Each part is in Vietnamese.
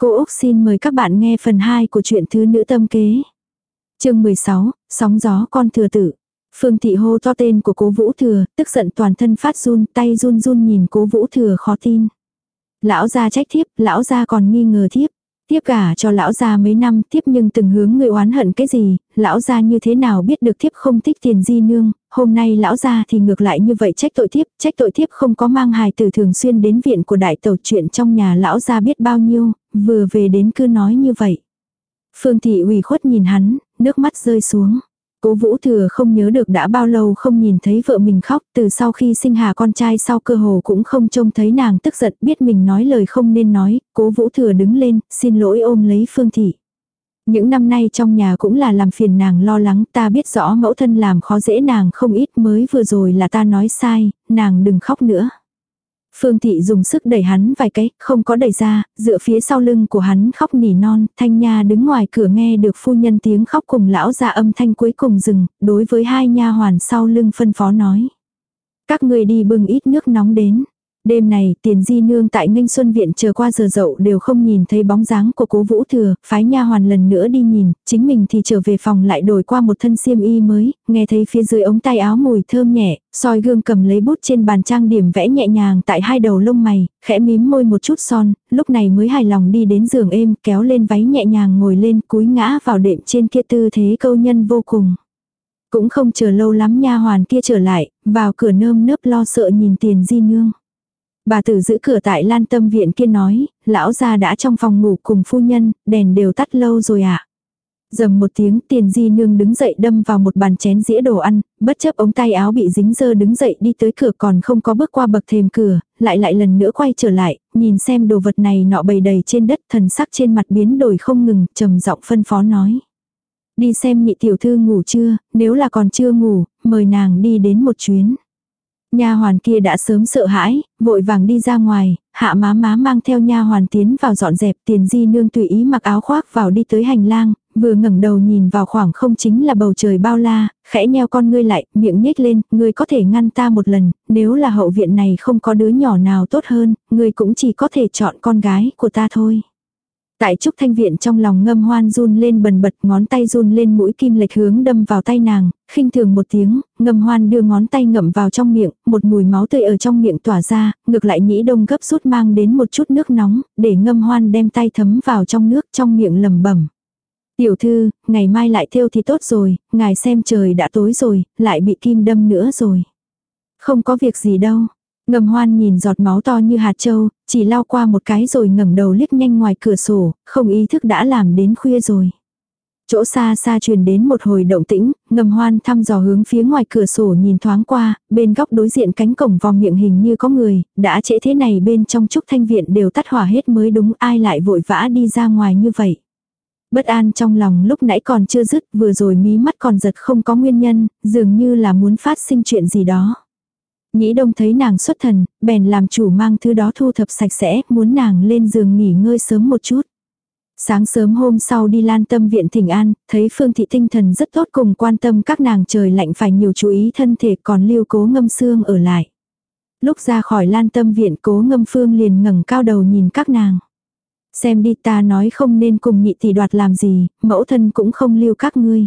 Cô Úc xin mời các bạn nghe phần 2 của truyện Thứ Nữ Tâm Kế. chương 16, Sóng gió con thừa tử. Phương Thị hô to tên của cố Vũ Thừa, tức giận toàn thân phát run, tay run run nhìn cố Vũ Thừa khó tin. Lão gia trách thiếp, lão gia còn nghi ngờ thiếp. Thiếp cả cho lão gia mấy năm Thiếp nhưng từng hướng người oán hận cái gì, lão gia như thế nào biết được thiếp không thích tiền di nương, hôm nay lão gia thì ngược lại như vậy trách tội thiếp, trách tội thiếp không có mang hài tử thường xuyên đến viện của đại tàu chuyện trong nhà lão gia biết bao nhiêu, vừa về đến cứ nói như vậy. Phương thị ủy khuất nhìn hắn, nước mắt rơi xuống. Cố Vũ Thừa không nhớ được đã bao lâu không nhìn thấy vợ mình khóc, từ sau khi sinh hà con trai sau cơ hồ cũng không trông thấy nàng tức giận, biết mình nói lời không nên nói, Cố Vũ Thừa đứng lên, xin lỗi ôm lấy Phương Thị. Những năm nay trong nhà cũng là làm phiền nàng lo lắng, ta biết rõ mẫu thân làm khó dễ nàng không ít mới vừa rồi là ta nói sai, nàng đừng khóc nữa. Phương Thị dùng sức đẩy hắn vài cái, không có đẩy ra, dựa phía sau lưng của hắn khóc nỉ non, thanh nha đứng ngoài cửa nghe được phu nhân tiếng khóc cùng lão ra âm thanh cuối cùng dừng, đối với hai nha hoàn sau lưng phân phó nói. Các người đi bưng ít nước nóng đến. Đêm này, tiền di nương tại nghênh xuân viện chờ qua giờ dậu đều không nhìn thấy bóng dáng của cố vũ thừa, phái nha hoàn lần nữa đi nhìn, chính mình thì trở về phòng lại đổi qua một thân xiêm y mới, nghe thấy phía dưới ống tay áo mùi thơm nhẹ, soi gương cầm lấy bút trên bàn trang điểm vẽ nhẹ nhàng tại hai đầu lông mày, khẽ mím môi một chút son, lúc này mới hài lòng đi đến giường êm, kéo lên váy nhẹ nhàng ngồi lên cúi ngã vào đệm trên kia tư thế câu nhân vô cùng. Cũng không chờ lâu lắm nha hoàn kia trở lại, vào cửa nơm nớp lo sợ nhìn tiền di nương. Bà tử giữ cửa tại lan tâm viện kia nói, lão gia đã trong phòng ngủ cùng phu nhân, đèn đều tắt lâu rồi ạ. À. Dầm một tiếng tiền di nương đứng dậy đâm vào một bàn chén dĩa đồ ăn, bất chấp ống tay áo bị dính dơ đứng dậy đi tới cửa còn không có bước qua bậc thềm cửa, lại lại lần nữa quay trở lại, nhìn xem đồ vật này nọ bầy đầy trên đất thần sắc trên mặt biến đổi không ngừng, trầm giọng phân phó nói. Đi xem nhị tiểu thư ngủ chưa, nếu là còn chưa ngủ, mời nàng đi đến một chuyến. Nha hoàn kia đã sớm sợ hãi, vội vàng đi ra ngoài, hạ má má mang theo nha hoàn tiến vào dọn dẹp tiền di nương tùy ý mặc áo khoác vào đi tới hành lang, vừa ngẩng đầu nhìn vào khoảng không chính là bầu trời bao la, khẽ nheo con ngươi lại, miệng nhếch lên, ngươi có thể ngăn ta một lần, nếu là hậu viện này không có đứa nhỏ nào tốt hơn, ngươi cũng chỉ có thể chọn con gái của ta thôi. Tại Trúc Thanh Viện trong lòng ngâm hoan run lên bần bật ngón tay run lên mũi kim lệch hướng đâm vào tay nàng, khinh thường một tiếng, ngâm hoan đưa ngón tay ngậm vào trong miệng, một mùi máu tươi ở trong miệng tỏa ra, ngược lại nhĩ đông gấp rút mang đến một chút nước nóng, để ngâm hoan đem tay thấm vào trong nước trong miệng lầm bẩm Tiểu thư, ngày mai lại thêu thì tốt rồi, ngài xem trời đã tối rồi, lại bị kim đâm nữa rồi. Không có việc gì đâu, Ngầm hoan nhìn giọt máu to như hạt châu, chỉ lao qua một cái rồi ngẩng đầu liếc nhanh ngoài cửa sổ, không ý thức đã làm đến khuya rồi. Chỗ xa xa truyền đến một hồi động tĩnh, ngầm hoan thăm dò hướng phía ngoài cửa sổ nhìn thoáng qua, bên góc đối diện cánh cổng vòng miệng hình như có người, đã trễ thế này bên trong trúc thanh viện đều tắt hỏa hết mới đúng ai lại vội vã đi ra ngoài như vậy. Bất an trong lòng lúc nãy còn chưa dứt vừa rồi mí mắt còn giật không có nguyên nhân, dường như là muốn phát sinh chuyện gì đó. Nhĩ đông thấy nàng xuất thần, bèn làm chủ mang thứ đó thu thập sạch sẽ, muốn nàng lên giường nghỉ ngơi sớm một chút. Sáng sớm hôm sau đi lan tâm viện thỉnh an, thấy phương thị tinh thần rất tốt cùng quan tâm các nàng trời lạnh phải nhiều chú ý thân thể còn lưu cố ngâm xương ở lại. Lúc ra khỏi lan tâm viện cố ngâm phương liền ngẩng cao đầu nhìn các nàng. Xem đi ta nói không nên cùng nhị tỷ đoạt làm gì, mẫu thân cũng không lưu các ngươi.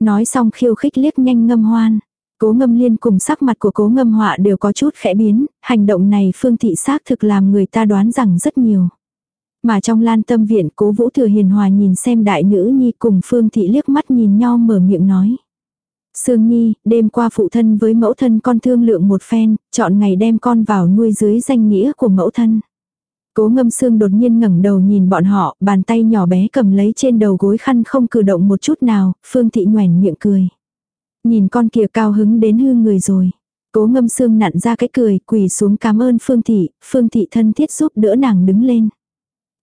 Nói xong khiêu khích liếc nhanh ngâm hoan. Cố ngâm liên cùng sắc mặt của cố ngâm họa đều có chút khẽ biến, hành động này phương thị xác thực làm người ta đoán rằng rất nhiều. Mà trong lan tâm viện cố vũ thừa hiền hòa nhìn xem đại nữ nhi cùng phương thị liếc mắt nhìn nhau mở miệng nói. Sương Nhi, đêm qua phụ thân với mẫu thân con thương lượng một phen, chọn ngày đem con vào nuôi dưới danh nghĩa của mẫu thân. Cố ngâm sương đột nhiên ngẩng đầu nhìn bọn họ, bàn tay nhỏ bé cầm lấy trên đầu gối khăn không cử động một chút nào, phương thị nhoèn miệng cười. Nhìn con kia cao hứng đến hư người rồi. Cố ngâm xương nặn ra cái cười, quỳ xuống cảm ơn Phương Thị, Phương Thị thân thiết giúp đỡ nàng đứng lên.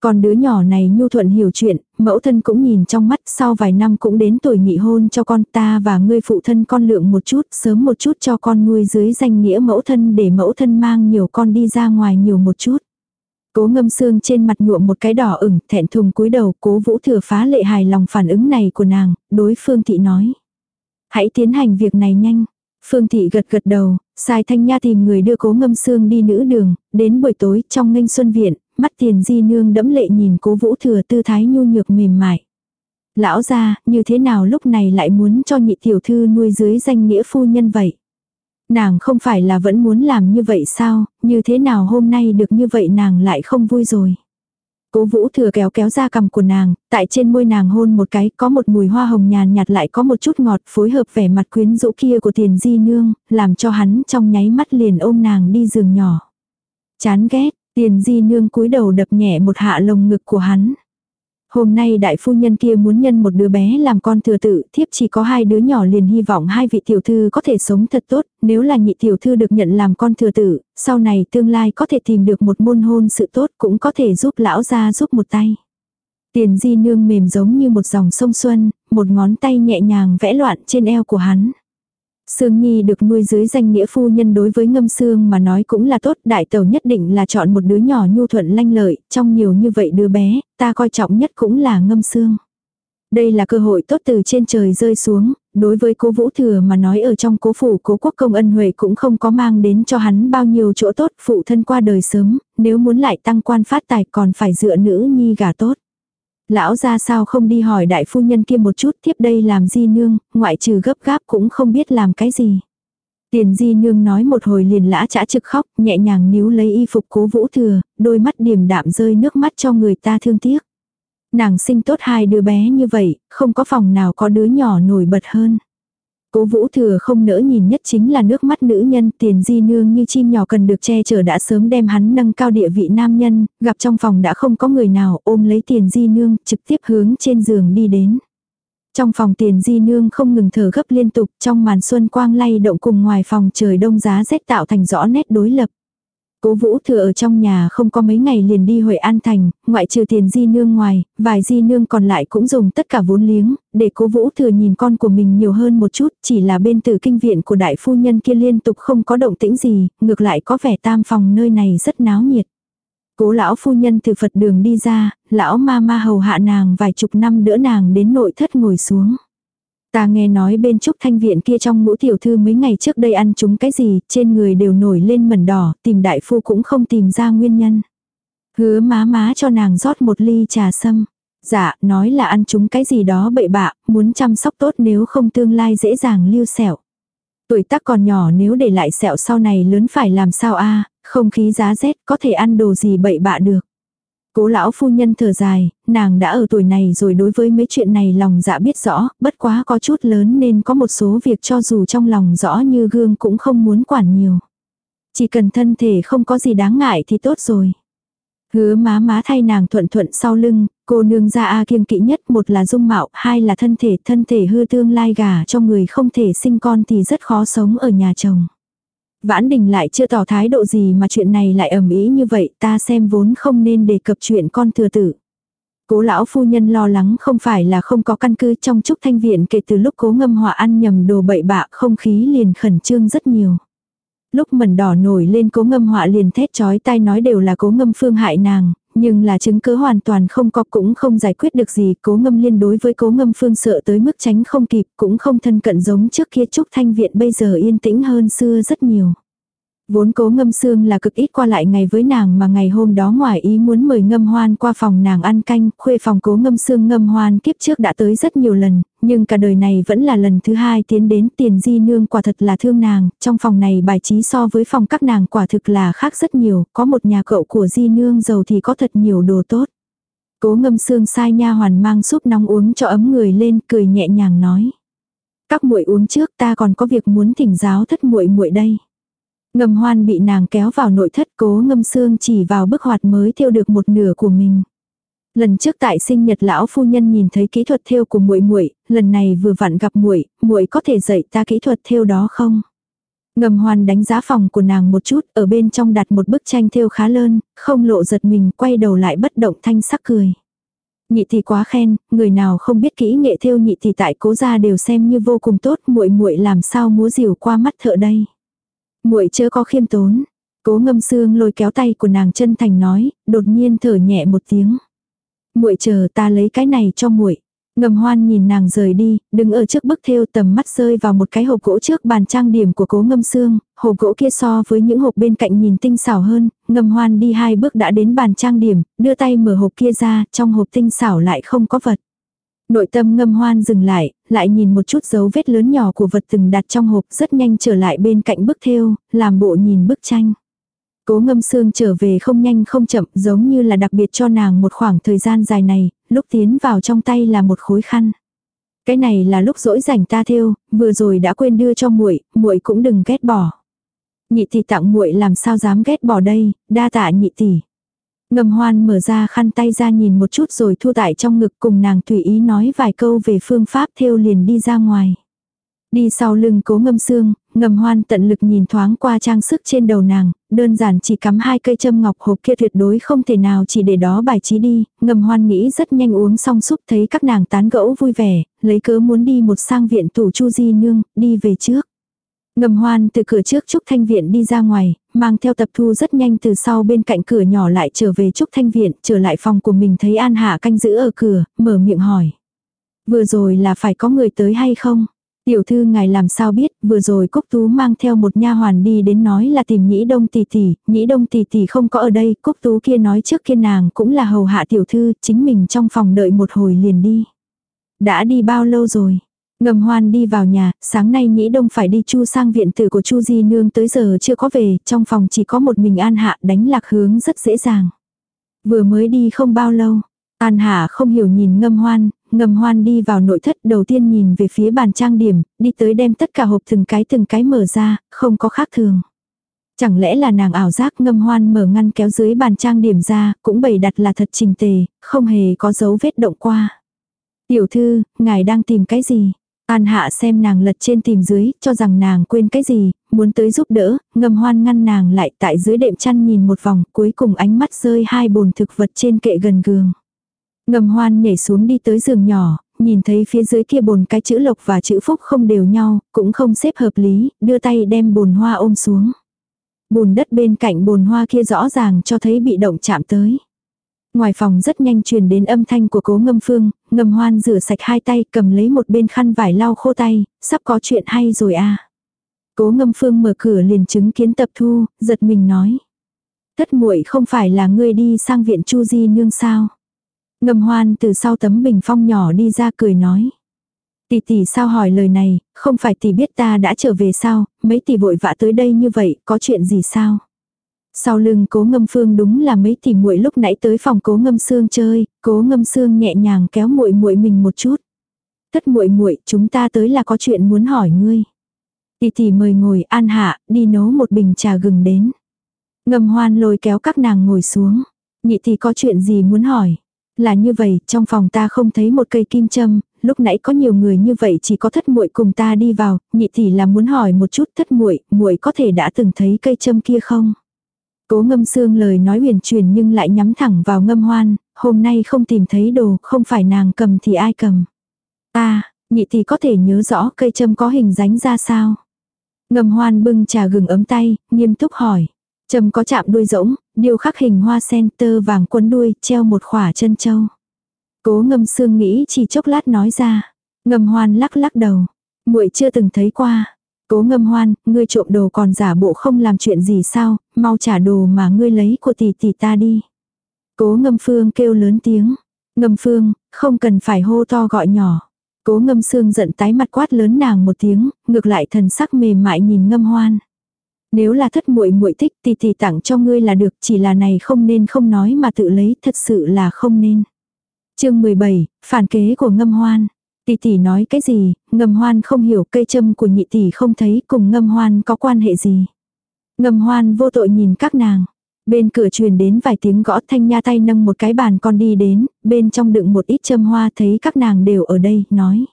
Còn đứa nhỏ này nhu thuận hiểu chuyện, mẫu thân cũng nhìn trong mắt sau vài năm cũng đến tuổi nghị hôn cho con ta và ngươi phụ thân con lượng một chút, sớm một chút cho con nuôi dưới danh nghĩa mẫu thân để mẫu thân mang nhiều con đi ra ngoài nhiều một chút. Cố ngâm xương trên mặt nhuộm một cái đỏ ửng, thẹn thùng cúi đầu, cố vũ thừa phá lệ hài lòng phản ứng này của nàng, đối phương thị nói. Hãy tiến hành việc này nhanh. Phương Thị gật gật đầu, sai Thanh Nha tìm người đưa cố ngâm xương đi nữ đường, đến buổi tối trong nghênh xuân viện, mắt tiền di nương đẫm lệ nhìn cố vũ thừa tư thái nhu nhược mềm mại. Lão gia, như thế nào lúc này lại muốn cho nhị tiểu thư nuôi dưới danh nghĩa phu nhân vậy? Nàng không phải là vẫn muốn làm như vậy sao, như thế nào hôm nay được như vậy nàng lại không vui rồi. Cố vũ thừa kéo kéo ra cầm của nàng, tại trên môi nàng hôn một cái, có một mùi hoa hồng nhàn nhạt lại có một chút ngọt phối hợp vẻ mặt quyến rũ kia của tiền di nương, làm cho hắn trong nháy mắt liền ôm nàng đi giường nhỏ. Chán ghét, tiền di nương cúi đầu đập nhẹ một hạ lồng ngực của hắn. Hôm nay đại phu nhân kia muốn nhân một đứa bé làm con thừa tự, thiếp chỉ có hai đứa nhỏ liền hy vọng hai vị tiểu thư có thể sống thật tốt, nếu là nhị tiểu thư được nhận làm con thừa tự, sau này tương lai có thể tìm được một môn hôn sự tốt cũng có thể giúp lão gia giúp một tay. Tiền di nương mềm giống như một dòng sông xuân, một ngón tay nhẹ nhàng vẽ loạn trên eo của hắn. Sương Nhi được nuôi dưới danh nghĩa phu nhân đối với ngâm sương mà nói cũng là tốt, đại tàu nhất định là chọn một đứa nhỏ nhu thuận lanh lợi, trong nhiều như vậy đứa bé, ta coi trọng nhất cũng là ngâm sương. Đây là cơ hội tốt từ trên trời rơi xuống, đối với cố vũ thừa mà nói ở trong cố phủ cố quốc công ân huệ cũng không có mang đến cho hắn bao nhiêu chỗ tốt, phụ thân qua đời sớm, nếu muốn lại tăng quan phát tài còn phải dựa nữ nhi gả tốt. Lão ra sao không đi hỏi đại phu nhân kia một chút tiếp đây làm di nương, ngoại trừ gấp gáp cũng không biết làm cái gì. Tiền di nương nói một hồi liền lã chả trực khóc, nhẹ nhàng níu lấy y phục cố vũ thừa, đôi mắt điềm đạm rơi nước mắt cho người ta thương tiếc. Nàng sinh tốt hai đứa bé như vậy, không có phòng nào có đứa nhỏ nổi bật hơn. Cố vũ thừa không nỡ nhìn nhất chính là nước mắt nữ nhân tiền di nương như chim nhỏ cần được che chở đã sớm đem hắn nâng cao địa vị nam nhân, gặp trong phòng đã không có người nào ôm lấy tiền di nương trực tiếp hướng trên giường đi đến. Trong phòng tiền di nương không ngừng thở gấp liên tục trong màn xuân quang lay động cùng ngoài phòng trời đông giá rét tạo thành rõ nét đối lập. Cố Vũ Thừa ở trong nhà không có mấy ngày liền đi Huệ An Thành, ngoại trừ tiền di nương ngoài, vài di nương còn lại cũng dùng tất cả vốn liếng, để cố Vũ Thừa nhìn con của mình nhiều hơn một chút, chỉ là bên từ kinh viện của đại phu nhân kia liên tục không có động tĩnh gì, ngược lại có vẻ tam phòng nơi này rất náo nhiệt. Cố lão phu nhân từ Phật đường đi ra, lão ma ma hầu hạ nàng vài chục năm đỡ nàng đến nội thất ngồi xuống. Ta nghe nói bên trúc thanh viện kia trong ngũ tiểu thư mấy ngày trước đây ăn chúng cái gì, trên người đều nổi lên mẩn đỏ, tìm đại phu cũng không tìm ra nguyên nhân. Hứa má má cho nàng rót một ly trà sâm. Dạ, nói là ăn chúng cái gì đó bậy bạ, muốn chăm sóc tốt nếu không tương lai dễ dàng lưu sẹo. Tuổi tác còn nhỏ nếu để lại sẹo sau này lớn phải làm sao a không khí giá rét có thể ăn đồ gì bậy bạ được. Cố lão phu nhân thở dài, nàng đã ở tuổi này rồi đối với mấy chuyện này lòng dạ biết rõ, bất quá có chút lớn nên có một số việc cho dù trong lòng rõ như gương cũng không muốn quản nhiều. Chỉ cần thân thể không có gì đáng ngại thì tốt rồi. Hứa má má thay nàng thuận thuận sau lưng, cô nương ra a kiêng kỵ nhất một là dung mạo, hai là thân thể, thân thể hư tương lai gà cho người không thể sinh con thì rất khó sống ở nhà chồng. Vãn đình lại chưa tỏ thái độ gì mà chuyện này lại ầm ý như vậy ta xem vốn không nên đề cập chuyện con thừa tử. Cố lão phu nhân lo lắng không phải là không có căn cứ trong trúc thanh viện kể từ lúc cố ngâm họa ăn nhầm đồ bậy bạ không khí liền khẩn trương rất nhiều. Lúc mẩn đỏ nổi lên cố ngâm họa liền thét chói tai nói đều là cố ngâm phương hại nàng, nhưng là chứng cứ hoàn toàn không có cũng không giải quyết được gì. Cố ngâm liên đối với cố ngâm phương sợ tới mức tránh không kịp, cũng không thân cận giống trước kia Trúc Thanh Viện bây giờ yên tĩnh hơn xưa rất nhiều. Vốn cố ngâm xương là cực ít qua lại ngày với nàng mà ngày hôm đó ngoài ý muốn mời ngâm hoan qua phòng nàng ăn canh, khuê phòng cố ngâm xương ngâm hoan kiếp trước đã tới rất nhiều lần, nhưng cả đời này vẫn là lần thứ hai tiến đến tiền di nương quả thật là thương nàng, trong phòng này bài trí so với phòng các nàng quả thực là khác rất nhiều, có một nhà cậu của di nương giàu thì có thật nhiều đồ tốt. Cố ngâm xương sai nha hoàn mang súp nóng uống cho ấm người lên cười nhẹ nhàng nói. Các muội uống trước ta còn có việc muốn thỉnh giáo thất muội muội đây. Ngâm hoan bị nàng kéo vào nội thất cố ngâm xương chỉ vào bức hoạt mới thiêu được một nửa của mình. Lần trước tại sinh nhật lão phu nhân nhìn thấy kỹ thuật thêu của muội muội, lần này vừa vặn gặp muội, muội có thể dạy ta kỹ thuật thêu đó không? Ngầm hoan đánh giá phòng của nàng một chút, ở bên trong đặt một bức tranh thêu khá lớn, không lộ giật mình, quay đầu lại bất động thanh sắc cười. Nhị thì quá khen, người nào không biết kỹ nghệ thêu nhị thì tại cố gia đều xem như vô cùng tốt, muội muội làm sao múa rìu qua mắt thợ đây muội chớ có khiêm tốn. Cố ngâm xương lôi kéo tay của nàng chân thành nói, đột nhiên thở nhẹ một tiếng. muội chờ ta lấy cái này cho muội Ngầm hoan nhìn nàng rời đi, đứng ở trước bức thêu tầm mắt rơi vào một cái hộp gỗ trước bàn trang điểm của cố ngâm xương, hộp gỗ kia so với những hộp bên cạnh nhìn tinh xảo hơn, ngầm hoan đi hai bước đã đến bàn trang điểm, đưa tay mở hộp kia ra, trong hộp tinh xảo lại không có vật. Nội tâm ngâm hoan dừng lại, lại nhìn một chút dấu vết lớn nhỏ của vật từng đặt trong hộp rất nhanh trở lại bên cạnh bức thêu, làm bộ nhìn bức tranh. Cố ngâm xương trở về không nhanh không chậm giống như là đặc biệt cho nàng một khoảng thời gian dài này, lúc tiến vào trong tay là một khối khăn. Cái này là lúc rỗi rảnh ta thêu, vừa rồi đã quên đưa cho muội, muội cũng đừng ghét bỏ. Nhị tỷ tặng muội làm sao dám ghét bỏ đây, đa tạ nhị tỷ. Ngầm hoan mở ra khăn tay ra nhìn một chút rồi thu tại trong ngực cùng nàng tùy ý nói vài câu về phương pháp theo liền đi ra ngoài. Đi sau lưng cố ngâm xương, ngầm hoan tận lực nhìn thoáng qua trang sức trên đầu nàng, đơn giản chỉ cắm hai cây châm ngọc hộp kia tuyệt đối không thể nào chỉ để đó bài trí đi, ngầm hoan nghĩ rất nhanh uống xong súp thấy các nàng tán gẫu vui vẻ, lấy cớ muốn đi một sang viện tủ chu di nương, đi về trước. Ngầm hoan từ cửa trước Trúc Thanh Viện đi ra ngoài, mang theo tập thu rất nhanh từ sau bên cạnh cửa nhỏ lại trở về Trúc Thanh Viện, trở lại phòng của mình thấy An Hạ canh giữ ở cửa, mở miệng hỏi. Vừa rồi là phải có người tới hay không? Tiểu thư ngài làm sao biết, vừa rồi Cúc Tú mang theo một nha hoàn đi đến nói là tìm Nhĩ Đông tỷ tỷ, Nhĩ Đông tỷ tỷ không có ở đây, Cúc Tú kia nói trước kia nàng cũng là hầu hạ tiểu thư, chính mình trong phòng đợi một hồi liền đi. Đã đi bao lâu rồi? Ngầm hoan đi vào nhà, sáng nay Nhĩ Đông phải đi chu sang viện tử của chu Di Nương tới giờ chưa có về, trong phòng chỉ có một mình An Hạ đánh lạc hướng rất dễ dàng. Vừa mới đi không bao lâu, An Hạ không hiểu nhìn ngâm hoan, ngâm hoan đi vào nội thất đầu tiên nhìn về phía bàn trang điểm, đi tới đem tất cả hộp từng cái từng cái mở ra, không có khác thường. Chẳng lẽ là nàng ảo giác ngâm hoan mở ngăn kéo dưới bàn trang điểm ra, cũng bày đặt là thật trình tề, không hề có dấu vết động qua. Tiểu thư, ngài đang tìm cái gì? An hạ xem nàng lật trên tìm dưới, cho rằng nàng quên cái gì, muốn tới giúp đỡ, ngâm hoan ngăn nàng lại tại dưới đệm chăn nhìn một vòng, cuối cùng ánh mắt rơi hai bồn thực vật trên kệ gần giường. Ngâm hoan nhảy xuống đi tới giường nhỏ, nhìn thấy phía dưới kia bồn cái chữ lộc và chữ phúc không đều nhau, cũng không xếp hợp lý, đưa tay đem bồn hoa ôm xuống. Bùn đất bên cạnh bồn hoa kia rõ ràng cho thấy bị động chạm tới. Ngoài phòng rất nhanh truyền đến âm thanh của cố ngâm phương, ngâm hoan rửa sạch hai tay cầm lấy một bên khăn vải lau khô tay, sắp có chuyện hay rồi à. Cố ngâm phương mở cửa liền chứng kiến tập thu, giật mình nói. Thất muội không phải là ngươi đi sang viện chu di nương sao. Ngâm hoan từ sau tấm bình phong nhỏ đi ra cười nói. Tỷ tỷ sao hỏi lời này, không phải tỷ biết ta đã trở về sao, mấy tỷ vội vã tới đây như vậy, có chuyện gì sao? Sau lưng cố ngâm phương đúng là mấy tỷ muội lúc nãy tới phòng cố ngâm xương chơi, cố ngâm xương nhẹ nhàng kéo muội muội mình một chút. Thất muội muội chúng ta tới là có chuyện muốn hỏi ngươi. Tỷ tỷ mời ngồi an hạ, đi nấu một bình trà gừng đến. Ngâm hoan lôi kéo các nàng ngồi xuống. Nhị tỷ có chuyện gì muốn hỏi? Là như vậy, trong phòng ta không thấy một cây kim châm, lúc nãy có nhiều người như vậy chỉ có thất muội cùng ta đi vào, nhị tỷ là muốn hỏi một chút thất muội, muội có thể đã từng thấy cây châm kia không? Cố ngâm xương lời nói huyền truyền nhưng lại nhắm thẳng vào ngâm hoan, hôm nay không tìm thấy đồ, không phải nàng cầm thì ai cầm. Ta, nhị thì có thể nhớ rõ cây châm có hình dáng ra sao? Ngâm hoan bưng trà gừng ấm tay, nghiêm túc hỏi. Châm có chạm đuôi rỗng, điêu khắc hình hoa sen tơ vàng quấn đuôi, treo một khỏa chân châu. Cố ngâm xương nghĩ chỉ chốc lát nói ra. Ngâm hoan lắc lắc đầu. muội chưa từng thấy qua. Cố ngâm hoan, ngươi trộm đồ còn giả bộ không làm chuyện gì sao, mau trả đồ mà ngươi lấy của tỷ tỷ ta đi. Cố ngâm phương kêu lớn tiếng. Ngâm phương, không cần phải hô to gọi nhỏ. Cố ngâm xương giận tái mặt quát lớn nàng một tiếng, ngược lại thần sắc mềm mại nhìn ngâm hoan. Nếu là thất muội muội thích thì tỷ tặng cho ngươi là được, chỉ là này không nên không nói mà tự lấy, thật sự là không nên. Chương 17, phản kế của ngâm hoan. Tỷ tỷ nói cái gì, ngâm hoan không hiểu cây châm của nhị tỷ không thấy cùng ngâm hoan có quan hệ gì. Ngâm hoan vô tội nhìn các nàng. Bên cửa truyền đến vài tiếng gõ thanh nha tay nâng một cái bàn con đi đến, bên trong đựng một ít châm hoa thấy các nàng đều ở đây, nói.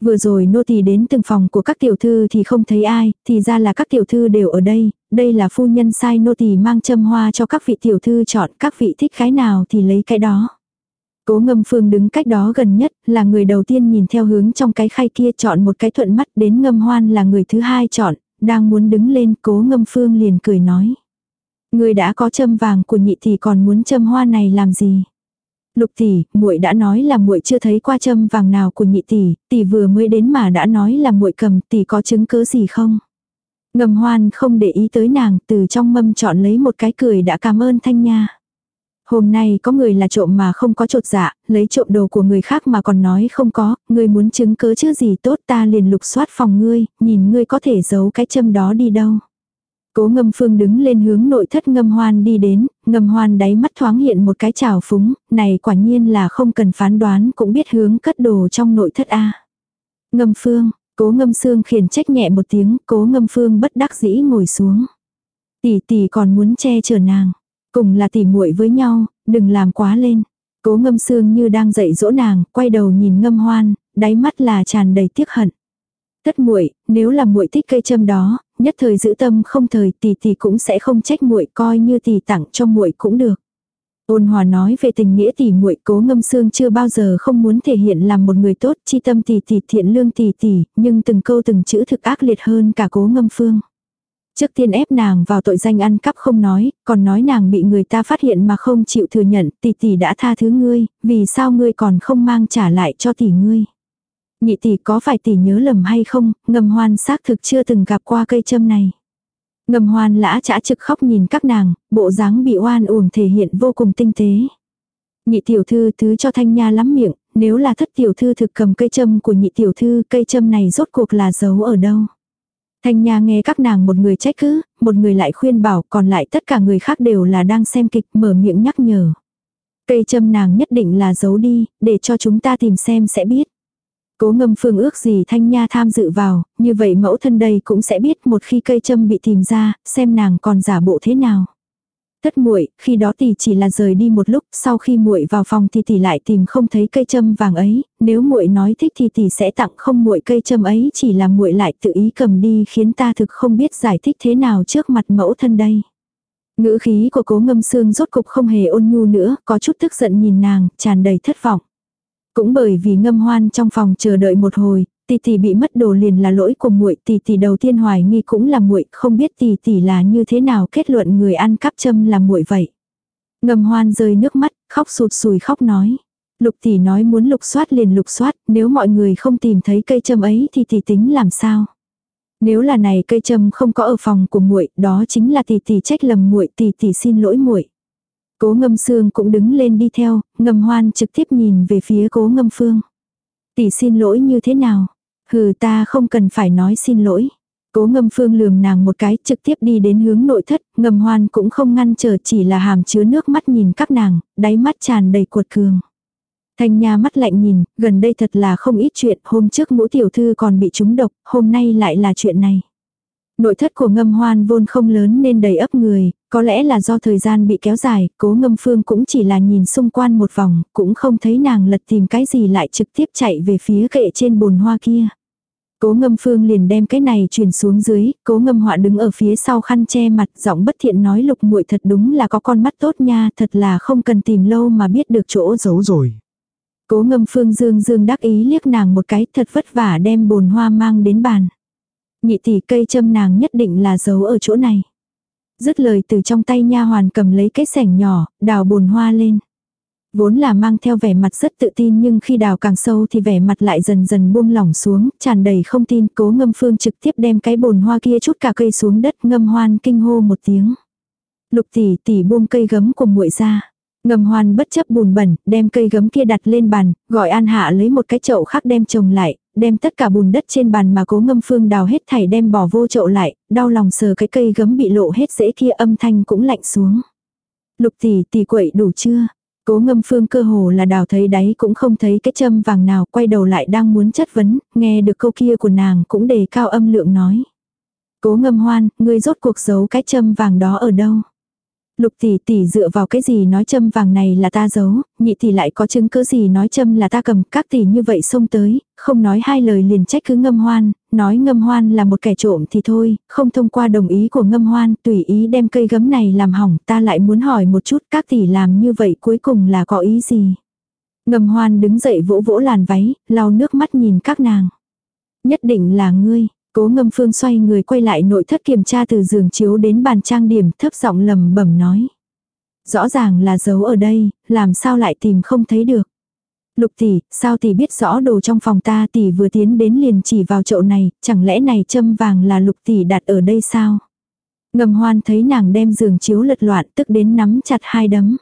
Vừa rồi nô tỳ đến từng phòng của các tiểu thư thì không thấy ai, thì ra là các tiểu thư đều ở đây, đây là phu nhân sai nô tỳ mang châm hoa cho các vị tiểu thư chọn các vị thích cái nào thì lấy cái đó. Cố ngâm phương đứng cách đó gần nhất, là người đầu tiên nhìn theo hướng trong cái khay kia chọn một cái thuận mắt đến ngâm hoan là người thứ hai chọn, đang muốn đứng lên cố ngâm phương liền cười nói. Người đã có châm vàng của nhị thì còn muốn châm hoa này làm gì? Lục tỷ, muội đã nói là muội chưa thấy qua châm vàng nào của nhị tỷ, tỷ vừa mới đến mà đã nói là muội cầm, tỷ có chứng cứ gì không? Ngầm hoan không để ý tới nàng, từ trong mâm chọn lấy một cái cười đã cảm ơn thanh nha. Hôm nay có người là trộm mà không có trột dạ, lấy trộm đồ của người khác mà còn nói không có, ngươi muốn chứng cứ chứ gì tốt ta liền lục soát phòng ngươi, nhìn ngươi có thể giấu cái châm đó đi đâu. Cố ngâm phương đứng lên hướng nội thất ngâm hoan đi đến, ngâm hoan đáy mắt thoáng hiện một cái trào phúng, này quả nhiên là không cần phán đoán cũng biết hướng cất đồ trong nội thất A. Ngâm phương, cố ngâm xương khiển trách nhẹ một tiếng, cố ngâm phương bất đắc dĩ ngồi xuống. Tỷ tỷ còn muốn che chở nàng, cùng là tỷ muội với nhau, đừng làm quá lên. Cố ngâm xương như đang dạy dỗ nàng, quay đầu nhìn ngâm hoan, đáy mắt là tràn đầy tiếc hận. Tất muội, nếu là muội thích cây châm đó, nhất thời giữ tâm không thời tỷ tỷ cũng sẽ không trách muội coi như tỷ tặng cho muội cũng được. Ôn hòa nói về tình nghĩa tỷ muội cố ngâm xương chưa bao giờ không muốn thể hiện làm một người tốt chi tâm tỷ tỷ thiện lương tỷ tỷ, nhưng từng câu từng chữ thực ác liệt hơn cả cố ngâm phương. Trước tiên ép nàng vào tội danh ăn cắp không nói, còn nói nàng bị người ta phát hiện mà không chịu thừa nhận, tỷ tỷ đã tha thứ ngươi, vì sao ngươi còn không mang trả lại cho tỷ ngươi. Nhị tỷ có phải tỷ nhớ lầm hay không, ngầm hoan xác thực chưa từng gặp qua cây châm này. Ngầm hoan lã chả trực khóc nhìn các nàng, bộ dáng bị oan uổng thể hiện vô cùng tinh tế. Nhị tiểu thư thứ cho thanh nha lắm miệng, nếu là thất tiểu thư thực cầm cây châm của nhị tiểu thư, cây châm này rốt cuộc là giấu ở đâu. Thanh Nha nghe các nàng một người trách cứ, một người lại khuyên bảo, còn lại tất cả người khác đều là đang xem kịch mở miệng nhắc nhở. Cây châm nàng nhất định là giấu đi, để cho chúng ta tìm xem sẽ biết. Cố ngâm phương ước gì Thanh Nha tham dự vào, như vậy mẫu thân đây cũng sẽ biết một khi cây châm bị tìm ra, xem nàng còn giả bộ thế nào. Tất muội, khi đó tỷ chỉ là rời đi một lúc, sau khi muội vào phòng thì tỷ lại tìm không thấy cây châm vàng ấy, nếu muội nói thích thì tỷ sẽ tặng không muội cây châm ấy, chỉ là muội lại tự ý cầm đi khiến ta thực không biết giải thích thế nào trước mặt mẫu thân đây. Ngữ khí của cố ngâm xương rốt cục không hề ôn nhu nữa, có chút tức giận nhìn nàng, tràn đầy thất vọng. Cũng bởi vì ngâm hoan trong phòng chờ đợi một hồi, tỷ tỷ bị mất đồ liền là lỗi của muội, tỷ tỷ đầu tiên hoài nghi cũng là muội, không biết tỷ tỷ là như thế nào kết luận người ăn cắp châm là muội vậy. Ngâm hoan rơi nước mắt, khóc sụt sùi khóc nói. Lục tỷ nói muốn lục soát liền lục soát, nếu mọi người không tìm thấy cây châm ấy thì tỷ tính làm sao? Nếu là này cây châm không có ở phòng của muội, đó chính là tỷ tỷ trách lầm muội, tỷ tỷ xin lỗi muội. Cố ngâm xương cũng đứng lên đi theo, ngâm hoan trực tiếp nhìn về phía cố ngâm phương. Tỷ xin lỗi như thế nào? Hừ ta không cần phải nói xin lỗi. Cố ngâm phương lườm nàng một cái trực tiếp đi đến hướng nội thất, ngâm hoan cũng không ngăn trở chỉ là hàm chứa nước mắt nhìn các nàng, đáy mắt tràn đầy cuột cường. Thanh Nha mắt lạnh nhìn, gần đây thật là không ít chuyện, hôm trước ngũ tiểu thư còn bị trúng độc, hôm nay lại là chuyện này. Nội thất của ngâm hoan vốn không lớn nên đầy ấp người, có lẽ là do thời gian bị kéo dài, cố ngâm phương cũng chỉ là nhìn xung quanh một vòng, cũng không thấy nàng lật tìm cái gì lại trực tiếp chạy về phía kệ trên bồn hoa kia. Cố ngâm phương liền đem cái này truyền xuống dưới, cố ngâm họa đứng ở phía sau khăn che mặt, giọng bất thiện nói lục muội thật đúng là có con mắt tốt nha, thật là không cần tìm lâu mà biết được chỗ giấu rồi. Cố ngâm phương dương dương đắc ý liếc nàng một cái thật vất vả đem bồn hoa mang đến bàn. Nhị tỷ cây châm nàng nhất định là giấu ở chỗ này. Dứt lời từ trong tay nha hoàn cầm lấy cái sẻng nhỏ, đào bồn hoa lên. Vốn là mang theo vẻ mặt rất tự tin nhưng khi đào càng sâu thì vẻ mặt lại dần dần buông lỏng xuống, tràn đầy không tin, cố ngâm phương trực tiếp đem cái bồn hoa kia chút cả cây xuống đất ngâm hoan kinh hô một tiếng. Lục tỷ tỷ buông cây gấm của muội ra. Ngầm hoan bất chấp bùn bẩn, đem cây gấm kia đặt lên bàn, gọi An Hạ lấy một cái chậu khác đem trồng lại, đem tất cả bùn đất trên bàn mà cố ngâm phương đào hết thảy đem bỏ vô chậu lại, đau lòng sờ cái cây gấm bị lộ hết dễ kia âm thanh cũng lạnh xuống. Lục tỷ tỷ quậy đủ chưa? Cố ngâm phương cơ hồ là đào thấy đáy cũng không thấy cái châm vàng nào quay đầu lại đang muốn chất vấn, nghe được câu kia của nàng cũng đề cao âm lượng nói. Cố ngâm hoan, ngươi rốt cuộc giấu cái châm vàng đó ở đâu? Lục tỷ tỷ dựa vào cái gì nói châm vàng này là ta giấu, nhị tỷ lại có chứng cứ gì nói châm là ta cầm, các tỷ như vậy xông tới, không nói hai lời liền trách cứ ngâm hoan, nói ngâm hoan là một kẻ trộm thì thôi, không thông qua đồng ý của ngâm hoan, tùy ý đem cây gấm này làm hỏng, ta lại muốn hỏi một chút các tỷ làm như vậy cuối cùng là có ý gì. Ngâm hoan đứng dậy vỗ vỗ làn váy, lau nước mắt nhìn các nàng. Nhất định là ngươi, Cố ngâm phương xoay người quay lại nội thất kiểm tra từ giường chiếu đến bàn trang điểm thấp giọng lầm bẩm nói. Rõ ràng là giấu ở đây, làm sao lại tìm không thấy được. Lục tỷ, sao tỷ biết rõ đồ trong phòng ta tỷ vừa tiến đến liền chỉ vào chậu này, chẳng lẽ này châm vàng là lục tỷ đặt ở đây sao? Ngầm hoan thấy nàng đem giường chiếu lật loạn tức đến nắm chặt hai đấm.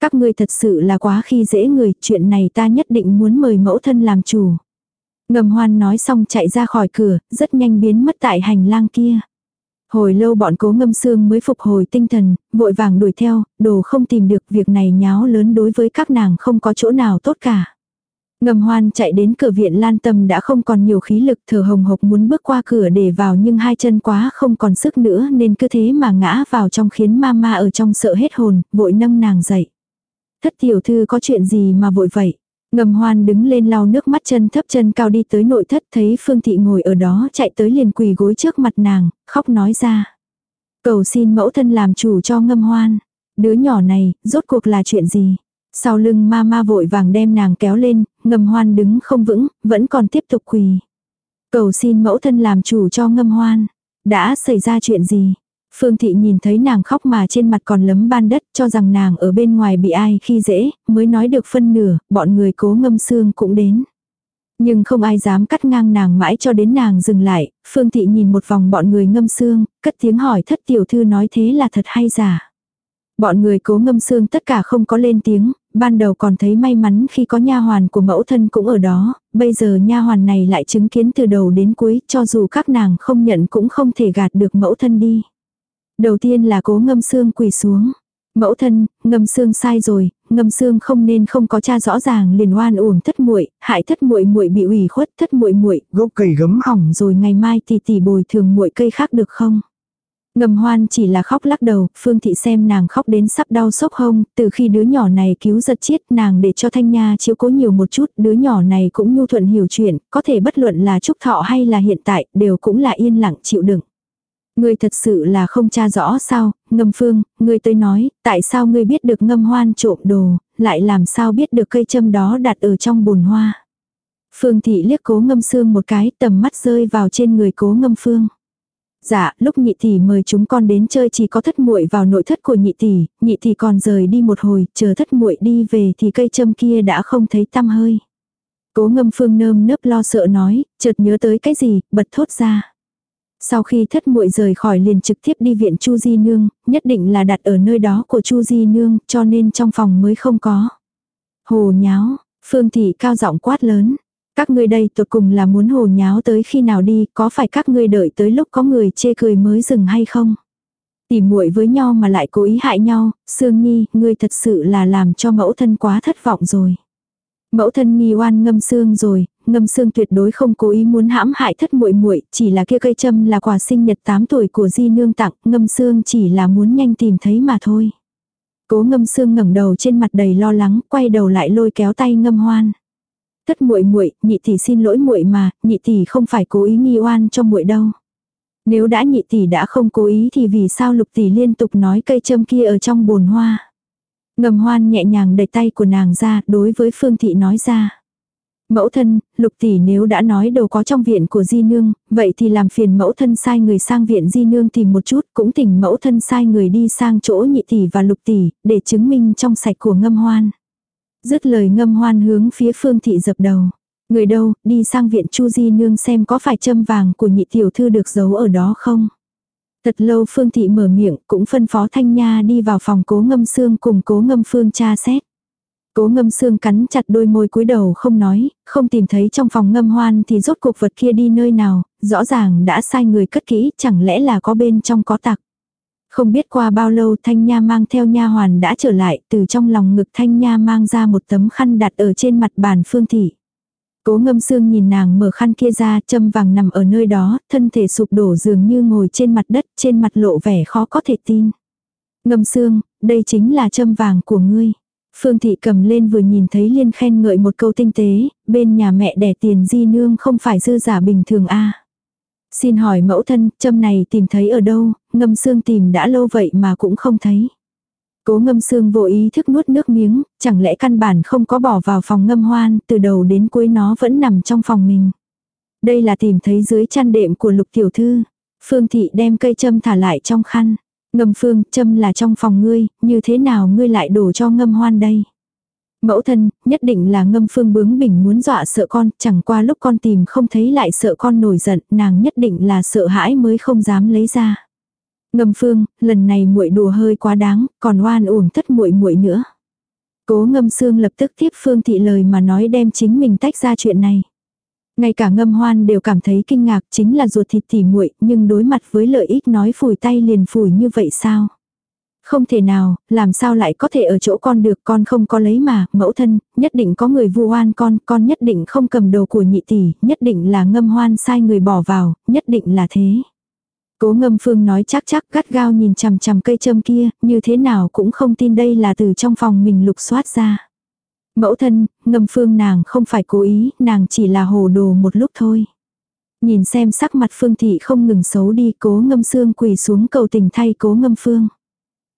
Các ngươi thật sự là quá khi dễ người, chuyện này ta nhất định muốn mời mẫu thân làm chủ. Ngầm hoan nói xong chạy ra khỏi cửa, rất nhanh biến mất tại hành lang kia. Hồi lâu bọn cố ngâm xương mới phục hồi tinh thần, vội vàng đuổi theo, đồ không tìm được việc này nháo lớn đối với các nàng không có chỗ nào tốt cả. Ngầm hoan chạy đến cửa viện lan tâm đã không còn nhiều khí lực thở hồng hộc muốn bước qua cửa để vào nhưng hai chân quá không còn sức nữa nên cứ thế mà ngã vào trong khiến mama ở trong sợ hết hồn, vội nâng nàng dậy. Thất tiểu thư có chuyện gì mà vội vậy? Ngầm hoan đứng lên lau nước mắt chân thấp chân cao đi tới nội thất thấy Phương Thị ngồi ở đó chạy tới liền quỳ gối trước mặt nàng, khóc nói ra. Cầu xin mẫu thân làm chủ cho ngâm hoan. Đứa nhỏ này, rốt cuộc là chuyện gì? Sau lưng ma ma vội vàng đem nàng kéo lên, ngâm hoan đứng không vững, vẫn còn tiếp tục quỳ. Cầu xin mẫu thân làm chủ cho ngâm hoan. Đã xảy ra chuyện gì? Phương Thị nhìn thấy nàng khóc mà trên mặt còn lấm ban đất cho rằng nàng ở bên ngoài bị ai khi dễ, mới nói được phân nửa, bọn người cố ngâm xương cũng đến. Nhưng không ai dám cắt ngang nàng mãi cho đến nàng dừng lại, Phương Thị nhìn một vòng bọn người ngâm xương, cất tiếng hỏi thất tiểu thư nói thế là thật hay giả. Bọn người cố ngâm xương tất cả không có lên tiếng, ban đầu còn thấy may mắn khi có nha hoàn của mẫu thân cũng ở đó, bây giờ nha hoàn này lại chứng kiến từ đầu đến cuối cho dù các nàng không nhận cũng không thể gạt được mẫu thân đi. Đầu tiên là cố ngâm xương quỳ xuống. Mẫu thân, ngâm xương sai rồi, ngâm xương không nên không có cha rõ ràng liền oan uổng thất muội, hại thất muội muội bị ủy khuất, thất muội muội gốc cây gấm hỏng rồi ngày mai thì tỷ bồi thường muội cây khác được không? Ngầm hoan chỉ là khóc lắc đầu, Phương Thị xem nàng khóc đến sắp đau sốc hông, từ khi đứa nhỏ này cứu giật chết nàng để cho Thanh Nha chiếu cố nhiều một chút, đứa nhỏ này cũng nhu thuận hiểu chuyện, có thể bất luận là trúc thọ hay là hiện tại, đều cũng là yên lặng chịu đựng. Ngươi thật sự là không tra rõ sao, ngâm phương, ngươi tới nói, tại sao ngươi biết được ngâm hoan trộm đồ, lại làm sao biết được cây châm đó đặt ở trong bồn hoa. Phương thị liếc cố ngâm xương một cái tầm mắt rơi vào trên người cố ngâm phương. Dạ, lúc nhị tỷ mời chúng con đến chơi chỉ có thất muội vào nội thất của nhị tỷ, nhị tỷ còn rời đi một hồi, chờ thất muội đi về thì cây châm kia đã không thấy tăm hơi. Cố ngâm phương nơm nớp lo sợ nói, chợt nhớ tới cái gì, bật thốt ra. Sau khi thất muội rời khỏi liền trực tiếp đi viện Chu Di Nương, nhất định là đặt ở nơi đó của Chu Di Nương, cho nên trong phòng mới không có. Hồ nháo, Phương Thị cao giọng quát lớn. Các ngươi đây tột cùng là muốn hồ nháo tới khi nào đi, có phải các ngươi đợi tới lúc có người chê cười mới dừng hay không? Tỉ muội với nhau mà lại cố ý hại nhau, Sương Nhi, ngươi thật sự là làm cho mẫu thân quá thất vọng rồi. Mẫu thân nghi oan ngâm xương rồi, ngâm xương tuyệt đối không cố ý muốn hãm hại thất muội muội chỉ là kia cây châm là quà sinh nhật 8 tuổi của di nương tặng, ngâm xương chỉ là muốn nhanh tìm thấy mà thôi. Cố ngâm xương ngẩng đầu trên mặt đầy lo lắng, quay đầu lại lôi kéo tay ngâm hoan. Thất muội muội, nhị tỷ xin lỗi muội mà, nhị tỷ không phải cố ý nghi oan cho muội đâu. Nếu đã nhị tỷ đã không cố ý thì vì sao lục tỷ liên tục nói cây châm kia ở trong bồn hoa. Ngầm hoan nhẹ nhàng đẩy tay của nàng ra, đối với Phương Thị nói ra. Mẫu thân, lục tỷ nếu đã nói đồ có trong viện của di nương, vậy thì làm phiền mẫu thân sai người sang viện di nương tìm một chút, cũng tỉnh mẫu thân sai người đi sang chỗ nhị tỷ và lục tỷ, để chứng minh trong sạch của ngâm hoan. Dứt lời ngâm hoan hướng phía phương thị dập đầu. Người đâu, đi sang viện chu di nương xem có phải châm vàng của nhị tiểu thư được giấu ở đó không. Thật lâu Phương Thị mở miệng cũng phân phó Thanh Nha đi vào phòng cố ngâm xương cùng cố ngâm phương tra xét. Cố ngâm xương cắn chặt đôi môi cúi đầu không nói, không tìm thấy trong phòng ngâm hoan thì rốt cuộc vật kia đi nơi nào, rõ ràng đã sai người cất kỹ, chẳng lẽ là có bên trong có tặc. Không biết qua bao lâu Thanh Nha mang theo nha hoàn đã trở lại, từ trong lòng ngực Thanh Nha mang ra một tấm khăn đặt ở trên mặt bàn phương thị. Cố ngâm xương nhìn nàng mở khăn kia ra, châm vàng nằm ở nơi đó, thân thể sụp đổ dường như ngồi trên mặt đất, trên mặt lộ vẻ khó có thể tin. Ngâm xương, đây chính là châm vàng của ngươi. Phương thị cầm lên vừa nhìn thấy liên khen ngợi một câu tinh tế, bên nhà mẹ đẻ tiền di nương không phải dư giả bình thường a Xin hỏi mẫu thân, châm này tìm thấy ở đâu, ngâm xương tìm đã lâu vậy mà cũng không thấy. Cố ngâm xương vô ý thức nuốt nước miếng, chẳng lẽ căn bản không có bỏ vào phòng ngâm hoan, từ đầu đến cuối nó vẫn nằm trong phòng mình. Đây là tìm thấy dưới chăn đệm của lục tiểu thư. Phương thị đem cây châm thả lại trong khăn. Ngâm phương, châm là trong phòng ngươi, như thế nào ngươi lại đổ cho ngâm hoan đây? Mẫu thân, nhất định là ngâm phương bướng bỉnh muốn dọa sợ con, chẳng qua lúc con tìm không thấy lại sợ con nổi giận, nàng nhất định là sợ hãi mới không dám lấy ra. Ngâm phương, lần này muội đùa hơi quá đáng, còn oan uổng thất muội muội nữa. Cố ngâm xương lập tức tiếp phương thị lời mà nói đem chính mình tách ra chuyện này. Ngay cả ngâm hoan đều cảm thấy kinh ngạc chính là ruột thịt tỉ muội nhưng đối mặt với lợi ích nói phủi tay liền phủi như vậy sao? Không thể nào, làm sao lại có thể ở chỗ con được con không có lấy mà, mẫu thân, nhất định có người vu oan con, con nhất định không cầm đầu của nhị tỷ, nhất định là ngâm hoan sai người bỏ vào, nhất định là thế. Cố ngâm phương nói chắc chắc gắt gao nhìn chằm chằm cây châm kia, như thế nào cũng không tin đây là từ trong phòng mình lục soát ra. Mẫu thân, ngâm phương nàng không phải cố ý, nàng chỉ là hồ đồ một lúc thôi. Nhìn xem sắc mặt phương thị không ngừng xấu đi cố ngâm xương quỳ xuống cầu tình thay cố ngâm phương.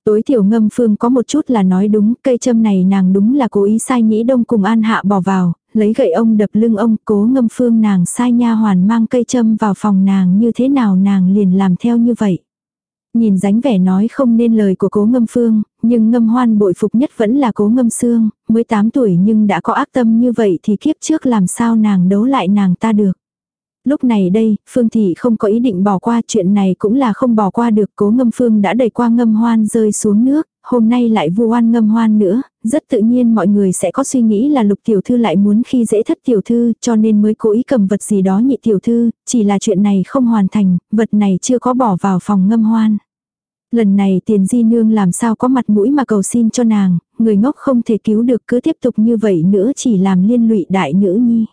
Tối thiểu ngâm phương có một chút là nói đúng, cây châm này nàng đúng là cố ý sai nhĩ đông cùng an hạ bỏ vào, lấy gậy ông đập lưng ông, cố ngâm phương nàng sai nha hoàn mang cây châm vào phòng nàng như thế nào nàng liền làm theo như vậy. Nhìn dáng vẻ nói không nên lời của cố ngâm phương, nhưng ngâm hoan bội phục nhất vẫn là cố ngâm xương, mới 8 tuổi nhưng đã có ác tâm như vậy thì kiếp trước làm sao nàng đấu lại nàng ta được. Lúc này đây, Phương Thị không có ý định bỏ qua chuyện này cũng là không bỏ qua được cố ngâm Phương đã đẩy qua ngâm hoan rơi xuống nước, hôm nay lại vu oan ngâm hoan nữa, rất tự nhiên mọi người sẽ có suy nghĩ là lục tiểu thư lại muốn khi dễ thất tiểu thư cho nên mới cố ý cầm vật gì đó nhị tiểu thư, chỉ là chuyện này không hoàn thành, vật này chưa có bỏ vào phòng ngâm hoan. Lần này tiền di nương làm sao có mặt mũi mà cầu xin cho nàng, người ngốc không thể cứu được cứ tiếp tục như vậy nữa chỉ làm liên lụy đại nữ nhi.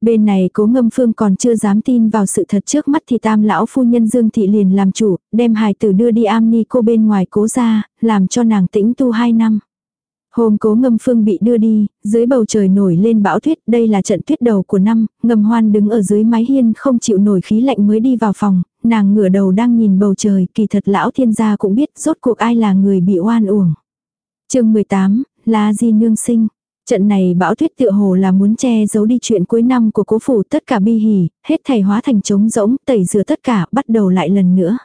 Bên này cố ngâm phương còn chưa dám tin vào sự thật trước mắt thì tam lão phu nhân Dương Thị liền làm chủ, đem hài tử đưa đi am ni cô bên ngoài cố ra, làm cho nàng tĩnh tu hai năm. Hôm cố ngâm phương bị đưa đi, dưới bầu trời nổi lên bão tuyết, đây là trận tuyết đầu của năm, ngâm hoan đứng ở dưới mái hiên không chịu nổi khí lạnh mới đi vào phòng, nàng ngửa đầu đang nhìn bầu trời, kỳ thật lão thiên gia cũng biết rốt cuộc ai là người bị oan uổng. chương 18, là di nương sinh. Trận này bão tuyết tựa hồ là muốn che giấu đi chuyện cuối năm của cố phủ tất cả bi hỉ, hết thầy hóa thành trống rỗng, tẩy rửa tất cả, bắt đầu lại lần nữa.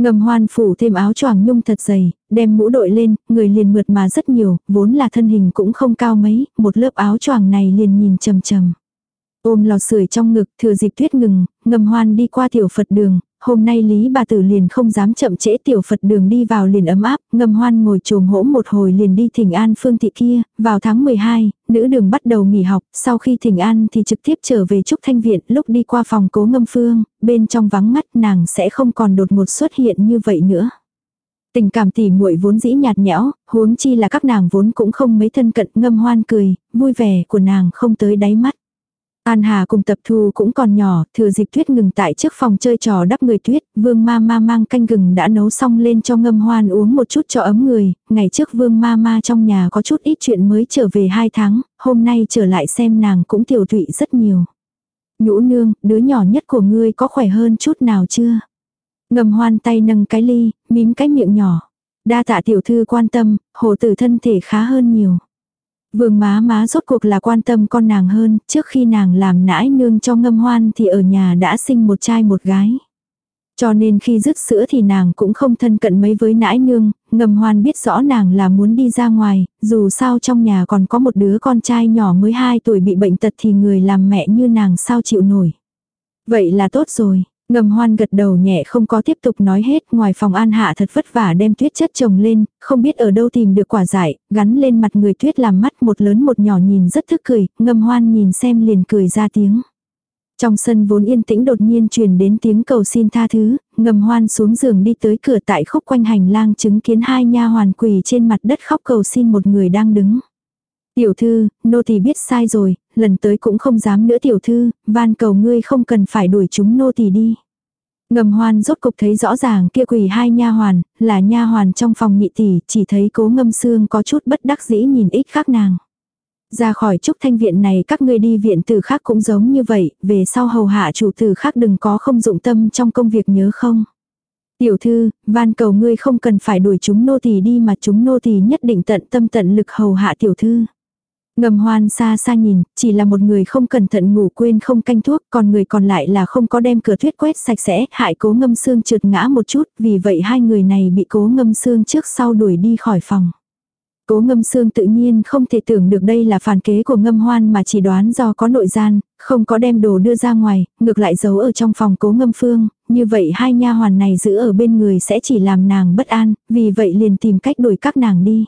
Ngầm hoan phủ thêm áo choàng nhung thật dày, đem mũ đội lên, người liền mượt mà rất nhiều, vốn là thân hình cũng không cao mấy, một lớp áo choàng này liền nhìn trầm trầm. Ôm lò sưởi trong ngực, thừa dịp tuyết ngừng, ngầm hoan đi qua tiểu Phật đường, hôm nay Lý bà tử liền không dám chậm trễ tiểu Phật đường đi vào liền ấm áp, ngầm hoan ngồi trồm hỗn một hồi liền đi thỉnh an phương thị kia, vào tháng 12, nữ đường bắt đầu nghỉ học, sau khi thỉnh an thì trực tiếp trở về Trúc Thanh Viện, lúc đi qua phòng cố ngâm phương, bên trong vắng ngắt nàng sẽ không còn đột ngột xuất hiện như vậy nữa. Tình cảm tỉ muội vốn dĩ nhạt nhẽo, huống chi là các nàng vốn cũng không mấy thân cận ngâm hoan cười, vui vẻ của nàng không tới đáy mắt. An Hà cùng tập thu cũng còn nhỏ, thừa dịp tuyết ngừng tại trước phòng chơi trò đắp người tuyết, vương ma ma mang canh gừng đã nấu xong lên cho ngâm hoan uống một chút cho ấm người, ngày trước vương ma ma trong nhà có chút ít chuyện mới trở về hai tháng, hôm nay trở lại xem nàng cũng tiểu thụy rất nhiều. Nhũ nương, đứa nhỏ nhất của ngươi có khỏe hơn chút nào chưa? Ngâm hoan tay nâng cái ly, mím cái miệng nhỏ. Đa tạ tiểu thư quan tâm, hồ tử thân thể khá hơn nhiều. Vương má má rốt cuộc là quan tâm con nàng hơn, trước khi nàng làm nãi nương cho ngâm hoan thì ở nhà đã sinh một trai một gái. Cho nên khi dứt sữa thì nàng cũng không thân cận mấy với nãi nương, ngâm hoan biết rõ nàng là muốn đi ra ngoài, dù sao trong nhà còn có một đứa con trai nhỏ mới 2 tuổi bị bệnh tật thì người làm mẹ như nàng sao chịu nổi. Vậy là tốt rồi, Ngầm hoan gật đầu nhẹ không có tiếp tục nói hết, ngoài phòng an hạ thật vất vả đem tuyết chất trồng lên, không biết ở đâu tìm được quả dại, gắn lên mặt người tuyết làm mắt một lớn một nhỏ nhìn rất thức cười, ngầm hoan nhìn xem liền cười ra tiếng. Trong sân vốn yên tĩnh đột nhiên truyền đến tiếng cầu xin tha thứ, ngầm hoan xuống giường đi tới cửa tại khúc quanh hành lang chứng kiến hai nha hoàn quỳ trên mặt đất khóc cầu xin một người đang đứng. Tiểu thư, nô tỳ biết sai rồi, lần tới cũng không dám nữa tiểu thư, van cầu ngươi không cần phải đuổi chúng nô tỳ đi. Ngầm hoan rốt cục thấy rõ ràng kia quỳ hai nha hoàn, là nha hoàn trong phòng nhị tỷ, chỉ thấy cố ngâm xương có chút bất đắc dĩ nhìn ích khác nàng. Ra khỏi trúc thanh viện này các ngươi đi viện tử khác cũng giống như vậy, về sau hầu hạ chủ tử khác đừng có không dụng tâm trong công việc nhớ không. Tiểu thư, van cầu ngươi không cần phải đuổi chúng nô tỳ đi mà chúng nô tỳ nhất định tận tâm tận lực hầu hạ tiểu thư. Ngầm hoan xa xa nhìn, chỉ là một người không cẩn thận ngủ quên không canh thuốc, còn người còn lại là không có đem cửa thuyết quét sạch sẽ, hại cố ngâm xương trượt ngã một chút, vì vậy hai người này bị cố ngâm xương trước sau đuổi đi khỏi phòng. Cố ngâm xương tự nhiên không thể tưởng được đây là phản kế của ngâm hoan mà chỉ đoán do có nội gian, không có đem đồ đưa ra ngoài, ngược lại giấu ở trong phòng cố ngâm phương, như vậy hai nha hoàn này giữ ở bên người sẽ chỉ làm nàng bất an, vì vậy liền tìm cách đuổi các nàng đi.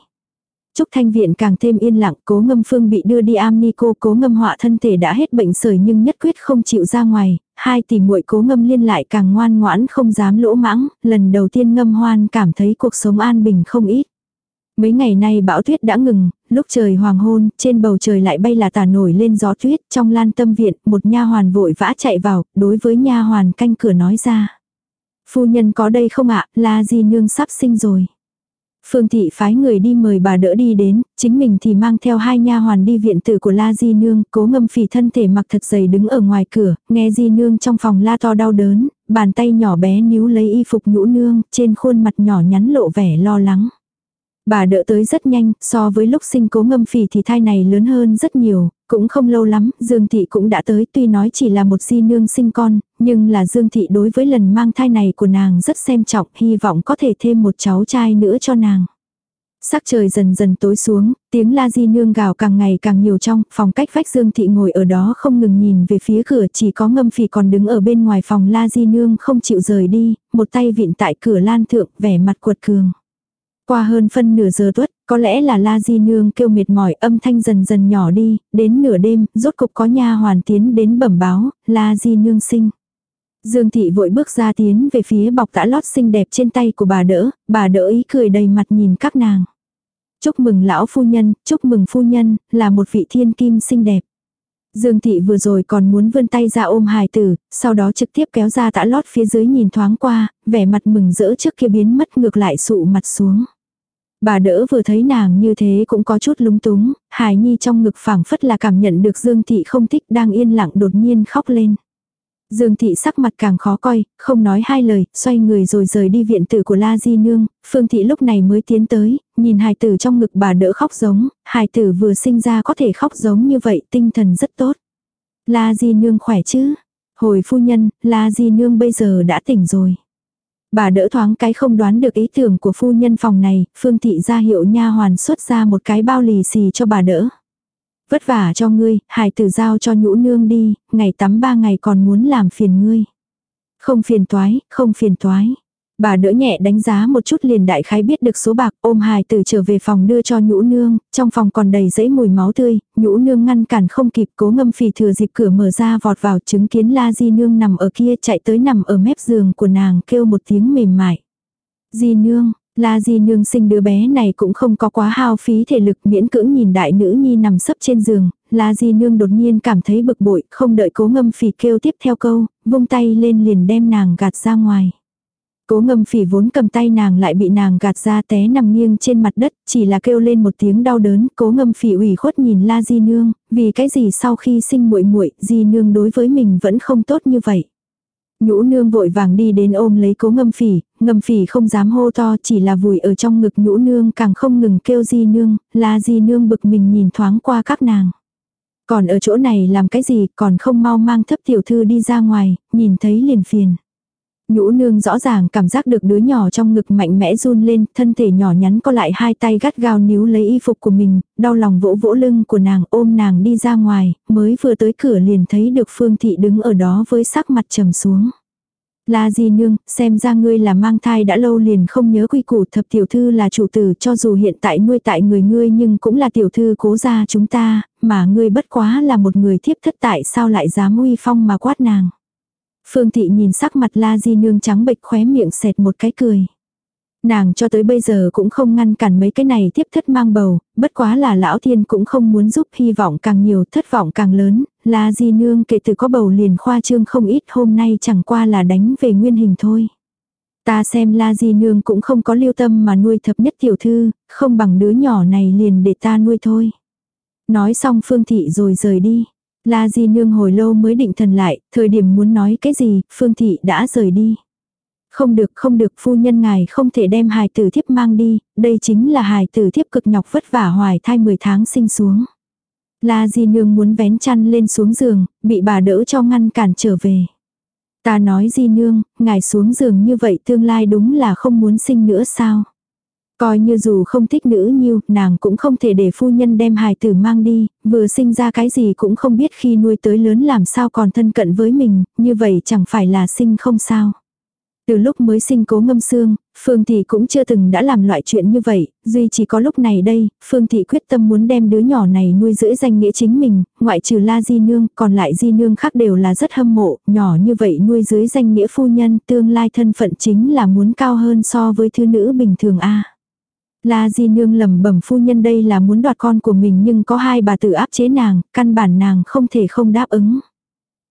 Trúc Thanh Viện càng thêm yên lặng, cố ngâm phương bị đưa đi am ni cô, cố ngâm họa thân thể đã hết bệnh sởi nhưng nhất quyết không chịu ra ngoài, hai tỷ muội cố ngâm liên lại càng ngoan ngoãn không dám lỗ mãng, lần đầu tiên ngâm hoan cảm thấy cuộc sống an bình không ít. Mấy ngày nay bão tuyết đã ngừng, lúc trời hoàng hôn, trên bầu trời lại bay là tả nổi lên gió tuyết, trong lan tâm viện, một nha hoàn vội vã chạy vào, đối với nha hoàn canh cửa nói ra. Phu nhân có đây không ạ, là gì nương sắp sinh rồi. Phương thị phái người đi mời bà đỡ đi đến, chính mình thì mang theo hai nha hoàn đi viện tử của La Di Nương, cố ngâm phì thân thể mặc thật dày đứng ở ngoài cửa, nghe Di Nương trong phòng la to đau đớn, bàn tay nhỏ bé níu lấy y phục nhũ nương, trên khuôn mặt nhỏ nhắn lộ vẻ lo lắng. Bà đỡ tới rất nhanh, so với lúc sinh cố ngâm phì thì thai này lớn hơn rất nhiều, cũng không lâu lắm, Dương Thị cũng đã tới tuy nói chỉ là một di nương sinh con, nhưng là Dương Thị đối với lần mang thai này của nàng rất xem trọng, hy vọng có thể thêm một cháu trai nữa cho nàng. Sắc trời dần dần tối xuống, tiếng la di nương gào càng ngày càng nhiều trong, phòng cách vách Dương Thị ngồi ở đó không ngừng nhìn về phía cửa chỉ có ngâm phì còn đứng ở bên ngoài phòng la di nương không chịu rời đi, một tay vịn tại cửa lan thượng vẻ mặt cuột cường. Qua hơn phân nửa giờ tuất, có lẽ là La Di Nương kêu mệt mỏi âm thanh dần dần nhỏ đi, đến nửa đêm, rốt cục có nha hoàn tiến đến bẩm báo, La Di Nương sinh. Dương thị vội bước ra tiến về phía bọc tã lót xinh đẹp trên tay của bà đỡ, bà đỡ ý cười đầy mặt nhìn các nàng. Chúc mừng lão phu nhân, chúc mừng phu nhân, là một vị thiên kim xinh đẹp. Dương thị vừa rồi còn muốn vươn tay ra ôm hài tử, sau đó trực tiếp kéo ra tã lót phía dưới nhìn thoáng qua, vẻ mặt mừng rỡ trước kia biến mất ngược lại sụ mặt xuống. Bà đỡ vừa thấy nàng như thế cũng có chút lúng túng, hài nhi trong ngực phảng phất là cảm nhận được Dương thị không thích đang yên lặng đột nhiên khóc lên. Dương thị sắc mặt càng khó coi, không nói hai lời, xoay người rồi rời đi viện tử của La Di Nương, Phương thị lúc này mới tiến tới, nhìn hài tử trong ngực bà đỡ khóc giống, hài tử vừa sinh ra có thể khóc giống như vậy, tinh thần rất tốt. La Di Nương khỏe chứ? Hồi phu nhân, La Di Nương bây giờ đã tỉnh rồi. Bà đỡ thoáng cái không đoán được ý tưởng của phu nhân phòng này, Phương thị ra hiệu nha hoàn xuất ra một cái bao lì xì cho bà đỡ. Vất vả cho ngươi, hài tử giao cho nhũ nương đi, ngày tắm ba ngày còn muốn làm phiền ngươi. Không phiền toái, không phiền toái. Bà đỡ nhẹ đánh giá một chút liền đại khái biết được số bạc ôm hài tử trở về phòng đưa cho nhũ nương, trong phòng còn đầy giấy mùi máu tươi, nhũ nương ngăn cản không kịp cố ngâm phì thừa dịp cửa mở ra vọt vào chứng kiến la di nương nằm ở kia chạy tới nằm ở mép giường của nàng kêu một tiếng mềm mại. Di nương, La Di nương sinh đứa bé này cũng không có quá hao phí thể lực miễn cưỡng nhìn đại nữ nhi nằm sấp trên giường, La Di nương đột nhiên cảm thấy bực bội, không đợi cố ngâm phì kêu tiếp theo câu, vung tay lên liền đem nàng gạt ra ngoài. Cố ngâm phỉ vốn cầm tay nàng lại bị nàng gạt ra té nằm nghiêng trên mặt đất, chỉ là kêu lên một tiếng đau đớn, cố ngâm phỉ ủy khuất nhìn la di nương, vì cái gì sau khi sinh muội muội di nương đối với mình vẫn không tốt như vậy. Nhũ nương vội vàng đi đến ôm lấy cố ngâm phỉ, ngâm phỉ không dám hô to chỉ là vùi ở trong ngực nhũ nương càng không ngừng kêu di nương, la di nương bực mình nhìn thoáng qua các nàng. Còn ở chỗ này làm cái gì còn không mau mang thấp tiểu thư đi ra ngoài, nhìn thấy liền phiền. Nhũ nương rõ ràng cảm giác được đứa nhỏ trong ngực mạnh mẽ run lên, thân thể nhỏ nhắn có lại hai tay gắt gao níu lấy y phục của mình, đau lòng vỗ vỗ lưng của nàng ôm nàng đi ra ngoài, mới vừa tới cửa liền thấy được Phương Thị đứng ở đó với sắc mặt trầm xuống. La Di Nương, xem ra ngươi là mang thai đã lâu liền không nhớ quy củ thập tiểu thư là chủ tử cho dù hiện tại nuôi tại người ngươi nhưng cũng là tiểu thư cố gia chúng ta, mà ngươi bất quá là một người thiếp thất tại sao lại dám uy phong mà quát nàng. Phương Thị nhìn sắc mặt La Di Nương trắng bệch khóe miệng xẹt một cái cười. Nàng cho tới bây giờ cũng không ngăn cản mấy cái này tiếp thất mang bầu, bất quá là lão thiên cũng không muốn giúp hy vọng càng nhiều thất vọng càng lớn, La Di Nương kể từ có bầu liền khoa trương không ít hôm nay chẳng qua là đánh về nguyên hình thôi. Ta xem La Di Nương cũng không có lưu tâm mà nuôi thập nhất tiểu thư, không bằng đứa nhỏ này liền để ta nuôi thôi. Nói xong Phương Thị rồi rời đi. La Di Nương hồi lâu mới định thần lại, thời điểm muốn nói cái gì, Phương Thị đã rời đi. Không được không được phu nhân ngài không thể đem hài tử thiếp mang đi, đây chính là hài tử thiếp cực nhọc vất vả hoài thai 10 tháng sinh xuống. La Di Nương muốn vén chăn lên xuống giường, bị bà đỡ cho ngăn cản trở về. Ta nói Di Nương, ngài xuống giường như vậy tương lai đúng là không muốn sinh nữa sao? Coi như dù không thích nữ nhiêu, nàng cũng không thể để phu nhân đem hài tử mang đi, vừa sinh ra cái gì cũng không biết khi nuôi tới lớn làm sao còn thân cận với mình, như vậy chẳng phải là sinh không sao. Từ lúc mới sinh cố ngâm xương, Phương Thị cũng chưa từng đã làm loại chuyện như vậy, duy chỉ có lúc này đây, Phương Thị quyết tâm muốn đem đứa nhỏ này nuôi dưỡng danh nghĩa chính mình, ngoại trừ La Di Nương, còn lại Di Nương khác đều là rất hâm mộ, nhỏ như vậy nuôi dưới danh nghĩa phu nhân, tương lai thân phận chính là muốn cao hơn so với thư nữ bình thường a. La Di Nương lầm bẩm phu nhân đây là muốn đoạt con của mình nhưng có hai bà tử áp chế nàng, căn bản nàng không thể không đáp ứng.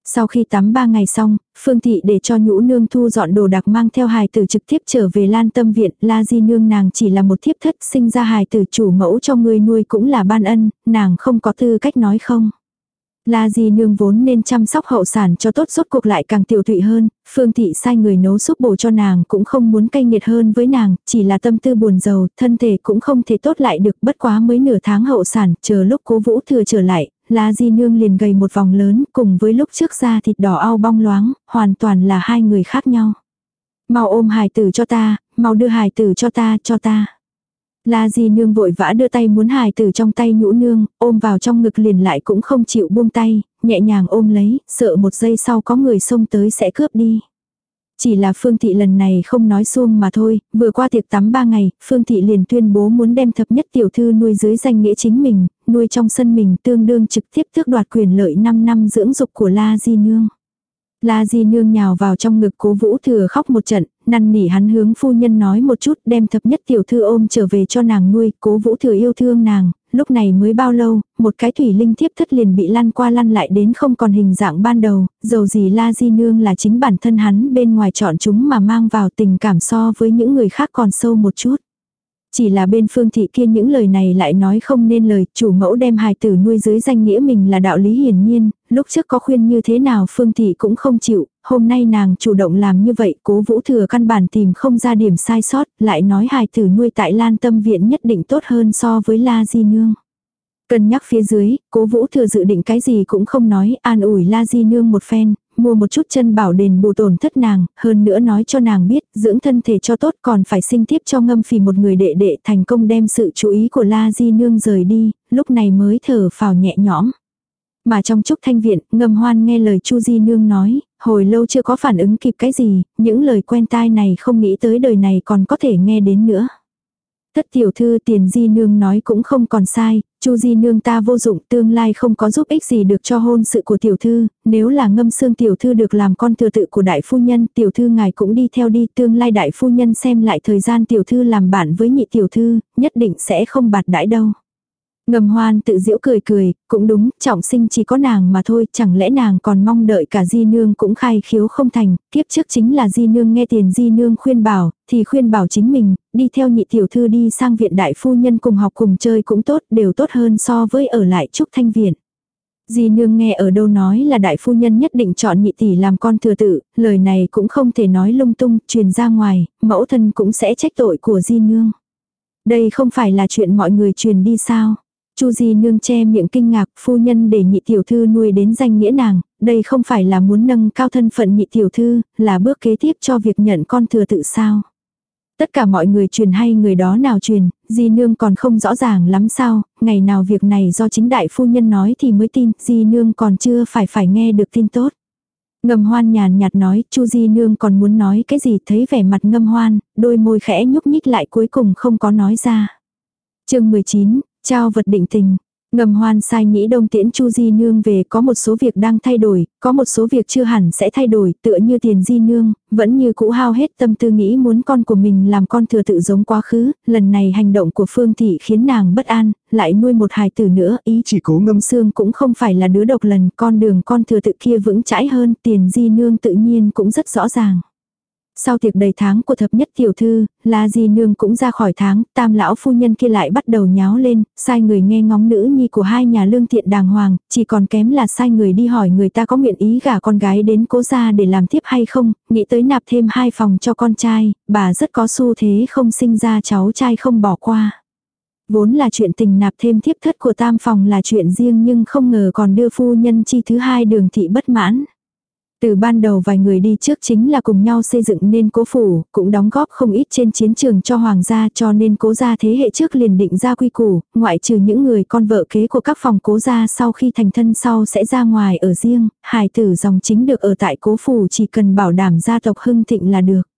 Sau khi tắm ba ngày xong, Phương Thị để cho nhũ nương thu dọn đồ đạc mang theo hài tử trực tiếp trở về lan tâm viện, La Di nương nàng chỉ là một thiếp thất sinh ra hài tử chủ mẫu cho người nuôi cũng là ban ân, nàng không có tư cách nói không. La Di nương vốn nên chăm sóc hậu sản cho tốt rốt cuộc lại càng tiểu thụy hơn, Phương Thị sai người nấu súp bổ cho nàng cũng không muốn cay nghiệt hơn với nàng, chỉ là tâm tư buồn giàu, thân thể cũng không thể tốt lại được bất quá mới nửa tháng hậu sản, chờ lúc cố vũ thừa trở lại, La Di nương liền gầy một vòng lớn cùng với lúc trước da thịt đỏ ao bong loáng, hoàn toàn là hai người khác nhau. Mau ôm hài tử cho ta, mau đưa hài tử cho ta, cho ta. La Di nương vội vã đưa tay muốn hài từ trong tay nhũ nương, ôm vào trong ngực liền lại cũng không chịu buông tay, nhẹ nhàng ôm lấy, sợ một giây sau có người xông tới sẽ cướp đi. Chỉ là Phương Thị lần này không nói xuông mà thôi, vừa qua tiệc tắm ba ngày, Phương Thị liền tuyên bố muốn đem thập nhất tiểu thư nuôi dưới danh nghĩa chính mình, nuôi trong sân mình tương đương trực tiếp tước đoạt quyền lợi 5 năm dưỡng dục của La Di Nương. La Di Nương nhào vào trong ngực cố vũ thừa khóc một trận, năn nỉ hắn hướng phu nhân nói một chút đem thập nhất tiểu thư ôm trở về cho nàng nuôi, cố vũ thừa yêu thương nàng, lúc này mới bao lâu, một cái thủy linh thiếp thất liền bị lăn qua lăn lại đến không còn hình dạng ban đầu, dầu gì La Di Nương là chính bản thân hắn bên ngoài chọn chúng mà mang vào tình cảm so với những người khác còn sâu một chút. Chỉ là bên phương thị kia những lời này lại nói không nên lời, chủ mẫu đem hài tử nuôi dưới danh nghĩa mình là đạo lý hiển nhiên, lúc trước có khuyên như thế nào phương thị cũng không chịu, hôm nay nàng chủ động làm như vậy, cố vũ thừa căn bản tìm không ra điểm sai sót, lại nói hài tử nuôi tại lan tâm viện nhất định tốt hơn so với la di nương. Cân nhắc phía dưới, cố vũ thừa dự định cái gì cũng không nói, an ủi la di nương một phen, mua một chút chân bảo đền bù tổn thất nàng, hơn nữa nói cho nàng biết, dưỡng thân thể cho tốt còn phải sinh tiếp cho ngâm phì một người đệ đệ thành công đem sự chú ý của La Di Nương rời đi, lúc này mới thở phào nhẹ nhõm. Mà trong trúc thanh viện, ngâm hoan nghe lời Chu Di Nương nói, hồi lâu chưa có phản ứng kịp cái gì, những lời quen tai này không nghĩ tới đời này còn có thể nghe đến nữa. Thất tiểu thư tiền di nương nói cũng không còn sai, chu di nương ta vô dụng tương lai không có giúp ích gì được cho hôn sự của tiểu thư, nếu là ngâm xương tiểu thư được làm con thừa tự của đại phu nhân, tiểu thư ngài cũng đi theo đi, tương lai đại phu nhân xem lại thời gian tiểu thư làm bạn với nhị tiểu thư, nhất định sẽ không bạt đãi đâu. Ngầm hoan tự diễu cười cười, cũng đúng, trọng sinh chỉ có nàng mà thôi, chẳng lẽ nàng còn mong đợi cả di nương cũng khai khiếu không thành, kiếp trước chính là di nương nghe tiền di nương khuyên bảo, thì khuyên bảo chính mình, đi theo nhị tiểu thư đi sang viện đại phu nhân cùng học cùng chơi cũng tốt, đều tốt hơn so với ở lại trúc thanh viện. Di nương nghe ở đâu nói là đại phu nhân nhất định chọn nhị tỷ làm con thừa tự, lời này cũng không thể nói lung tung, truyền ra ngoài, mẫu thân cũng sẽ trách tội của di nương. Đây không phải là chuyện mọi người truyền đi sao. Chu Di nương che miệng kinh ngạc, phu nhân để nhị tiểu thư nuôi đến danh nghĩa nàng, đây không phải là muốn nâng cao thân phận nhị tiểu thư, là bước kế tiếp cho việc nhận con thừa tự sao. Tất cả mọi người truyền hay người đó nào truyền, Di nương còn không rõ ràng lắm sao, ngày nào việc này do chính đại phu nhân nói thì mới tin, Di nương còn chưa phải phải nghe được tin tốt. Ngâm hoan nhàn nhạt nói, Chu Di nương còn muốn nói cái gì thấy vẻ mặt ngâm hoan, đôi môi khẽ nhúc nhích lại cuối cùng không có nói ra. chương 19, Trao vật định tình. Ngầm hoan sai nhĩ đông tiễn chu di nương về có một số việc đang thay đổi, có một số việc chưa hẳn sẽ thay đổi, tựa như tiền di nương, vẫn như cũ hao hết tâm tư nghĩ muốn con của mình làm con thừa tự giống quá khứ, lần này hành động của phương thị khiến nàng bất an, lại nuôi một hài tử nữa, ý chỉ cố ngâm xương cũng không phải là đứa độc lần, con đường con thừa tự kia vững chãi hơn, tiền di nương tự nhiên cũng rất rõ ràng. Sau tiệc đầy tháng của thập nhất tiểu thư, La Di Nương cũng ra khỏi tháng, tam lão phu nhân kia lại bắt đầu nháo lên, sai người nghe ngóng nữ nhi của hai nhà lương thiện đàng hoàng, chỉ còn kém là sai người đi hỏi người ta có nguyện ý gả con gái đến cố gia để làm tiếp hay không, nghĩ tới nạp thêm hai phòng cho con trai, bà rất có xu thế không sinh ra cháu trai không bỏ qua. Vốn là chuyện tình nạp thêm thiếp thất của tam phòng là chuyện riêng nhưng không ngờ còn đưa phu nhân chi thứ hai đường thị bất mãn. Từ ban đầu vài người đi trước chính là cùng nhau xây dựng nên cố phủ, cũng đóng góp không ít trên chiến trường cho hoàng gia cho nên cố gia thế hệ trước liền định ra quy củ, ngoại trừ những người con vợ kế của các phòng cố gia sau khi thành thân sau sẽ ra ngoài ở riêng, hài tử dòng chính được ở tại cố phủ chỉ cần bảo đảm gia tộc hưng thịnh là được.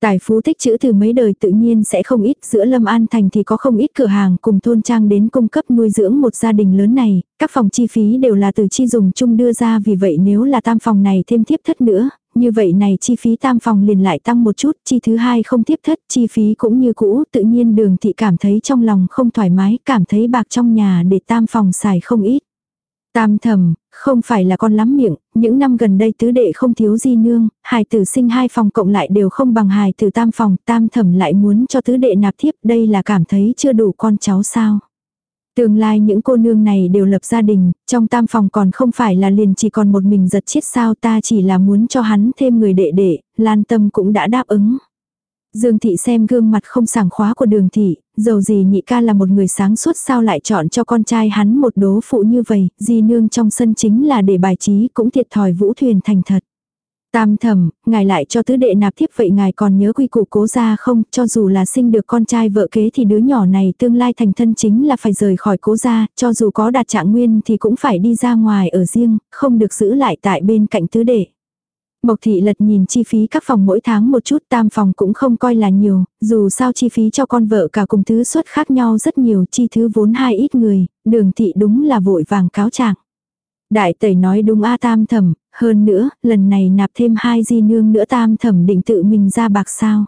Tài phú tích chữ từ mấy đời tự nhiên sẽ không ít, giữa Lâm An Thành thì có không ít cửa hàng cùng thôn trang đến cung cấp nuôi dưỡng một gia đình lớn này, các phòng chi phí đều là từ chi dùng chung đưa ra vì vậy nếu là tam phòng này thêm tiếp thất nữa, như vậy này chi phí tam phòng liền lại tăng một chút, chi thứ hai không tiếp thất, chi phí cũng như cũ, tự nhiên đường thị cảm thấy trong lòng không thoải mái, cảm thấy bạc trong nhà để tam phòng xài không ít. Tam thầm, không phải là con lắm miệng, những năm gần đây tứ đệ không thiếu di nương, hài tử sinh hai phòng cộng lại đều không bằng hài tử tam phòng, tam thầm lại muốn cho tứ đệ nạp thiếp, đây là cảm thấy chưa đủ con cháu sao. Tương lai những cô nương này đều lập gia đình, trong tam phòng còn không phải là liền chỉ còn một mình giật chết sao ta chỉ là muốn cho hắn thêm người đệ đệ, lan tâm cũng đã đáp ứng. Dương thị xem gương mặt không sảng khóa của đường thị, dầu gì nhị ca là một người sáng suốt sao lại chọn cho con trai hắn một đố phụ như vậy, di nương trong sân chính là để bài trí cũng thiệt thòi vũ thuyền thành thật. Tam thẩm, ngài lại cho tứ đệ nạp thiếp vậy ngài còn nhớ quy củ cố gia không, cho dù là sinh được con trai vợ kế thì đứa nhỏ này tương lai thành thân chính là phải rời khỏi cố gia, cho dù có đạt trạng nguyên thì cũng phải đi ra ngoài ở riêng, không được giữ lại tại bên cạnh tứ đệ. Mộc thị lật nhìn chi phí các phòng mỗi tháng một chút tam phòng cũng không coi là nhiều, dù sao chi phí cho con vợ cả cùng thứ suất khác nhau rất nhiều chi thứ vốn hai ít người, đường thị đúng là vội vàng cáo trạng. Đại tẩy nói đúng a tam thẩm, hơn nữa, lần này nạp thêm hai di nương nữa tam thẩm định tự mình ra bạc sao.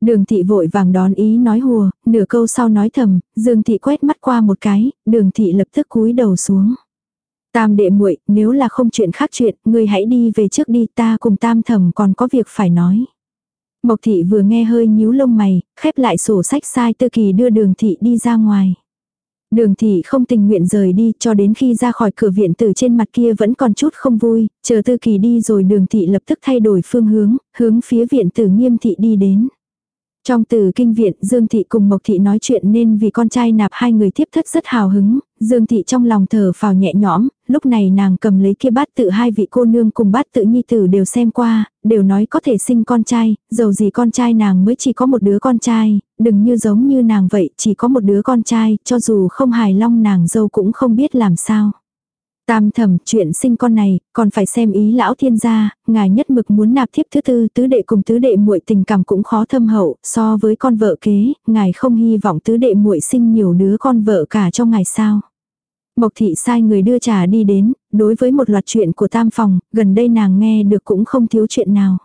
Đường thị vội vàng đón ý nói hùa, nửa câu sau nói thầm, dương thị quét mắt qua một cái, đường thị lập tức cúi đầu xuống. Tam đệ muội, nếu là không chuyện khác chuyện, ngươi hãy đi về trước đi, ta cùng Tam thẩm còn có việc phải nói. Mộc thị vừa nghe hơi nhíu lông mày, khép lại sổ sách sai tư kỳ đưa đường thị đi ra ngoài. Đường thị không tình nguyện rời đi cho đến khi ra khỏi cửa viện từ trên mặt kia vẫn còn chút không vui, chờ tư kỳ đi rồi đường thị lập tức thay đổi phương hướng, hướng phía viện tử nghiêm thị đi đến. Trong từ kinh viện, Dương Thị cùng Mộc Thị nói chuyện nên vì con trai nạp hai người tiếp thất rất hào hứng, Dương Thị trong lòng thở phào nhẹ nhõm, lúc này nàng cầm lấy kia bát tự hai vị cô nương cùng bát tự nhi tử đều xem qua, đều nói có thể sinh con trai, dầu gì con trai nàng mới chỉ có một đứa con trai, đừng như giống như nàng vậy, chỉ có một đứa con trai, cho dù không hài long nàng dâu cũng không biết làm sao. Tam thẩm chuyện sinh con này, còn phải xem ý lão thiên gia, ngài nhất mực muốn nạp thiếp thứ tư tứ đệ cùng tứ đệ muội tình cảm cũng khó thâm hậu, so với con vợ kế, ngài không hy vọng tứ đệ muội sinh nhiều đứa con vợ cả cho ngài sao. Mộc thị sai người đưa trà đi đến, đối với một loạt chuyện của tam phòng, gần đây nàng nghe được cũng không thiếu chuyện nào.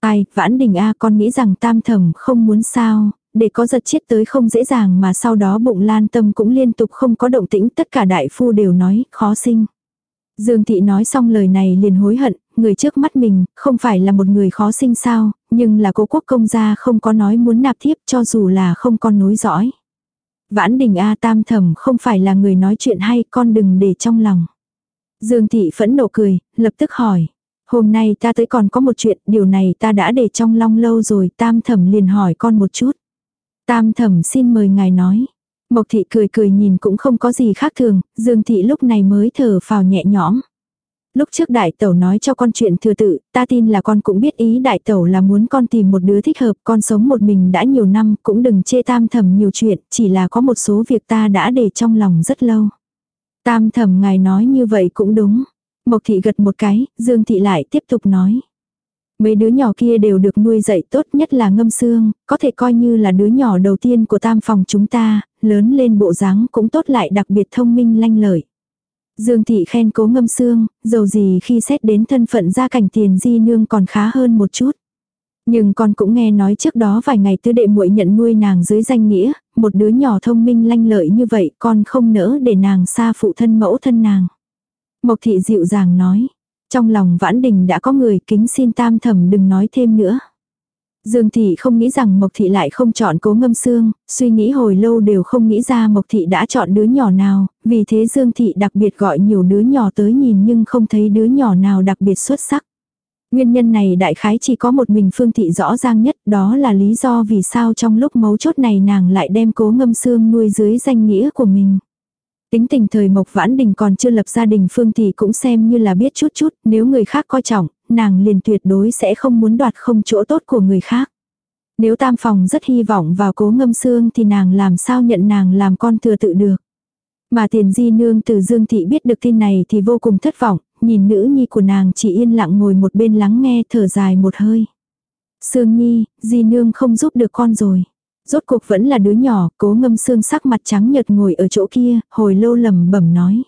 Ai, vãn đình A con nghĩ rằng tam thẩm không muốn sao, để có giật chết tới không dễ dàng mà sau đó bụng lan tâm cũng liên tục không có động tĩnh tất cả đại phu đều nói khó sinh. Dương thị nói xong lời này liền hối hận, người trước mắt mình không phải là một người khó sinh sao, nhưng là cố quốc công gia không có nói muốn nạp thiếp cho dù là không con nối dõi. Vãn đình A tam thẩm không phải là người nói chuyện hay con đừng để trong lòng. Dương thị phẫn nộ cười, lập tức hỏi. Hôm nay ta tới còn có một chuyện, điều này ta đã để trong lòng lâu rồi, tam thẩm liền hỏi con một chút. Tam thẩm xin mời ngài nói. Mộc thị cười cười nhìn cũng không có gì khác thường, Dương thị lúc này mới thở phào nhẹ nhõm. Lúc trước đại tẩu nói cho con chuyện thừa tự, ta tin là con cũng biết ý đại tẩu là muốn con tìm một đứa thích hợp, con sống một mình đã nhiều năm, cũng đừng chê tam thẩm nhiều chuyện, chỉ là có một số việc ta đã để trong lòng rất lâu. Tam thẩm ngài nói như vậy cũng đúng. Mộc thị gật một cái, Dương thị lại tiếp tục nói. Mấy đứa nhỏ kia đều được nuôi dạy tốt nhất là ngâm xương, có thể coi như là đứa nhỏ đầu tiên của tam phòng chúng ta, lớn lên bộ dáng cũng tốt lại đặc biệt thông minh lanh lợi. Dương thị khen cố ngâm xương, dầu gì khi xét đến thân phận gia cảnh tiền di nương còn khá hơn một chút. Nhưng con cũng nghe nói trước đó vài ngày tứ đệ muội nhận nuôi nàng dưới danh nghĩa, một đứa nhỏ thông minh lanh lợi như vậy con không nỡ để nàng xa phụ thân mẫu thân nàng. Mộc thị dịu dàng nói, trong lòng vãn đình đã có người kính xin tam thẩm đừng nói thêm nữa. Dương thị không nghĩ rằng Mộc thị lại không chọn cố ngâm xương, suy nghĩ hồi lâu đều không nghĩ ra Mộc thị đã chọn đứa nhỏ nào, vì thế Dương thị đặc biệt gọi nhiều đứa nhỏ tới nhìn nhưng không thấy đứa nhỏ nào đặc biệt xuất sắc. Nguyên nhân này đại khái chỉ có một mình Phương Thị rõ ràng nhất, đó là lý do vì sao trong lúc mấu chốt này nàng lại đem cố ngâm xương nuôi dưới danh nghĩa của mình. Tính tình thời Mộc Vãn Đình còn chưa lập gia đình Phương Thị cũng xem như là biết chút chút, nếu người khác coi trọng, nàng liền tuyệt đối sẽ không muốn đoạt không chỗ tốt của người khác. Nếu tam phòng rất hy vọng vào cố ngâm xương thì nàng làm sao nhận nàng làm con thừa tự được. Mà tiền di nương từ Dương Thị biết được tin này thì vô cùng thất vọng, nhìn nữ nhi của nàng chỉ yên lặng ngồi một bên lắng nghe thở dài một hơi. Sương nhi, di nương không giúp được con rồi. Rốt cuộc vẫn là đứa nhỏ, cố ngâm xương sắc mặt trắng nhợt ngồi ở chỗ kia, hồi lâu lầm bẩm nói.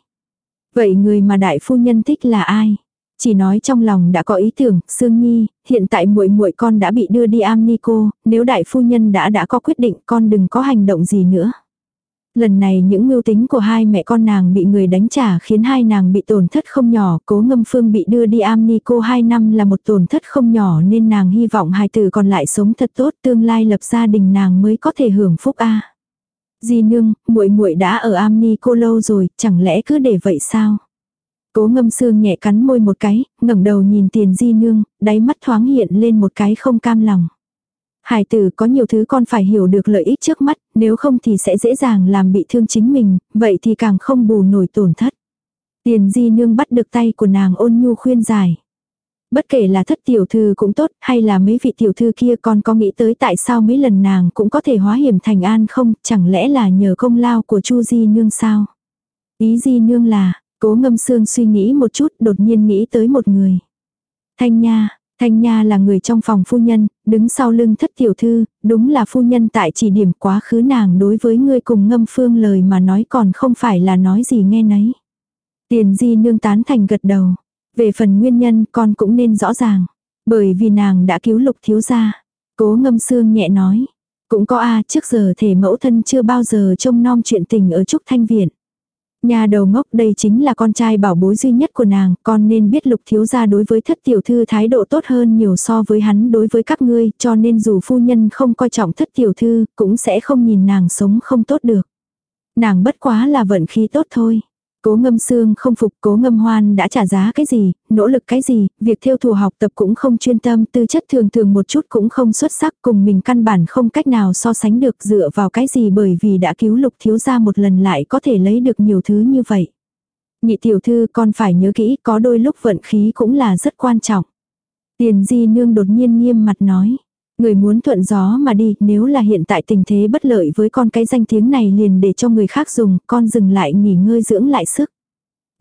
Vậy người mà đại phu nhân thích là ai? Chỉ nói trong lòng đã có ý tưởng, Sương Nhi, hiện tại muội muội con đã bị đưa đi am ni cô, nếu đại phu nhân đã đã có quyết định con đừng có hành động gì nữa. Lần này những mưu tính của hai mẹ con nàng bị người đánh trả khiến hai nàng bị tổn thất không nhỏ, cố ngâm phương bị đưa đi am ni cô hai năm là một tổn thất không nhỏ nên nàng hy vọng hai tử còn lại sống thật tốt tương lai lập gia đình nàng mới có thể hưởng phúc a. Di nương, muội muội đã ở am ni cô lâu rồi, chẳng lẽ cứ để vậy sao? Cố ngâm xương nhẹ cắn môi một cái, ngẩng đầu nhìn tiền di nương, đáy mắt thoáng hiện lên một cái không cam lòng. Hải tử có nhiều thứ con phải hiểu được lợi ích trước mắt, nếu không thì sẽ dễ dàng làm bị thương chính mình, vậy thì càng không bù nổi tổn thất. Tiền di nương bắt được tay của nàng ôn nhu khuyên giải. Bất kể là thất tiểu thư cũng tốt, hay là mấy vị tiểu thư kia con có nghĩ tới tại sao mấy lần nàng cũng có thể hóa hiểm thành an không, chẳng lẽ là nhờ công lao của chu di nương sao? Ý di nương là, cố ngâm xương suy nghĩ một chút đột nhiên nghĩ tới một người. Thanh nha, Thanh Nha là người trong phòng phu nhân, đứng sau lưng thất tiểu thư, đúng là phu nhân tại chỉ điểm quá khứ nàng đối với ngươi cùng ngâm phương lời mà nói còn không phải là nói gì nghe nấy. Tiền di nương tán thành gật đầu. Về phần nguyên nhân con cũng nên rõ ràng. Bởi vì nàng đã cứu lục thiếu gia. Cố ngâm xương nhẹ nói. Cũng có a trước giờ thể mẫu thân chưa bao giờ trông nom chuyện tình ở Trúc Thanh Viện. Nhà đầu ngốc đây chính là con trai bảo bối duy nhất của nàng, con nên biết lục thiếu gia đối với thất tiểu thư thái độ tốt hơn nhiều so với hắn đối với các ngươi, cho nên dù phu nhân không coi trọng thất tiểu thư, cũng sẽ không nhìn nàng sống không tốt được. Nàng bất quá là vận khí tốt thôi. Cố ngâm xương không phục cố ngâm hoan đã trả giá cái gì, nỗ lực cái gì, việc theo thù học tập cũng không chuyên tâm, tư chất thường thường một chút cũng không xuất sắc cùng mình căn bản không cách nào so sánh được dựa vào cái gì bởi vì đã cứu lục thiếu ra một lần lại có thể lấy được nhiều thứ như vậy. Nhị tiểu thư con phải nhớ kỹ có đôi lúc vận khí cũng là rất quan trọng. Tiền di nương đột nhiên nghiêm mặt nói. Người muốn thuận gió mà đi, nếu là hiện tại tình thế bất lợi với con cái danh tiếng này liền để cho người khác dùng, con dừng lại nghỉ ngơi dưỡng lại sức.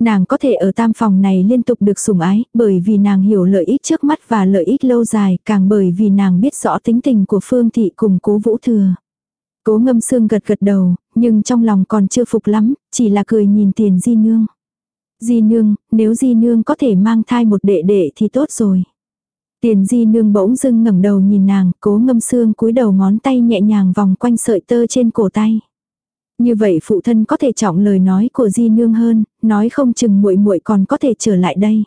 Nàng có thể ở tam phòng này liên tục được sủng ái, bởi vì nàng hiểu lợi ích trước mắt và lợi ích lâu dài, càng bởi vì nàng biết rõ tính tình của Phương Thị cùng cố Vũ Thừa. Cố ngâm xương gật gật đầu, nhưng trong lòng còn chưa phục lắm, chỉ là cười nhìn tiền di nương. Di nương, nếu di nương có thể mang thai một đệ đệ thì tốt rồi. Tiền di nương bỗng dưng ngẩng đầu nhìn nàng, cố ngâm xương cúi đầu ngón tay nhẹ nhàng vòng quanh sợi tơ trên cổ tay. Như vậy phụ thân có thể trọng lời nói của di nương hơn, nói không chừng muội muội còn có thể trở lại đây.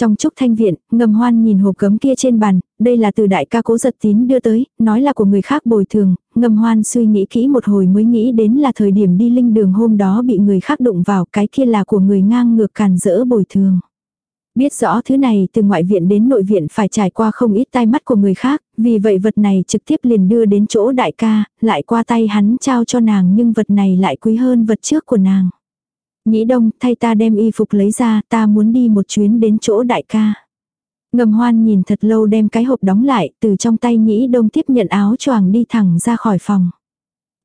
Trong trúc thanh viện, ngầm hoan nhìn hộp gấm kia trên bàn, đây là từ đại ca cố giật tín đưa tới, nói là của người khác bồi thường, ngầm hoan suy nghĩ kỹ một hồi mới nghĩ đến là thời điểm đi linh đường hôm đó bị người khác đụng vào, cái kia là của người ngang ngược càn rỡ bồi thường. Biết rõ thứ này từ ngoại viện đến nội viện phải trải qua không ít tai mắt của người khác, vì vậy vật này trực tiếp liền đưa đến chỗ đại ca, lại qua tay hắn trao cho nàng nhưng vật này lại quý hơn vật trước của nàng. Nhĩ đông thay ta đem y phục lấy ra ta muốn đi một chuyến đến chỗ đại ca. Ngầm hoan nhìn thật lâu đem cái hộp đóng lại từ trong tay nhĩ đông tiếp nhận áo choàng đi thẳng ra khỏi phòng.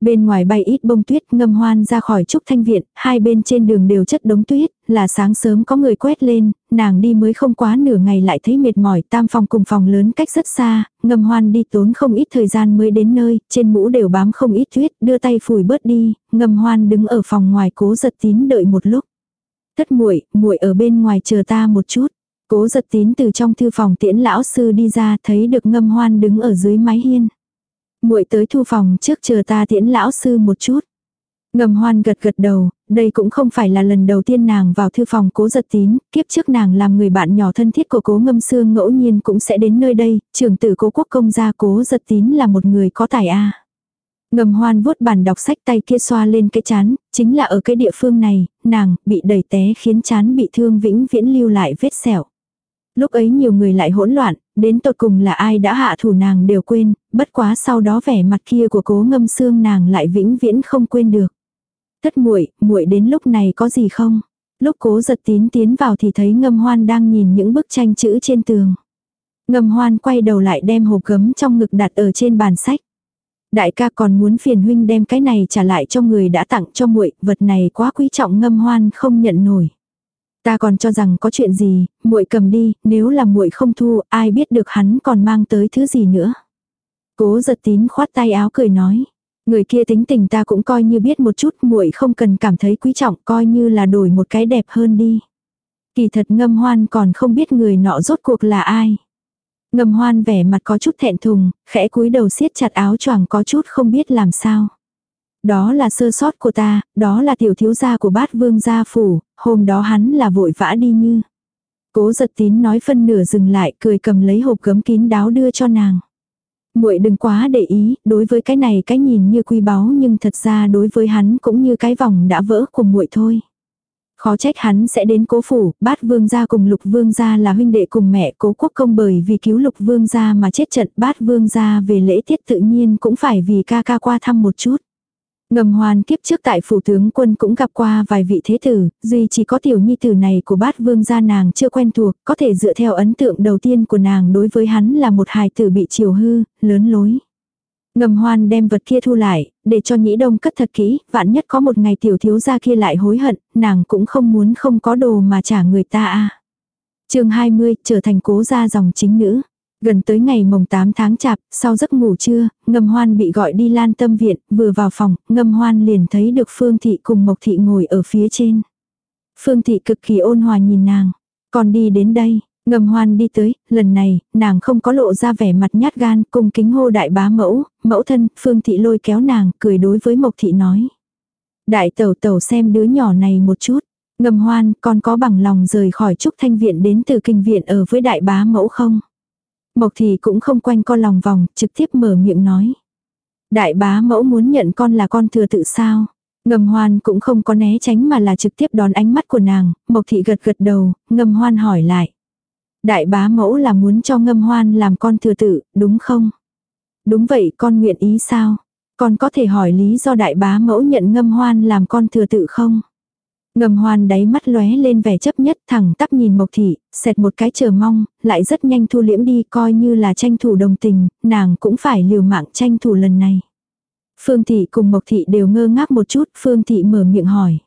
Bên ngoài bay ít bông tuyết ngâm hoan ra khỏi trúc thanh viện, hai bên trên đường đều chất đống tuyết, là sáng sớm có người quét lên, nàng đi mới không quá nửa ngày lại thấy mệt mỏi, tam phòng cùng phòng lớn cách rất xa, ngâm hoan đi tốn không ít thời gian mới đến nơi, trên mũ đều bám không ít tuyết, đưa tay phủi bớt đi, ngâm hoan đứng ở phòng ngoài cố giật tín đợi một lúc. Thất muội muội ở bên ngoài chờ ta một chút. Cố giật tín từ trong thư phòng tiễn lão sư đi ra thấy được ngâm hoan đứng ở dưới mái hiên muội tới thu phòng trước chờ ta tiễn lão sư một chút. Ngầm hoan gật gật đầu, đây cũng không phải là lần đầu tiên nàng vào thư phòng cố giật tín, kiếp trước nàng làm người bạn nhỏ thân thiết của cố ngâm xương ngẫu nhiên cũng sẽ đến nơi đây, trưởng tử cố quốc công gia cố giật tín là một người có tài a. Ngầm hoan vuốt bàn đọc sách tay kia xoa lên cái chán, chính là ở cái địa phương này, nàng bị đẩy té khiến chán bị thương vĩnh viễn lưu lại vết sẹo. Lúc ấy nhiều người lại hỗn loạn, đến tột cùng là ai đã hạ thủ nàng đều quên, bất quá sau đó vẻ mặt kia của cố ngâm xương nàng lại vĩnh viễn không quên được. Thất muội, muội đến lúc này có gì không? Lúc cố giật tín tiến vào thì thấy ngâm hoan đang nhìn những bức tranh chữ trên tường. Ngâm hoan quay đầu lại đem hộp gấm trong ngực đặt ở trên bàn sách. Đại ca còn muốn phiền huynh đem cái này trả lại cho người đã tặng cho muội, vật này quá quý trọng ngâm hoan không nhận nổi. Ta còn cho rằng có chuyện gì, muội cầm đi, nếu là muội không thu, ai biết được hắn còn mang tới thứ gì nữa. Cố giật tín khoát tay áo cười nói. Người kia tính tình ta cũng coi như biết một chút muội không cần cảm thấy quý trọng coi như là đổi một cái đẹp hơn đi. Kỳ thật ngâm hoan còn không biết người nọ rốt cuộc là ai. Ngâm hoan vẻ mặt có chút thẹn thùng, khẽ cúi đầu siết chặt áo choàng có chút không biết làm sao. Đó là sơ sót của ta, đó là tiểu thiếu gia của bát vương gia phủ, hôm đó hắn là vội vã đi như. Cố giật tín nói phân nửa dừng lại cười cầm lấy hộp gấm kín đáo đưa cho nàng muội đừng quá để ý, đối với cái này cái nhìn như quý báu nhưng thật ra đối với hắn cũng như cái vòng đã vỡ của muội thôi. Khó trách hắn sẽ đến cố phủ, bát vương gia cùng lục vương gia là huynh đệ cùng mẹ cố quốc công bởi vì cứu lục vương gia mà chết trận bát vương gia về lễ tiết tự nhiên cũng phải vì ca ca qua thăm một chút. Ngầm hoàn kiếp trước tại phủ tướng quân cũng gặp qua vài vị thế tử, duy chỉ có tiểu nhi tử này của bát vương gia nàng chưa quen thuộc, có thể dựa theo ấn tượng đầu tiên của nàng đối với hắn là một hài tử bị chiều hư, lớn lối. Ngầm hoan đem vật kia thu lại, để cho nhĩ đông cất thật kỹ, vạn nhất có một ngày tiểu thiếu gia kia lại hối hận, nàng cũng không muốn không có đồ mà trả người ta a à. chương 20, trở thành cố gia dòng chính nữ. Gần tới ngày mồng 8 tháng chạp, sau giấc ngủ trưa, ngâm hoan bị gọi đi lan tâm viện, vừa vào phòng, ngâm hoan liền thấy được Phương Thị cùng Mộc Thị ngồi ở phía trên. Phương Thị cực kỳ ôn hòa nhìn nàng, còn đi đến đây, ngâm hoan đi tới, lần này, nàng không có lộ ra vẻ mặt nhát gan, cùng kính hô đại bá mẫu, mẫu thân, Phương Thị lôi kéo nàng, cười đối với Mộc Thị nói. Đại tẩu tẩu xem đứa nhỏ này một chút. Ngâm hoan, con có bằng lòng rời khỏi Trúc Thanh Viện đến từ kinh viện ở với đại bá mẫu không? Mộc thì cũng không quanh co lòng vòng, trực tiếp mở miệng nói. Đại bá mẫu muốn nhận con là con thừa tự sao? Ngầm hoan cũng không có né tránh mà là trực tiếp đón ánh mắt của nàng, mộc thị gật gật đầu, ngầm hoan hỏi lại. Đại bá mẫu là muốn cho ngâm hoan làm con thừa tự, đúng không? Đúng vậy, con nguyện ý sao? Con có thể hỏi lý do đại bá mẫu nhận ngâm hoan làm con thừa tự không? Ngầm hoan đáy mắt lóe lên vẻ chấp nhất thẳng tắp nhìn Mộc Thị, xẹt một cái chờ mong, lại rất nhanh thu liễm đi coi như là tranh thủ đồng tình, nàng cũng phải liều mạng tranh thủ lần này. Phương Thị cùng Mộc Thị đều ngơ ngác một chút, Phương Thị mở miệng hỏi.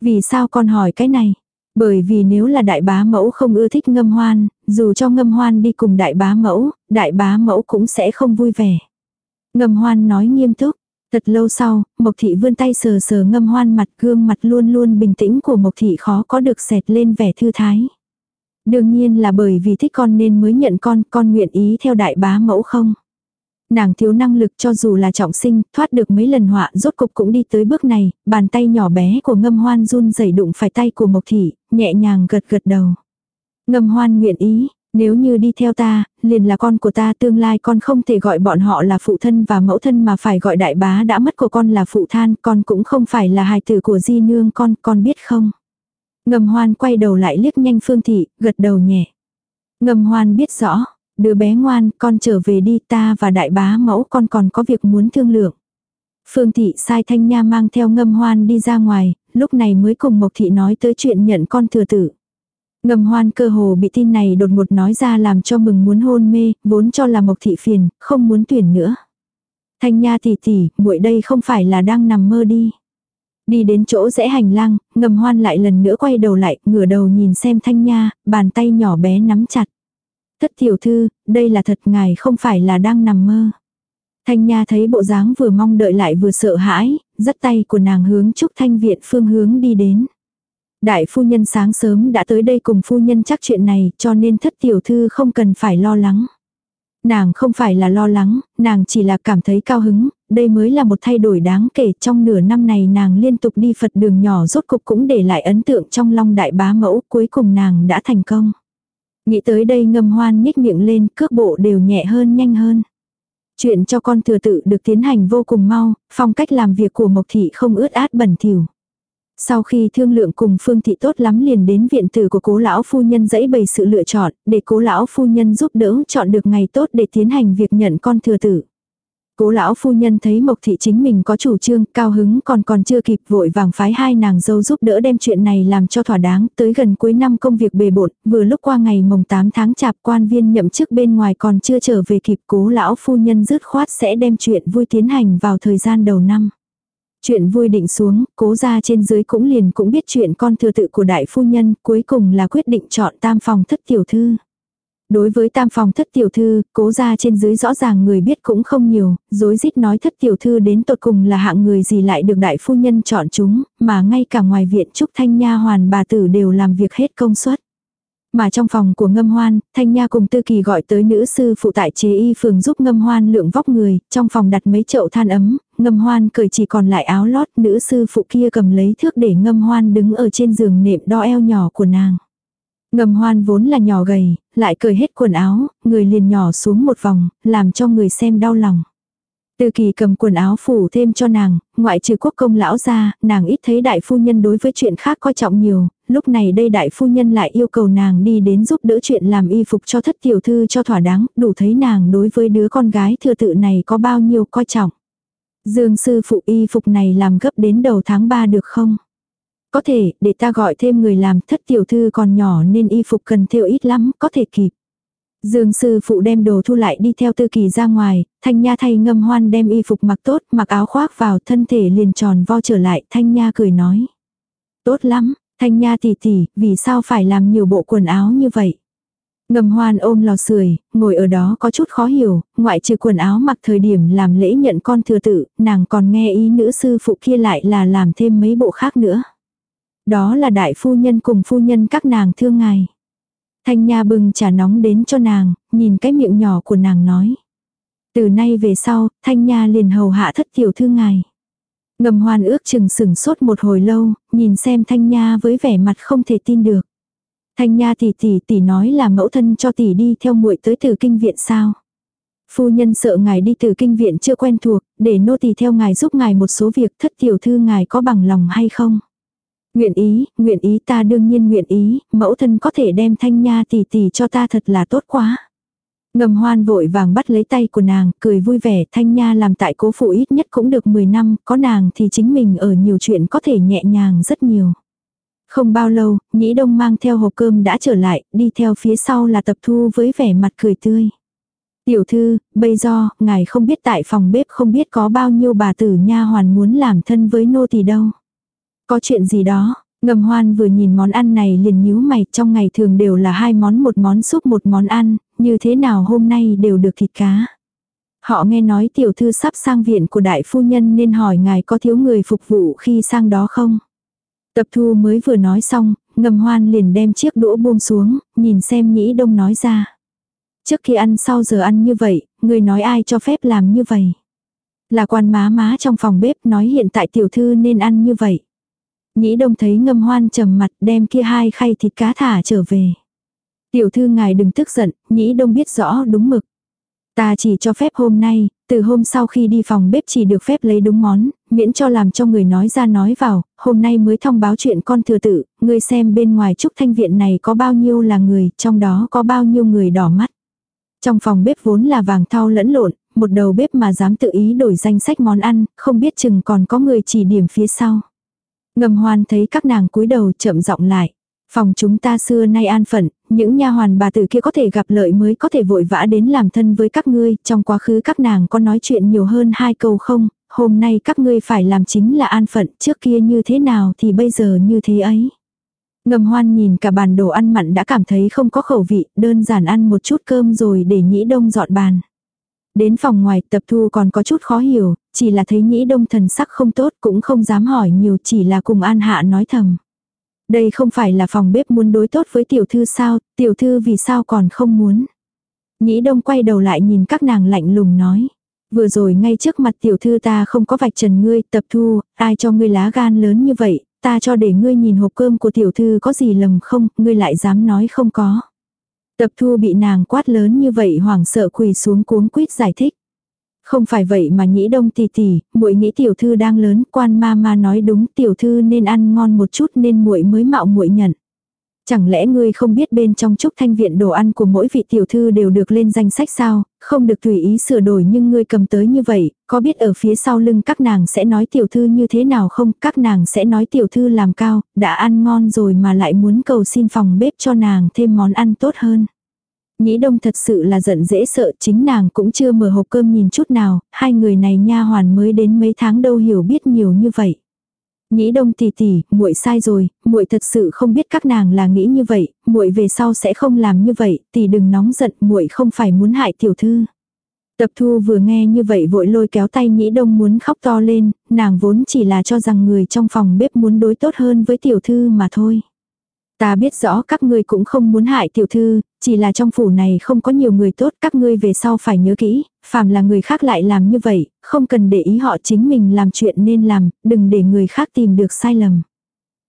Vì sao con hỏi cái này? Bởi vì nếu là đại bá mẫu không ưa thích ngâm hoan, dù cho ngâm hoan đi cùng đại bá mẫu, đại bá mẫu cũng sẽ không vui vẻ. Ngâm hoan nói nghiêm túc, Thật lâu sau, Mộc Thị vươn tay sờ sờ ngâm hoan mặt gương mặt luôn luôn bình tĩnh của Mộc Thị khó có được xẹt lên vẻ thư thái. Đương nhiên là bởi vì thích con nên mới nhận con, con nguyện ý theo đại bá mẫu không. Nàng thiếu năng lực cho dù là trọng sinh, thoát được mấy lần họa rốt cục cũng đi tới bước này, bàn tay nhỏ bé của ngâm hoan run rẩy đụng phải tay của Mộc Thị, nhẹ nhàng gật gật đầu. Ngâm hoan nguyện ý, nếu như đi theo ta, liền là con của ta tương lai con không thể gọi bọn họ là phụ thân và mẫu thân mà phải gọi đại bá đã mất của con là phụ than, con cũng không phải là hài tử của di nương con, con biết không? Ngầm hoan quay đầu lại liếc nhanh phương thị, gật đầu nhẹ. Ngầm hoan biết rõ, đứa bé ngoan, con trở về đi ta và đại bá mẫu con còn có việc muốn thương lượng. Phương thị sai thanh nha mang theo ngâm hoan đi ra ngoài, lúc này mới cùng Mộc thị nói tới chuyện nhận con thừa tử. Ngầm hoan cơ hồ bị tin này đột ngột nói ra làm cho mừng muốn hôn mê, vốn cho là mộc thị phiền, không muốn tuyển nữa. Thanh nha tỷ tỷ, muội đây không phải là đang nằm mơ đi. Đi đến chỗ rẽ hành lang, ngầm hoan lại lần nữa quay đầu lại, ngửa đầu nhìn xem thanh nha, bàn tay nhỏ bé nắm chặt. Thất tiểu thư, đây là thật ngài không phải là đang nằm mơ. Thanh nha thấy bộ dáng vừa mong đợi lại vừa sợ hãi, dắt tay của nàng hướng trúc thanh viện phương hướng đi đến. Đại phu nhân sáng sớm đã tới đây cùng phu nhân chắc chuyện này cho nên thất tiểu thư không cần phải lo lắng. Nàng không phải là lo lắng, nàng chỉ là cảm thấy cao hứng, đây mới là một thay đổi đáng kể trong nửa năm này nàng liên tục đi Phật đường nhỏ rốt cục cũng để lại ấn tượng trong long đại bá mẫu cuối cùng nàng đã thành công. Nghĩ tới đây ngâm hoan nhích miệng lên cước bộ đều nhẹ hơn nhanh hơn. Chuyện cho con thừa tự được tiến hành vô cùng mau, phong cách làm việc của Mộc Thị không ướt át bẩn thỉu. Sau khi thương lượng cùng Phương Thị tốt lắm liền đến viện tử của cố lão phu nhân dãy bày sự lựa chọn, để cố lão phu nhân giúp đỡ chọn được ngày tốt để tiến hành việc nhận con thừa tử. Cố lão phu nhân thấy Mộc Thị chính mình có chủ trương, cao hứng còn còn chưa kịp vội vàng phái hai nàng dâu giúp đỡ đem chuyện này làm cho thỏa đáng, tới gần cuối năm công việc bề bộn, vừa lúc qua ngày mồng 8 tháng chạp quan viên nhậm chức bên ngoài còn chưa trở về kịp cố lão phu nhân dứt khoát sẽ đem chuyện vui tiến hành vào thời gian đầu năm. Chuyện vui định xuống, cố ra trên dưới cũng liền cũng biết chuyện con thừa tự của đại phu nhân, cuối cùng là quyết định chọn tam phòng thất tiểu thư. Đối với tam phòng thất tiểu thư, cố ra trên dưới rõ ràng người biết cũng không nhiều, dối rít nói thất tiểu thư đến tột cùng là hạng người gì lại được đại phu nhân chọn chúng, mà ngay cả ngoài viện trúc thanh nha hoàn bà tử đều làm việc hết công suất. Mà trong phòng của ngâm hoan, Thanh Nha cùng Tư Kỳ gọi tới nữ sư phụ tại chế y phường giúp ngâm hoan lượng vóc người, trong phòng đặt mấy chậu than ấm, ngâm hoan cởi chỉ còn lại áo lót, nữ sư phụ kia cầm lấy thước để ngâm hoan đứng ở trên giường nệm đo eo nhỏ của nàng. Ngâm hoan vốn là nhỏ gầy, lại cởi hết quần áo, người liền nhỏ xuống một vòng, làm cho người xem đau lòng. Tư kỳ cầm quần áo phủ thêm cho nàng, ngoại trừ quốc công lão ra, nàng ít thấy đại phu nhân đối với chuyện khác coi trọng nhiều, lúc này đây đại phu nhân lại yêu cầu nàng đi đến giúp đỡ chuyện làm y phục cho thất tiểu thư cho thỏa đáng, đủ thấy nàng đối với đứa con gái thừa tự này có bao nhiêu coi trọng. Dương sư phụ y phục này làm gấp đến đầu tháng 3 được không? Có thể, để ta gọi thêm người làm, thất tiểu thư còn nhỏ nên y phục cần theo ít lắm, có thể kịp. Dương sư phụ đem đồ thu lại đi theo tư kỳ ra ngoài, thanh nha thay ngâm hoan đem y phục mặc tốt, mặc áo khoác vào thân thể liền tròn vo trở lại, thanh nha cười nói. Tốt lắm, thanh nha tỷ tỷ, vì sao phải làm nhiều bộ quần áo như vậy? Ngầm hoan ôm lò sưởi, ngồi ở đó có chút khó hiểu, ngoại trừ quần áo mặc thời điểm làm lễ nhận con thừa tử, nàng còn nghe ý nữ sư phụ kia lại là làm thêm mấy bộ khác nữa. Đó là đại phu nhân cùng phu nhân các nàng thương ngài. Thanh Nha bưng trà nóng đến cho nàng, nhìn cái miệng nhỏ của nàng nói. Từ nay về sau, Thanh Nha liền hầu hạ thất tiểu thư ngài. Ngầm hoan ước chừng sừng sốt một hồi lâu, nhìn xem Thanh Nha với vẻ mặt không thể tin được. Thanh Nha tỷ tỷ tỷ nói là mẫu thân cho tỷ đi theo muội tới từ kinh viện sao. Phu nhân sợ ngài đi từ kinh viện chưa quen thuộc, để nô tỳ theo ngài giúp ngài một số việc thất tiểu thư ngài có bằng lòng hay không. Nguyện ý, nguyện ý ta đương nhiên nguyện ý, mẫu thân có thể đem thanh nha tỷ tỷ cho ta thật là tốt quá. Ngầm hoan vội vàng bắt lấy tay của nàng, cười vui vẻ, thanh nha làm tại cố phụ ít nhất cũng được 10 năm, có nàng thì chính mình ở nhiều chuyện có thể nhẹ nhàng rất nhiều. Không bao lâu, nhĩ đông mang theo hộp cơm đã trở lại, đi theo phía sau là tập thu với vẻ mặt cười tươi. Tiểu thư, bây giờ, ngài không biết tại phòng bếp không biết có bao nhiêu bà tử nha hoàn muốn làm thân với nô tỳ đâu. Có chuyện gì đó, ngầm hoan vừa nhìn món ăn này liền nhíu mày, trong ngày thường đều là hai món một món súp một món ăn, như thế nào hôm nay đều được thịt cá. Họ nghe nói tiểu thư sắp sang viện của đại phu nhân nên hỏi ngài có thiếu người phục vụ khi sang đó không. Tập thu mới vừa nói xong, ngầm hoan liền đem chiếc đũa buông xuống, nhìn xem nhĩ đông nói ra. Trước khi ăn sau giờ ăn như vậy, người nói ai cho phép làm như vậy. Là quan má má trong phòng bếp nói hiện tại tiểu thư nên ăn như vậy. Nhĩ đông thấy ngâm hoan trầm mặt đem kia hai khay thịt cá thả trở về. Tiểu thư ngài đừng tức giận, nhĩ đông biết rõ đúng mực. Ta chỉ cho phép hôm nay, từ hôm sau khi đi phòng bếp chỉ được phép lấy đúng món, miễn cho làm cho người nói ra nói vào, hôm nay mới thông báo chuyện con thừa tự. ngươi xem bên ngoài trúc thanh viện này có bao nhiêu là người, trong đó có bao nhiêu người đỏ mắt. Trong phòng bếp vốn là vàng thau lẫn lộn, một đầu bếp mà dám tự ý đổi danh sách món ăn, không biết chừng còn có người chỉ điểm phía sau. Ngầm hoan thấy các nàng cúi đầu chậm giọng lại. Phòng chúng ta xưa nay an phận, những nha hoàn bà tử kia có thể gặp lợi mới có thể vội vã đến làm thân với các ngươi, trong quá khứ các nàng có nói chuyện nhiều hơn hai câu không, hôm nay các ngươi phải làm chính là an phận, trước kia như thế nào thì bây giờ như thế ấy. Ngầm hoan nhìn cả bàn đồ ăn mặn đã cảm thấy không có khẩu vị, đơn giản ăn một chút cơm rồi để nhĩ đông dọn bàn. Đến phòng ngoài tập thu còn có chút khó hiểu, chỉ là thấy nhĩ đông thần sắc không tốt cũng không dám hỏi nhiều chỉ là cùng an hạ nói thầm. Đây không phải là phòng bếp muốn đối tốt với tiểu thư sao, tiểu thư vì sao còn không muốn. Nhĩ đông quay đầu lại nhìn các nàng lạnh lùng nói. Vừa rồi ngay trước mặt tiểu thư ta không có vạch trần ngươi, tập thu, ai cho ngươi lá gan lớn như vậy, ta cho để ngươi nhìn hộp cơm của tiểu thư có gì lầm không, ngươi lại dám nói không có. Tập thu bị nàng quát lớn như vậy hoảng sợ quỳ xuống cuống quýt giải thích. Không phải vậy mà nhĩ đông tỷ tỷ, muội nghĩ tiểu thư đang lớn, quan ma ma nói đúng, tiểu thư nên ăn ngon một chút nên muội mới mạo muội nhận. Chẳng lẽ ngươi không biết bên trong trúc thanh viện đồ ăn của mỗi vị tiểu thư đều được lên danh sách sao, không được tùy ý sửa đổi nhưng ngươi cầm tới như vậy, có biết ở phía sau lưng các nàng sẽ nói tiểu thư như thế nào không, các nàng sẽ nói tiểu thư làm cao, đã ăn ngon rồi mà lại muốn cầu xin phòng bếp cho nàng thêm món ăn tốt hơn. Nhĩ đông thật sự là giận dễ sợ chính nàng cũng chưa mở hộp cơm nhìn chút nào, hai người này nha hoàn mới đến mấy tháng đâu hiểu biết nhiều như vậy. Nhĩ đông tỷ tỷ, muội sai rồi, muội thật sự không biết các nàng là nghĩ như vậy, muội về sau sẽ không làm như vậy, tỷ đừng nóng giận, muội không phải muốn hại tiểu thư. Tập thu vừa nghe như vậy vội lôi kéo tay nhĩ đông muốn khóc to lên, nàng vốn chỉ là cho rằng người trong phòng bếp muốn đối tốt hơn với tiểu thư mà thôi. Ta biết rõ các ngươi cũng không muốn hại tiểu thư, chỉ là trong phủ này không có nhiều người tốt, các ngươi về sau phải nhớ kỹ, phàm là người khác lại làm như vậy, không cần để ý họ chính mình làm chuyện nên làm, đừng để người khác tìm được sai lầm.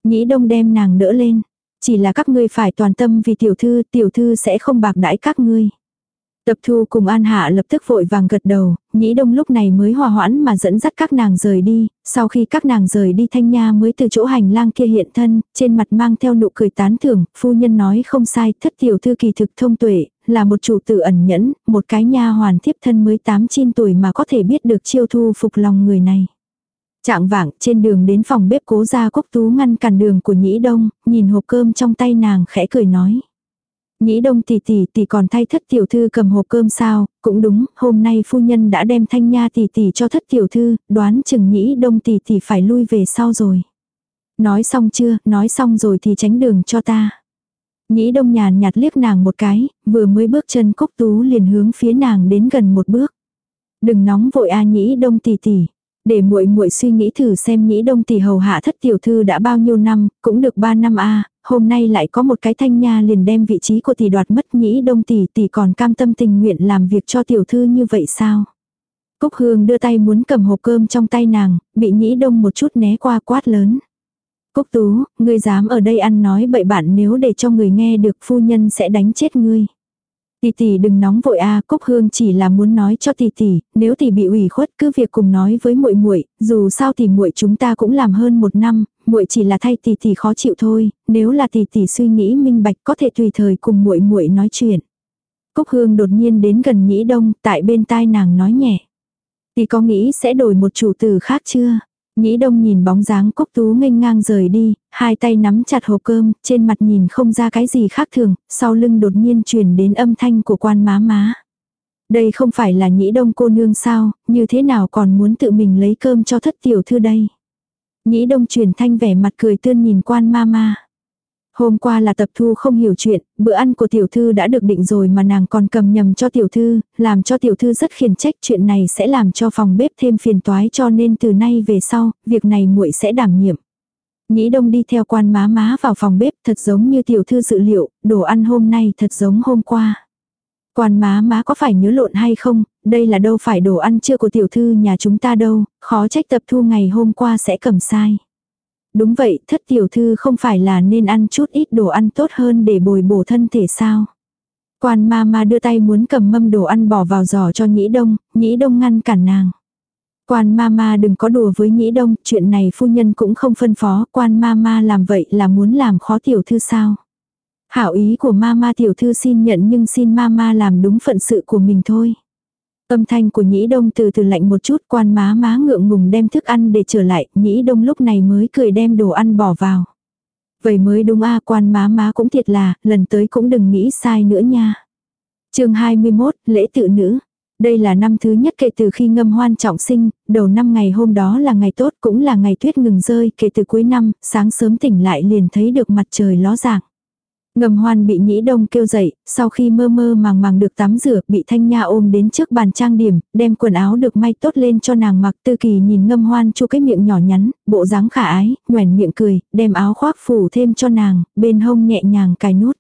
Nhĩ đông đem nàng đỡ lên, chỉ là các ngươi phải toàn tâm vì tiểu thư, tiểu thư sẽ không bạc đãi các ngươi. Tập thu cùng An Hạ lập tức vội vàng gật đầu, nhĩ đông lúc này mới hòa hoãn mà dẫn dắt các nàng rời đi, sau khi các nàng rời đi thanh nha mới từ chỗ hành lang kia hiện thân, trên mặt mang theo nụ cười tán thưởng, phu nhân nói không sai, thất tiểu thư kỳ thực thông tuệ, là một chủ tử ẩn nhẫn, một cái nha hoàn thiếp thân mới 8-9 tuổi mà có thể biết được chiêu thu phục lòng người này. Trạng vạng trên đường đến phòng bếp cố gia cốc tú ngăn cản đường của nhĩ đông, nhìn hộp cơm trong tay nàng khẽ cười nói. Nhĩ đông tỷ tỷ tỷ còn thay thất tiểu thư cầm hộp cơm sao, cũng đúng, hôm nay phu nhân đã đem thanh nha tỷ tỷ cho thất tiểu thư, đoán chừng nhĩ đông tỷ tỷ phải lui về sau rồi. Nói xong chưa, nói xong rồi thì tránh đường cho ta. Nhĩ đông nhàn nhạt liếc nàng một cái, vừa mới bước chân cốc tú liền hướng phía nàng đến gần một bước. Đừng nóng vội a nhĩ đông tỷ tỷ. Để muội muội suy nghĩ thử xem nhĩ đông tỷ hầu hạ thất tiểu thư đã bao nhiêu năm, cũng được ba năm a hôm nay lại có một cái thanh nha liền đem vị trí của tỷ đoạt mất nhĩ đông tỷ tỷ còn cam tâm tình nguyện làm việc cho tiểu thư như vậy sao? Cúc Hương đưa tay muốn cầm hộp cơm trong tay nàng, bị nhĩ đông một chút né qua quát lớn. Cúc Tú, ngươi dám ở đây ăn nói bậy bạn nếu để cho người nghe được phu nhân sẽ đánh chết ngươi. Tỷ tỷ đừng nóng vội a, Cúc Hương chỉ là muốn nói cho tỷ tỷ, nếu tỷ bị ủy khuất cứ việc cùng nói với muội muội, dù sao thì muội chúng ta cũng làm hơn một năm, muội chỉ là thay tỷ tỷ khó chịu thôi, nếu là tỷ tỷ suy nghĩ minh bạch có thể tùy thời cùng muội muội nói chuyện. Cúc Hương đột nhiên đến gần Nhĩ Đông, tại bên tai nàng nói nhẹ. Tỷ có nghĩ sẽ đổi một chủ tử khác chưa? Nhĩ Đông nhìn bóng dáng Cúc Tú nghênh ngang rời đi, hai tay nắm chặt hộp cơm, trên mặt nhìn không ra cái gì khác thường, sau lưng đột nhiên truyền đến âm thanh của quan má má. Đây không phải là Nhĩ Đông cô nương sao, như thế nào còn muốn tự mình lấy cơm cho thất tiểu thư đây? Nhĩ đông truyền thanh vẻ mặt cười tươi nhìn quan ma ma. Hôm qua là tập thu không hiểu chuyện, bữa ăn của tiểu thư đã được định rồi mà nàng còn cầm nhầm cho tiểu thư, làm cho tiểu thư rất khiển trách chuyện này sẽ làm cho phòng bếp thêm phiền toái cho nên từ nay về sau, việc này muội sẽ đảm nhiệm. Nhĩ đông đi theo quan má má vào phòng bếp thật giống như tiểu thư dự liệu, đồ ăn hôm nay thật giống hôm qua. Quan má má có phải nhớ lộn hay không, đây là đâu phải đồ ăn trưa của tiểu thư nhà chúng ta đâu, khó trách tập thu ngày hôm qua sẽ cầm sai. Đúng vậy, thất tiểu thư không phải là nên ăn chút ít đồ ăn tốt hơn để bồi bổ thân thể sao. Quan ma ma đưa tay muốn cầm mâm đồ ăn bỏ vào giỏ cho nhĩ đông, nhĩ đông ngăn cản nàng. Quan ma ma đừng có đùa với nhĩ đông, chuyện này phu nhân cũng không phân phó, quan ma ma làm vậy là muốn làm khó tiểu thư sao. Hảo ý của mama tiểu thư xin nhận nhưng xin mama làm đúng phận sự của mình thôi. Âm thanh của nhĩ đông từ từ lạnh một chút quan má má ngượng ngùng đem thức ăn để trở lại, nhĩ đông lúc này mới cười đem đồ ăn bỏ vào. Vậy mới đúng a quan má má cũng thiệt là, lần tới cũng đừng nghĩ sai nữa nha. chương 21, lễ tự nữ. Đây là năm thứ nhất kể từ khi ngâm hoan trọng sinh, đầu năm ngày hôm đó là ngày tốt cũng là ngày tuyết ngừng rơi kể từ cuối năm, sáng sớm tỉnh lại liền thấy được mặt trời ló dạng. Ngầm hoan bị nhĩ đông kêu dậy, sau khi mơ mơ màng màng được tắm rửa, bị thanh nha ôm đến trước bàn trang điểm, đem quần áo được may tốt lên cho nàng mặc. Tư kỳ nhìn ngâm hoan chu cái miệng nhỏ nhắn, bộ dáng khả ái, nhoèn miệng cười, đem áo khoác phủ thêm cho nàng, bên hông nhẹ nhàng cài nút.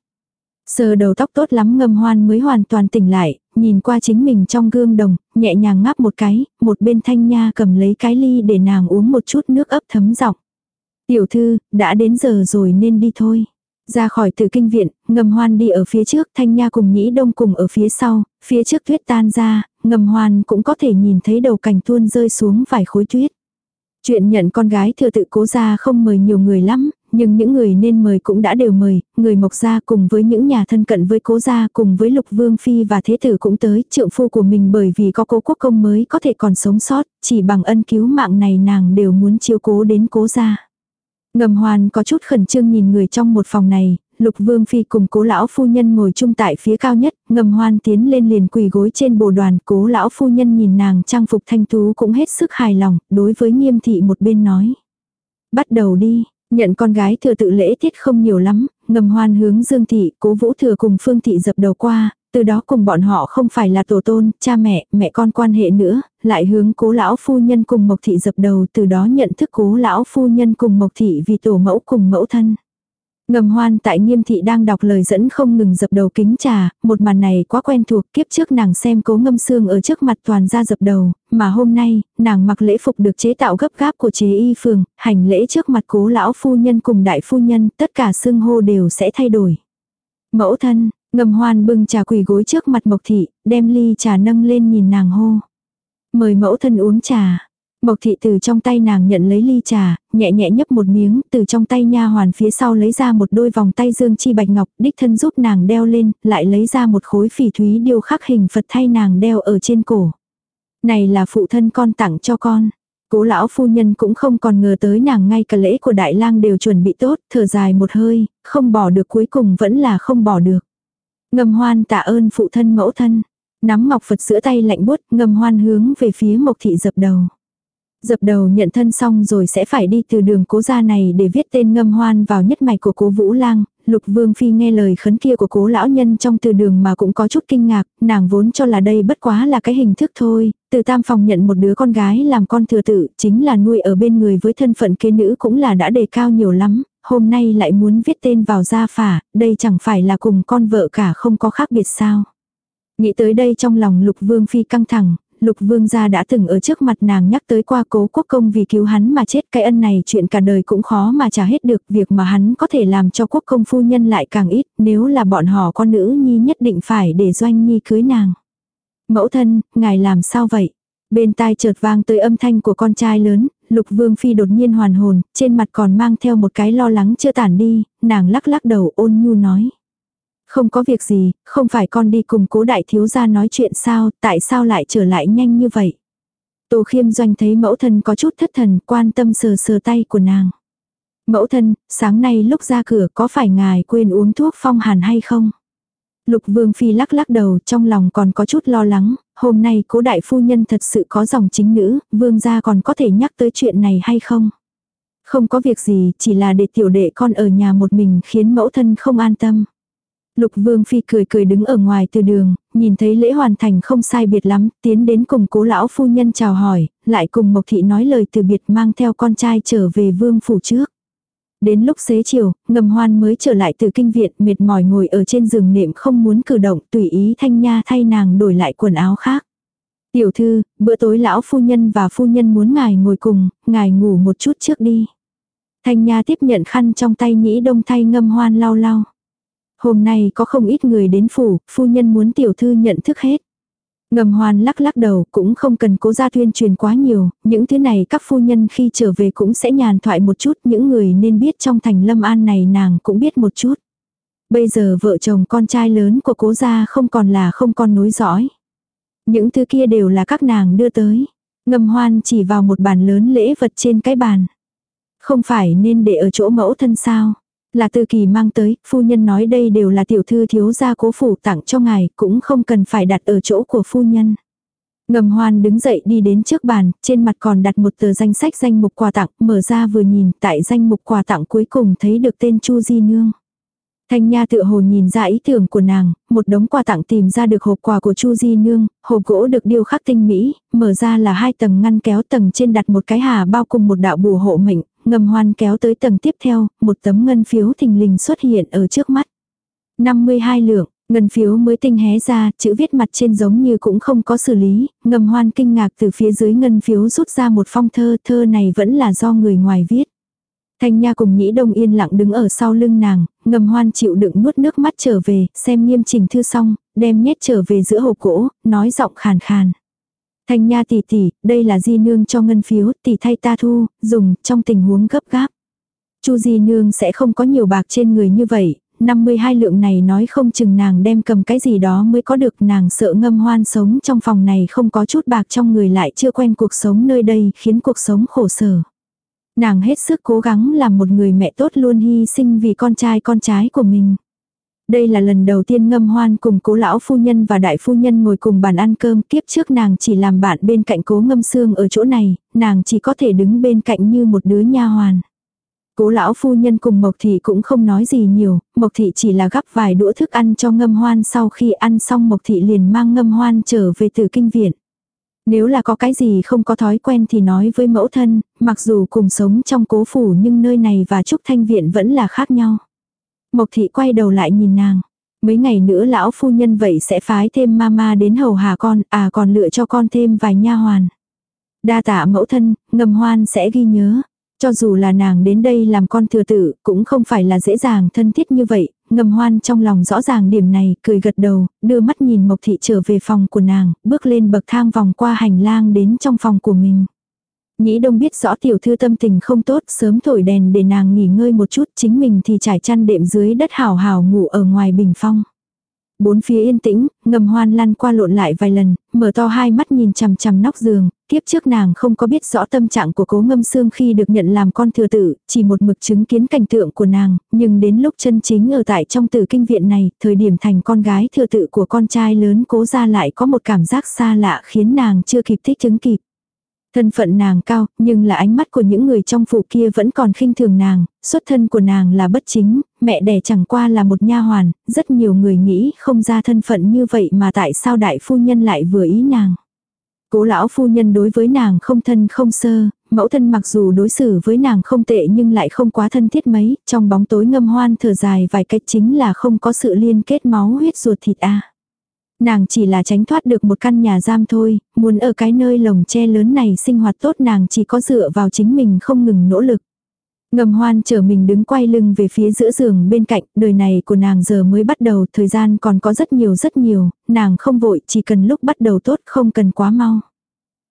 Sờ đầu tóc tốt lắm ngâm hoan mới hoàn toàn tỉnh lại, nhìn qua chính mình trong gương đồng, nhẹ nhàng ngáp một cái, một bên thanh nha cầm lấy cái ly để nàng uống một chút nước ấp thấm giọng. Tiểu thư, đã đến giờ rồi nên đi thôi. Ra khỏi tử kinh viện, ngầm hoan đi ở phía trước, thanh nha cùng nhĩ đông cùng ở phía sau, phía trước tuyết tan ra, ngầm hoan cũng có thể nhìn thấy đầu cành tuôn rơi xuống vài khối tuyết. Chuyện nhận con gái thừa tự cố ra không mời nhiều người lắm, nhưng những người nên mời cũng đã đều mời, người mộc gia cùng với những nhà thân cận với cố gia cùng với lục vương phi và thế tử cũng tới, trượng phu của mình bởi vì có cố quốc công mới có thể còn sống sót, chỉ bằng ân cứu mạng này nàng đều muốn chiếu cố đến cố gia. Ngầm hoàn có chút khẩn trương nhìn người trong một phòng này, lục vương phi cùng cố lão phu nhân ngồi chung tại phía cao nhất, ngầm hoan tiến lên liền quỳ gối trên bồ đoàn, cố lão phu nhân nhìn nàng trang phục thanh tú cũng hết sức hài lòng, đối với nghiêm thị một bên nói. Bắt đầu đi, Nhận con gái thừa tự lễ tiết không nhiều lắm, ngầm hoan hướng Dương Thị, cố vũ thừa cùng Phương Thị dập đầu qua, từ đó cùng bọn họ không phải là tổ tôn, cha mẹ, mẹ con quan hệ nữa, lại hướng cố lão phu nhân cùng Mộc Thị dập đầu từ đó nhận thức cố lão phu nhân cùng Mộc Thị vì tổ mẫu cùng mẫu thân. Ngầm hoan tại nghiêm thị đang đọc lời dẫn không ngừng dập đầu kính trà, một màn này quá quen thuộc kiếp trước nàng xem cố ngâm xương ở trước mặt toàn ra dập đầu, mà hôm nay, nàng mặc lễ phục được chế tạo gấp gáp của chế y phường, hành lễ trước mặt cố lão phu nhân cùng đại phu nhân, tất cả xương hô đều sẽ thay đổi. Mẫu thân, ngầm hoan bưng trà quỳ gối trước mặt mộc thị, đem ly trà nâng lên nhìn nàng hô. Mời mẫu thân uống trà, Mộc thị từ trong tay nàng nhận lấy ly trà, nhẹ nhẹ nhấp một miếng, từ trong tay nha hoàn phía sau lấy ra một đôi vòng tay dương chi bạch ngọc, đích thân giúp nàng đeo lên, lại lấy ra một khối phỉ thúy điêu khắc hình Phật thay nàng đeo ở trên cổ. Này là phụ thân con tặng cho con. Cố lão phu nhân cũng không còn ngờ tới nàng ngay cả lễ của đại lang đều chuẩn bị tốt, thở dài một hơi, không bỏ được cuối cùng vẫn là không bỏ được. Ngầm hoan tạ ơn phụ thân mẫu thân. Nắm ngọc Phật giữa tay lạnh buốt ngầm hoan hướng về phía mộc thị dập đầu. Dập đầu nhận thân xong rồi sẽ phải đi từ đường cố gia này để viết tên ngâm hoan vào nhất mạch của cố Vũ Lang. Lục Vương Phi nghe lời khấn kia của cố lão nhân trong từ đường mà cũng có chút kinh ngạc, nàng vốn cho là đây bất quá là cái hình thức thôi, từ tam phòng nhận một đứa con gái làm con thừa tự, chính là nuôi ở bên người với thân phận kế nữ cũng là đã đề cao nhiều lắm, hôm nay lại muốn viết tên vào gia phả, đây chẳng phải là cùng con vợ cả không có khác biệt sao. Nghĩ tới đây trong lòng lục vương phi căng thẳng, lục vương gia đã từng ở trước mặt nàng nhắc tới qua cố quốc công vì cứu hắn mà chết cái ân này chuyện cả đời cũng khó mà trả hết được việc mà hắn có thể làm cho quốc công phu nhân lại càng ít nếu là bọn họ con nữ nhi nhất định phải để doanh nhi cưới nàng. Mẫu thân, ngài làm sao vậy? Bên tai chợt vang tới âm thanh của con trai lớn, lục vương phi đột nhiên hoàn hồn, trên mặt còn mang theo một cái lo lắng chưa tản đi, nàng lắc lắc đầu ôn nhu nói. Không có việc gì, không phải con đi cùng cố đại thiếu gia nói chuyện sao, tại sao lại trở lại nhanh như vậy. Tô khiêm doanh thấy mẫu thân có chút thất thần, quan tâm sờ sờ tay của nàng. Mẫu thân, sáng nay lúc ra cửa có phải ngài quên uống thuốc phong hàn hay không? Lục vương phi lắc lắc đầu trong lòng còn có chút lo lắng, hôm nay cố đại phu nhân thật sự có dòng chính nữ, vương gia còn có thể nhắc tới chuyện này hay không? Không có việc gì, chỉ là để tiểu đệ con ở nhà một mình khiến mẫu thân không an tâm. Lục Vương Phi cười cười đứng ở ngoài từ đường, nhìn thấy lễ hoàn thành không sai biệt lắm, tiến đến cùng cố lão phu nhân chào hỏi, lại cùng Mộc Thị nói lời từ biệt mang theo con trai trở về Vương Phủ trước. Đến lúc xế chiều, ngầm hoan mới trở lại từ kinh viện mệt mỏi ngồi ở trên giường nệm không muốn cử động tùy ý thanh nha thay nàng đổi lại quần áo khác. Tiểu thư, bữa tối lão phu nhân và phu nhân muốn ngài ngồi cùng, ngài ngủ một chút trước đi. Thanh nha tiếp nhận khăn trong tay nhĩ đông thay ngâm hoan lau lau. Hôm nay có không ít người đến phủ, phu nhân muốn tiểu thư nhận thức hết. Ngầm hoan lắc lắc đầu cũng không cần cố gia tuyên truyền quá nhiều, những thứ này các phu nhân khi trở về cũng sẽ nhàn thoại một chút, những người nên biết trong thành lâm an này nàng cũng biết một chút. Bây giờ vợ chồng con trai lớn của cố gia không còn là không con nối dõi. Những thứ kia đều là các nàng đưa tới. Ngầm hoan chỉ vào một bàn lớn lễ vật trên cái bàn. Không phải nên để ở chỗ mẫu thân sao. Là từ kỳ mang tới, phu nhân nói đây đều là tiểu thư thiếu gia cố phủ tặng cho ngài, cũng không cần phải đặt ở chỗ của phu nhân. Ngầm hoan đứng dậy đi đến trước bàn, trên mặt còn đặt một tờ danh sách danh mục quà tặng, mở ra vừa nhìn, tại danh mục quà tặng cuối cùng thấy được tên Chu Di Nương. Thanh Nha tự hồ nhìn ra ý tưởng của nàng, một đống quà tặng tìm ra được hộp quà của Chu Di Nương, hộp gỗ được điêu khắc tinh mỹ, mở ra là hai tầng ngăn kéo tầng trên đặt một cái hà bao cùng một đạo bùa hộ mệnh, ngầm hoan kéo tới tầng tiếp theo, một tấm ngân phiếu thình lình xuất hiện ở trước mắt. 52 lượng, ngân phiếu mới tinh hé ra, chữ viết mặt trên giống như cũng không có xử lý, ngầm hoan kinh ngạc từ phía dưới ngân phiếu rút ra một phong thơ, thơ này vẫn là do người ngoài viết. Thanh Nha cùng Nhĩ Đông yên lặng đứng ở sau lưng nàng, ngầm hoan chịu đựng nuốt nước mắt trở về, xem nghiêm trình thư xong, đem nhét trở về giữa hộp gỗ, nói giọng khàn khàn. Thanh Nha tỷ tỷ, đây là di nương cho ngân phiếu, tỷ thay ta thu, dùng, trong tình huống gấp gáp. Chu di nương sẽ không có nhiều bạc trên người như vậy, 52 lượng này nói không chừng nàng đem cầm cái gì đó mới có được nàng sợ ngâm hoan sống trong phòng này không có chút bạc trong người lại chưa quen cuộc sống nơi đây khiến cuộc sống khổ sở. Nàng hết sức cố gắng làm một người mẹ tốt luôn hy sinh vì con trai con trái của mình. Đây là lần đầu tiên ngâm hoan cùng cố lão phu nhân và đại phu nhân ngồi cùng bàn ăn cơm kiếp trước nàng chỉ làm bạn bên cạnh cố ngâm xương ở chỗ này, nàng chỉ có thể đứng bên cạnh như một đứa nha hoàn. Cố lão phu nhân cùng Mộc Thị cũng không nói gì nhiều, Mộc Thị chỉ là gắp vài đũa thức ăn cho ngâm hoan sau khi ăn xong Mộc Thị liền mang ngâm hoan trở về từ kinh viện. Nếu là có cái gì không có thói quen thì nói với mẫu thân, mặc dù cùng sống trong cố phủ nhưng nơi này và Trúc Thanh Viện vẫn là khác nhau. Mộc Thị quay đầu lại nhìn nàng. Mấy ngày nữa lão phu nhân vậy sẽ phái thêm mama đến hầu hà con, à còn lựa cho con thêm vài nha hoàn. Đa tạ mẫu thân, ngầm hoan sẽ ghi nhớ. Cho dù là nàng đến đây làm con thừa tử, cũng không phải là dễ dàng thân thiết như vậy, ngầm hoan trong lòng rõ ràng điểm này, cười gật đầu, đưa mắt nhìn Mộc Thị trở về phòng của nàng, bước lên bậc thang vòng qua hành lang đến trong phòng của mình. Nhĩ đông biết rõ tiểu thư tâm tình không tốt, sớm thổi đèn để nàng nghỉ ngơi một chút, chính mình thì trải chăn đệm dưới đất hào hào ngủ ở ngoài bình phong. Bốn phía yên tĩnh, ngầm hoan lăn qua lộn lại vài lần, mở to hai mắt nhìn chằm chằm nóc giường, tiếp trước nàng không có biết rõ tâm trạng của cố ngâm xương khi được nhận làm con thừa tử, chỉ một mực chứng kiến cảnh tượng của nàng, nhưng đến lúc chân chính ở tại trong tử kinh viện này, thời điểm thành con gái thừa tự của con trai lớn cố ra lại có một cảm giác xa lạ khiến nàng chưa kịp thích chứng kịp. Thân phận nàng cao, nhưng là ánh mắt của những người trong phủ kia vẫn còn khinh thường nàng, xuất thân của nàng là bất chính, mẹ đẻ chẳng qua là một nha hoàn, rất nhiều người nghĩ không ra thân phận như vậy mà tại sao đại phu nhân lại vừa ý nàng. Cố lão phu nhân đối với nàng không thân không sơ, mẫu thân mặc dù đối xử với nàng không tệ nhưng lại không quá thân thiết mấy, trong bóng tối ngâm hoan thở dài vài cách chính là không có sự liên kết máu huyết ruột thịt a. Nàng chỉ là tránh thoát được một căn nhà giam thôi, muốn ở cái nơi lồng che lớn này sinh hoạt tốt nàng chỉ có dựa vào chính mình không ngừng nỗ lực. Ngầm hoan chờ mình đứng quay lưng về phía giữa giường bên cạnh, đời này của nàng giờ mới bắt đầu, thời gian còn có rất nhiều rất nhiều, nàng không vội, chỉ cần lúc bắt đầu tốt, không cần quá mau.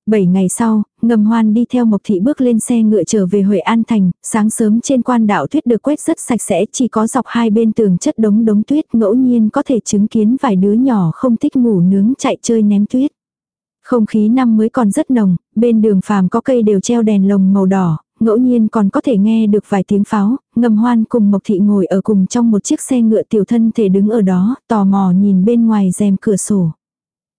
Bảy ngày sau, ngầm hoan đi theo Mộc Thị bước lên xe ngựa trở về Huệ An Thành, sáng sớm trên quan đạo tuyết được quét rất sạch sẽ chỉ có dọc hai bên tường chất đống đống tuyết ngẫu nhiên có thể chứng kiến vài đứa nhỏ không thích ngủ nướng chạy chơi ném tuyết. Không khí năm mới còn rất nồng, bên đường phàm có cây đều treo đèn lồng màu đỏ, ngẫu nhiên còn có thể nghe được vài tiếng pháo, ngầm hoan cùng Mộc Thị ngồi ở cùng trong một chiếc xe ngựa tiểu thân thể đứng ở đó, tò mò nhìn bên ngoài rèm cửa sổ.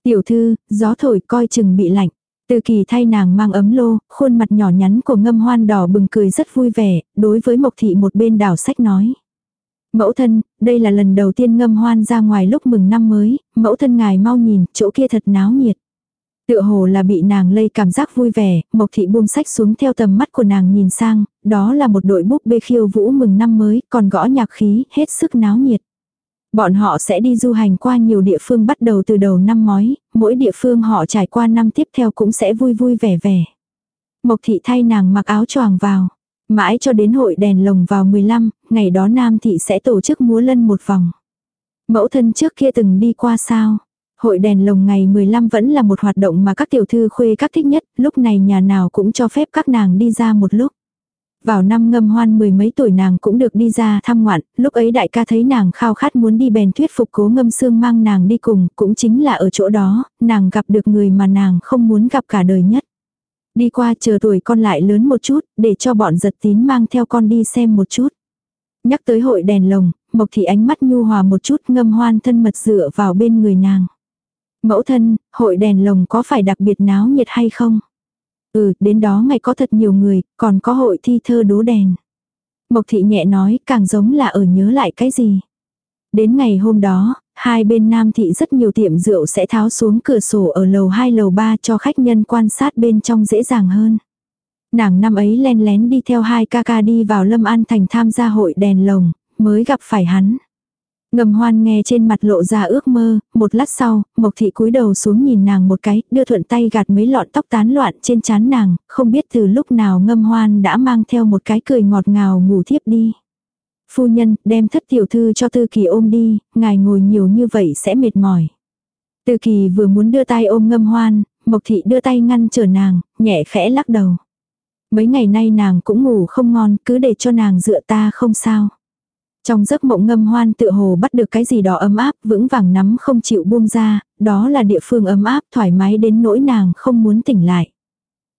Tiểu thư, gió thổi coi chừng bị lạnh. Từ kỳ thay nàng mang ấm lô, khuôn mặt nhỏ nhắn của ngâm hoan đỏ bừng cười rất vui vẻ, đối với Mộc Thị một bên đảo sách nói. Mẫu thân, đây là lần đầu tiên ngâm hoan ra ngoài lúc mừng năm mới, mẫu thân ngài mau nhìn, chỗ kia thật náo nhiệt. Tựa hồ là bị nàng lây cảm giác vui vẻ, Mộc Thị buông sách xuống theo tầm mắt của nàng nhìn sang, đó là một đội búp bê khiêu vũ mừng năm mới, còn gõ nhạc khí, hết sức náo nhiệt. Bọn họ sẽ đi du hành qua nhiều địa phương bắt đầu từ đầu năm mói, mỗi địa phương họ trải qua năm tiếp theo cũng sẽ vui vui vẻ vẻ. Mộc thị thay nàng mặc áo choàng vào. Mãi cho đến hội đèn lồng vào 15, ngày đó Nam thị sẽ tổ chức múa lân một vòng. Mẫu thân trước kia từng đi qua sao? Hội đèn lồng ngày 15 vẫn là một hoạt động mà các tiểu thư khuê các thích nhất, lúc này nhà nào cũng cho phép các nàng đi ra một lúc. Vào năm ngâm hoan mười mấy tuổi nàng cũng được đi ra thăm ngoạn, lúc ấy đại ca thấy nàng khao khát muốn đi bèn thuyết phục cố ngâm xương mang nàng đi cùng, cũng chính là ở chỗ đó, nàng gặp được người mà nàng không muốn gặp cả đời nhất. Đi qua chờ tuổi con lại lớn một chút, để cho bọn giật tín mang theo con đi xem một chút. Nhắc tới hội đèn lồng, Mộc Thị ánh mắt nhu hòa một chút ngâm hoan thân mật dựa vào bên người nàng. Mẫu thân, hội đèn lồng có phải đặc biệt náo nhiệt hay không? Ừ, đến đó ngày có thật nhiều người, còn có hội thi thơ đố đèn. Mộc thị nhẹ nói, càng giống là ở nhớ lại cái gì. Đến ngày hôm đó, hai bên nam thị rất nhiều tiệm rượu sẽ tháo xuống cửa sổ ở lầu 2 lầu 3 cho khách nhân quan sát bên trong dễ dàng hơn. Nàng năm ấy len lén đi theo hai ca ca đi vào Lâm An Thành tham gia hội đèn lồng, mới gặp phải hắn. Ngầm hoan nghe trên mặt lộ ra ước mơ, một lát sau, Mộc Thị cúi đầu xuống nhìn nàng một cái, đưa thuận tay gạt mấy lọn tóc tán loạn trên trán nàng, không biết từ lúc nào ngâm hoan đã mang theo một cái cười ngọt ngào ngủ thiếp đi. Phu nhân, đem thất tiểu thư cho tư kỳ ôm đi, ngài ngồi nhiều như vậy sẽ mệt mỏi. Tư kỳ vừa muốn đưa tay ôm ngâm hoan, Mộc Thị đưa tay ngăn trở nàng, nhẹ khẽ lắc đầu. Mấy ngày nay nàng cũng ngủ không ngon, cứ để cho nàng dựa ta không sao. Trong giấc mộng ngâm hoan tự hồ bắt được cái gì đó ấm áp, vững vàng nắm không chịu buông ra, đó là địa phương ấm áp thoải mái đến nỗi nàng không muốn tỉnh lại.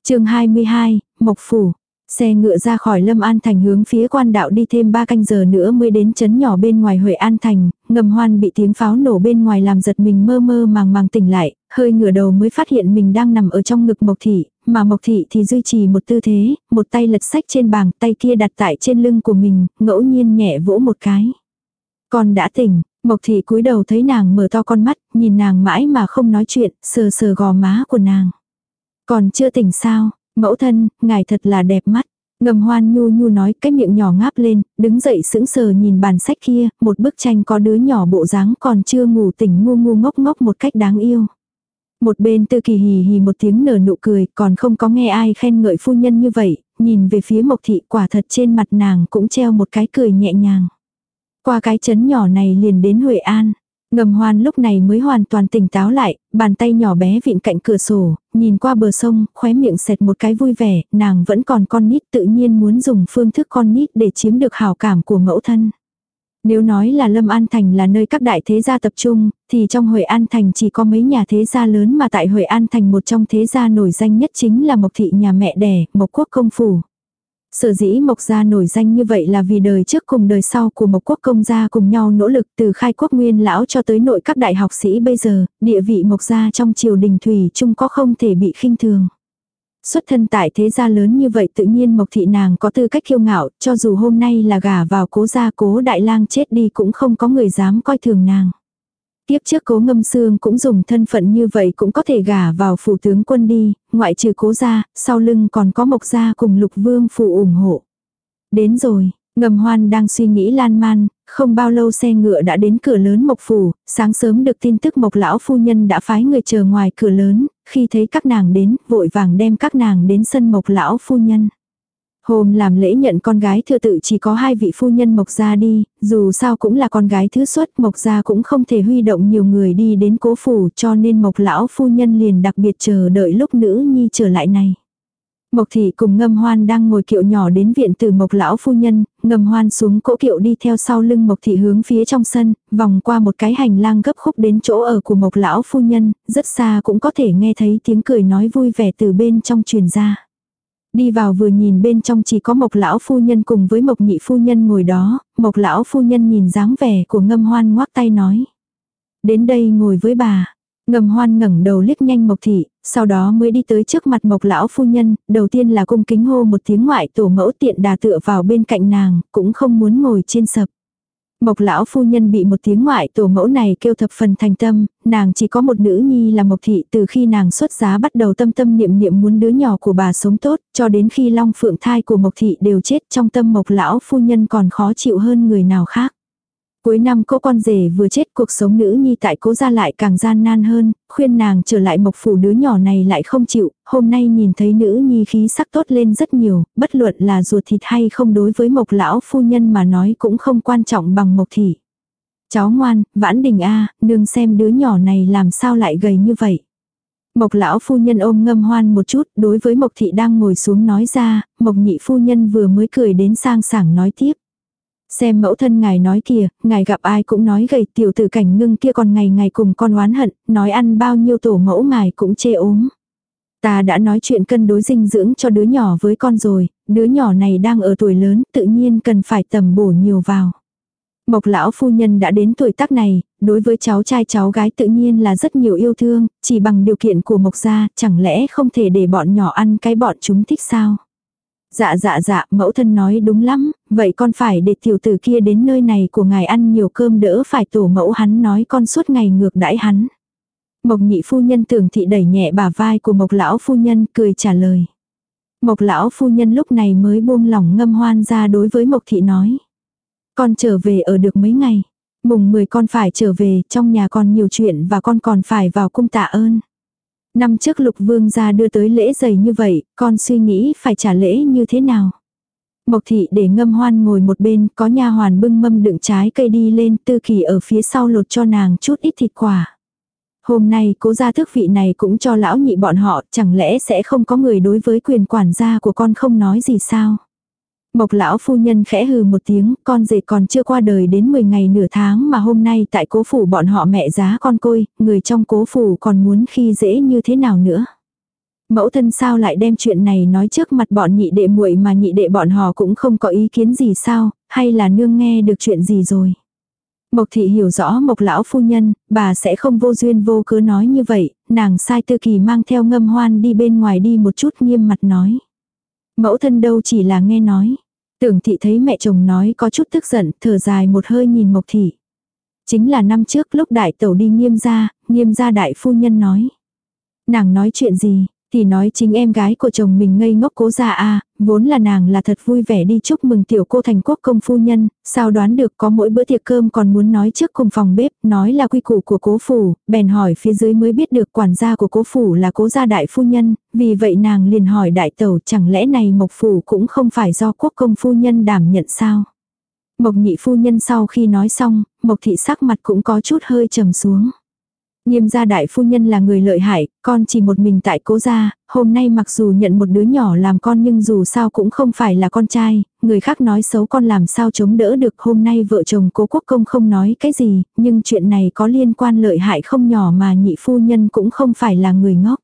chương 22, Mộc Phủ. Xe ngựa ra khỏi Lâm An Thành hướng phía quan đạo đi thêm 3 canh giờ nữa mới đến chấn nhỏ bên ngoài Huệ An Thành, ngầm hoan bị tiếng pháo nổ bên ngoài làm giật mình mơ mơ màng màng tỉnh lại, hơi ngửa đầu mới phát hiện mình đang nằm ở trong ngực Mộc Thị, mà Mộc Thị thì duy trì một tư thế, một tay lật sách trên bàn tay kia đặt tại trên lưng của mình, ngẫu nhiên nhẹ vỗ một cái. Con đã tỉnh, Mộc Thị cúi đầu thấy nàng mở to con mắt, nhìn nàng mãi mà không nói chuyện, sờ sờ gò má của nàng. Còn chưa tỉnh sao, mẫu thân, ngài thật là đẹp mắt. Ngầm hoan nhu nhu nói cái miệng nhỏ ngáp lên, đứng dậy sững sờ nhìn bàn sách kia, một bức tranh có đứa nhỏ bộ dáng còn chưa ngủ tỉnh ngu ngu ngốc ngốc một cách đáng yêu. Một bên tư kỳ hì hì một tiếng nở nụ cười, còn không có nghe ai khen ngợi phu nhân như vậy, nhìn về phía mộc thị quả thật trên mặt nàng cũng treo một cái cười nhẹ nhàng. Qua cái chấn nhỏ này liền đến Huệ An. Ngầm hoan lúc này mới hoàn toàn tỉnh táo lại, bàn tay nhỏ bé vịn cạnh cửa sổ, nhìn qua bờ sông, khóe miệng xẹt một cái vui vẻ, nàng vẫn còn con nít tự nhiên muốn dùng phương thức con nít để chiếm được hào cảm của mẫu thân. Nếu nói là Lâm An Thành là nơi các đại thế gia tập trung, thì trong Huệ An Thành chỉ có mấy nhà thế gia lớn mà tại Huệ An Thành một trong thế gia nổi danh nhất chính là Mộc Thị nhà mẹ đẻ, Mộc Quốc Công Phủ. Sở dĩ Mộc Gia nổi danh như vậy là vì đời trước cùng đời sau của Mộc Quốc Công Gia cùng nhau nỗ lực từ khai quốc nguyên lão cho tới nội các đại học sĩ bây giờ, địa vị Mộc Gia trong triều đình thủy chung có không thể bị khinh thường. Xuất thân tại thế gia lớn như vậy tự nhiên Mộc Thị nàng có tư cách kiêu ngạo, cho dù hôm nay là gả vào cố gia cố đại lang chết đi cũng không có người dám coi thường nàng. Tiếp trước cố ngâm xương cũng dùng thân phận như vậy cũng có thể gả vào phủ tướng quân đi, ngoại trừ cố gia, sau lưng còn có mộc gia cùng lục vương phụ ủng hộ. Đến rồi, ngầm hoan đang suy nghĩ lan man, không bao lâu xe ngựa đã đến cửa lớn mộc phủ, sáng sớm được tin tức mộc lão phu nhân đã phái người chờ ngoài cửa lớn, khi thấy các nàng đến, vội vàng đem các nàng đến sân mộc lão phu nhân. Hôm làm lễ nhận con gái thừa tự chỉ có hai vị phu nhân Mộc Gia đi, dù sao cũng là con gái thứ xuất Mộc Gia cũng không thể huy động nhiều người đi đến cố phủ cho nên Mộc Lão phu nhân liền đặc biệt chờ đợi lúc nữ nhi trở lại này. Mộc thị cùng ngâm hoan đang ngồi kiệu nhỏ đến viện từ mộc lão phu nhân, ngâm hoan xuống cỗ kiệu đi theo sau lưng mộc thị hướng phía trong sân, vòng qua một cái hành lang gấp khúc đến chỗ ở của mộc lão phu nhân, rất xa cũng có thể nghe thấy tiếng cười nói vui vẻ từ bên trong truyền ra. Đi vào vừa nhìn bên trong chỉ có mộc lão phu nhân cùng với mộc nhị phu nhân ngồi đó, mộc lão phu nhân nhìn dáng vẻ của ngâm hoan ngoác tay nói. Đến đây ngồi với bà. Ngâm hoan ngẩng đầu liếc nhanh mộc thị, sau đó mới đi tới trước mặt mộc lão phu nhân, đầu tiên là cung kính hô một tiếng ngoại tổ mẫu tiện đà tựa vào bên cạnh nàng, cũng không muốn ngồi trên sập. Mộc lão phu nhân bị một tiếng ngoại tổ mẫu này kêu thập phần thành tâm, nàng chỉ có một nữ nhi là Mộc thị từ khi nàng xuất giá bắt đầu tâm tâm niệm niệm muốn đứa nhỏ của bà sống tốt, cho đến khi long phượng thai của Mộc thị đều chết trong tâm Mộc lão phu nhân còn khó chịu hơn người nào khác. Cuối năm cô con rể vừa chết cuộc sống nữ nhi tại cố gia lại càng gian nan hơn, khuyên nàng trở lại mộc phủ đứa nhỏ này lại không chịu, hôm nay nhìn thấy nữ nhi khí sắc tốt lên rất nhiều, bất luận là ruột thịt hay không đối với mộc lão phu nhân mà nói cũng không quan trọng bằng mộc thị. Cháu ngoan, vãn đình a nương xem đứa nhỏ này làm sao lại gầy như vậy. Mộc lão phu nhân ôm ngâm hoan một chút, đối với mộc thị đang ngồi xuống nói ra, mộc nhị phu nhân vừa mới cười đến sang sảng nói tiếp. Xem mẫu thân ngài nói kìa, ngài gặp ai cũng nói gầy tiểu tử cảnh ngưng kia còn ngày ngày cùng con oán hận, nói ăn bao nhiêu tổ mẫu ngài cũng chê ốm. Ta đã nói chuyện cân đối dinh dưỡng cho đứa nhỏ với con rồi, đứa nhỏ này đang ở tuổi lớn tự nhiên cần phải tầm bổ nhiều vào. Mộc lão phu nhân đã đến tuổi tác này, đối với cháu trai cháu gái tự nhiên là rất nhiều yêu thương, chỉ bằng điều kiện của mộc gia, chẳng lẽ không thể để bọn nhỏ ăn cái bọn chúng thích sao? Dạ dạ dạ, mẫu thân nói đúng lắm, vậy con phải để tiểu tử kia đến nơi này của ngài ăn nhiều cơm đỡ phải tổ mẫu hắn nói con suốt ngày ngược đãi hắn. Mộc nhị phu nhân tưởng thị đẩy nhẹ bả vai của mộc lão phu nhân cười trả lời. Mộc lão phu nhân lúc này mới buông lỏng ngâm hoan ra đối với mộc thị nói. Con trở về ở được mấy ngày. Mùng 10 con phải trở về, trong nhà còn nhiều chuyện và con còn phải vào cung tạ ơn. Năm trước lục vương gia đưa tới lễ giày như vậy, con suy nghĩ phải trả lễ như thế nào. Mộc thị để ngâm hoan ngồi một bên, có nha hoàn bưng mâm đựng trái cây đi lên, tư kỳ ở phía sau lột cho nàng chút ít thịt quả. Hôm nay cố gia thức vị này cũng cho lão nhị bọn họ, chẳng lẽ sẽ không có người đối với quyền quản gia của con không nói gì sao? Mộc lão phu nhân khẽ hừ một tiếng, con rể còn chưa qua đời đến 10 ngày nửa tháng mà hôm nay tại cố phủ bọn họ mẹ giá con côi, người trong cố phủ còn muốn khi dễ như thế nào nữa. Mẫu thân sao lại đem chuyện này nói trước mặt bọn nhị đệ muội mà nhị đệ bọn họ cũng không có ý kiến gì sao, hay là nương nghe được chuyện gì rồi. Mộc thị hiểu rõ mộc lão phu nhân, bà sẽ không vô duyên vô cớ nói như vậy, nàng sai tư kỳ mang theo ngâm hoan đi bên ngoài đi một chút nghiêm mặt nói. Mẫu thân đâu chỉ là nghe nói. Tưởng thị thấy mẹ chồng nói có chút tức giận, thở dài một hơi nhìn mộc thị. Chính là năm trước lúc đại tẩu đi nghiêm gia, nghiêm gia đại phu nhân nói. Nàng nói chuyện gì, thì nói chính em gái của chồng mình ngây ngốc cố ra a vốn là nàng là thật vui vẻ đi chúc mừng tiểu cô thành quốc công phu nhân, sao đoán được có mỗi bữa tiệc cơm còn muốn nói trước cùng phòng bếp, nói là quy củ của cố phủ, bèn hỏi phía dưới mới biết được quản gia của cố phủ là cố gia đại phu nhân, vì vậy nàng liền hỏi đại tẩu chẳng lẽ này mộc phủ cũng không phải do quốc công phu nhân đảm nhận sao. Mộc nhị phu nhân sau khi nói xong, mộc thị sắc mặt cũng có chút hơi trầm xuống. Nghiêm gia đại phu nhân là người lợi hại, con chỉ một mình tại cố gia, hôm nay mặc dù nhận một đứa nhỏ làm con nhưng dù sao cũng không phải là con trai, người khác nói xấu con làm sao chống đỡ được hôm nay vợ chồng cố quốc công không nói cái gì, nhưng chuyện này có liên quan lợi hại không nhỏ mà nhị phu nhân cũng không phải là người ngốc.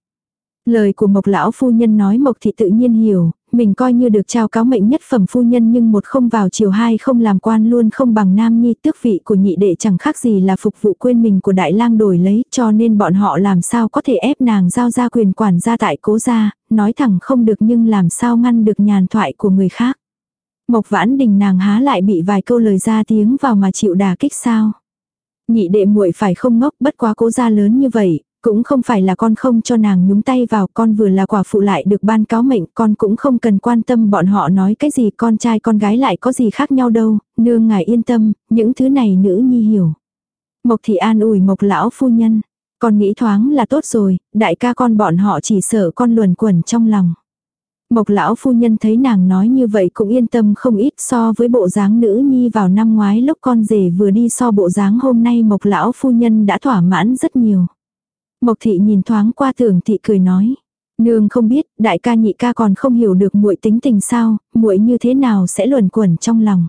Lời của Mộc lão phu nhân nói Mộc thị tự nhiên hiểu, mình coi như được trao cáo mệnh nhất phẩm phu nhân nhưng một không vào chiều hai không làm quan luôn không bằng nam nhi tước vị của nhị đệ chẳng khác gì là phục vụ quên mình của đại lang đổi lấy cho nên bọn họ làm sao có thể ép nàng giao ra quyền quản gia tại cố gia, nói thẳng không được nhưng làm sao ngăn được nhàn thoại của người khác. Mộc vãn đình nàng há lại bị vài câu lời ra tiếng vào mà chịu đà kích sao. Nhị đệ muội phải không ngốc bất quá cố gia lớn như vậy, cũng không phải là con không cho nàng nhúng tay vào, con vừa là quả phụ lại được ban cáo mệnh, con cũng không cần quan tâm bọn họ nói cái gì con trai con gái lại có gì khác nhau đâu, nương ngài yên tâm, những thứ này nữ nhi hiểu. Mộc thị an ủi mộc lão phu nhân, con nghĩ thoáng là tốt rồi, đại ca con bọn họ chỉ sợ con luồn quẩn trong lòng. Mộc lão phu nhân thấy nàng nói như vậy cũng yên tâm không ít so với bộ dáng nữ nhi vào năm ngoái lúc con rể vừa đi so bộ dáng hôm nay mộc lão phu nhân đã thỏa mãn rất nhiều. Mộc thị nhìn thoáng qua tưởng thị cười nói. Nương không biết, đại ca nhị ca còn không hiểu được muội tính tình sao, muội như thế nào sẽ luẩn quẩn trong lòng.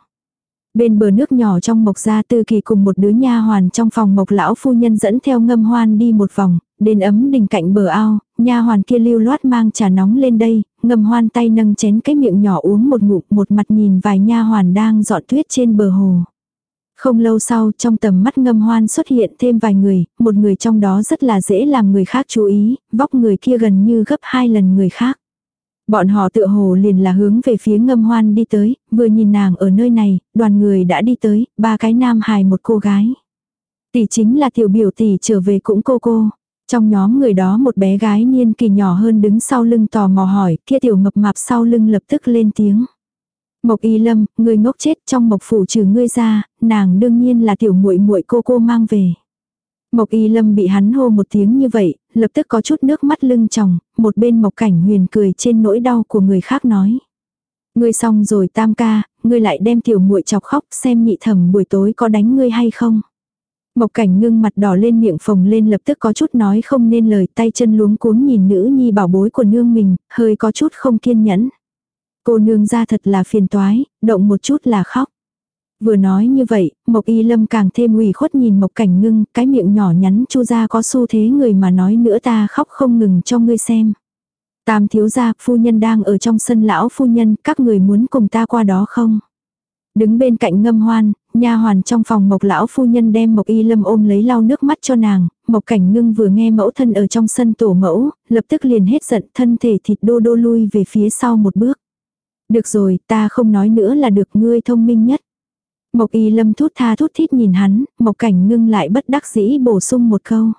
Bên bờ nước nhỏ trong mộc gia tư kỳ cùng một đứa nha hoàn trong phòng mộc lão phu nhân dẫn theo ngâm hoan đi một vòng, đến ấm đình cạnh bờ ao, nha hoàn kia lưu loát mang trà nóng lên đây, ngâm hoan tay nâng chén cái miệng nhỏ uống một ngụm một mặt nhìn vài nha hoàn đang dọn tuyết trên bờ hồ. Không lâu sau trong tầm mắt ngâm hoan xuất hiện thêm vài người, một người trong đó rất là dễ làm người khác chú ý, vóc người kia gần như gấp hai lần người khác. Bọn họ tựa hồ liền là hướng về phía ngâm hoan đi tới, vừa nhìn nàng ở nơi này, đoàn người đã đi tới, ba cái nam hài một cô gái. Tỷ chính là tiểu biểu tỷ trở về cũng cô cô. Trong nhóm người đó một bé gái niên kỳ nhỏ hơn đứng sau lưng tò mò hỏi, kia tiểu mập mạp sau lưng lập tức lên tiếng. Mộc Y Lâm, người ngốc chết trong Mộc phủ trừ ngươi ra, nàng đương nhiên là tiểu muội muội cô cô mang về. Mộc Y Lâm bị hắn hô một tiếng như vậy, lập tức có chút nước mắt lưng tròng, một bên Mộc Cảnh Huyền cười trên nỗi đau của người khác nói: "Ngươi xong rồi Tam ca, ngươi lại đem tiểu muội chọc khóc, xem nhị thẩm buổi tối có đánh ngươi hay không?" Mộc Cảnh ngưng mặt đỏ lên miệng phồng lên lập tức có chút nói không nên lời, tay chân luống cuống nhìn nữ nhi bảo bối của nương mình, hơi có chút không kiên nhẫn. Cô nương ra thật là phiền toái, động một chút là khóc. Vừa nói như vậy, Mộc Y Lâm càng thêm ủy khuất nhìn Mộc Cảnh Ngưng, cái miệng nhỏ nhắn chu ra có xu thế người mà nói nữa ta khóc không ngừng cho ngươi xem. Tam thiếu gia, phu nhân đang ở trong sân lão phu nhân, các người muốn cùng ta qua đó không? Đứng bên cạnh ngâm hoan, nha hoàn trong phòng Mộc lão phu nhân đem Mộc Y Lâm ôm lấy lau nước mắt cho nàng, Mộc Cảnh Ngưng vừa nghe mẫu thân ở trong sân tổ mẫu, lập tức liền hết giận, thân thể thịt đô đô lui về phía sau một bước. Được rồi, ta không nói nữa là được ngươi thông minh nhất. Mộc y lâm thút tha thút thít nhìn hắn, mộc cảnh ngưng lại bất đắc dĩ bổ sung một câu.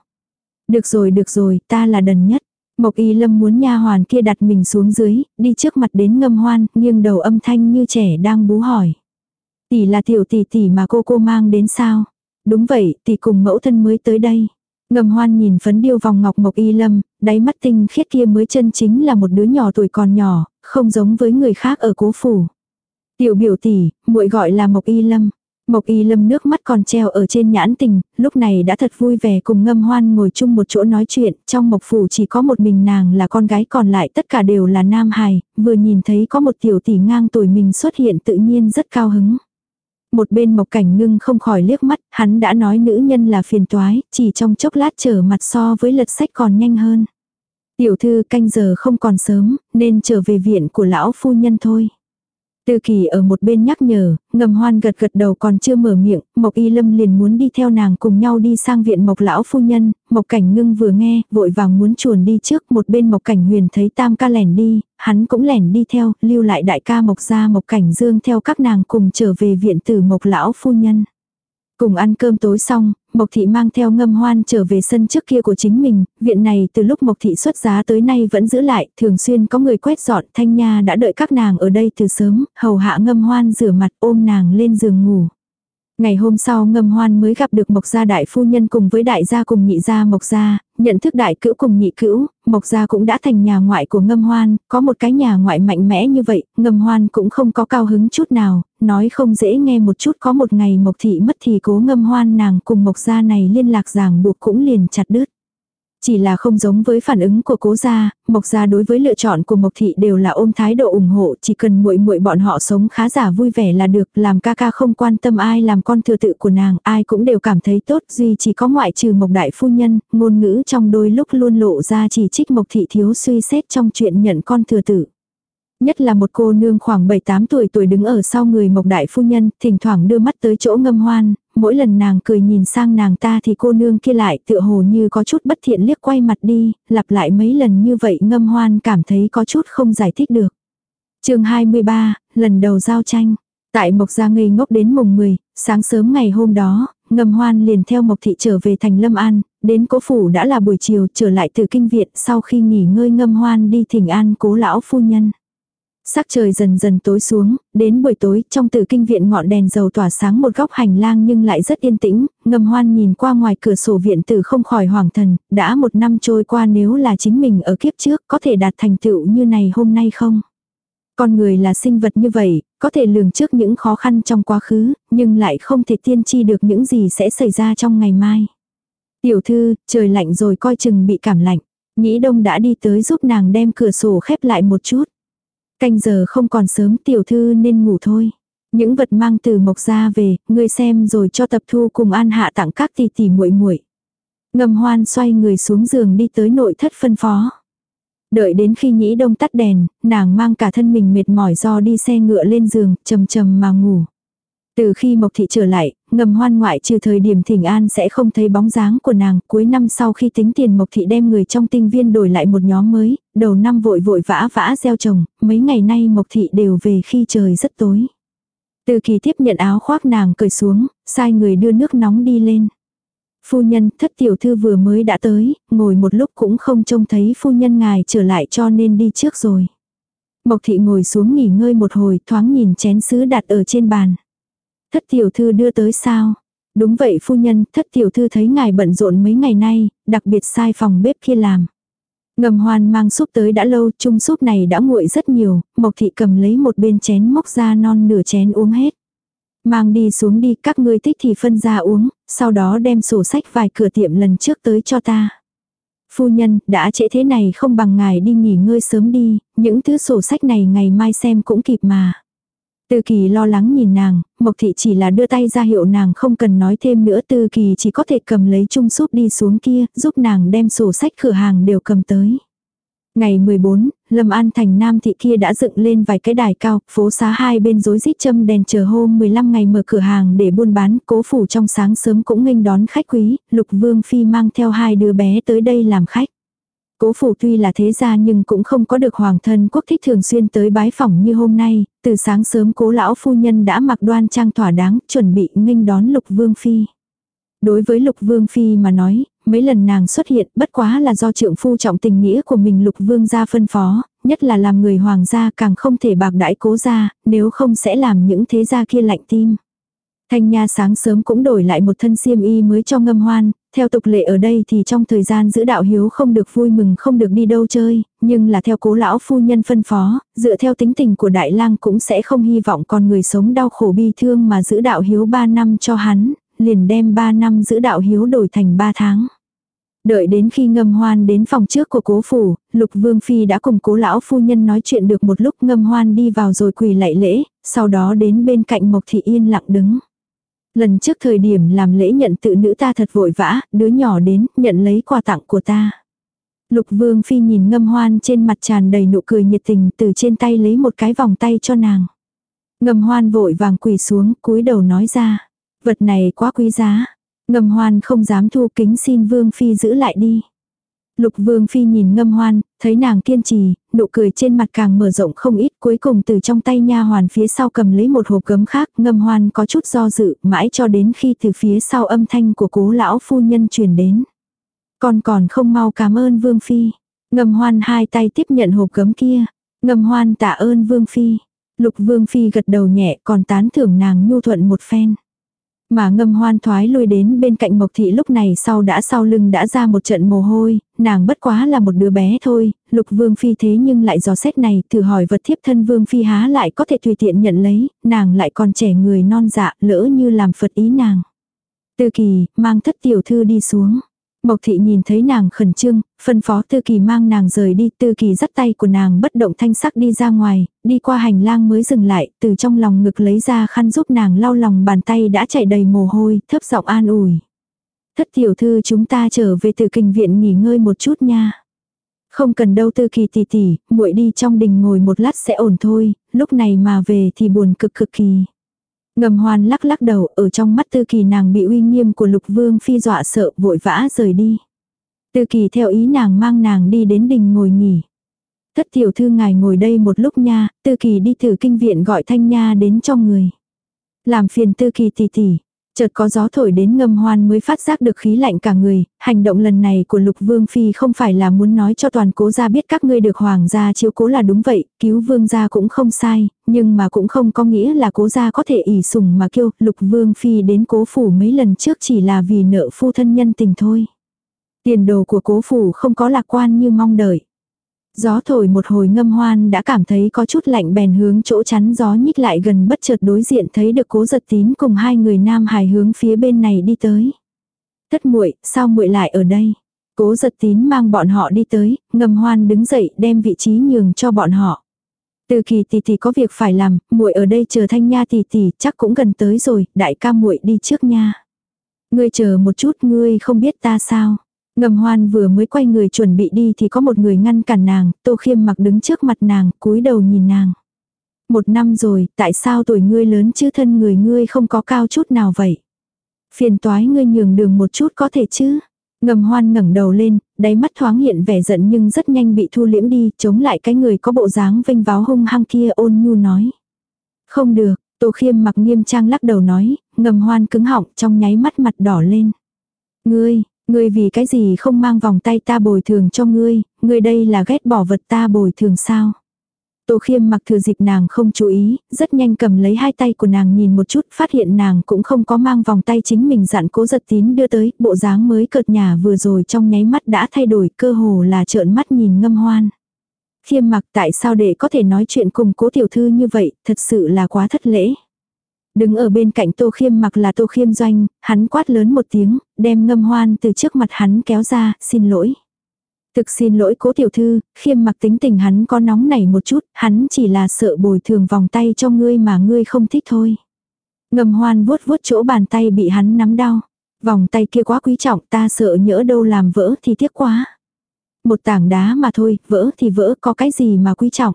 Được rồi được rồi, ta là đần nhất. Mộc y lâm muốn nha hoàn kia đặt mình xuống dưới, đi trước mặt đến ngâm hoan, nghiêng đầu âm thanh như trẻ đang bú hỏi. Tỷ là tiểu tỷ tỷ mà cô cô mang đến sao? đúng vậy, tỷ cùng mẫu thân mới tới đây. Ngầm hoan nhìn phấn điêu vòng ngọc mộc y lâm, đáy mắt tinh khiết kia mới chân chính là một đứa nhỏ tuổi còn nhỏ, không giống với người khác ở cố phủ. Tiểu biểu tỷ, muội gọi là mộc y lâm. Mộc y lâm nước mắt còn treo ở trên nhãn tình, lúc này đã thật vui vẻ cùng ngâm hoan ngồi chung một chỗ nói chuyện, trong mộc phủ chỉ có một mình nàng là con gái còn lại tất cả đều là nam hài, vừa nhìn thấy có một tiểu tỷ ngang tuổi mình xuất hiện tự nhiên rất cao hứng. Một bên mộc cảnh ngưng không khỏi liếc mắt, hắn đã nói nữ nhân là phiền toái, chỉ trong chốc lát trở mặt so với lật sách còn nhanh hơn. Tiểu thư canh giờ không còn sớm, nên trở về viện của lão phu nhân thôi. Tư kỳ ở một bên nhắc nhở, ngầm hoan gật gật đầu còn chưa mở miệng, Mộc Y Lâm liền muốn đi theo nàng cùng nhau đi sang viện Mộc Lão Phu Nhân, Mộc Cảnh Ngưng vừa nghe, vội vàng muốn chuồn đi trước, một bên Mộc Cảnh Huyền thấy tam ca lẻn đi, hắn cũng lẻn đi theo, lưu lại đại ca Mộc gia Mộc Cảnh Dương theo các nàng cùng trở về viện tử Mộc Lão Phu Nhân. Cùng ăn cơm tối xong, Mộc Thị mang theo ngâm hoan trở về sân trước kia của chính mình, viện này từ lúc Mộc Thị xuất giá tới nay vẫn giữ lại, thường xuyên có người quét dọn, Thanh Nha đã đợi các nàng ở đây từ sớm, hầu hạ ngâm hoan rửa mặt ôm nàng lên giường ngủ. Ngày hôm sau ngâm hoan mới gặp được Mộc Gia Đại Phu Nhân cùng với Đại Gia cùng Nhị Gia Mộc Gia, nhận thức Đại Cữu cùng Nhị Cữu, Mộc Gia cũng đã thành nhà ngoại của ngâm hoan, có một cái nhà ngoại mạnh mẽ như vậy, ngâm hoan cũng không có cao hứng chút nào, nói không dễ nghe một chút có một ngày Mộc Thị mất thì cố ngâm hoan nàng cùng Mộc Gia này liên lạc ràng buộc cũng liền chặt đứt. Chỉ là không giống với phản ứng của cố gia, Mộc gia đối với lựa chọn của Mộc thị đều là ôm thái độ ủng hộ, chỉ cần muội muội bọn họ sống khá giả vui vẻ là được, làm ca ca không quan tâm ai làm con thừa tự của nàng, ai cũng đều cảm thấy tốt, duy chỉ có ngoại trừ Mộc đại phu nhân, ngôn ngữ trong đôi lúc luôn lộ ra chỉ trích Mộc thị thiếu suy xét trong chuyện nhận con thừa tự. Nhất là một cô nương khoảng 7-8 tuổi tuổi đứng ở sau người mộc đại phu nhân, thỉnh thoảng đưa mắt tới chỗ ngâm hoan, mỗi lần nàng cười nhìn sang nàng ta thì cô nương kia lại tựa hồ như có chút bất thiện liếc quay mặt đi, lặp lại mấy lần như vậy ngâm hoan cảm thấy có chút không giải thích được. chương 23, lần đầu giao tranh. Tại Mộc Gia ngây ngốc đến mùng 10, sáng sớm ngày hôm đó, ngâm hoan liền theo Mộc Thị trở về thành Lâm An, đến cố phủ đã là buổi chiều trở lại từ kinh viện sau khi nghỉ ngơi ngâm hoan đi thỉnh an cố lão phu nhân. Sắc trời dần dần tối xuống, đến buổi tối trong tử kinh viện ngọn đèn dầu tỏa sáng một góc hành lang nhưng lại rất yên tĩnh, ngầm hoan nhìn qua ngoài cửa sổ viện tử không khỏi hoàng thần, đã một năm trôi qua nếu là chính mình ở kiếp trước có thể đạt thành tựu như này hôm nay không? Con người là sinh vật như vậy, có thể lường trước những khó khăn trong quá khứ, nhưng lại không thể tiên tri được những gì sẽ xảy ra trong ngày mai. Tiểu thư, trời lạnh rồi coi chừng bị cảm lạnh. Nhĩ đông đã đi tới giúp nàng đem cửa sổ khép lại một chút. Canh giờ không còn sớm tiểu thư nên ngủ thôi. Những vật mang từ mộc ra về, ngươi xem rồi cho tập thu cùng an hạ tặng các tỷ tỷ muội muội. Ngầm hoan xoay người xuống giường đi tới nội thất phân phó. Đợi đến khi nhĩ đông tắt đèn, nàng mang cả thân mình mệt mỏi do đi xe ngựa lên giường, trầm trầm mà ngủ. Từ khi Mộc Thị trở lại, ngầm hoan ngoại trừ thời điểm thỉnh an sẽ không thấy bóng dáng của nàng. Cuối năm sau khi tính tiền Mộc Thị đem người trong tinh viên đổi lại một nhóm mới, đầu năm vội vội vã vã gieo trồng, mấy ngày nay Mộc Thị đều về khi trời rất tối. Từ kỳ tiếp nhận áo khoác nàng cởi xuống, sai người đưa nước nóng đi lên. Phu nhân, thất tiểu thư vừa mới đã tới, ngồi một lúc cũng không trông thấy phu nhân ngài trở lại cho nên đi trước rồi. Mộc thị ngồi xuống nghỉ ngơi một hồi thoáng nhìn chén sứ đặt ở trên bàn. Thất tiểu thư đưa tới sao? Đúng vậy phu nhân, thất tiểu thư thấy ngài bận rộn mấy ngày nay, đặc biệt sai phòng bếp kia làm. Ngầm hoan mang súp tới đã lâu, chung súp này đã nguội rất nhiều, Mộc thị cầm lấy một bên chén móc ra non nửa chén uống hết. Mang đi xuống đi, các ngươi thích thì phân ra uống, sau đó đem sổ sách vài cửa tiệm lần trước tới cho ta. Phu nhân, đã trễ thế này không bằng ngài đi nghỉ ngơi sớm đi, những thứ sổ sách này ngày mai xem cũng kịp mà. Tư kỳ lo lắng nhìn nàng, Mộc thị chỉ là đưa tay ra hiệu nàng không cần nói thêm nữa Tư kỳ chỉ có thể cầm lấy chung súp đi xuống kia, giúp nàng đem sổ sách cửa hàng đều cầm tới. Ngày 14, Lâm An thành Nam thị kia đã dựng lên vài cái đài cao, phố xá hai bên rối rít châm đèn chờ hôm 15 ngày mở cửa hàng để buôn bán, cố phủ trong sáng sớm cũng nghênh đón khách quý, Lục Vương Phi mang theo hai đứa bé tới đây làm khách. Cố phủ tuy là thế gia nhưng cũng không có được hoàng thân quốc thích thường xuyên tới bái phỏng như hôm nay, từ sáng sớm cố lão phu nhân đã mặc đoan trang thỏa đáng, chuẩn bị nghênh đón lục vương phi. Đối với lục vương phi mà nói, mấy lần nàng xuất hiện bất quá là do trượng phu trọng tình nghĩa của mình lục vương gia phân phó, nhất là làm người hoàng gia càng không thể bạc đãi cố gia, nếu không sẽ làm những thế gia kia lạnh tim. Thanh Nha sáng sớm cũng đổi lại một thân xiêm y mới cho ngâm hoan, theo tục lệ ở đây thì trong thời gian giữ đạo hiếu không được vui mừng không được đi đâu chơi, nhưng là theo cố lão phu nhân phân phó, dựa theo tính tình của đại lang cũng sẽ không hy vọng con người sống đau khổ bi thương mà giữ đạo hiếu 3 năm cho hắn, liền đem 3 năm giữ đạo hiếu đổi thành 3 tháng. Đợi đến khi ngâm hoan đến phòng trước của cố phủ, lục vương phi đã cùng cố lão phu nhân nói chuyện được một lúc ngâm hoan đi vào rồi quỳ lạy lễ, sau đó đến bên cạnh mộc thị yên lặng đứng. Lần trước thời điểm làm lễ nhận tự nữ ta thật vội vã, đứa nhỏ đến, nhận lấy quà tặng của ta. Lục vương phi nhìn ngâm hoan trên mặt tràn đầy nụ cười nhiệt tình từ trên tay lấy một cái vòng tay cho nàng. Ngâm hoan vội vàng quỳ xuống cúi đầu nói ra. Vật này quá quý giá. Ngâm hoan không dám thu kính xin vương phi giữ lại đi. Lục vương phi nhìn ngâm hoan, thấy nàng kiên trì, nụ cười trên mặt càng mở rộng không ít cuối cùng từ trong tay nha hoàn phía sau cầm lấy một hộp gấm khác ngâm hoan có chút do dự mãi cho đến khi từ phía sau âm thanh của cố lão phu nhân truyền đến. Còn còn không mau cảm ơn vương phi. Ngâm hoan hai tay tiếp nhận hộp gấm kia. Ngâm hoan tạ ơn vương phi. Lục vương phi gật đầu nhẹ còn tán thưởng nàng nhu thuận một phen. Mà ngâm hoan thoái lui đến bên cạnh Mộc Thị lúc này sau đã sau lưng đã ra một trận mồ hôi, nàng bất quá là một đứa bé thôi, lục vương phi thế nhưng lại dò xét này thử hỏi vật thiếp thân vương phi há lại có thể tùy tiện nhận lấy, nàng lại còn trẻ người non dạ lỡ như làm phật ý nàng. Tư kỳ, mang thất tiểu thư đi xuống. Mộc thị nhìn thấy nàng khẩn trương, phân phó tư kỳ mang nàng rời đi, tư kỳ dắt tay của nàng bất động thanh sắc đi ra ngoài, đi qua hành lang mới dừng lại, từ trong lòng ngực lấy ra khăn giúp nàng lau lòng bàn tay đã chảy đầy mồ hôi, thấp giọng an ủi. Thất tiểu thư chúng ta trở về từ kinh viện nghỉ ngơi một chút nha. Không cần đâu tư kỳ tỷ tỷ, muội đi trong đình ngồi một lát sẽ ổn thôi, lúc này mà về thì buồn cực cực kỳ. Ngầm hoan lắc lắc đầu ở trong mắt tư kỳ nàng bị uy nghiêm của lục vương phi dọa sợ vội vã rời đi. Tư kỳ theo ý nàng mang nàng đi đến đình ngồi nghỉ. Thất tiểu thư ngài ngồi đây một lúc nha, tư kỳ đi thử kinh viện gọi thanh nha đến cho người. Làm phiền tư kỳ tỷ tỷ, Chợt có gió thổi đến ngâm hoan mới phát giác được khí lạnh cả người, hành động lần này của lục vương phi không phải là muốn nói cho toàn cố gia biết các ngươi được hoàng gia chiếu cố là đúng vậy, cứu vương gia cũng không sai, nhưng mà cũng không có nghĩa là cố gia có thể ỉ sùng mà kêu lục vương phi đến cố phủ mấy lần trước chỉ là vì nợ phu thân nhân tình thôi. Tiền đồ của cố phủ không có lạc quan như mong đợi. Gió thổi một hồi ngâm hoan đã cảm thấy có chút lạnh bèn hướng chỗ chắn gió nhích lại gần bất chợt đối diện thấy được cố giật tín cùng hai người nam hài hướng phía bên này đi tới. Thất muội sao muội lại ở đây? Cố giật tín mang bọn họ đi tới, ngâm hoan đứng dậy đem vị trí nhường cho bọn họ. Từ kỳ tỷ tỷ có việc phải làm, muội ở đây chờ thanh nha tỷ tỷ chắc cũng gần tới rồi, đại ca muội đi trước nha. Ngươi chờ một chút ngươi không biết ta sao. Ngầm hoan vừa mới quay người chuẩn bị đi thì có một người ngăn cản nàng, tô khiêm mặc đứng trước mặt nàng, cúi đầu nhìn nàng. Một năm rồi, tại sao tuổi ngươi lớn chứ thân người ngươi không có cao chút nào vậy? Phiền toái ngươi nhường đường một chút có thể chứ? Ngầm hoan ngẩng đầu lên, đáy mắt thoáng hiện vẻ giận nhưng rất nhanh bị thu liễm đi, chống lại cái người có bộ dáng vinh váo hung hăng kia ôn nhu nói. Không được, tô khiêm mặc nghiêm trang lắc đầu nói, ngầm hoan cứng họng trong nháy mắt mặt đỏ lên. Ngươi, Ngươi vì cái gì không mang vòng tay ta bồi thường cho ngươi, ngươi đây là ghét bỏ vật ta bồi thường sao? Tô khiêm mặc thừa dịp nàng không chú ý, rất nhanh cầm lấy hai tay của nàng nhìn một chút, phát hiện nàng cũng không có mang vòng tay chính mình dặn cố giật tín đưa tới, bộ dáng mới cợt nhà vừa rồi trong nháy mắt đã thay đổi, cơ hồ là trợn mắt nhìn ngâm hoan. Khiêm mặc tại sao để có thể nói chuyện cùng cố tiểu thư như vậy, thật sự là quá thất lễ. Đứng ở bên cạnh tô khiêm mặc là tô khiêm doanh, hắn quát lớn một tiếng, đem ngâm hoan từ trước mặt hắn kéo ra, xin lỗi. Thực xin lỗi cố tiểu thư, khiêm mặc tính tình hắn có nóng nảy một chút, hắn chỉ là sợ bồi thường vòng tay cho ngươi mà ngươi không thích thôi. Ngâm hoan vuốt vuốt chỗ bàn tay bị hắn nắm đau. Vòng tay kia quá quý trọng ta sợ nhỡ đâu làm vỡ thì tiếc quá. Một tảng đá mà thôi, vỡ thì vỡ có cái gì mà quý trọng.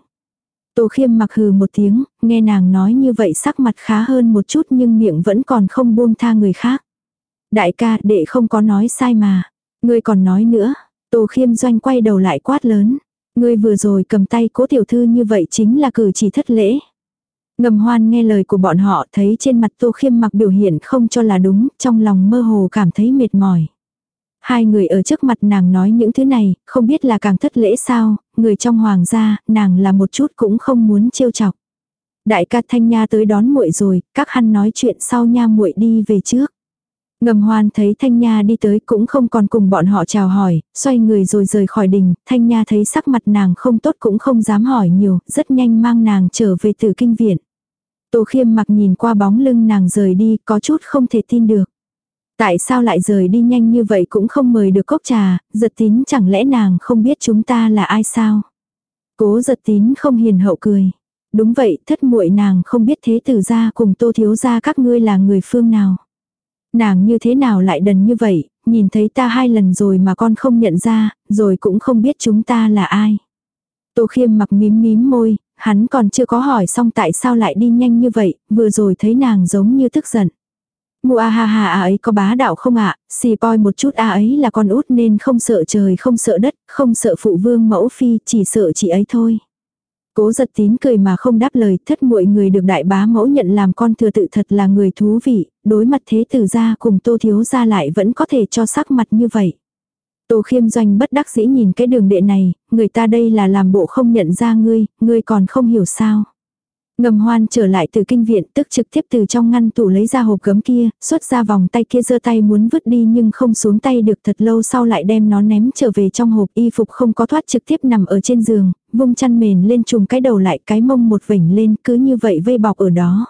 Tô khiêm mặc hừ một tiếng, nghe nàng nói như vậy sắc mặt khá hơn một chút nhưng miệng vẫn còn không buông tha người khác. Đại ca, đệ không có nói sai mà. Ngươi còn nói nữa. Tô khiêm doanh quay đầu lại quát lớn. Ngươi vừa rồi cầm tay cố tiểu thư như vậy chính là cử chỉ thất lễ. Ngầm hoan nghe lời của bọn họ thấy trên mặt tô khiêm mặc biểu hiện không cho là đúng, trong lòng mơ hồ cảm thấy mệt mỏi. Hai người ở trước mặt nàng nói những thứ này, không biết là càng thất lễ sao, người trong hoàng gia, nàng là một chút cũng không muốn trêu chọc. Đại ca Thanh Nha tới đón muội rồi, các hắn nói chuyện sau nha muội đi về trước. Ngầm hoan thấy Thanh Nha đi tới cũng không còn cùng bọn họ chào hỏi, xoay người rồi rời khỏi đình, Thanh Nha thấy sắc mặt nàng không tốt cũng không dám hỏi nhiều, rất nhanh mang nàng trở về từ kinh viện. Tô khiêm mặc nhìn qua bóng lưng nàng rời đi, có chút không thể tin được. Tại sao lại rời đi nhanh như vậy cũng không mời được cốc trà, giật tín chẳng lẽ nàng không biết chúng ta là ai sao? Cố giật tín không hiền hậu cười. Đúng vậy, thất muội nàng không biết thế tử gia cùng tô thiếu gia các ngươi là người phương nào. Nàng như thế nào lại đần như vậy, nhìn thấy ta hai lần rồi mà con không nhận ra, rồi cũng không biết chúng ta là ai. Tô khiêm mặc mím mím môi, hắn còn chưa có hỏi xong tại sao lại đi nhanh như vậy, vừa rồi thấy nàng giống như tức giận. Mua ha ha à ấy có bá đạo không ạ, xì poi một chút a ấy là con út nên không sợ trời không sợ đất, không sợ phụ vương mẫu phi, chỉ sợ chị ấy thôi. Cố giật tín cười mà không đáp lời, thất muội người được đại bá mẫu nhận làm con thừa tự thật là người thú vị, đối mặt thế tử gia cùng tô thiếu gia lại vẫn có thể cho sắc mặt như vậy. Tô khiêm doanh bất đắc dĩ nhìn cái đường đệ này, người ta đây là làm bộ không nhận ra ngươi, ngươi còn không hiểu sao. Ngầm hoan trở lại từ kinh viện tức trực tiếp từ trong ngăn tủ lấy ra hộp gấm kia, xuất ra vòng tay kia giơ tay muốn vứt đi nhưng không xuống tay được thật lâu sau lại đem nó ném trở về trong hộp y phục không có thoát trực tiếp nằm ở trên giường, vung chăn mền lên trùng cái đầu lại cái mông một vỉnh lên cứ như vậy vây bọc ở đó.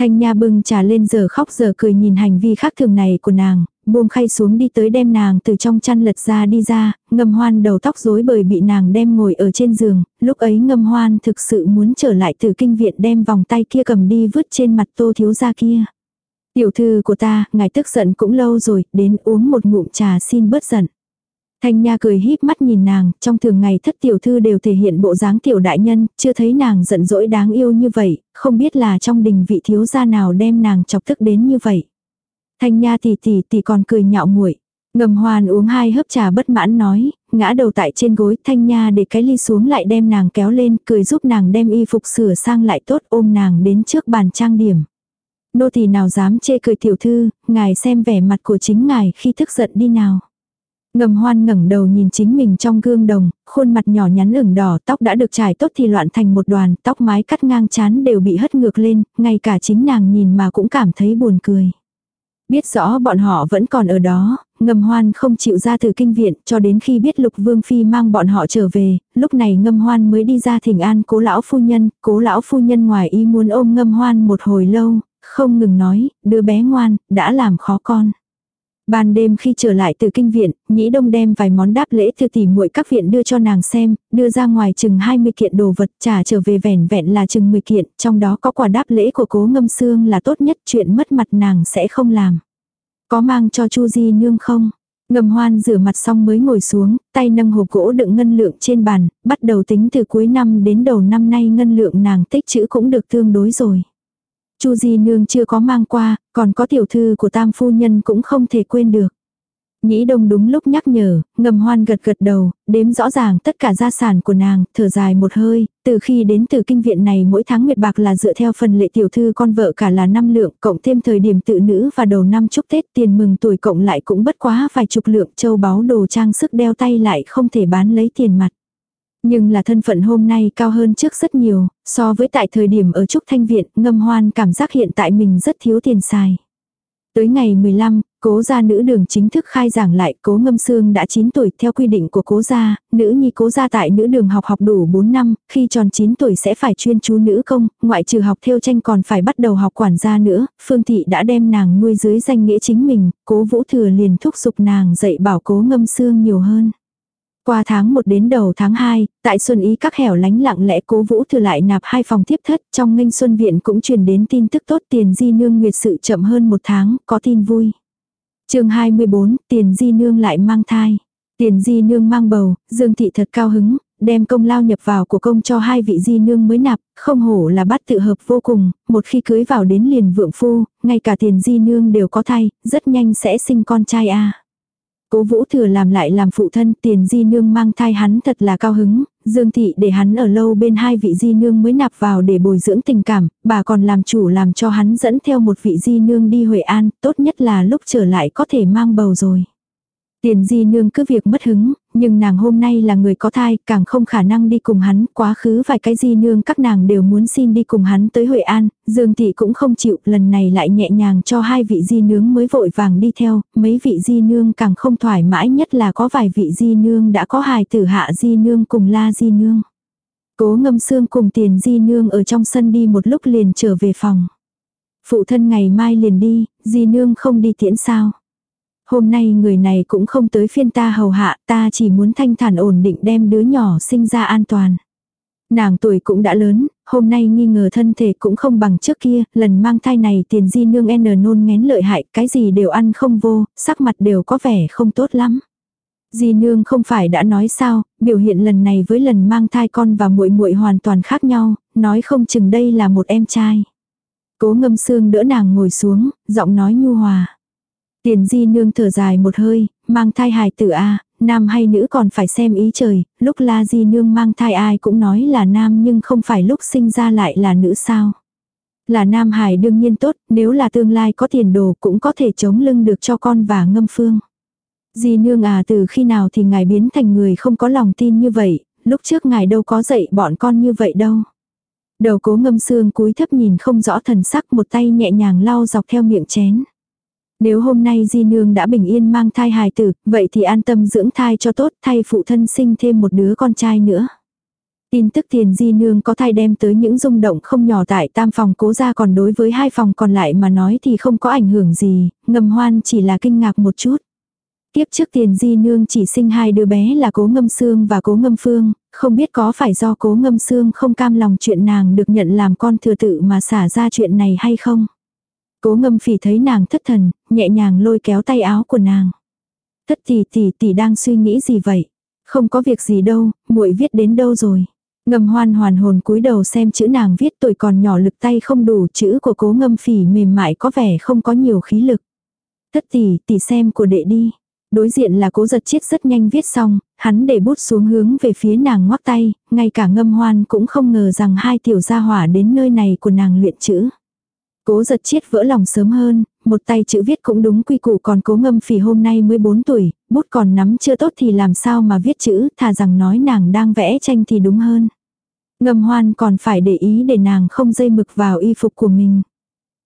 Thanh Nha bưng trà lên giờ khóc giờ cười nhìn hành vi khác thường này của nàng, buông khay xuống đi tới đem nàng từ trong chăn lật ra đi ra, ngâm hoan đầu tóc rối bời bị nàng đem ngồi ở trên giường, lúc ấy ngâm hoan thực sự muốn trở lại từ kinh viện đem vòng tay kia cầm đi vứt trên mặt tô thiếu gia kia. Tiểu thư của ta, ngài tức giận cũng lâu rồi, đến uống một ngụm trà xin bớt giận. Thanh Nha cười híp mắt nhìn nàng, trong thường ngày thất tiểu thư đều thể hiện bộ dáng tiểu đại nhân, chưa thấy nàng giận dỗi đáng yêu như vậy, không biết là trong đình vị thiếu gia nào đem nàng chọc tức đến như vậy. Thanh Nha tỷ tỷ tỷ còn cười nhạo muội. Ngầm Hoan uống hai hớp trà bất mãn nói, ngã đầu tại trên gối Thanh Nha để cái ly xuống lại đem nàng kéo lên, cười giúp nàng đem y phục sửa sang lại tốt ôm nàng đến trước bàn trang điểm. Nô tỳ nào dám chê cười tiểu thư, ngài xem vẻ mặt của chính ngài khi tức giận đi nào. Ngầm hoan ngẩng đầu nhìn chính mình trong gương đồng, khuôn mặt nhỏ nhắn ửng đỏ, tóc đã được trải tốt thì loạn thành một đoàn, tóc mái cắt ngang chán đều bị hất ngược lên, ngay cả chính nàng nhìn mà cũng cảm thấy buồn cười. Biết rõ bọn họ vẫn còn ở đó, ngâm hoan không chịu ra từ kinh viện cho đến khi biết lục vương phi mang bọn họ trở về, lúc này ngâm hoan mới đi ra thỉnh an cố lão phu nhân, cố lão phu nhân ngoài ý muốn ôm ngâm hoan một hồi lâu, không ngừng nói, đứa bé ngoan, đã làm khó con. Ban đêm khi trở lại từ kinh viện, Nhĩ Đông đem vài món đáp lễ từ tỉ muội các viện đưa cho nàng xem, đưa ra ngoài chừng 20 kiện đồ vật trả trở về vẻn vẹn là chừng 10 kiện, trong đó có quà đáp lễ của cố ngâm xương là tốt nhất chuyện mất mặt nàng sẽ không làm. Có mang cho Chu Di nương không? Ngầm hoan rửa mặt xong mới ngồi xuống, tay nâng hộp gỗ đựng ngân lượng trên bàn, bắt đầu tính từ cuối năm đến đầu năm nay ngân lượng nàng tích chữ cũng được tương đối rồi. Chu Di Nương chưa có mang qua, còn có tiểu thư của tam phu nhân cũng không thể quên được. Nhĩ đông đúng lúc nhắc nhở, ngầm hoan gật gật đầu, đếm rõ ràng tất cả gia sản của nàng, thở dài một hơi, từ khi đến từ kinh viện này mỗi tháng nguyệt bạc là dựa theo phần lệ tiểu thư con vợ cả là năm lượng, cộng thêm thời điểm tự nữ và đầu năm chúc Tết tiền mừng tuổi cộng lại cũng bất quá vài chục lượng châu báu đồ trang sức đeo tay lại không thể bán lấy tiền mặt. Nhưng là thân phận hôm nay cao hơn trước rất nhiều, so với tại thời điểm ở Trúc Thanh Viện, ngâm hoan cảm giác hiện tại mình rất thiếu tiền xài. Tới ngày 15, cố gia nữ đường chính thức khai giảng lại, cố ngâm xương đã 9 tuổi theo quy định của cố gia, nữ nhi cố gia tại nữ đường học học đủ 4 năm, khi tròn 9 tuổi sẽ phải chuyên chú nữ công, ngoại trừ học theo tranh còn phải bắt đầu học quản gia nữa, phương thị đã đem nàng nuôi dưới danh nghĩa chính mình, cố vũ thừa liền thúc giục nàng dạy bảo cố ngâm xương nhiều hơn. Qua tháng 1 đến đầu tháng 2, tại Xuân Ý các hẻo lánh lặng lẽ cố vũ thừa lại nạp hai phòng tiếp thất, trong nghênh Xuân Viện cũng truyền đến tin tức tốt tiền di nương nguyệt sự chậm hơn một tháng, có tin vui. chương 24, tiền di nương lại mang thai. Tiền di nương mang bầu, Dương Thị thật cao hứng, đem công lao nhập vào của công cho hai vị di nương mới nạp, không hổ là bắt tự hợp vô cùng, một khi cưới vào đến liền vượng phu, ngay cả tiền di nương đều có thai, rất nhanh sẽ sinh con trai a Cố vũ thừa làm lại làm phụ thân tiền di nương mang thai hắn thật là cao hứng, dương thị để hắn ở lâu bên hai vị di nương mới nạp vào để bồi dưỡng tình cảm, bà còn làm chủ làm cho hắn dẫn theo một vị di nương đi Huệ An, tốt nhất là lúc trở lại có thể mang bầu rồi. Tiền di nương cứ việc mất hứng, nhưng nàng hôm nay là người có thai, càng không khả năng đi cùng hắn, quá khứ vài cái di nương các nàng đều muốn xin đi cùng hắn tới Huệ An, Dương Thị cũng không chịu, lần này lại nhẹ nhàng cho hai vị di nương mới vội vàng đi theo, mấy vị di nương càng không thoải mái nhất là có vài vị di nương đã có hài tử hạ di nương cùng la di nương. Cố ngâm xương cùng tiền di nương ở trong sân đi một lúc liền trở về phòng. Phụ thân ngày mai liền đi, di nương không đi tiễn sao. Hôm nay người này cũng không tới phiên ta hầu hạ, ta chỉ muốn thanh thản ổn định đem đứa nhỏ sinh ra an toàn. Nàng tuổi cũng đã lớn, hôm nay nghi ngờ thân thể cũng không bằng trước kia, lần mang thai này tiền di nương n nôn ngén lợi hại, cái gì đều ăn không vô, sắc mặt đều có vẻ không tốt lắm. Di nương không phải đã nói sao, biểu hiện lần này với lần mang thai con và muội muội hoàn toàn khác nhau, nói không chừng đây là một em trai. Cố ngâm xương đỡ nàng ngồi xuống, giọng nói nhu hòa. Tiền di nương thở dài một hơi, mang thai hài tử a nam hay nữ còn phải xem ý trời, lúc la di nương mang thai ai cũng nói là nam nhưng không phải lúc sinh ra lại là nữ sao. Là nam hài đương nhiên tốt, nếu là tương lai có tiền đồ cũng có thể chống lưng được cho con và ngâm phương. Di nương à từ khi nào thì ngài biến thành người không có lòng tin như vậy, lúc trước ngài đâu có dạy bọn con như vậy đâu. Đầu cố ngâm xương cúi thấp nhìn không rõ thần sắc một tay nhẹ nhàng lau dọc theo miệng chén. Nếu hôm nay Di Nương đã bình yên mang thai hài tử, vậy thì an tâm dưỡng thai cho tốt thay phụ thân sinh thêm một đứa con trai nữa. Tin tức tiền Di Nương có thai đem tới những rung động không nhỏ tại tam phòng cố ra còn đối với hai phòng còn lại mà nói thì không có ảnh hưởng gì, ngầm hoan chỉ là kinh ngạc một chút. Tiếp trước tiền di nương chỉ sinh hai đứa bé là cố ngâm xương và cố ngâm phương, không biết có phải do cố ngâm xương không cam lòng chuyện nàng được nhận làm con thừa tự mà xả ra chuyện này hay không. Cố ngâm phỉ thấy nàng thất thần, nhẹ nhàng lôi kéo tay áo của nàng. Thất tỷ tỷ tỷ đang suy nghĩ gì vậy? Không có việc gì đâu, muội viết đến đâu rồi? Ngâm hoan hoàn hồn cúi đầu xem chữ nàng viết tuổi còn nhỏ lực tay không đủ chữ của cố ngâm phỉ mềm mại có vẻ không có nhiều khí lực. Thất tỷ tỷ xem của đệ đi. Đối diện là cố giật chiết rất nhanh viết xong, hắn để bút xuống hướng về phía nàng ngoắc tay, ngay cả ngâm hoan cũng không ngờ rằng hai tiểu gia hỏa đến nơi này của nàng luyện chữ. Cố giật chiết vỡ lòng sớm hơn, một tay chữ viết cũng đúng quy củ còn cố ngâm phì hôm nay mới 4 tuổi, bút còn nắm chưa tốt thì làm sao mà viết chữ, thà rằng nói nàng đang vẽ tranh thì đúng hơn. Ngâm hoan còn phải để ý để nàng không dây mực vào y phục của mình.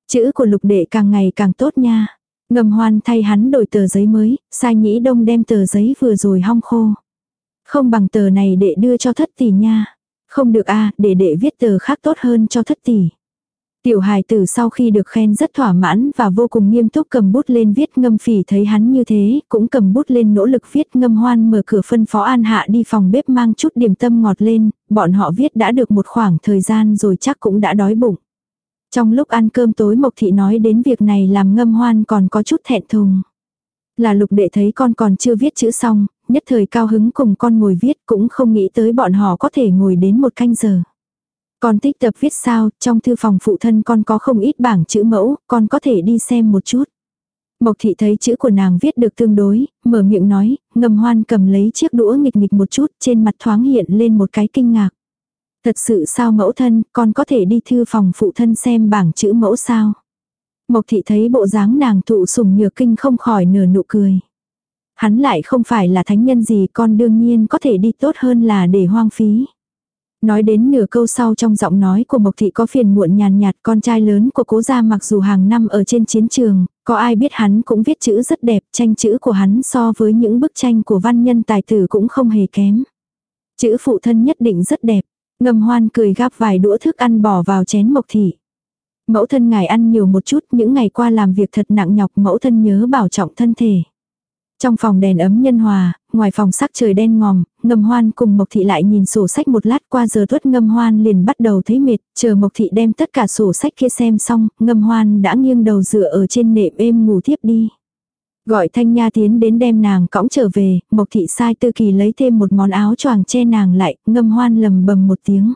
Chữ của lục đệ càng ngày càng tốt nha. Ngầm hoan thay hắn đổi tờ giấy mới, sai nhĩ đông đem tờ giấy vừa rồi hong khô. Không bằng tờ này để đưa cho thất tỷ nha. Không được a để đệ viết tờ khác tốt hơn cho thất tỷ. Tiểu hài tử sau khi được khen rất thỏa mãn và vô cùng nghiêm túc cầm bút lên viết ngâm phỉ thấy hắn như thế, cũng cầm bút lên nỗ lực viết ngâm hoan mở cửa phân phó an hạ đi phòng bếp mang chút điểm tâm ngọt lên, bọn họ viết đã được một khoảng thời gian rồi chắc cũng đã đói bụng. Trong lúc ăn cơm tối Mộc Thị nói đến việc này làm ngâm hoan còn có chút thẹn thùng. Là lục đệ thấy con còn chưa viết chữ xong, nhất thời cao hứng cùng con ngồi viết cũng không nghĩ tới bọn họ có thể ngồi đến một canh giờ. Con tích tập viết sao, trong thư phòng phụ thân con có không ít bảng chữ mẫu, con có thể đi xem một chút. Mộc thị thấy chữ của nàng viết được tương đối, mở miệng nói, ngầm hoan cầm lấy chiếc đũa nghịch nghịch một chút, trên mặt thoáng hiện lên một cái kinh ngạc. Thật sự sao mẫu thân, con có thể đi thư phòng phụ thân xem bảng chữ mẫu sao. Mộc thị thấy bộ dáng nàng thụ sùng nhược kinh không khỏi nửa nụ cười. Hắn lại không phải là thánh nhân gì con đương nhiên có thể đi tốt hơn là để hoang phí. Nói đến nửa câu sau trong giọng nói của Mộc Thị có phiền muộn nhàn nhạt con trai lớn của cố gia mặc dù hàng năm ở trên chiến trường, có ai biết hắn cũng viết chữ rất đẹp, tranh chữ của hắn so với những bức tranh của văn nhân tài tử cũng không hề kém. Chữ phụ thân nhất định rất đẹp, Ngầm hoan cười gắp vài đũa thức ăn bỏ vào chén mộc thị. Mẫu thân ngài ăn nhiều một chút, những ngày qua làm việc thật nặng nhọc mẫu thân nhớ bảo trọng thân thể. Trong phòng đèn ấm nhân hòa, ngoài phòng sắc trời đen ngòm, ngâm hoan cùng Mộc Thị lại nhìn sổ sách một lát qua giờ tuất ngâm hoan liền bắt đầu thấy mệt, chờ Mộc Thị đem tất cả sổ sách kia xem xong, ngâm hoan đã nghiêng đầu dựa ở trên nệm êm ngủ thiếp đi. Gọi Thanh Nha tiến đến đem nàng cõng trở về, Mộc Thị sai Tư Kỳ lấy thêm một món áo choàng che nàng lại, ngâm hoan lầm bầm một tiếng.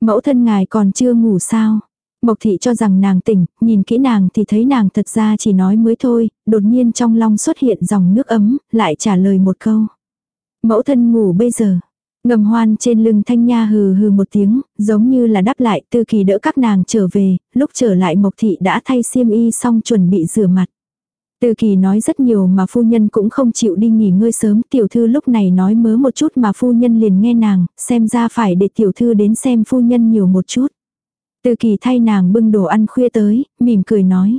Mẫu thân ngài còn chưa ngủ sao? Mộc Thị cho rằng nàng tỉnh, nhìn kỹ nàng thì thấy nàng thật ra chỉ nói mới thôi, đột nhiên trong long xuất hiện dòng nước ấm, lại trả lời một câu. Mẫu thân ngủ bây giờ. Ngầm hoan trên lưng thanh nha hừ hừ một tiếng, giống như là đáp lại tư kỳ đỡ các nàng trở về, lúc trở lại Mộc Thị đã thay xiêm y xong chuẩn bị rửa mặt. Tư kỳ nói rất nhiều mà phu nhân cũng không chịu đi nghỉ ngơi sớm. Tiểu thư lúc này nói mớ một chút mà phu nhân liền nghe nàng, xem ra phải để tiểu thư đến xem phu nhân nhiều một chút. Tư kỳ thay nàng bưng đồ ăn khuya tới, mỉm cười nói.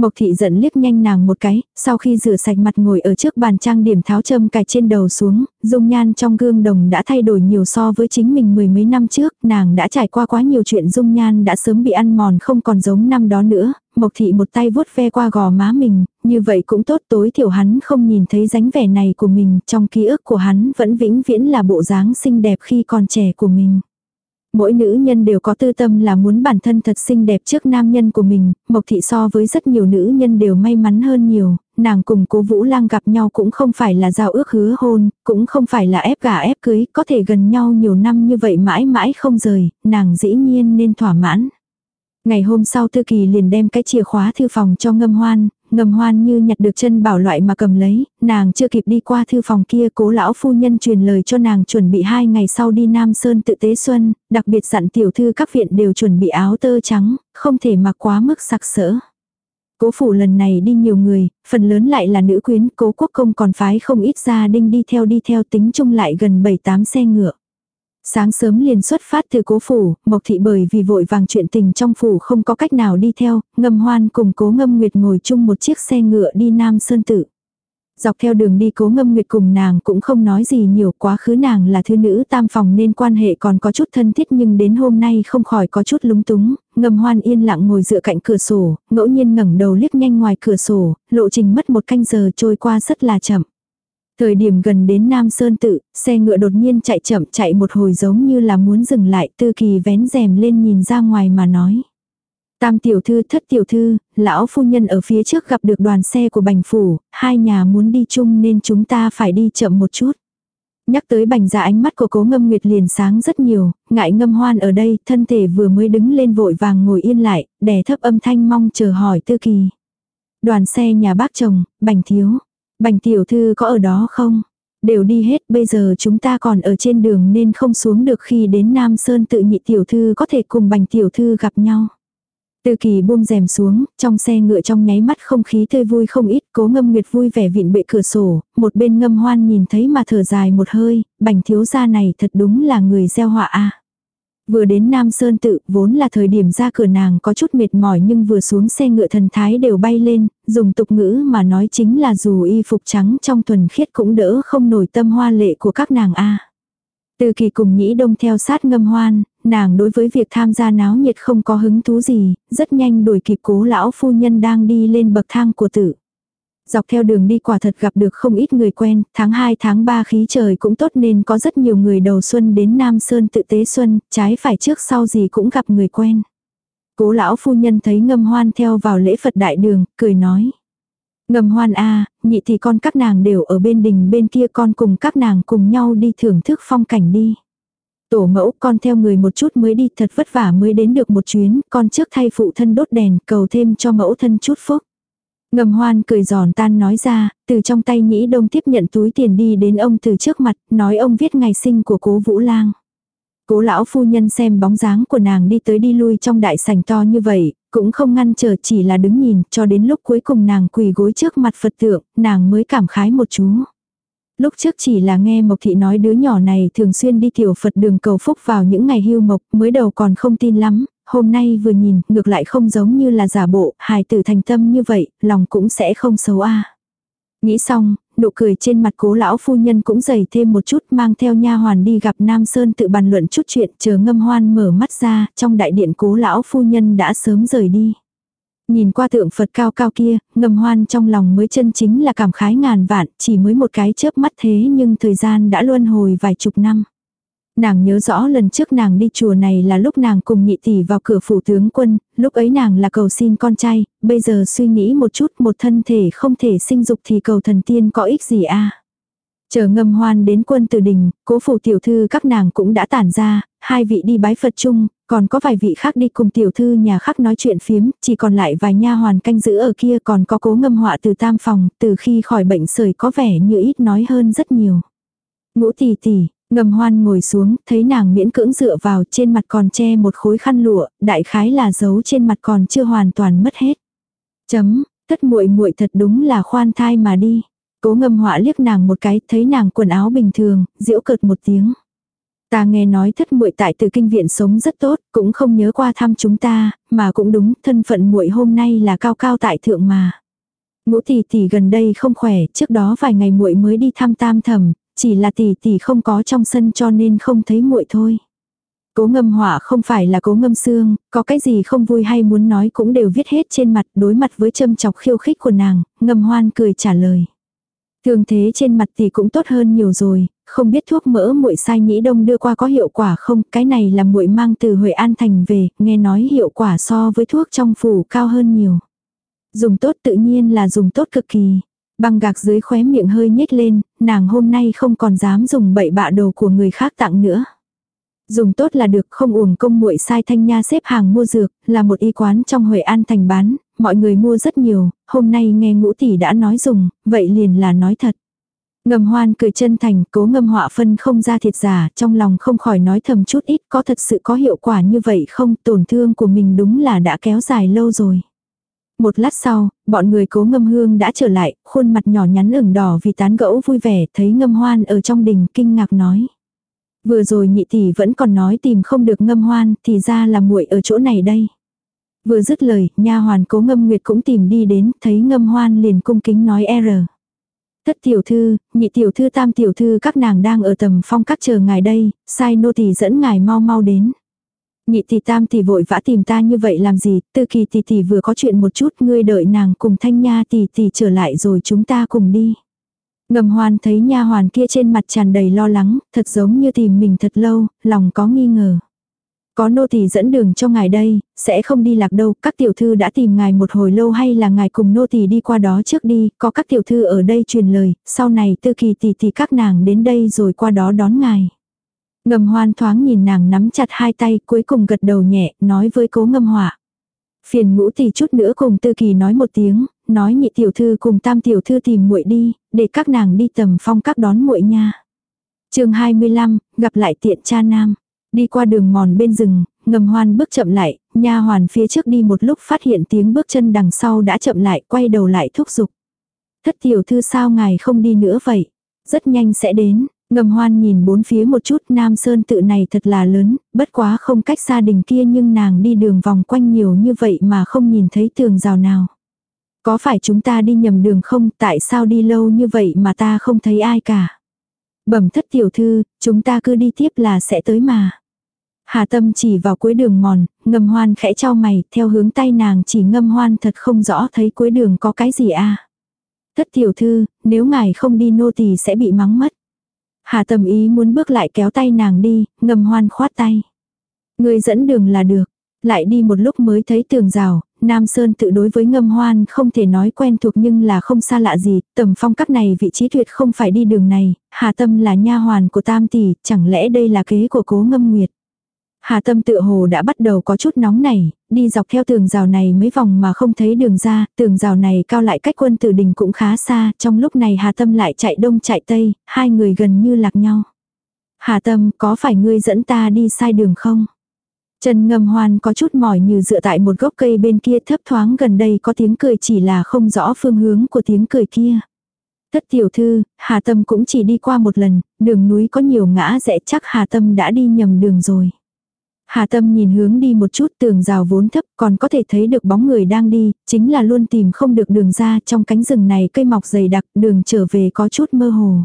Mộc thị giận liếc nhanh nàng một cái, sau khi rửa sạch mặt ngồi ở trước bàn trang điểm tháo châm cài trên đầu xuống, dung nhan trong gương đồng đã thay đổi nhiều so với chính mình mười mấy năm trước, nàng đã trải qua quá nhiều chuyện dung nhan đã sớm bị ăn mòn không còn giống năm đó nữa, Mộc thị một tay vuốt ve qua gò má mình, như vậy cũng tốt tối thiểu hắn không nhìn thấy dáng vẻ này của mình, trong ký ức của hắn vẫn vĩnh viễn là bộ dáng xinh đẹp khi còn trẻ của mình. Mỗi nữ nhân đều có tư tâm là muốn bản thân thật xinh đẹp trước nam nhân của mình, Mộc Thị so với rất nhiều nữ nhân đều may mắn hơn nhiều, nàng cùng cố Vũ Lang gặp nhau cũng không phải là giao ước hứa hôn, cũng không phải là ép gả ép cưới, có thể gần nhau nhiều năm như vậy mãi mãi không rời, nàng dĩ nhiên nên thỏa mãn. Ngày hôm sau Thư Kỳ liền đem cái chìa khóa thư phòng cho ngâm hoan, ngâm hoan như nhặt được chân bảo loại mà cầm lấy, nàng chưa kịp đi qua thư phòng kia cố lão phu nhân truyền lời cho nàng chuẩn bị hai ngày sau đi Nam Sơn tự tế xuân, đặc biệt dặn tiểu thư các viện đều chuẩn bị áo tơ trắng, không thể mặc quá mức sặc sỡ. Cố phủ lần này đi nhiều người, phần lớn lại là nữ quyến, cố quốc công còn phái không ít gia đinh đi theo đi theo tính chung lại gần 7-8 xe ngựa. Sáng sớm liền xuất phát từ cố phủ, Mộc Thị bởi vì vội vàng chuyện tình trong phủ không có cách nào đi theo, ngâm hoan cùng cố ngâm nguyệt ngồi chung một chiếc xe ngựa đi Nam Sơn Tự. Dọc theo đường đi cố ngâm nguyệt cùng nàng cũng không nói gì nhiều quá khứ nàng là thư nữ tam phòng nên quan hệ còn có chút thân thiết nhưng đến hôm nay không khỏi có chút lúng túng, ngâm hoan yên lặng ngồi dựa cạnh cửa sổ, ngẫu nhiên ngẩng đầu liếc nhanh ngoài cửa sổ, lộ trình mất một canh giờ trôi qua rất là chậm. Thời điểm gần đến Nam Sơn tự, xe ngựa đột nhiên chạy chậm chạy một hồi giống như là muốn dừng lại, tư kỳ vén rèm lên nhìn ra ngoài mà nói. Tam tiểu thư thất tiểu thư, lão phu nhân ở phía trước gặp được đoàn xe của bành phủ, hai nhà muốn đi chung nên chúng ta phải đi chậm một chút. Nhắc tới bành ra ánh mắt của cố ngâm nguyệt liền sáng rất nhiều, ngại ngâm hoan ở đây, thân thể vừa mới đứng lên vội vàng ngồi yên lại, đè thấp âm thanh mong chờ hỏi tư kỳ. Đoàn xe nhà bác chồng, bành thiếu, Bành tiểu thư có ở đó không? Đều đi hết bây giờ chúng ta còn ở trên đường nên không xuống được khi đến Nam Sơn tự nhị tiểu thư có thể cùng bành tiểu thư gặp nhau. Từ kỳ buông rèm xuống, trong xe ngựa trong nháy mắt không khí tươi vui không ít, cố ngâm nguyệt vui vẻ vịn bệ cửa sổ, một bên ngâm hoan nhìn thấy mà thở dài một hơi, bành thiếu gia này thật đúng là người gieo họa a Vừa đến Nam Sơn tự, vốn là thời điểm ra cửa nàng có chút mệt mỏi nhưng vừa xuống xe ngựa thần thái đều bay lên, dùng tục ngữ mà nói chính là dù y phục trắng trong thuần khiết cũng đỡ không nổi tâm hoa lệ của các nàng a. Từ kỳ cùng nhĩ đông theo sát ngâm hoan, nàng đối với việc tham gia náo nhiệt không có hứng thú gì, rất nhanh đuổi kịp cố lão phu nhân đang đi lên bậc thang của tử. Dọc theo đường đi quả thật gặp được không ít người quen, tháng 2 tháng 3 khí trời cũng tốt nên có rất nhiều người đầu xuân đến Nam Sơn tự tế xuân, trái phải trước sau gì cũng gặp người quen. Cố lão phu nhân thấy ngâm hoan theo vào lễ Phật đại đường, cười nói. Ngâm hoan a nhị thì con các nàng đều ở bên đình bên kia con cùng các nàng cùng nhau đi thưởng thức phong cảnh đi. Tổ mẫu con theo người một chút mới đi thật vất vả mới đến được một chuyến, con trước thay phụ thân đốt đèn cầu thêm cho mẫu thân chút phúc. Ngầm hoan cười giòn tan nói ra, từ trong tay nhĩ đông tiếp nhận túi tiền đi đến ông từ trước mặt, nói ông viết ngày sinh của cố Vũ Lang. Cố lão phu nhân xem bóng dáng của nàng đi tới đi lui trong đại sảnh to như vậy, cũng không ngăn trở chỉ là đứng nhìn, cho đến lúc cuối cùng nàng quỳ gối trước mặt Phật tượng, nàng mới cảm khái một chú. Lúc trước chỉ là nghe Mộc Thị nói đứa nhỏ này thường xuyên đi tiểu Phật đường cầu phúc vào những ngày hưu mộc, mới đầu còn không tin lắm, hôm nay vừa nhìn, ngược lại không giống như là giả bộ, hài tử thành tâm như vậy, lòng cũng sẽ không xấu a. Nghĩ xong, nụ cười trên mặt cố lão phu nhân cũng dày thêm một chút mang theo nha hoàn đi gặp Nam Sơn tự bàn luận chút chuyện chờ ngâm hoan mở mắt ra, trong đại điện cố lão phu nhân đã sớm rời đi. Nhìn qua tượng Phật cao cao kia, ngâm hoan trong lòng mới chân chính là cảm khái ngàn vạn, chỉ mới một cái chớp mắt thế nhưng thời gian đã luân hồi vài chục năm. Nàng nhớ rõ lần trước nàng đi chùa này là lúc nàng cùng nhị tỷ vào cửa phủ tướng quân, lúc ấy nàng là cầu xin con trai, bây giờ suy nghĩ một chút một thân thể không thể sinh dục thì cầu thần tiên có ích gì a Chờ ngâm hoan đến quân từ đình, cố phủ tiểu thư các nàng cũng đã tản ra, hai vị đi bái Phật chung, còn có vài vị khác đi cùng tiểu thư nhà khác nói chuyện phiếm, chỉ còn lại vài nha hoàn canh giữ ở kia còn có cố ngâm họa từ tam phòng, từ khi khỏi bệnh sởi có vẻ như ít nói hơn rất nhiều. Ngũ tỷ tỷ, ngâm hoan ngồi xuống, thấy nàng miễn cưỡng dựa vào trên mặt còn che một khối khăn lụa, đại khái là giấu trên mặt còn chưa hoàn toàn mất hết. Chấm, Thất muội muội thật đúng là khoan thai mà đi. Cố ngâm họa liếc nàng một cái, thấy nàng quần áo bình thường, diễu cợt một tiếng. Ta nghe nói thất muội tại từ kinh viện sống rất tốt, cũng không nhớ qua thăm chúng ta, mà cũng đúng, thân phận muội hôm nay là cao cao tại thượng mà. Ngũ tỷ tỷ gần đây không khỏe, trước đó vài ngày muội mới đi thăm tam thẩm, chỉ là tỷ tỷ không có trong sân cho nên không thấy muội thôi. Cố ngâm hỏa không phải là cố ngâm xương, có cái gì không vui hay muốn nói cũng đều viết hết trên mặt đối mặt với châm chọc khiêu khích của nàng, ngâm hoan cười trả lời. Thường thế trên mặt thì cũng tốt hơn nhiều rồi, không biết thuốc mỡ muội sai nhĩ đông đưa qua có hiệu quả không, cái này là muội mang từ Huệ An Thành về, nghe nói hiệu quả so với thuốc trong phủ cao hơn nhiều. Dùng tốt tự nhiên là dùng tốt cực kỳ. Băng gạc dưới khóe miệng hơi nhếch lên, nàng hôm nay không còn dám dùng bậy bạ đồ của người khác tặng nữa. Dùng tốt là được không uổng công muội sai thanh nha xếp hàng mua dược, là một y quán trong Huệ An thành bán, mọi người mua rất nhiều, hôm nay nghe ngũ tỷ đã nói dùng, vậy liền là nói thật. Ngầm hoan cười chân thành, cố ngâm họa phân không ra thiệt giả, trong lòng không khỏi nói thầm chút ít có thật sự có hiệu quả như vậy không, tổn thương của mình đúng là đã kéo dài lâu rồi. Một lát sau, bọn người cố ngâm hương đã trở lại, khuôn mặt nhỏ nhắn ửng đỏ vì tán gẫu vui vẻ, thấy ngâm hoan ở trong đình kinh ngạc nói. Vừa rồi nhị tỷ vẫn còn nói tìm không được ngâm hoan, thì ra là muội ở chỗ này đây. Vừa dứt lời, nha hoàn cố ngâm nguyệt cũng tìm đi đến, thấy ngâm hoan liền cung kính nói r. Thất tiểu thư, nhị tiểu thư tam tiểu thư các nàng đang ở tầm phong các chờ ngài đây, sai nô tỳ dẫn ngài mau mau đến. Nhị tỷ tam tỷ vội vã tìm ta như vậy làm gì, tư kỳ tỷ tỷ vừa có chuyện một chút, ngươi đợi nàng cùng thanh nha tỷ tỷ trở lại rồi chúng ta cùng đi. Ngầm hoan thấy nha hoàn kia trên mặt tràn đầy lo lắng, thật giống như tìm mình thật lâu, lòng có nghi ngờ. Có nô tỳ dẫn đường cho ngài đây, sẽ không đi lạc đâu, các tiểu thư đã tìm ngài một hồi lâu hay là ngài cùng nô tỳ đi qua đó trước đi, có các tiểu thư ở đây truyền lời, sau này tư kỳ tỷ tỷ các nàng đến đây rồi qua đó đón ngài. Ngầm hoan thoáng nhìn nàng nắm chặt hai tay cuối cùng gật đầu nhẹ, nói với cố ngâm họa. Phiền ngũ tỷ chút nữa cùng tư kỳ nói một tiếng, nói nhị tiểu thư cùng tam tiểu thư tìm muội đi, để các nàng đi tầm phong các đón muội nha. chương 25, gặp lại tiện cha nam. Đi qua đường mòn bên rừng, ngầm hoan bước chậm lại, nha hoàn phía trước đi một lúc phát hiện tiếng bước chân đằng sau đã chậm lại, quay đầu lại thúc giục. Thất tiểu thư sao ngài không đi nữa vậy? Rất nhanh sẽ đến, ngầm hoan nhìn bốn phía một chút Nam Sơn tự này thật là lớn, bất quá không cách xa đình kia nhưng nàng đi đường vòng quanh nhiều như vậy mà không nhìn thấy tường rào nào. Có phải chúng ta đi nhầm đường không, tại sao đi lâu như vậy mà ta không thấy ai cả? Bẩm thất tiểu thư, chúng ta cứ đi tiếp là sẽ tới mà. Hà tâm chỉ vào cuối đường mòn, ngâm hoan khẽ cho mày, theo hướng tay nàng chỉ ngâm hoan thật không rõ thấy cuối đường có cái gì à. Thất tiểu thư, nếu ngài không đi nô tỳ sẽ bị mắng mất. Hà tâm ý muốn bước lại kéo tay nàng đi, ngâm hoan khoát tay. Người dẫn đường là được. Lại đi một lúc mới thấy tường rào, Nam Sơn tự đối với ngâm hoan không thể nói quen thuộc nhưng là không xa lạ gì, tầm phong cách này vị trí tuyệt không phải đi đường này, Hà Tâm là nha hoàn của Tam Tỷ, chẳng lẽ đây là kế của cố ngâm nguyệt. Hà Tâm tựa hồ đã bắt đầu có chút nóng này, đi dọc theo tường rào này mấy vòng mà không thấy đường ra, tường rào này cao lại cách quân tử đình cũng khá xa, trong lúc này Hà Tâm lại chạy đông chạy tây, hai người gần như lạc nhau. Hà Tâm, có phải ngươi dẫn ta đi sai đường không? Trần ngầm hoan có chút mỏi như dựa tại một gốc cây bên kia thấp thoáng gần đây có tiếng cười chỉ là không rõ phương hướng của tiếng cười kia. Thất tiểu thư, Hà Tâm cũng chỉ đi qua một lần, đường núi có nhiều ngã rẽ chắc Hà Tâm đã đi nhầm đường rồi. Hà Tâm nhìn hướng đi một chút tường rào vốn thấp còn có thể thấy được bóng người đang đi, chính là luôn tìm không được đường ra trong cánh rừng này cây mọc dày đặc đường trở về có chút mơ hồ.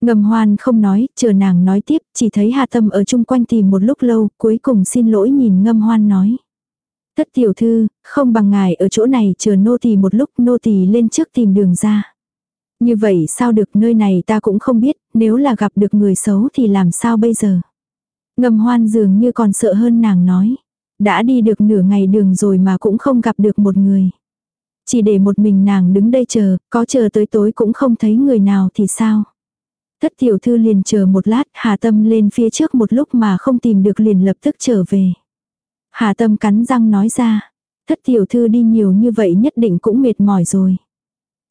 Ngầm hoan không nói, chờ nàng nói tiếp, chỉ thấy Hà Tâm ở chung quanh tìm một lúc lâu, cuối cùng xin lỗi nhìn ngâm hoan nói. Thất tiểu thư, không bằng ngài ở chỗ này chờ nô tỳ một lúc nô tỳ lên trước tìm đường ra. Như vậy sao được nơi này ta cũng không biết, nếu là gặp được người xấu thì làm sao bây giờ. Ngầm hoan dường như còn sợ hơn nàng nói. Đã đi được nửa ngày đường rồi mà cũng không gặp được một người. Chỉ để một mình nàng đứng đây chờ, có chờ tới tối cũng không thấy người nào thì sao. Thất tiểu thư liền chờ một lát, Hà Tâm lên phía trước một lúc mà không tìm được liền lập tức trở về. Hà Tâm cắn răng nói ra, thất tiểu thư đi nhiều như vậy nhất định cũng mệt mỏi rồi.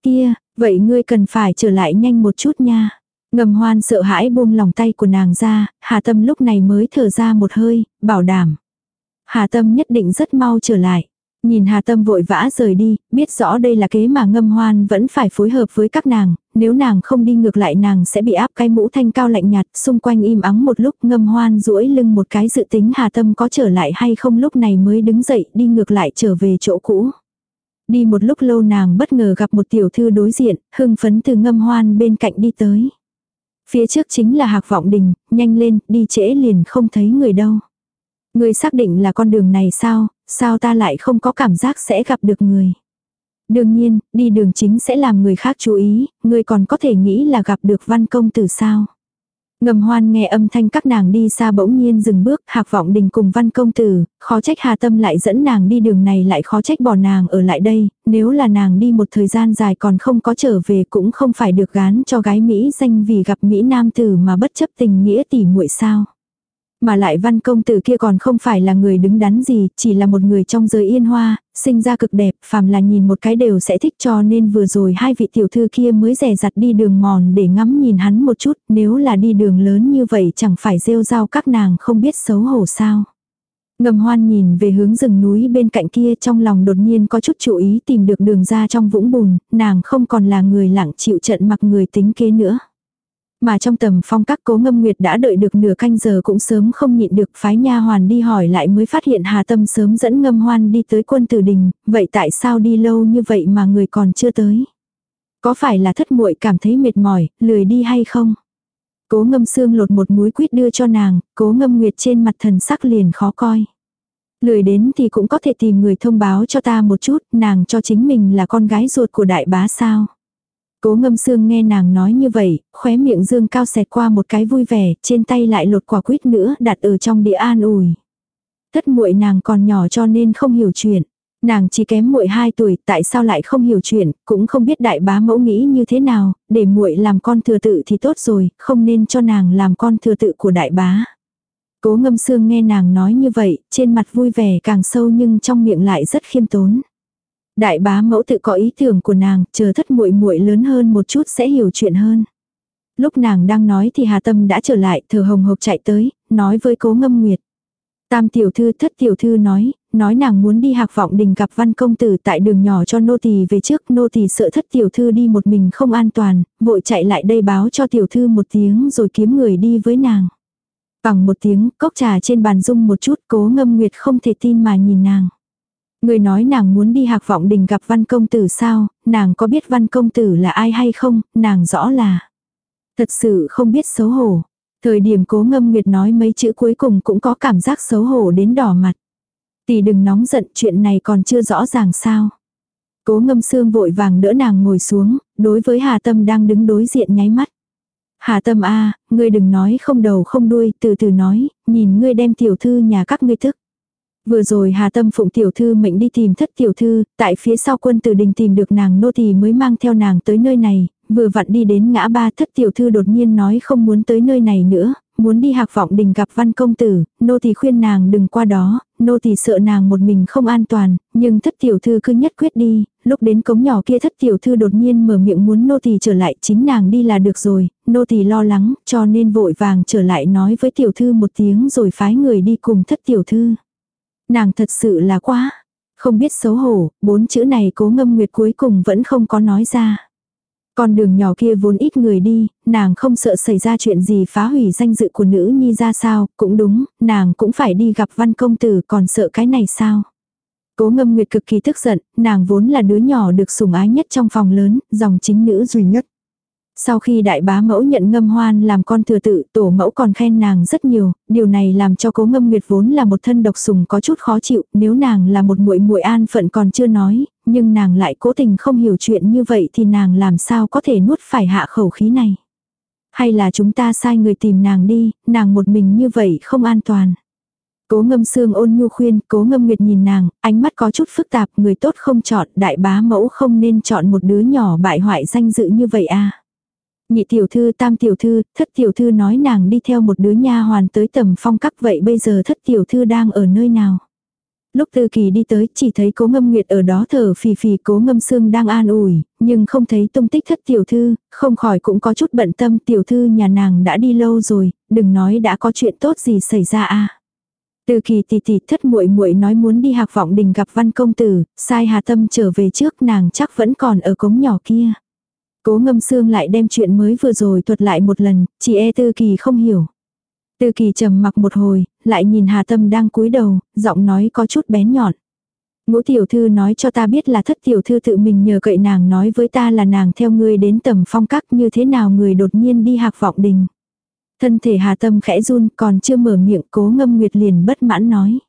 Kia, vậy ngươi cần phải trở lại nhanh một chút nha. Ngầm hoan sợ hãi buông lòng tay của nàng ra, Hà Tâm lúc này mới thở ra một hơi, bảo đảm. Hà Tâm nhất định rất mau trở lại. Nhìn Hà Tâm vội vã rời đi, biết rõ đây là kế mà ngâm hoan vẫn phải phối hợp với các nàng, nếu nàng không đi ngược lại nàng sẽ bị áp cái mũ thanh cao lạnh nhạt, xung quanh im ắng một lúc ngâm hoan duỗi lưng một cái dự tính Hà Tâm có trở lại hay không lúc này mới đứng dậy đi ngược lại trở về chỗ cũ. Đi một lúc lâu nàng bất ngờ gặp một tiểu thư đối diện, hưng phấn từ ngâm hoan bên cạnh đi tới. Phía trước chính là hạc vọng đình, nhanh lên, đi trễ liền không thấy người đâu. Người xác định là con đường này sao, sao ta lại không có cảm giác sẽ gặp được người. Đương nhiên, đi đường chính sẽ làm người khác chú ý, người còn có thể nghĩ là gặp được văn công tử sao. Ngầm hoan nghe âm thanh các nàng đi xa bỗng nhiên dừng bước, hạc vọng đình cùng văn công tử, khó trách hà tâm lại dẫn nàng đi đường này lại khó trách bỏ nàng ở lại đây, nếu là nàng đi một thời gian dài còn không có trở về cũng không phải được gán cho gái Mỹ danh vì gặp Mỹ nam tử mà bất chấp tình nghĩa tỉ muội sao. Mà lại văn công tử kia còn không phải là người đứng đắn gì, chỉ là một người trong giới yên hoa, sinh ra cực đẹp, phàm là nhìn một cái đều sẽ thích cho nên vừa rồi hai vị tiểu thư kia mới rẻ rặt đi đường mòn để ngắm nhìn hắn một chút, nếu là đi đường lớn như vậy chẳng phải rêu rao các nàng không biết xấu hổ sao. Ngầm hoan nhìn về hướng rừng núi bên cạnh kia trong lòng đột nhiên có chút chú ý tìm được đường ra trong vũng bùn, nàng không còn là người lặng chịu trận mặc người tính kế nữa. Mà trong tầm phong các cố ngâm nguyệt đã đợi được nửa canh giờ cũng sớm không nhịn được phái nha hoàn đi hỏi lại mới phát hiện Hà Tâm sớm dẫn ngâm hoan đi tới quân tử đình, vậy tại sao đi lâu như vậy mà người còn chưa tới? Có phải là thất muội cảm thấy mệt mỏi, lười đi hay không? Cố ngâm xương lột một múi quýt đưa cho nàng, cố ngâm nguyệt trên mặt thần sắc liền khó coi. Lười đến thì cũng có thể tìm người thông báo cho ta một chút, nàng cho chính mình là con gái ruột của đại bá sao. Cố ngâm Sương nghe nàng nói như vậy, khóe miệng dương cao xẹt qua một cái vui vẻ, trên tay lại lột quả quýt nữa đặt ở trong đĩa an ủi. Thất muội nàng còn nhỏ cho nên không hiểu chuyện. Nàng chỉ kém muội 2 tuổi, tại sao lại không hiểu chuyện, cũng không biết đại bá mẫu nghĩ như thế nào, để muội làm con thừa tự thì tốt rồi, không nên cho nàng làm con thừa tự của đại bá. Cố ngâm Sương nghe nàng nói như vậy, trên mặt vui vẻ càng sâu nhưng trong miệng lại rất khiêm tốn. Đại bá mẫu tự có ý tưởng của nàng, chờ thất muội muội lớn hơn một chút sẽ hiểu chuyện hơn. Lúc nàng đang nói thì Hà Tâm đã trở lại, thở hồng hộc chạy tới, nói với cố ngâm nguyệt. Tam tiểu thư thất tiểu thư nói, nói nàng muốn đi hạc vọng đình gặp văn công tử tại đường nhỏ cho nô tỳ về trước, nô tỳ sợ thất tiểu thư đi một mình không an toàn, vội chạy lại đây báo cho tiểu thư một tiếng rồi kiếm người đi với nàng. Bằng một tiếng, cốc trà trên bàn rung một chút, cố ngâm nguyệt không thể tin mà nhìn nàng. Người nói nàng muốn đi hạc vọng đình gặp văn công tử sao, nàng có biết văn công tử là ai hay không, nàng rõ là. Thật sự không biết xấu hổ. Thời điểm cố ngâm nguyệt nói mấy chữ cuối cùng cũng có cảm giác xấu hổ đến đỏ mặt. Tỷ đừng nóng giận chuyện này còn chưa rõ ràng sao. Cố ngâm xương vội vàng đỡ nàng ngồi xuống, đối với Hà Tâm đang đứng đối diện nháy mắt. Hà Tâm a, ngươi đừng nói không đầu không đuôi, từ từ nói, nhìn ngươi đem tiểu thư nhà các ngươi thức. Vừa rồi Hà Tâm Phụng tiểu thư mệnh đi tìm thất tiểu thư, tại phía sau quân tử đình tìm được nàng nô tỳ mới mang theo nàng tới nơi này, vừa vặn đi đến ngã ba thất tiểu thư đột nhiên nói không muốn tới nơi này nữa, muốn đi hạc vọng đình gặp văn công tử, nô tỳ khuyên nàng đừng qua đó, nô tỳ sợ nàng một mình không an toàn, nhưng thất tiểu thư cứ nhất quyết đi, lúc đến cống nhỏ kia thất tiểu thư đột nhiên mở miệng muốn nô tỳ trở lại chính nàng đi là được rồi, nô tỳ lo lắng cho nên vội vàng trở lại nói với tiểu thư một tiếng rồi phái người đi cùng thất tiểu thư. Nàng thật sự là quá. Không biết xấu hổ, bốn chữ này cố ngâm nguyệt cuối cùng vẫn không có nói ra. Con đường nhỏ kia vốn ít người đi, nàng không sợ xảy ra chuyện gì phá hủy danh dự của nữ nhi ra sao, cũng đúng, nàng cũng phải đi gặp văn công tử còn sợ cái này sao. Cố ngâm nguyệt cực kỳ tức giận, nàng vốn là đứa nhỏ được sủng ái nhất trong phòng lớn, dòng chính nữ duy nhất. Sau khi đại bá mẫu nhận ngâm hoan làm con thừa tự, tổ mẫu còn khen nàng rất nhiều, điều này làm cho cố ngâm nguyệt vốn là một thân độc sùng có chút khó chịu, nếu nàng là một muội muội an phận còn chưa nói, nhưng nàng lại cố tình không hiểu chuyện như vậy thì nàng làm sao có thể nuốt phải hạ khẩu khí này. Hay là chúng ta sai người tìm nàng đi, nàng một mình như vậy không an toàn. Cố ngâm xương ôn nhu khuyên, cố ngâm nguyệt nhìn nàng, ánh mắt có chút phức tạp, người tốt không chọn, đại bá mẫu không nên chọn một đứa nhỏ bại hoại danh dự như vậy à. Nhị tiểu thư tam tiểu thư, thất tiểu thư nói nàng đi theo một đứa nha hoàn tới tầm phong các vậy bây giờ thất tiểu thư đang ở nơi nào. Lúc tư kỳ đi tới chỉ thấy cố ngâm nguyệt ở đó thở phì phì cố ngâm xương đang an ủi, nhưng không thấy tung tích thất tiểu thư, không khỏi cũng có chút bận tâm tiểu thư nhà nàng đã đi lâu rồi, đừng nói đã có chuyện tốt gì xảy ra à. Từ kỳ tỷ tỷ thất muội muội nói muốn đi hạc vọng đình gặp văn công tử, sai hà tâm trở về trước nàng chắc vẫn còn ở cống nhỏ kia. Cố ngâm xương lại đem chuyện mới vừa rồi thuật lại một lần, chỉ e tư kỳ không hiểu. Tư kỳ trầm mặc một hồi, lại nhìn hà tâm đang cúi đầu, giọng nói có chút bén nhọn. Ngũ tiểu thư nói cho ta biết là thất tiểu thư tự mình nhờ cậy nàng nói với ta là nàng theo ngươi đến tầm phong các như thế nào người đột nhiên đi hạc vọng đình. Thân thể hà tâm khẽ run còn chưa mở miệng cố ngâm nguyệt liền bất mãn nói.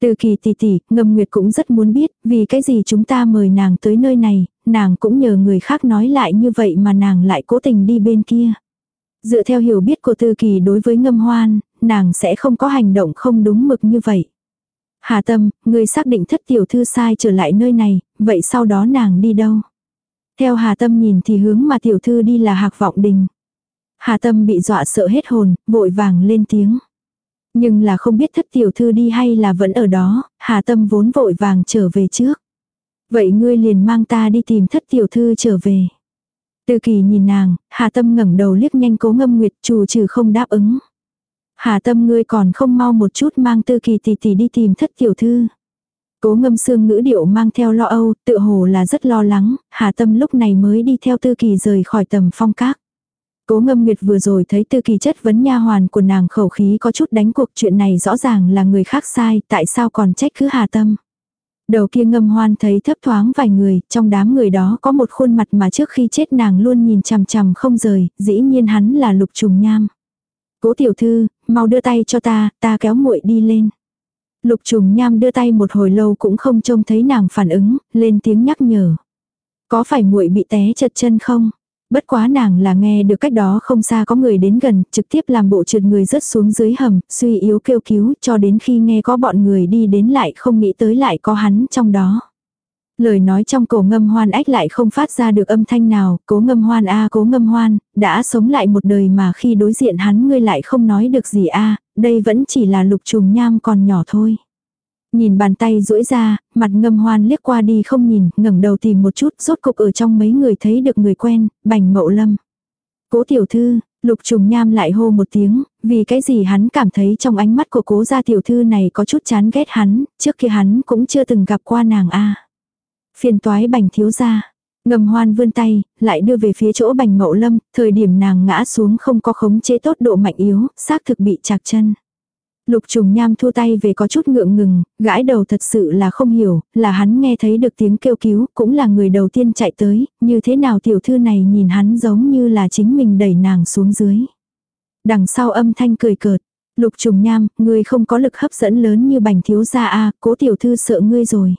Từ kỳ tỷ tỷ, ngâm nguyệt cũng rất muốn biết vì cái gì chúng ta mời nàng tới nơi này, nàng cũng nhờ người khác nói lại như vậy mà nàng lại cố tình đi bên kia. Dựa theo hiểu biết của tư kỳ đối với ngâm hoan, nàng sẽ không có hành động không đúng mực như vậy. Hà tâm, người xác định thất tiểu thư sai trở lại nơi này, vậy sau đó nàng đi đâu? Theo hà tâm nhìn thì hướng mà tiểu thư đi là hạc vọng đình. Hà tâm bị dọa sợ hết hồn, vội vàng lên tiếng. Nhưng là không biết thất tiểu thư đi hay là vẫn ở đó, hà tâm vốn vội vàng trở về trước. Vậy ngươi liền mang ta đi tìm thất tiểu thư trở về. Tư kỳ nhìn nàng, hà tâm ngẩng đầu liếc nhanh cố ngâm nguyệt trù trừ không đáp ứng. Hà tâm ngươi còn không mau một chút mang tư kỳ tỷ tỷ đi tìm thất tiểu thư. Cố ngâm xương ngữ điệu mang theo lo âu, tự hồ là rất lo lắng, hà tâm lúc này mới đi theo tư kỳ rời khỏi tầm phong các. Cố ngâm nguyệt vừa rồi thấy tư kỳ chất vấn nha hoàn của nàng khẩu khí có chút đánh cuộc chuyện này rõ ràng là người khác sai, tại sao còn trách cứ hà tâm. Đầu kia ngâm hoan thấy thấp thoáng vài người, trong đám người đó có một khuôn mặt mà trước khi chết nàng luôn nhìn chằm chằm không rời, dĩ nhiên hắn là lục trùng nham. Cố tiểu thư, mau đưa tay cho ta, ta kéo muội đi lên. Lục trùng nham đưa tay một hồi lâu cũng không trông thấy nàng phản ứng, lên tiếng nhắc nhở. Có phải muội bị té chật chân không? Bất quá nàng là nghe được cách đó không xa có người đến gần, trực tiếp làm bộ trượt người rớt xuống dưới hầm, suy yếu kêu cứu cho đến khi nghe có bọn người đi đến lại không nghĩ tới lại có hắn trong đó. Lời nói trong cổ ngâm hoan ách lại không phát ra được âm thanh nào, cố ngâm hoan a cố ngâm hoan, đã sống lại một đời mà khi đối diện hắn ngươi lại không nói được gì a đây vẫn chỉ là lục trùng nham còn nhỏ thôi. Nhìn bàn tay duỗi ra, mặt ngâm hoan liếc qua đi không nhìn, ngẩng đầu tìm một chút, rốt cục ở trong mấy người thấy được người quen, bành mậu lâm. Cố tiểu thư, lục trùng nham lại hô một tiếng, vì cái gì hắn cảm thấy trong ánh mắt của cố gia tiểu thư này có chút chán ghét hắn, trước kia hắn cũng chưa từng gặp qua nàng a Phiền toái bành thiếu gia. Ngầm hoan vươn tay, lại đưa về phía chỗ bành mậu lâm, thời điểm nàng ngã xuống không có khống chế tốt độ mạnh yếu, xác thực bị chạc chân. Lục trùng nham thu tay về có chút ngượng ngừng, gãi đầu thật sự là không hiểu, là hắn nghe thấy được tiếng kêu cứu, cũng là người đầu tiên chạy tới, như thế nào tiểu thư này nhìn hắn giống như là chính mình đẩy nàng xuống dưới. Đằng sau âm thanh cười cợt, lục trùng nham, ngươi không có lực hấp dẫn lớn như bành thiếu gia a cố tiểu thư sợ ngươi rồi.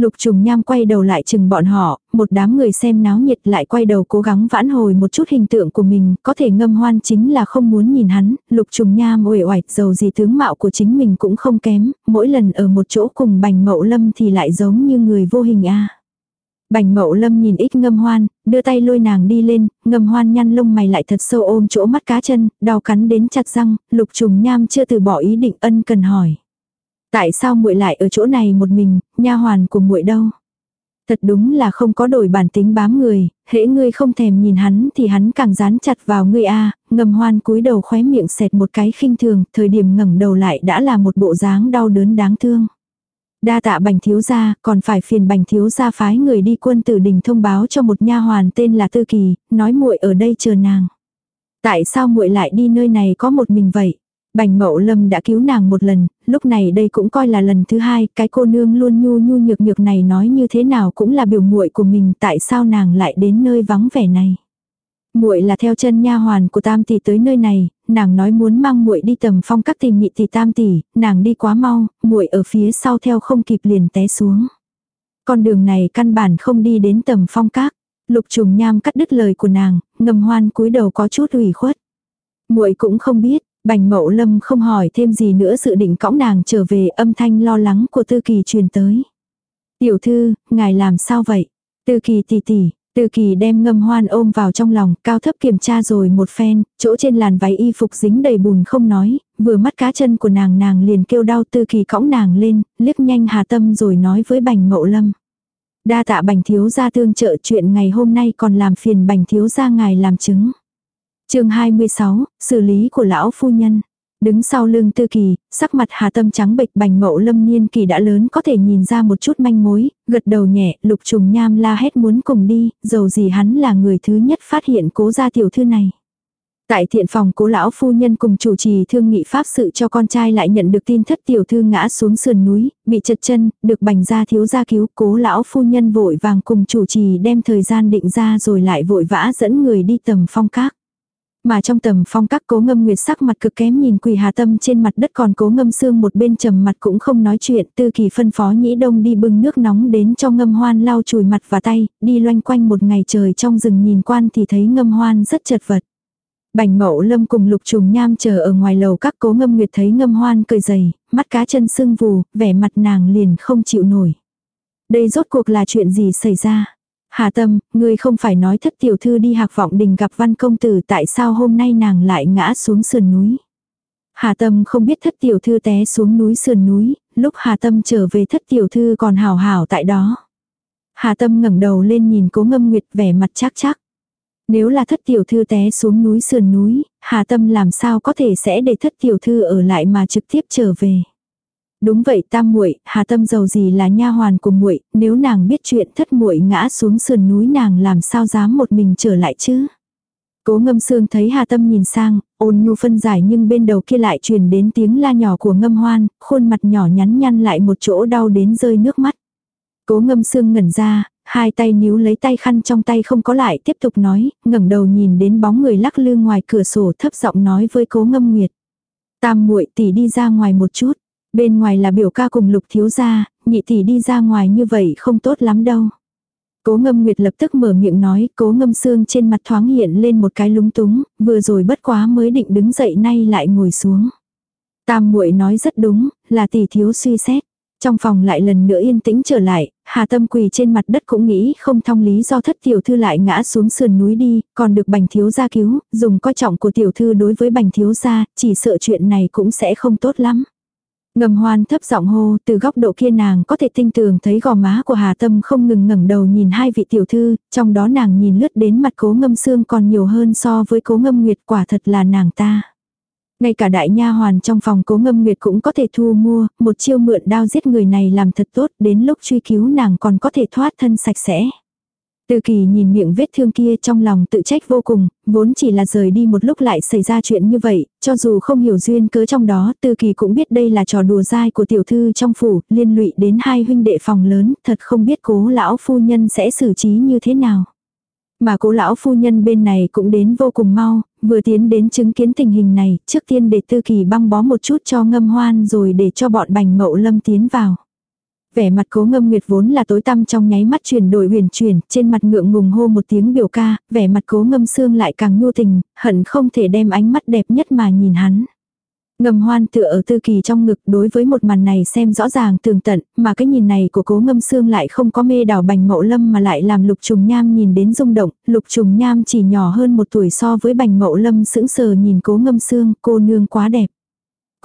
Lục trùng nham quay đầu lại chừng bọn họ, một đám người xem náo nhiệt lại quay đầu cố gắng vãn hồi một chút hình tượng của mình, có thể ngâm hoan chính là không muốn nhìn hắn, lục trùng nham uể oải dầu gì tướng mạo của chính mình cũng không kém, mỗi lần ở một chỗ cùng bành mậu lâm thì lại giống như người vô hình a. Bành mậu lâm nhìn ít ngâm hoan, đưa tay lôi nàng đi lên, ngâm hoan nhăn lông mày lại thật sâu ôm chỗ mắt cá chân, đau cắn đến chặt răng, lục trùng nham chưa từ bỏ ý định ân cần hỏi. Tại sao muội lại ở chỗ này một mình, nha hoàn của muội đâu? Thật đúng là không có đổi bản tính bám người, hễ ngươi không thèm nhìn hắn thì hắn càng dán chặt vào ngươi a, ngầm hoan cúi đầu khóe miệng xẹt một cái khinh thường, thời điểm ngẩng đầu lại đã là một bộ dáng đau đớn đáng thương. Đa tạ bành thiếu gia, còn phải phiền bành thiếu gia phái người đi quân tử đình thông báo cho một nha hoàn tên là Tư Kỳ, nói muội ở đây chờ nàng. Tại sao muội lại đi nơi này có một mình vậy? Bành mậu lâm đã cứu nàng một lần, lúc này đây cũng coi là lần thứ hai, cái cô nương luôn nhu nhu nhược nhược này nói như thế nào cũng là biểu muội của mình, tại sao nàng lại đến nơi vắng vẻ này. Muội là theo chân nha hoàn của Tam tỷ tới nơi này, nàng nói muốn mang muội đi tầm phong các tìm nhị tỷ Tam tỷ, nàng đi quá mau, muội ở phía sau theo không kịp liền té xuống. Con đường này căn bản không đi đến tầm phong các. Lục Trùng Nham cắt đứt lời của nàng, ngầm hoan cúi đầu có chút ủy khuất. Muội cũng không biết, Bành mậu lâm không hỏi thêm gì nữa sự định cõng nàng trở về âm thanh lo lắng của tư kỳ truyền tới. Tiểu thư, ngài làm sao vậy? Tư kỳ tỉ tỉ, tư kỳ đem ngâm hoan ôm vào trong lòng, cao thấp kiểm tra rồi một phen, chỗ trên làn váy y phục dính đầy bùn không nói, vừa mắt cá chân của nàng nàng liền kêu đau tư kỳ cõng nàng lên, liếc nhanh hà tâm rồi nói với bành mậu lâm. Đa tạ bành thiếu gia tương trợ chuyện ngày hôm nay còn làm phiền bành thiếu gia ngài làm chứng chương 26, xử lý của lão phu nhân. Đứng sau lưng tư kỳ, sắc mặt hà tâm trắng bệch bành mậu lâm niên kỳ đã lớn có thể nhìn ra một chút manh mối, gật đầu nhẹ, lục trùng nham la hét muốn cùng đi, dầu gì hắn là người thứ nhất phát hiện cố gia tiểu thư này. Tại thiện phòng cố lão phu nhân cùng chủ trì thương nghị pháp sự cho con trai lại nhận được tin thất tiểu thư ngã xuống sườn núi, bị chật chân, được bành gia thiếu gia cứu cố lão phu nhân vội vàng cùng chủ trì đem thời gian định ra rồi lại vội vã dẫn người đi tầm phong các. Mà trong tầm phong các cố ngâm nguyệt sắc mặt cực kém nhìn quỳ hà tâm trên mặt đất còn cố ngâm xương một bên trầm mặt cũng không nói chuyện tư kỳ phân phó nhĩ đông đi bưng nước nóng đến cho ngâm hoan lau chùi mặt và tay, đi loanh quanh một ngày trời trong rừng nhìn quan thì thấy ngâm hoan rất chật vật. Bành mậu lâm cùng lục trùng nham chờ ở ngoài lầu các cố ngâm nguyệt thấy ngâm hoan cười dày, mắt cá chân sưng vù, vẻ mặt nàng liền không chịu nổi. Đây rốt cuộc là chuyện gì xảy ra? Hà tâm, ngươi không phải nói thất tiểu thư đi hạc vọng đình gặp văn công tử tại sao hôm nay nàng lại ngã xuống sườn núi. Hà tâm không biết thất tiểu thư té xuống núi sườn núi, lúc Hà tâm trở về thất tiểu thư còn hào hào tại đó. Hà tâm ngẩng đầu lên nhìn cố ngâm nguyệt vẻ mặt chắc chắc. Nếu là thất tiểu thư té xuống núi sườn núi, Hà Tâm làm sao có thể sẽ để thất tiểu thư ở lại mà trực tiếp trở về. Đúng vậy tam muội, Hà Tâm giàu gì là nha hoàn của muội, nếu nàng biết chuyện thất muội ngã xuống sườn núi nàng làm sao dám một mình trở lại chứ. Cố ngâm sương thấy Hà Tâm nhìn sang, ôn nhu phân giải nhưng bên đầu kia lại truyền đến tiếng la nhỏ của ngâm hoan, khuôn mặt nhỏ nhắn nhăn lại một chỗ đau đến rơi nước mắt. Cố ngâm sương ngẩn ra, hai tay níu lấy tay khăn trong tay không có lại tiếp tục nói, ngẩng đầu nhìn đến bóng người lắc lư ngoài cửa sổ thấp giọng nói với cố ngâm nguyệt. Tam muội tỷ đi ra ngoài một chút, bên ngoài là biểu ca cùng lục thiếu gia, nhị tỷ đi ra ngoài như vậy không tốt lắm đâu. Cố ngâm nguyệt lập tức mở miệng nói, cố ngâm xương trên mặt thoáng hiện lên một cái lúng túng, vừa rồi bất quá mới định đứng dậy nay lại ngồi xuống. Tam muội nói rất đúng, là tỷ thiếu suy xét. Trong phòng lại lần nữa yên tĩnh trở lại, Hà Tâm quỳ trên mặt đất cũng nghĩ không thông lý do thất tiểu thư lại ngã xuống sườn núi đi, còn được bành thiếu gia cứu, dùng coi trọng của tiểu thư đối với bành thiếu gia, chỉ sợ chuyện này cũng sẽ không tốt lắm. Ngầm hoan thấp giọng hô, từ góc độ kia nàng có thể tinh tường thấy gò má của Hà Tâm không ngừng ngẩng đầu nhìn hai vị tiểu thư, trong đó nàng nhìn lướt đến mặt cố ngâm xương còn nhiều hơn so với cố ngâm nguyệt quả thật là nàng ta. Ngay cả đại nha hoàn trong phòng cố ngâm nguyệt cũng có thể thu mua, một chiêu mượn đao giết người này làm thật tốt, đến lúc truy cứu nàng còn có thể thoát thân sạch sẽ. Từ kỳ nhìn miệng vết thương kia trong lòng tự trách vô cùng, vốn chỉ là rời đi một lúc lại xảy ra chuyện như vậy, cho dù không hiểu duyên cớ trong đó, từ kỳ cũng biết đây là trò đùa dai của tiểu thư trong phủ, liên lụy đến hai huynh đệ phòng lớn, thật không biết cố lão phu nhân sẽ xử trí như thế nào. Mà cố lão phu nhân bên này cũng đến vô cùng mau, vừa tiến đến chứng kiến tình hình này, trước tiên để tư kỳ băng bó một chút cho ngâm hoan rồi để cho bọn bành mậu lâm tiến vào. Vẻ mặt cố ngâm nguyệt vốn là tối tăm trong nháy mắt chuyển đổi huyền chuyển, trên mặt ngượng ngùng hô một tiếng biểu ca, vẻ mặt cố ngâm xương lại càng nhu tình, hận không thể đem ánh mắt đẹp nhất mà nhìn hắn. Ngầm hoan tựa ở tư kỳ trong ngực đối với một màn này xem rõ ràng tường tận, mà cái nhìn này của cố ngâm xương lại không có mê đảo bành mậu lâm mà lại làm lục trùng nham nhìn đến rung động, lục trùng nham chỉ nhỏ hơn một tuổi so với bành mậu lâm sững sờ nhìn cố ngâm xương, cô nương quá đẹp.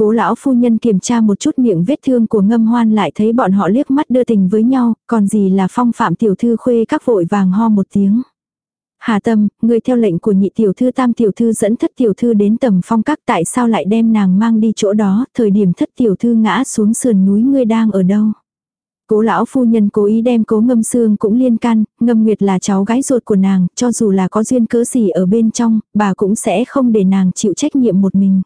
Cố lão phu nhân kiểm tra một chút miệng vết thương của ngâm hoan lại thấy bọn họ liếc mắt đưa tình với nhau, còn gì là phong phạm tiểu thư khuê các vội vàng ho một tiếng. Hà tâm, người theo lệnh của nhị tiểu thư tam tiểu thư dẫn thất tiểu thư đến tầm phong các tại sao lại đem nàng mang đi chỗ đó, thời điểm thất tiểu thư ngã xuống sườn núi ngươi đang ở đâu. Cố lão phu nhân cố ý đem cố ngâm xương cũng liên can, ngâm nguyệt là cháu gái ruột của nàng, cho dù là có duyên cớ gì ở bên trong, bà cũng sẽ không để nàng chịu trách nhiệm một mình.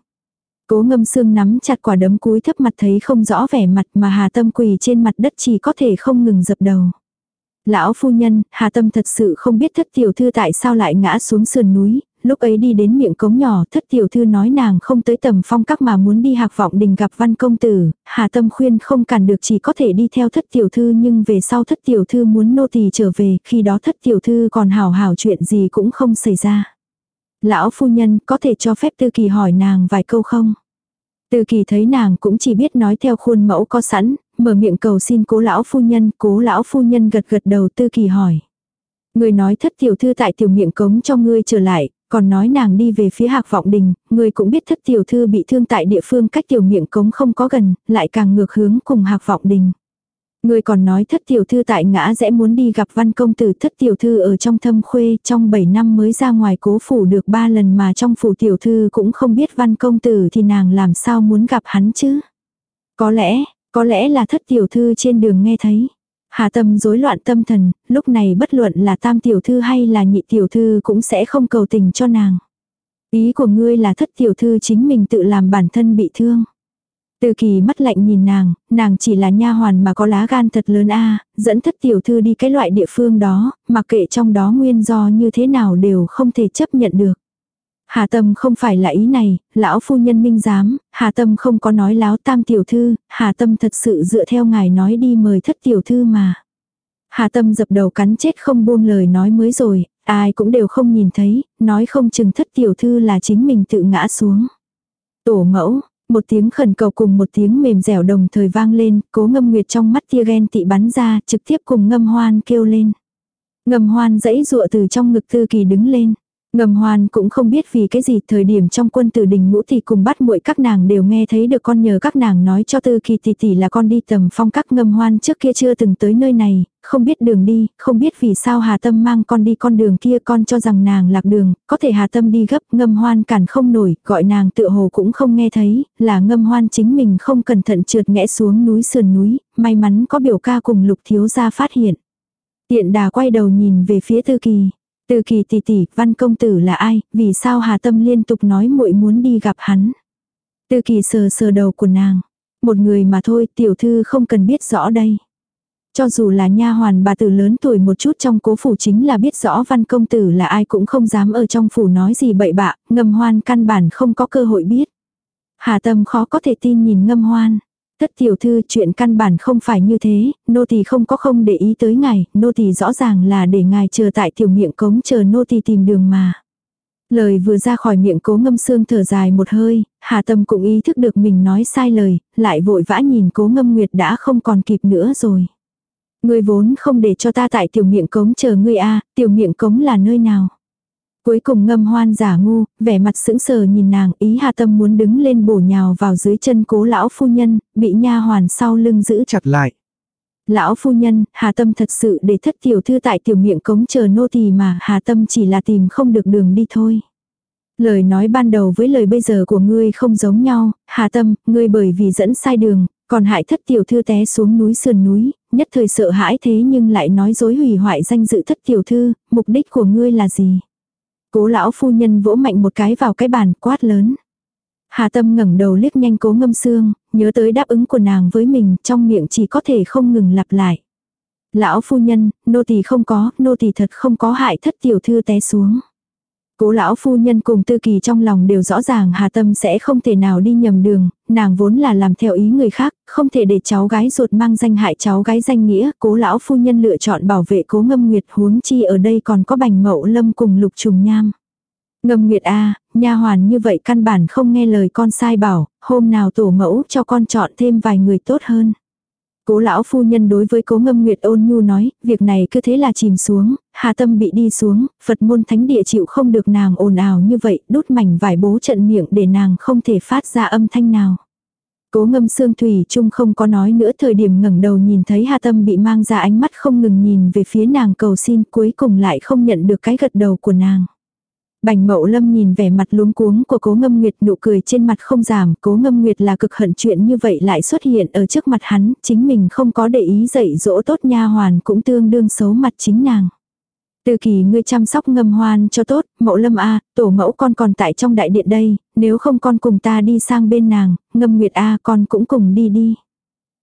Cố ngâm xương nắm chặt quả đấm cúi thấp mặt thấy không rõ vẻ mặt mà hà tâm quỳ trên mặt đất chỉ có thể không ngừng dập đầu. Lão phu nhân, Hà Tâm thật sự không biết thất tiểu thư tại sao lại ngã xuống sườn núi, lúc ấy đi đến miệng cống nhỏ thất tiểu thư nói nàng không tới tầm phong các mà muốn đi hạc vọng đình gặp văn công tử, Hà Tâm khuyên không cản được chỉ có thể đi theo thất tiểu thư nhưng về sau thất tiểu thư muốn nô tỳ trở về, khi đó thất tiểu thư còn hào hào chuyện gì cũng không xảy ra. Lão phu nhân có thể cho phép tư kỳ hỏi nàng vài câu không? Tư kỳ thấy nàng cũng chỉ biết nói theo khuôn mẫu có sẵn, mở miệng cầu xin cố lão phu nhân, cố lão phu nhân gật gật đầu tư kỳ hỏi. Người nói thất tiểu thư tại tiểu miệng cống cho ngươi trở lại, còn nói nàng đi về phía hạc vọng đình, người cũng biết thất tiểu thư bị thương tại địa phương cách tiểu miệng cống không có gần, lại càng ngược hướng cùng hạc vọng đình. Người còn nói thất tiểu thư tại ngã rẽ muốn đi gặp văn công tử thất tiểu thư ở trong thâm khuê trong 7 năm mới ra ngoài cố phủ được 3 lần mà trong phủ tiểu thư cũng không biết văn công tử thì nàng làm sao muốn gặp hắn chứ. Có lẽ, có lẽ là thất tiểu thư trên đường nghe thấy. Hà tâm rối loạn tâm thần, lúc này bất luận là tam tiểu thư hay là nhị tiểu thư cũng sẽ không cầu tình cho nàng. Ý của ngươi là thất tiểu thư chính mình tự làm bản thân bị thương. Từ kỳ mắt lạnh nhìn nàng, nàng chỉ là nha hoàn mà có lá gan thật lớn a dẫn thất tiểu thư đi cái loại địa phương đó, mặc kệ trong đó nguyên do như thế nào đều không thể chấp nhận được. Hà Tâm không phải là ý này, lão phu nhân minh giám, Hà Tâm không có nói láo tam tiểu thư, Hà Tâm thật sự dựa theo ngài nói đi mời thất tiểu thư mà. Hà Tâm dập đầu cắn chết không buông lời nói mới rồi, ai cũng đều không nhìn thấy, nói không chừng thất tiểu thư là chính mình tự ngã xuống. Tổ mẫu, một tiếng khẩn cầu cùng một tiếng mềm dẻo đồng thời vang lên, cố ngâm nguyệt trong mắt tia ghen tị bắn ra, trực tiếp cùng ngâm hoan kêu lên. Ngâm hoan dãy dụa từ trong ngực tư kỳ đứng lên. Ngầm hoan cũng không biết vì cái gì thời điểm trong quân tử đình ngũ thì cùng bắt muội các nàng đều nghe thấy được con nhờ các nàng nói cho tư kỳ tỷ tỷ là con đi tầm phong các ngầm hoan trước kia chưa từng tới nơi này, không biết đường đi, không biết vì sao Hà Tâm mang con đi con đường kia con cho rằng nàng lạc đường, có thể Hà Tâm đi gấp ngâm hoan cản không nổi, gọi nàng tựa hồ cũng không nghe thấy, là ngâm hoan chính mình không cẩn thận trượt ngẽ xuống núi sườn núi, may mắn có biểu ca cùng lục thiếu gia phát hiện. Tiện đà quay đầu nhìn về phía tư kỳ. Từ kỳ tỷ tỷ, văn công tử là ai, vì sao Hà Tâm liên tục nói muội muốn đi gặp hắn. Từ kỳ sờ sờ đầu của nàng. Một người mà thôi, tiểu thư không cần biết rõ đây. Cho dù là nha hoàn bà tử lớn tuổi một chút trong cố phủ chính là biết rõ văn công tử là ai cũng không dám ở trong phủ nói gì bậy bạ, ngâm hoan căn bản không có cơ hội biết. Hà tâm khó có thể tin nhìn ngâm hoan. Thất tiểu thư chuyện căn bản không phải như thế, nô tỳ không có không để ý tới ngài, nô tỳ rõ ràng là để ngài chờ tại tiểu miệng cống chờ nô tỳ tìm đường mà. Lời vừa ra khỏi miệng cố ngâm xương thở dài một hơi, hà tâm cũng ý thức được mình nói sai lời, lại vội vã nhìn cố ngâm nguyệt đã không còn kịp nữa rồi. Ngươi vốn không để cho ta tại tiểu miệng cống chờ ngươi a tiểu miệng cống là nơi nào. Cuối cùng ngâm hoan giả ngu, vẻ mặt sững sờ nhìn nàng ý hà tâm muốn đứng lên bổ nhào vào dưới chân cố lão phu nhân, bị nha hoàn sau lưng giữ chặt lại. Lão phu nhân, hà tâm thật sự để thất tiểu thư tại tiểu miệng cống chờ nô tỳ mà hà tâm chỉ là tìm không được đường đi thôi. Lời nói ban đầu với lời bây giờ của ngươi không giống nhau, hà tâm, ngươi bởi vì dẫn sai đường, còn hại thất tiểu thư té xuống núi sườn núi, nhất thời sợ hãi thế nhưng lại nói dối hủy hoại danh dự thất tiểu thư, mục đích của ngươi là gì? Cố lão phu nhân vỗ mạnh một cái vào cái bàn quát lớn. Hà tâm ngẩng đầu liếc nhanh cố ngâm xương, nhớ tới đáp ứng của nàng với mình, trong miệng chỉ có thể không ngừng lặp lại. Lão phu nhân, nô tỳ không có, nô tỳ thật không có hại thất tiểu thư té xuống. Cố lão phu nhân cùng tư kỳ trong lòng đều rõ ràng Hà Tâm sẽ không thể nào đi nhầm đường, nàng vốn là làm theo ý người khác, không thể để cháu gái ruột mang danh hại cháu gái danh nghĩa, cố lão phu nhân lựa chọn bảo vệ cố ngâm nguyệt huống chi ở đây còn có bành mậu lâm cùng lục trùng nham. Ngâm nguyệt a nha hoàn như vậy căn bản không nghe lời con sai bảo, hôm nào tổ mẫu cho con chọn thêm vài người tốt hơn. Cố lão phu nhân đối với cố ngâm nguyệt ôn nhu nói, việc này cứ thế là chìm xuống, hà tâm bị đi xuống, Phật môn thánh địa chịu không được nàng ồn ào như vậy, đút mảnh vải bố trận miệng để nàng không thể phát ra âm thanh nào. Cố ngâm xương thủy chung không có nói nữa thời điểm ngẩng đầu nhìn thấy hà tâm bị mang ra ánh mắt không ngừng nhìn về phía nàng cầu xin cuối cùng lại không nhận được cái gật đầu của nàng. Bành mậu lâm nhìn vẻ mặt luống cuống của cố ngâm nguyệt nụ cười trên mặt không giảm, cố ngâm nguyệt là cực hận chuyện như vậy lại xuất hiện ở trước mặt hắn, chính mình không có để ý dạy dỗ tốt nha hoàn cũng tương đương xấu mặt chính nàng. Từ kỳ ngươi chăm sóc ngâm hoan cho tốt, mẫu lâm a tổ mẫu con còn tại trong đại điện đây, nếu không con cùng ta đi sang bên nàng, ngâm nguyệt a con cũng cùng đi đi.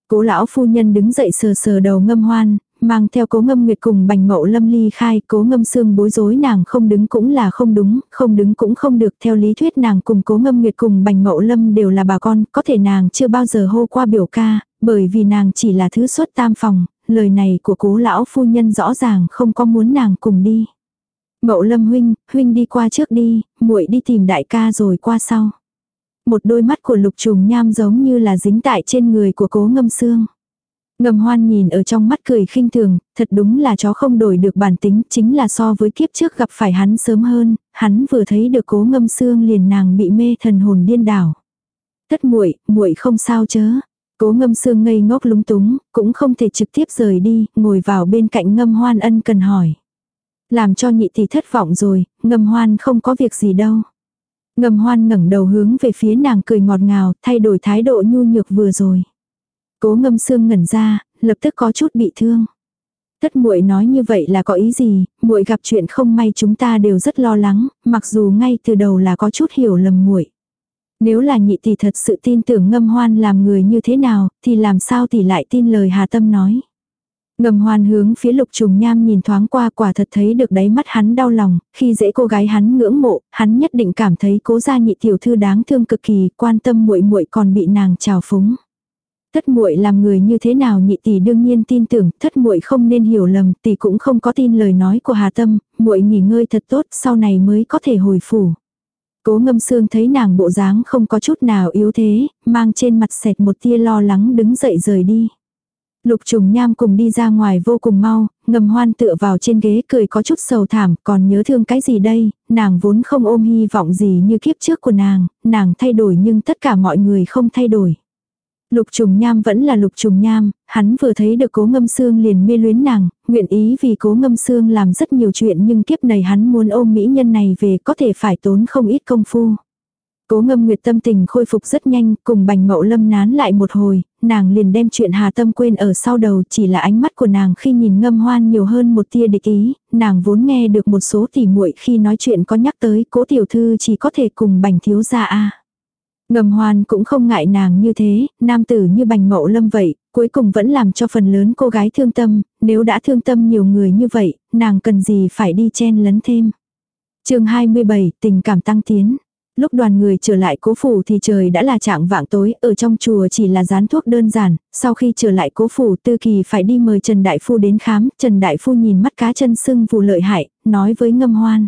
Cố lão phu nhân đứng dậy sờ sờ đầu ngâm hoan, mang theo cố ngâm nguyệt cùng bành mậu lâm ly khai, cố ngâm xương bối rối nàng không đứng cũng là không đúng, không đứng cũng không được, theo lý thuyết nàng cùng cố ngâm nguyệt cùng bành mậu lâm đều là bà con, có thể nàng chưa bao giờ hô qua biểu ca, bởi vì nàng chỉ là thứ xuất tam phòng, lời này của cố lão phu nhân rõ ràng không có muốn nàng cùng đi. Mậu lâm huynh, huynh đi qua trước đi, muội đi tìm đại ca rồi qua sau. Một đôi mắt của lục trùng nham giống như là dính tại trên người của cố ngâm xương. Ngầm hoan nhìn ở trong mắt cười khinh thường, thật đúng là chó không đổi được bản tính, chính là so với kiếp trước gặp phải hắn sớm hơn, hắn vừa thấy được cố ngâm xương liền nàng bị mê thần hồn điên đảo. Thất muội muội không sao chớ. Cố ngâm sương ngây ngốc lúng túng, cũng không thể trực tiếp rời đi, ngồi vào bên cạnh ngâm hoan ân cần hỏi. Làm cho nhị thì thất vọng rồi, ngâm hoan không có việc gì đâu. Ngâm hoan ngẩng đầu hướng về phía nàng cười ngọt ngào, thay đổi thái độ nhu nhược vừa rồi. Cố ngâm sương ngẩn ra, lập tức có chút bị thương. Thất muội nói như vậy là có ý gì, muội gặp chuyện không may chúng ta đều rất lo lắng, mặc dù ngay từ đầu là có chút hiểu lầm muội. Nếu là nhị tỷ thật sự tin tưởng ngâm hoan làm người như thế nào, thì làm sao tỷ lại tin lời Hà Tâm nói. Ngầm hoan hướng phía lục trùng nham nhìn thoáng qua quả thật thấy được đáy mắt hắn đau lòng, khi dễ cô gái hắn ngưỡng mộ, hắn nhất định cảm thấy cố gia nhị tiểu thư đáng thương cực kỳ, quan tâm muội muội còn bị nàng trào phúng. Thất muội làm người như thế nào nhị tỷ đương nhiên tin tưởng, thất muội không nên hiểu lầm, tỷ cũng không có tin lời nói của Hà Tâm, muội nghỉ ngơi thật tốt, sau này mới có thể hồi phủ. Cố ngâm xương thấy nàng bộ dáng không có chút nào yếu thế, mang trên mặt sệt một tia lo lắng đứng dậy rời đi. Lục trùng nham cùng đi ra ngoài vô cùng mau, ngầm hoan tựa vào trên ghế cười có chút sầu thảm, còn nhớ thương cái gì đây, nàng vốn không ôm hy vọng gì như kiếp trước của nàng, nàng thay đổi nhưng tất cả mọi người không thay đổi. Lục trùng nham vẫn là lục trùng nham, hắn vừa thấy được cố ngâm xương liền mê luyến nàng, nguyện ý vì cố ngâm xương làm rất nhiều chuyện nhưng kiếp này hắn muốn ôm mỹ nhân này về có thể phải tốn không ít công phu. Cố ngâm nguyệt tâm tình khôi phục rất nhanh, cùng bành mậu lâm nán lại một hồi, nàng liền đem chuyện hà tâm quên ở sau đầu chỉ là ánh mắt của nàng khi nhìn ngâm hoan nhiều hơn một tia địch ý, nàng vốn nghe được một số tỉ muội khi nói chuyện có nhắc tới cố tiểu thư chỉ có thể cùng bành thiếu gia a Ngầm hoan cũng không ngại nàng như thế, nam tử như bành mậu lâm vậy, cuối cùng vẫn làm cho phần lớn cô gái thương tâm, nếu đã thương tâm nhiều người như vậy, nàng cần gì phải đi chen lấn thêm. chương 27, tình cảm tăng tiến. Lúc đoàn người trở lại cố phủ thì trời đã là trạng vạng tối, ở trong chùa chỉ là dán thuốc đơn giản, sau khi trở lại cố phủ tư kỳ phải đi mời Trần Đại Phu đến khám, Trần Đại Phu nhìn mắt cá chân sưng vù lợi hại, nói với ngâm hoan.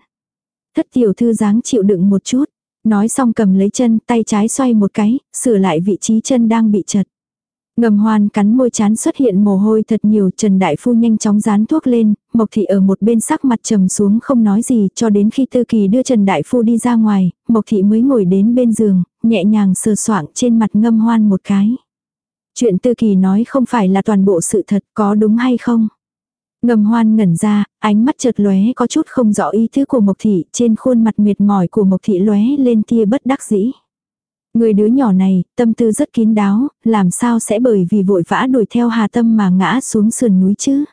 Thất tiểu thư dáng chịu đựng một chút, nói xong cầm lấy chân, tay trái xoay một cái, sửa lại vị trí chân đang bị chật. Ngầm hoan cắn môi chán xuất hiện mồ hôi thật nhiều, Trần Đại Phu nhanh chóng dán thuốc lên, Mộc Thị ở một bên sắc mặt trầm xuống không nói gì cho đến khi Tư Kỳ đưa Trần Đại Phu đi ra ngoài, Mộc Thị mới ngồi đến bên giường, nhẹ nhàng sờ soạng trên mặt ngâm hoan một cái. Chuyện Tư Kỳ nói không phải là toàn bộ sự thật có đúng hay không? Ngầm hoan ngẩn ra, ánh mắt chợt lóe có chút không rõ ý thứ của Mộc Thị, trên khuôn mặt mệt mỏi của Mộc Thị lóe lên tia bất đắc dĩ. Người đứa nhỏ này, tâm tư rất kín đáo, làm sao sẽ bởi vì vội vã đuổi theo hà tâm mà ngã xuống sườn núi chứ?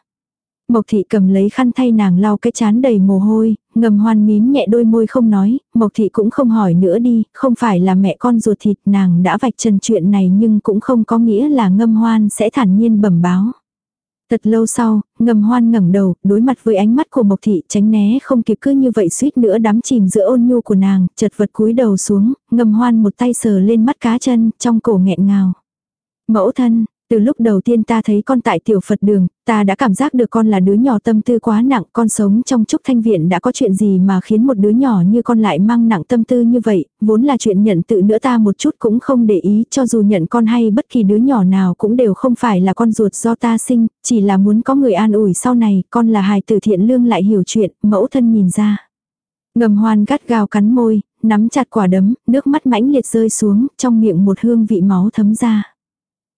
Mộc thị cầm lấy khăn thay nàng lau cái chán đầy mồ hôi, ngầm hoan mím nhẹ đôi môi không nói, Mộc thị cũng không hỏi nữa đi, không phải là mẹ con ruột thịt nàng đã vạch trần chuyện này nhưng cũng không có nghĩa là ngâm hoan sẽ thản nhiên bẩm báo. Thật lâu sau, ngầm hoan ngẩng đầu, đối mặt với ánh mắt của Mộc Thị tránh né không kịp cứ như vậy suýt nữa đắm chìm giữa ôn nhu của nàng, chật vật cúi đầu xuống, ngầm hoan một tay sờ lên mắt cá chân, trong cổ nghẹn ngào. Mẫu thân, từ lúc đầu tiên ta thấy con tại tiểu Phật đường, ta đã cảm giác được con là đứa nhỏ tâm tư quá nặng, con sống trong trúc thanh viện đã có chuyện gì mà khiến một đứa nhỏ như con lại mang nặng tâm tư như vậy, vốn là chuyện nhận tự nữa ta một chút cũng không để ý, cho dù nhận con hay bất kỳ đứa nhỏ nào cũng đều không phải là con ruột do ta sinh, chỉ là muốn có người an ủi sau này, con là hài tử thiện lương lại hiểu chuyện, mẫu thân nhìn ra. Ngầm hoan gắt gao cắn môi, nắm chặt quả đấm, nước mắt mãnh liệt rơi xuống, trong miệng một hương vị máu thấm ra.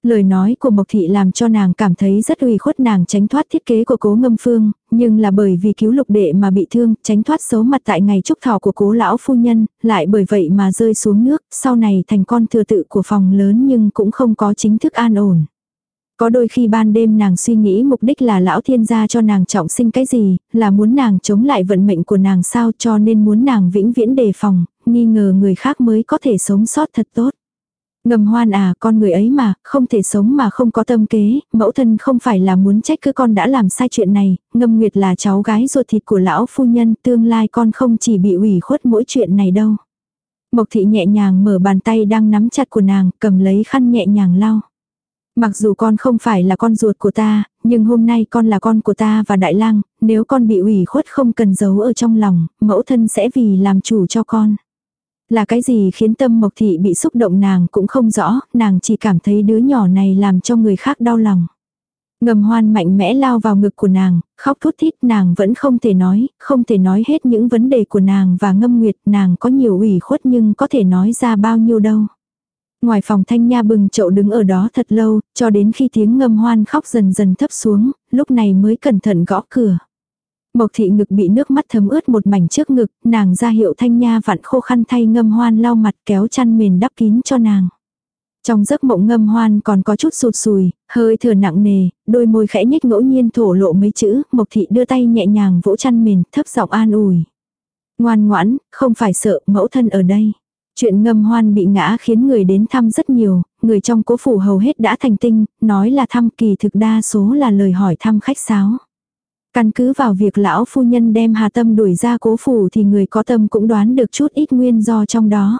Lời nói của Mộc Thị làm cho nàng cảm thấy rất ủy khuất nàng tránh thoát thiết kế của cố ngâm phương, nhưng là bởi vì cứu lục đệ mà bị thương, tránh thoát xấu mặt tại ngày trúc thọ của cố lão phu nhân, lại bởi vậy mà rơi xuống nước, sau này thành con thừa tự của phòng lớn nhưng cũng không có chính thức an ổn. Có đôi khi ban đêm nàng suy nghĩ mục đích là lão thiên gia cho nàng trọng sinh cái gì, là muốn nàng chống lại vận mệnh của nàng sao cho nên muốn nàng vĩnh viễn đề phòng, nghi ngờ người khác mới có thể sống sót thật tốt. Ngầm hoan à, con người ấy mà, không thể sống mà không có tâm kế, mẫu thân không phải là muốn trách cứ con đã làm sai chuyện này, ngâm nguyệt là cháu gái ruột thịt của lão phu nhân, tương lai con không chỉ bị ủy khuất mỗi chuyện này đâu. Mộc thị nhẹ nhàng mở bàn tay đang nắm chặt của nàng, cầm lấy khăn nhẹ nhàng lau. Mặc dù con không phải là con ruột của ta, nhưng hôm nay con là con của ta và đại lang, nếu con bị ủy khuất không cần giấu ở trong lòng, mẫu thân sẽ vì làm chủ cho con. Là cái gì khiến tâm mộc thị bị xúc động nàng cũng không rõ, nàng chỉ cảm thấy đứa nhỏ này làm cho người khác đau lòng. Ngầm hoan mạnh mẽ lao vào ngực của nàng, khóc thút thít nàng vẫn không thể nói, không thể nói hết những vấn đề của nàng và ngâm nguyệt nàng có nhiều ủy khuất nhưng có thể nói ra bao nhiêu đâu. Ngoài phòng thanh nha bừng chậu đứng ở đó thật lâu, cho đến khi tiếng ngâm hoan khóc dần dần thấp xuống, lúc này mới cẩn thận gõ cửa. Mộc thị ngực bị nước mắt thấm ướt một mảnh trước ngực, nàng ra hiệu thanh nha vặn khô khăn thay ngâm hoan lau mặt kéo chăn mền đắp kín cho nàng. Trong giấc mộng ngâm hoan còn có chút sụt sùi, hơi thừa nặng nề, đôi môi khẽ nhếch ngẫu nhiên thổ lộ mấy chữ, Mộc thị đưa tay nhẹ nhàng vỗ chăn mền, thấp giọng an ủi. Ngoan ngoãn, không phải sợ, mẫu thân ở đây. Chuyện ngâm hoan bị ngã khiến người đến thăm rất nhiều, người trong cố phủ hầu hết đã thành tinh, nói là thăm kỳ thực đa số là lời hỏi thăm khách sáo. Căn cứ vào việc lão phu nhân đem Hà Tâm đuổi ra cố phủ thì người có tâm cũng đoán được chút ít nguyên do trong đó.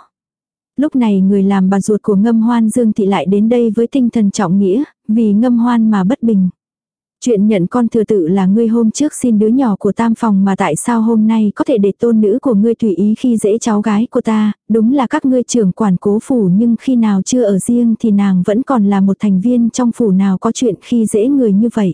Lúc này người làm bà ruột của ngâm hoan Dương Thị lại đến đây với tinh thần trọng nghĩa, vì ngâm hoan mà bất bình. Chuyện nhận con thừa tự là ngươi hôm trước xin đứa nhỏ của tam phòng mà tại sao hôm nay có thể để tôn nữ của ngươi tùy ý khi dễ cháu gái của ta, đúng là các ngươi trưởng quản cố phủ nhưng khi nào chưa ở riêng thì nàng vẫn còn là một thành viên trong phủ nào có chuyện khi dễ người như vậy.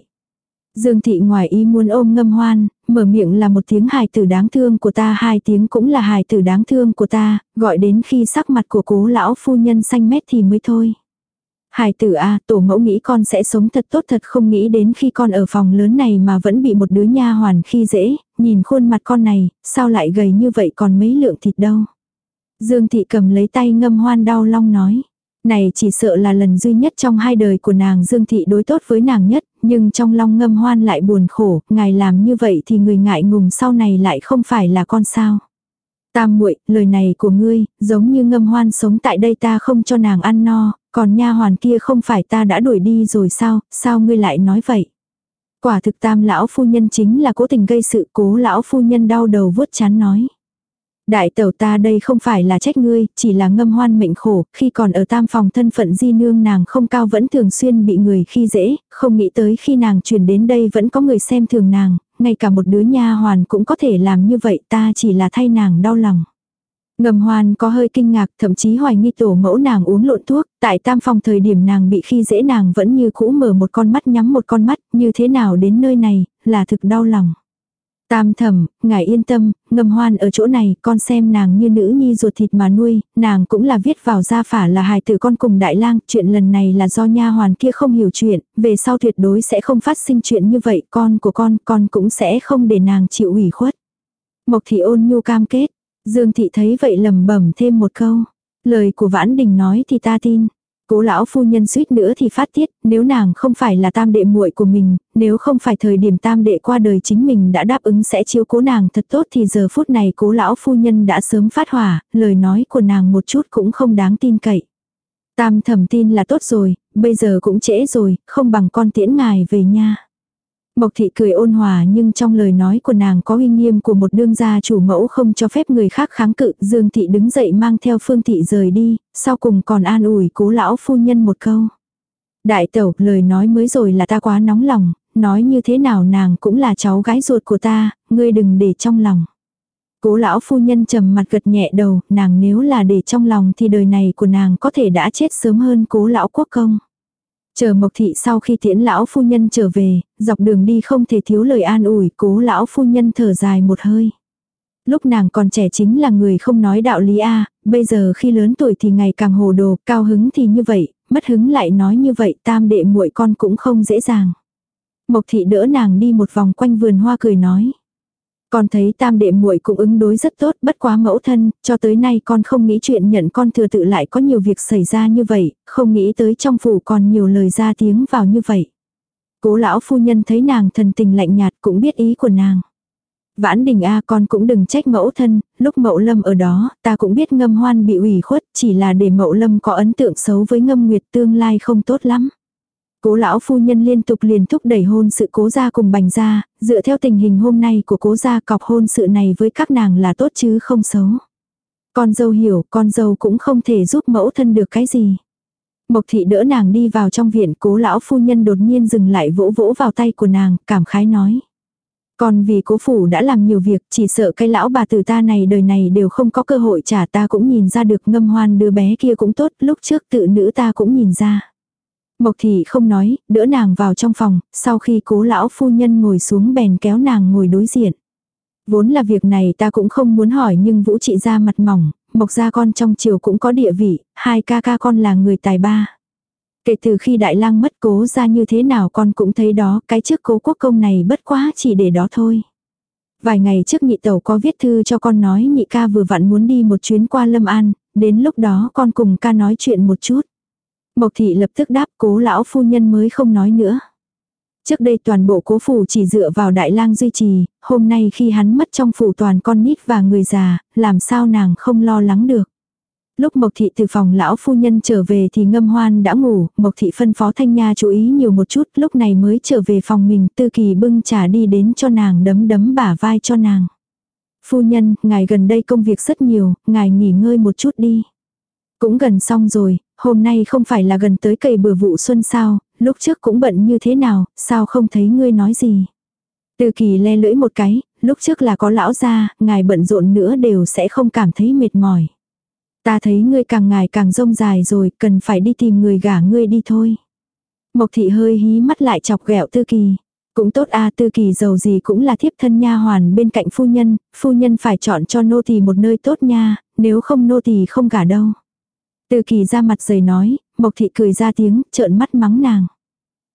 Dương thị ngoài ý muốn ôm ngâm hoan, mở miệng là một tiếng hài tử đáng thương của ta hai tiếng cũng là hài tử đáng thương của ta, gọi đến khi sắc mặt của cố lão phu nhân xanh mét thì mới thôi. Hài tử a à, tổ mẫu nghĩ con sẽ sống thật tốt thật không nghĩ đến khi con ở phòng lớn này mà vẫn bị một đứa nha hoàn khi dễ, nhìn khuôn mặt con này, sao lại gầy như vậy còn mấy lượng thịt đâu. Dương thị cầm lấy tay ngâm hoan đau long nói. Này chỉ sợ là lần duy nhất trong hai đời của nàng Dương thị đối tốt với nàng nhất, nhưng trong long ngâm hoan lại buồn khổ, ngài làm như vậy thì người ngại ngùng sau này lại không phải là con sao. Tam muội, lời này của ngươi, giống như ngâm hoan sống tại đây ta không cho nàng ăn no, còn nha hoàn kia không phải ta đã đuổi đi rồi sao, sao ngươi lại nói vậy? Quả thực tam lão phu nhân chính là cố tình gây sự cố lão phu nhân đau đầu vuốt chán nói. Đại tẩu ta đây không phải là trách ngươi, chỉ là ngâm hoan mệnh khổ, khi còn ở tam phòng thân phận di nương nàng không cao vẫn thường xuyên bị người khi dễ, không nghĩ tới khi nàng chuyển đến đây vẫn có người xem thường nàng, ngay cả một đứa nha hoàn cũng có thể làm như vậy ta chỉ là thay nàng đau lòng. Ngầm hoan có hơi kinh ngạc, thậm chí hoài nghi tổ mẫu nàng uống lộn thuốc, tại tam phòng thời điểm nàng bị khi dễ nàng vẫn như cũ mở một con mắt nhắm một con mắt, như thế nào đến nơi này, là thực đau lòng. Tam thẩm, ngài yên tâm, ngầm hoan ở chỗ này, con xem nàng như nữ nhi ruột thịt mà nuôi, nàng cũng là viết vào gia phả là hài tử con cùng đại lang, chuyện lần này là do nha hoàn kia không hiểu chuyện, về sau tuyệt đối sẽ không phát sinh chuyện như vậy, con của con, con cũng sẽ không để nàng chịu ủy khuất. Mộc thị ôn nhu cam kết, Dương thị thấy vậy lầm bẩm thêm một câu, lời của Vãn Đình nói thì ta tin. Cố lão phu nhân suýt nữa thì phát tiết, nếu nàng không phải là tam đệ muội của mình, nếu không phải thời điểm tam đệ qua đời chính mình đã đáp ứng sẽ chiếu cố nàng thật tốt thì giờ phút này cố lão phu nhân đã sớm phát hỏa, lời nói của nàng một chút cũng không đáng tin cậy. Tam thẩm tin là tốt rồi, bây giờ cũng trễ rồi, không bằng con tiễn ngài về nha. Mộc thị cười ôn hòa nhưng trong lời nói của nàng có uy nghiêm của một đương gia chủ mẫu không cho phép người khác kháng cự. Dương thị đứng dậy mang theo phương thị rời đi, sau cùng còn an ủi cố lão phu nhân một câu. Đại tẩu, lời nói mới rồi là ta quá nóng lòng, nói như thế nào nàng cũng là cháu gái ruột của ta, ngươi đừng để trong lòng. Cố lão phu nhân trầm mặt gật nhẹ đầu, nàng nếu là để trong lòng thì đời này của nàng có thể đã chết sớm hơn cố lão quốc công. Chờ Mộc Thị sau khi tiễn lão phu nhân trở về, dọc đường đi không thể thiếu lời an ủi, cố lão phu nhân thở dài một hơi. Lúc nàng còn trẻ chính là người không nói đạo lý a, bây giờ khi lớn tuổi thì ngày càng hồ đồ, cao hứng thì như vậy, mất hứng lại nói như vậy, tam đệ muội con cũng không dễ dàng. Mộc thị đỡ nàng đi một vòng quanh vườn hoa cười nói. Con thấy tam đệ muội cũng ứng đối rất tốt, bất quá mẫu thân, cho tới nay con không nghĩ chuyện nhận con thừa tự lại có nhiều việc xảy ra như vậy, không nghĩ tới trong phủ còn nhiều lời ra tiếng vào như vậy. Cố lão phu nhân thấy nàng thần tình lạnh nhạt cũng biết ý của nàng. Vãn đình A con cũng đừng trách mẫu thân, lúc mẫu lâm ở đó, ta cũng biết ngâm hoan bị ủy khuất, chỉ là để mẫu lâm có ấn tượng xấu với ngâm nguyệt tương lai không tốt lắm. Cố lão phu nhân liên tục liền thúc đẩy hôn sự cố gia cùng bành gia, dựa theo tình hình hôm nay của cố gia cọc hôn sự này với các nàng là tốt chứ không xấu. Con dâu hiểu, con dâu cũng không thể giúp mẫu thân được cái gì. Mộc thị đỡ nàng đi vào trong viện, cố lão phu nhân đột nhiên dừng lại vỗ vỗ vào tay của nàng, cảm khái nói. Còn vì cố phủ đã làm nhiều việc, chỉ sợ cái lão bà tử ta này đời này đều không có cơ hội trả ta cũng nhìn ra được ngâm hoan đứa bé kia cũng tốt, lúc trước tự nữ ta cũng nhìn ra. Mộc thị không nói, đỡ nàng vào trong phòng, sau khi cố lão phu nhân ngồi xuống bèn kéo nàng ngồi đối diện. Vốn là việc này ta cũng không muốn hỏi nhưng Vũ trị ra mặt mỏng, mộc gia con trong triều cũng có địa vị, hai ca ca con là người tài ba. Kể từ khi đại lang mất cố ra như thế nào con cũng thấy đó, cái trước cố quốc công này bất quá chỉ để đó thôi. Vài ngày trước nhị tẩu có viết thư cho con nói nhị ca vừa vặn muốn đi một chuyến qua Lâm An, đến lúc đó con cùng ca nói chuyện một chút. Mộc thị lập tức đáp cố lão phu nhân mới không nói nữa. Trước đây toàn bộ cố phủ chỉ dựa vào đại lang duy trì, hôm nay khi hắn mất trong phủ toàn con nít và người già, làm sao nàng không lo lắng được. Lúc Mộc Thị từ phòng lão phu nhân trở về thì ngâm hoan đã ngủ, Mộc Thị phân phó Thanh Nha chú ý nhiều một chút, lúc này mới trở về phòng mình, Tư Kỳ bưng trà đi đến cho nàng đấm đấm bả vai cho nàng. Phu nhân, ngài gần đây công việc rất nhiều, ngài nghỉ ngơi một chút đi. Cũng gần xong rồi, hôm nay không phải là gần tới cày bừa vụ xuân sao, lúc trước cũng bận như thế nào, sao không thấy ngươi nói gì. Tư kỳ le lưỡi một cái, lúc trước là có lão gia, ngài bận rộn nữa đều sẽ không cảm thấy mệt mỏi. Ta thấy ngươi càng ngày càng rông dài rồi, cần phải đi tìm người gả ngươi đi thôi. Mộc thị hơi hí mắt lại chọc ghẹo tư kỳ. Cũng tốt a tư kỳ giàu gì cũng là thiếp thân nha hoàn bên cạnh phu nhân, phu nhân phải chọn cho nô tỳ một nơi tốt nha, nếu không nô tỳ không gả đâu. Từ kỳ ra mặt dày nói, mộc thị cười ra tiếng, trợn mắt mắng nàng.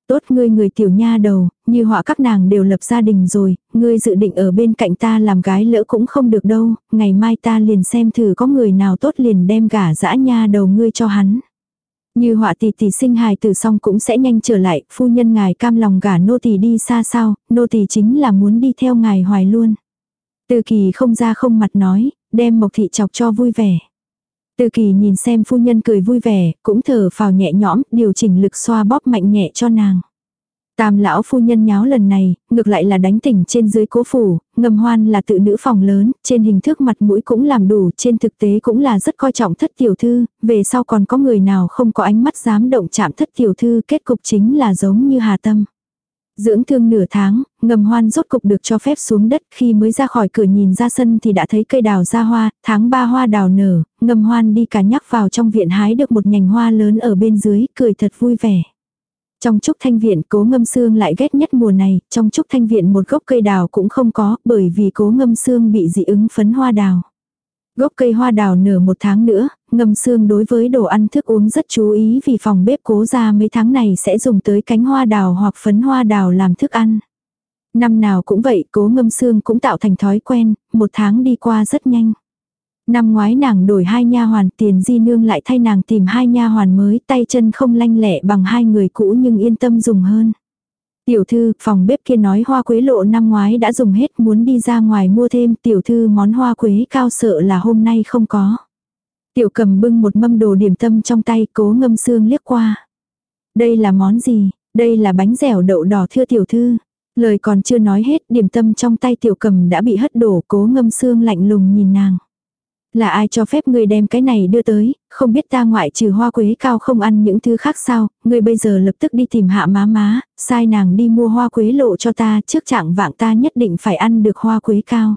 Tốt ngươi người tiểu nha đầu, như họa các nàng đều lập gia đình rồi, ngươi dự định ở bên cạnh ta làm gái lỡ cũng không được đâu, ngày mai ta liền xem thử có người nào tốt liền đem gả dã nha đầu ngươi cho hắn. Như họa tỷ tỷ sinh hài từ xong cũng sẽ nhanh trở lại, phu nhân ngài cam lòng gả nô tỳ đi xa sao, nô tỳ chính là muốn đi theo ngài hoài luôn. Từ kỳ không ra không mặt nói, đem mộc thị chọc cho vui vẻ. Từ kỳ nhìn xem phu nhân cười vui vẻ, cũng thở phào nhẹ nhõm, điều chỉnh lực xoa bóp mạnh nhẹ cho nàng. Tam lão phu nhân nháo lần này, ngược lại là đánh tỉnh trên dưới cố phủ, ngầm hoan là tự nữ phòng lớn, trên hình thức mặt mũi cũng làm đủ, trên thực tế cũng là rất coi trọng thất tiểu thư, về sau còn có người nào không có ánh mắt dám động chạm thất tiểu thư, kết cục chính là giống như hà tâm. Dưỡng thương nửa tháng, ngầm hoan rốt cục được cho phép xuống đất khi mới ra khỏi cửa nhìn ra sân thì đã thấy cây đào ra hoa, tháng ba hoa đào nở, ngầm hoan đi cả nhắc vào trong viện hái được một nhành hoa lớn ở bên dưới, cười thật vui vẻ. Trong trúc thanh viện cố ngâm xương lại ghét nhất mùa này, trong trúc thanh viện một gốc cây đào cũng không có, bởi vì cố ngâm xương bị dị ứng phấn hoa đào. Gốc cây hoa đào nở một tháng nữa, ngâm xương đối với đồ ăn thức uống rất chú ý vì phòng bếp cố ra mấy tháng này sẽ dùng tới cánh hoa đào hoặc phấn hoa đào làm thức ăn. Năm nào cũng vậy, cố ngâm xương cũng tạo thành thói quen, một tháng đi qua rất nhanh. Năm ngoái nàng đổi hai nha hoàn, tiền di nương lại thay nàng tìm hai nha hoàn mới, tay chân không lanh lẹ bằng hai người cũ nhưng yên tâm dùng hơn. Tiểu thư, phòng bếp kia nói hoa quế lộ năm ngoái đã dùng hết muốn đi ra ngoài mua thêm, tiểu thư món hoa quế cao sợ là hôm nay không có. Tiểu cầm bưng một mâm đồ điểm tâm trong tay cố ngâm xương liếc qua. Đây là món gì? Đây là bánh dẻo đậu đỏ thưa tiểu thư. Lời còn chưa nói hết điểm tâm trong tay tiểu cầm đã bị hất đổ cố ngâm xương lạnh lùng nhìn nàng. Là ai cho phép ngươi đem cái này đưa tới, không biết ta ngoại trừ hoa quế cao không ăn những thứ khác sao, ngươi bây giờ lập tức đi tìm hạ má má, sai nàng đi mua hoa quế lộ cho ta, trước trạng vạng ta nhất định phải ăn được hoa quế cao.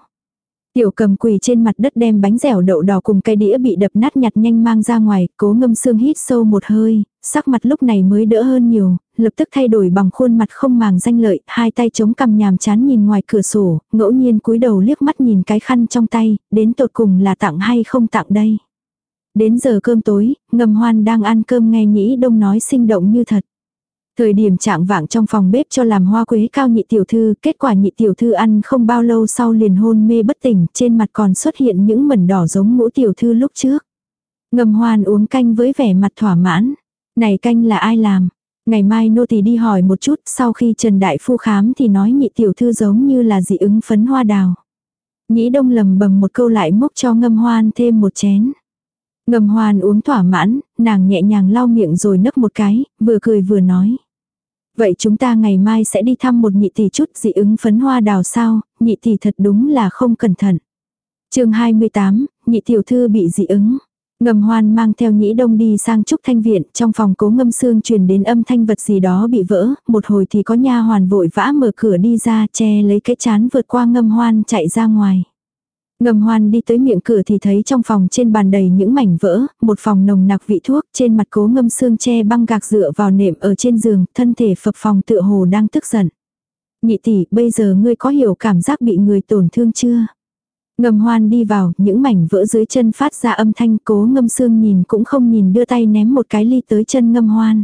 Tiểu cầm quỳ trên mặt đất đem bánh dẻo đậu đỏ cùng cái đĩa bị đập nát nhặt nhanh mang ra ngoài, cố ngâm xương hít sâu một hơi, sắc mặt lúc này mới đỡ hơn nhiều, lập tức thay đổi bằng khuôn mặt không màng danh lợi, hai tay chống cằm nhàm chán nhìn ngoài cửa sổ, ngẫu nhiên cúi đầu liếc mắt nhìn cái khăn trong tay, đến tột cùng là tặng hay không tặng đây. Đến giờ cơm tối, ngầm hoan đang ăn cơm nghe nhĩ đông nói sinh động như thật. Thời điểm trạng vạng trong phòng bếp cho làm hoa quế cao nhị tiểu thư, kết quả nhị tiểu thư ăn không bao lâu sau liền hôn mê bất tỉnh, trên mặt còn xuất hiện những mẩn đỏ giống ngũ tiểu thư lúc trước. Ngầm hoan uống canh với vẻ mặt thỏa mãn. Này canh là ai làm? Ngày mai nô tỳ đi hỏi một chút, sau khi Trần Đại Phu khám thì nói nhị tiểu thư giống như là dị ứng phấn hoa đào. Nhĩ đông lầm bầm một câu lại mốc cho ngâm hoan thêm một chén. Ngâm hoan uống thỏa mãn, nàng nhẹ nhàng lau miệng rồi nấc một cái, vừa cười vừa nói. Vậy chúng ta ngày mai sẽ đi thăm một nhị tỷ chút dị ứng phấn hoa đào sao, nhị tỷ thật đúng là không cẩn thận. chương 28, nhị tiểu thư bị dị ứng. Ngầm hoan mang theo nhĩ đông đi sang trúc thanh viện, trong phòng cố ngâm xương truyền đến âm thanh vật gì đó bị vỡ, một hồi thì có nha hoàn vội vã mở cửa đi ra che lấy cái chán vượt qua ngâm hoan chạy ra ngoài. Ngầm hoan đi tới miệng cửa thì thấy trong phòng trên bàn đầy những mảnh vỡ, một phòng nồng nặc vị thuốc, trên mặt cố ngâm xương che băng gạc dựa vào nệm ở trên giường, thân thể phập phòng tựa hồ đang tức giận. Nhị tỷ, bây giờ ngươi có hiểu cảm giác bị người tổn thương chưa? Ngầm hoan đi vào, những mảnh vỡ dưới chân phát ra âm thanh cố ngâm xương nhìn cũng không nhìn đưa tay ném một cái ly tới chân ngâm hoan.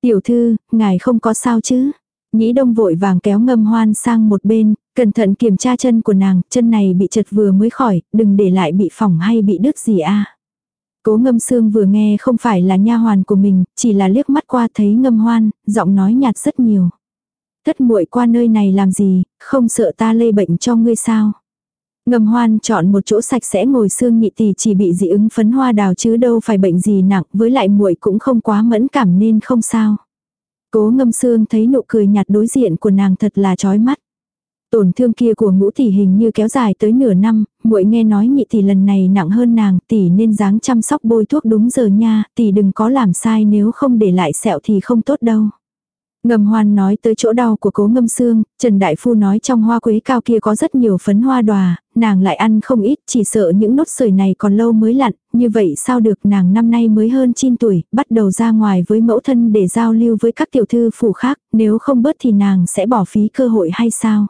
Tiểu thư, ngài không có sao chứ? Nhĩ đông vội vàng kéo ngâm hoan sang một bên, cẩn thận kiểm tra chân của nàng, chân này bị chật vừa mới khỏi, đừng để lại bị phỏng hay bị đứt gì a. Cố ngâm xương vừa nghe không phải là nha hoàn của mình, chỉ là liếc mắt qua thấy ngâm hoan, giọng nói nhạt rất nhiều. Thất muội qua nơi này làm gì, không sợ ta lây bệnh cho ngươi sao? Ngâm hoan chọn một chỗ sạch sẽ ngồi xương nhị tỷ chỉ bị dị ứng phấn hoa đào chứ đâu phải bệnh gì nặng, với lại muội cũng không quá mẫn cảm nên không sao. Cố ngâm xương thấy nụ cười nhạt đối diện của nàng thật là chói mắt. Tổn thương kia của ngũ tỷ hình như kéo dài tới nửa năm, muội nghe nói nhị tỷ lần này nặng hơn nàng, tỷ nên dáng chăm sóc bôi thuốc đúng giờ nha, tỷ đừng có làm sai nếu không để lại sẹo thì không tốt đâu. Ngầm hoan nói tới chỗ đau của cố ngâm xương, Trần Đại Phu nói trong hoa quế cao kia có rất nhiều phấn hoa đòa, nàng lại ăn không ít, chỉ sợ những nốt sởi này còn lâu mới lặn, như vậy sao được nàng năm nay mới hơn 9 tuổi, bắt đầu ra ngoài với mẫu thân để giao lưu với các tiểu thư phủ khác, nếu không bớt thì nàng sẽ bỏ phí cơ hội hay sao?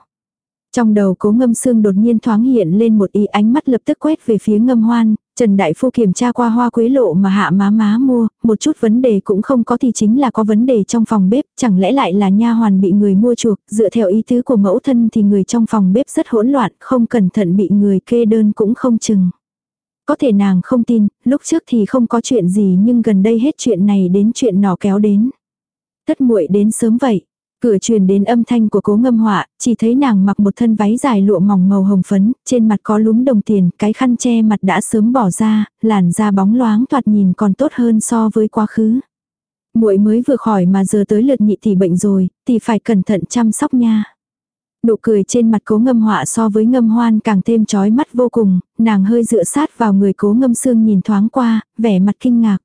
Trong đầu cố ngâm xương đột nhiên thoáng hiện lên một ý ánh mắt lập tức quét về phía ngâm hoan, Trần Đại Phu kiểm tra qua hoa quế lộ mà hạ má má mua, một chút vấn đề cũng không có thì chính là có vấn đề trong phòng bếp, chẳng lẽ lại là nha hoàn bị người mua chuộc, dựa theo ý tứ của mẫu thân thì người trong phòng bếp rất hỗn loạn, không cẩn thận bị người kê đơn cũng không chừng. Có thể nàng không tin, lúc trước thì không có chuyện gì nhưng gần đây hết chuyện này đến chuyện nọ kéo đến. Thất muội đến sớm vậy. Cửa truyền đến âm thanh của cố ngâm họa, chỉ thấy nàng mặc một thân váy dài lụa mỏng màu hồng phấn, trên mặt có lúm đồng tiền, cái khăn che mặt đã sớm bỏ ra, làn da bóng loáng thoạt nhìn còn tốt hơn so với quá khứ. muội mới vừa khỏi mà giờ tới lượt nhị tỷ bệnh rồi, thì phải cẩn thận chăm sóc nha. Nụ cười trên mặt cố ngâm họa so với ngâm hoan càng thêm trói mắt vô cùng, nàng hơi dựa sát vào người cố ngâm xương nhìn thoáng qua, vẻ mặt kinh ngạc.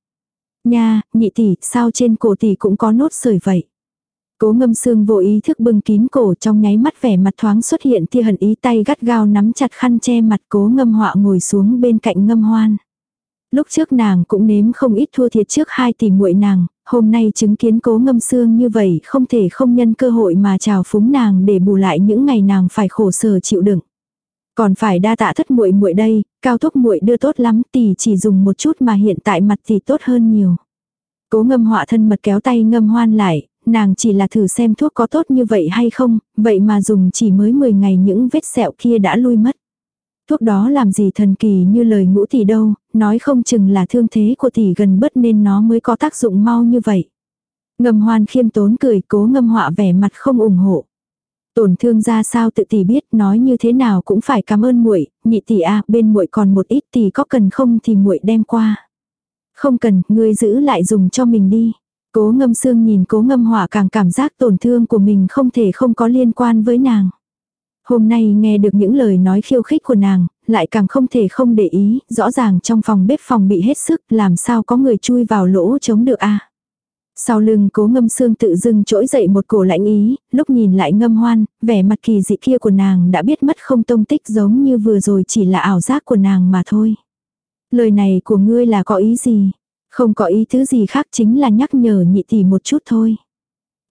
Nha, nhị tỷ, sao trên cổ tỷ cũng có nốt sởi vậy? Cố ngâm xương vô ý thức bưng kín cổ trong nháy mắt vẻ mặt thoáng xuất hiện tia hận ý tay gắt gao nắm chặt khăn che mặt cố ngâm họa ngồi xuống bên cạnh ngâm hoan. Lúc trước nàng cũng nếm không ít thua thiệt trước hai tỷ muội nàng, hôm nay chứng kiến cố ngâm xương như vậy không thể không nhân cơ hội mà chào phúng nàng để bù lại những ngày nàng phải khổ sở chịu đựng. Còn phải đa tạ thất muội muội đây, cao thuốc muội đưa tốt lắm tỷ chỉ dùng một chút mà hiện tại mặt tỷ tốt hơn nhiều. Cố ngâm họa thân mật kéo tay ngâm hoan lại, nàng chỉ là thử xem thuốc có tốt như vậy hay không, vậy mà dùng chỉ mới 10 ngày những vết sẹo kia đã lui mất. Thuốc đó làm gì thần kỳ như lời ngũ tỷ đâu, nói không chừng là thương thế của tỷ gần bớt nên nó mới có tác dụng mau như vậy. Ngầm hoan khiêm tốn cười cố ngâm họa vẻ mặt không ủng hộ. Tổn thương ra sao tự tỷ biết nói như thế nào cũng phải cảm ơn muội nhị tỷ a bên muội còn một ít tỷ có cần không thì muội đem qua. Không cần, ngươi giữ lại dùng cho mình đi. Cố ngâm xương nhìn cố ngâm hỏa càng cảm giác tổn thương của mình không thể không có liên quan với nàng. Hôm nay nghe được những lời nói khiêu khích của nàng, lại càng không thể không để ý, rõ ràng trong phòng bếp phòng bị hết sức, làm sao có người chui vào lỗ chống được a Sau lưng cố ngâm xương tự dưng trỗi dậy một cổ lãnh ý, lúc nhìn lại ngâm hoan, vẻ mặt kỳ dị kia của nàng đã biết mất không tông tích giống như vừa rồi chỉ là ảo giác của nàng mà thôi. Lời này của ngươi là có ý gì? Không có ý thứ gì khác chính là nhắc nhở nhị tỷ một chút thôi.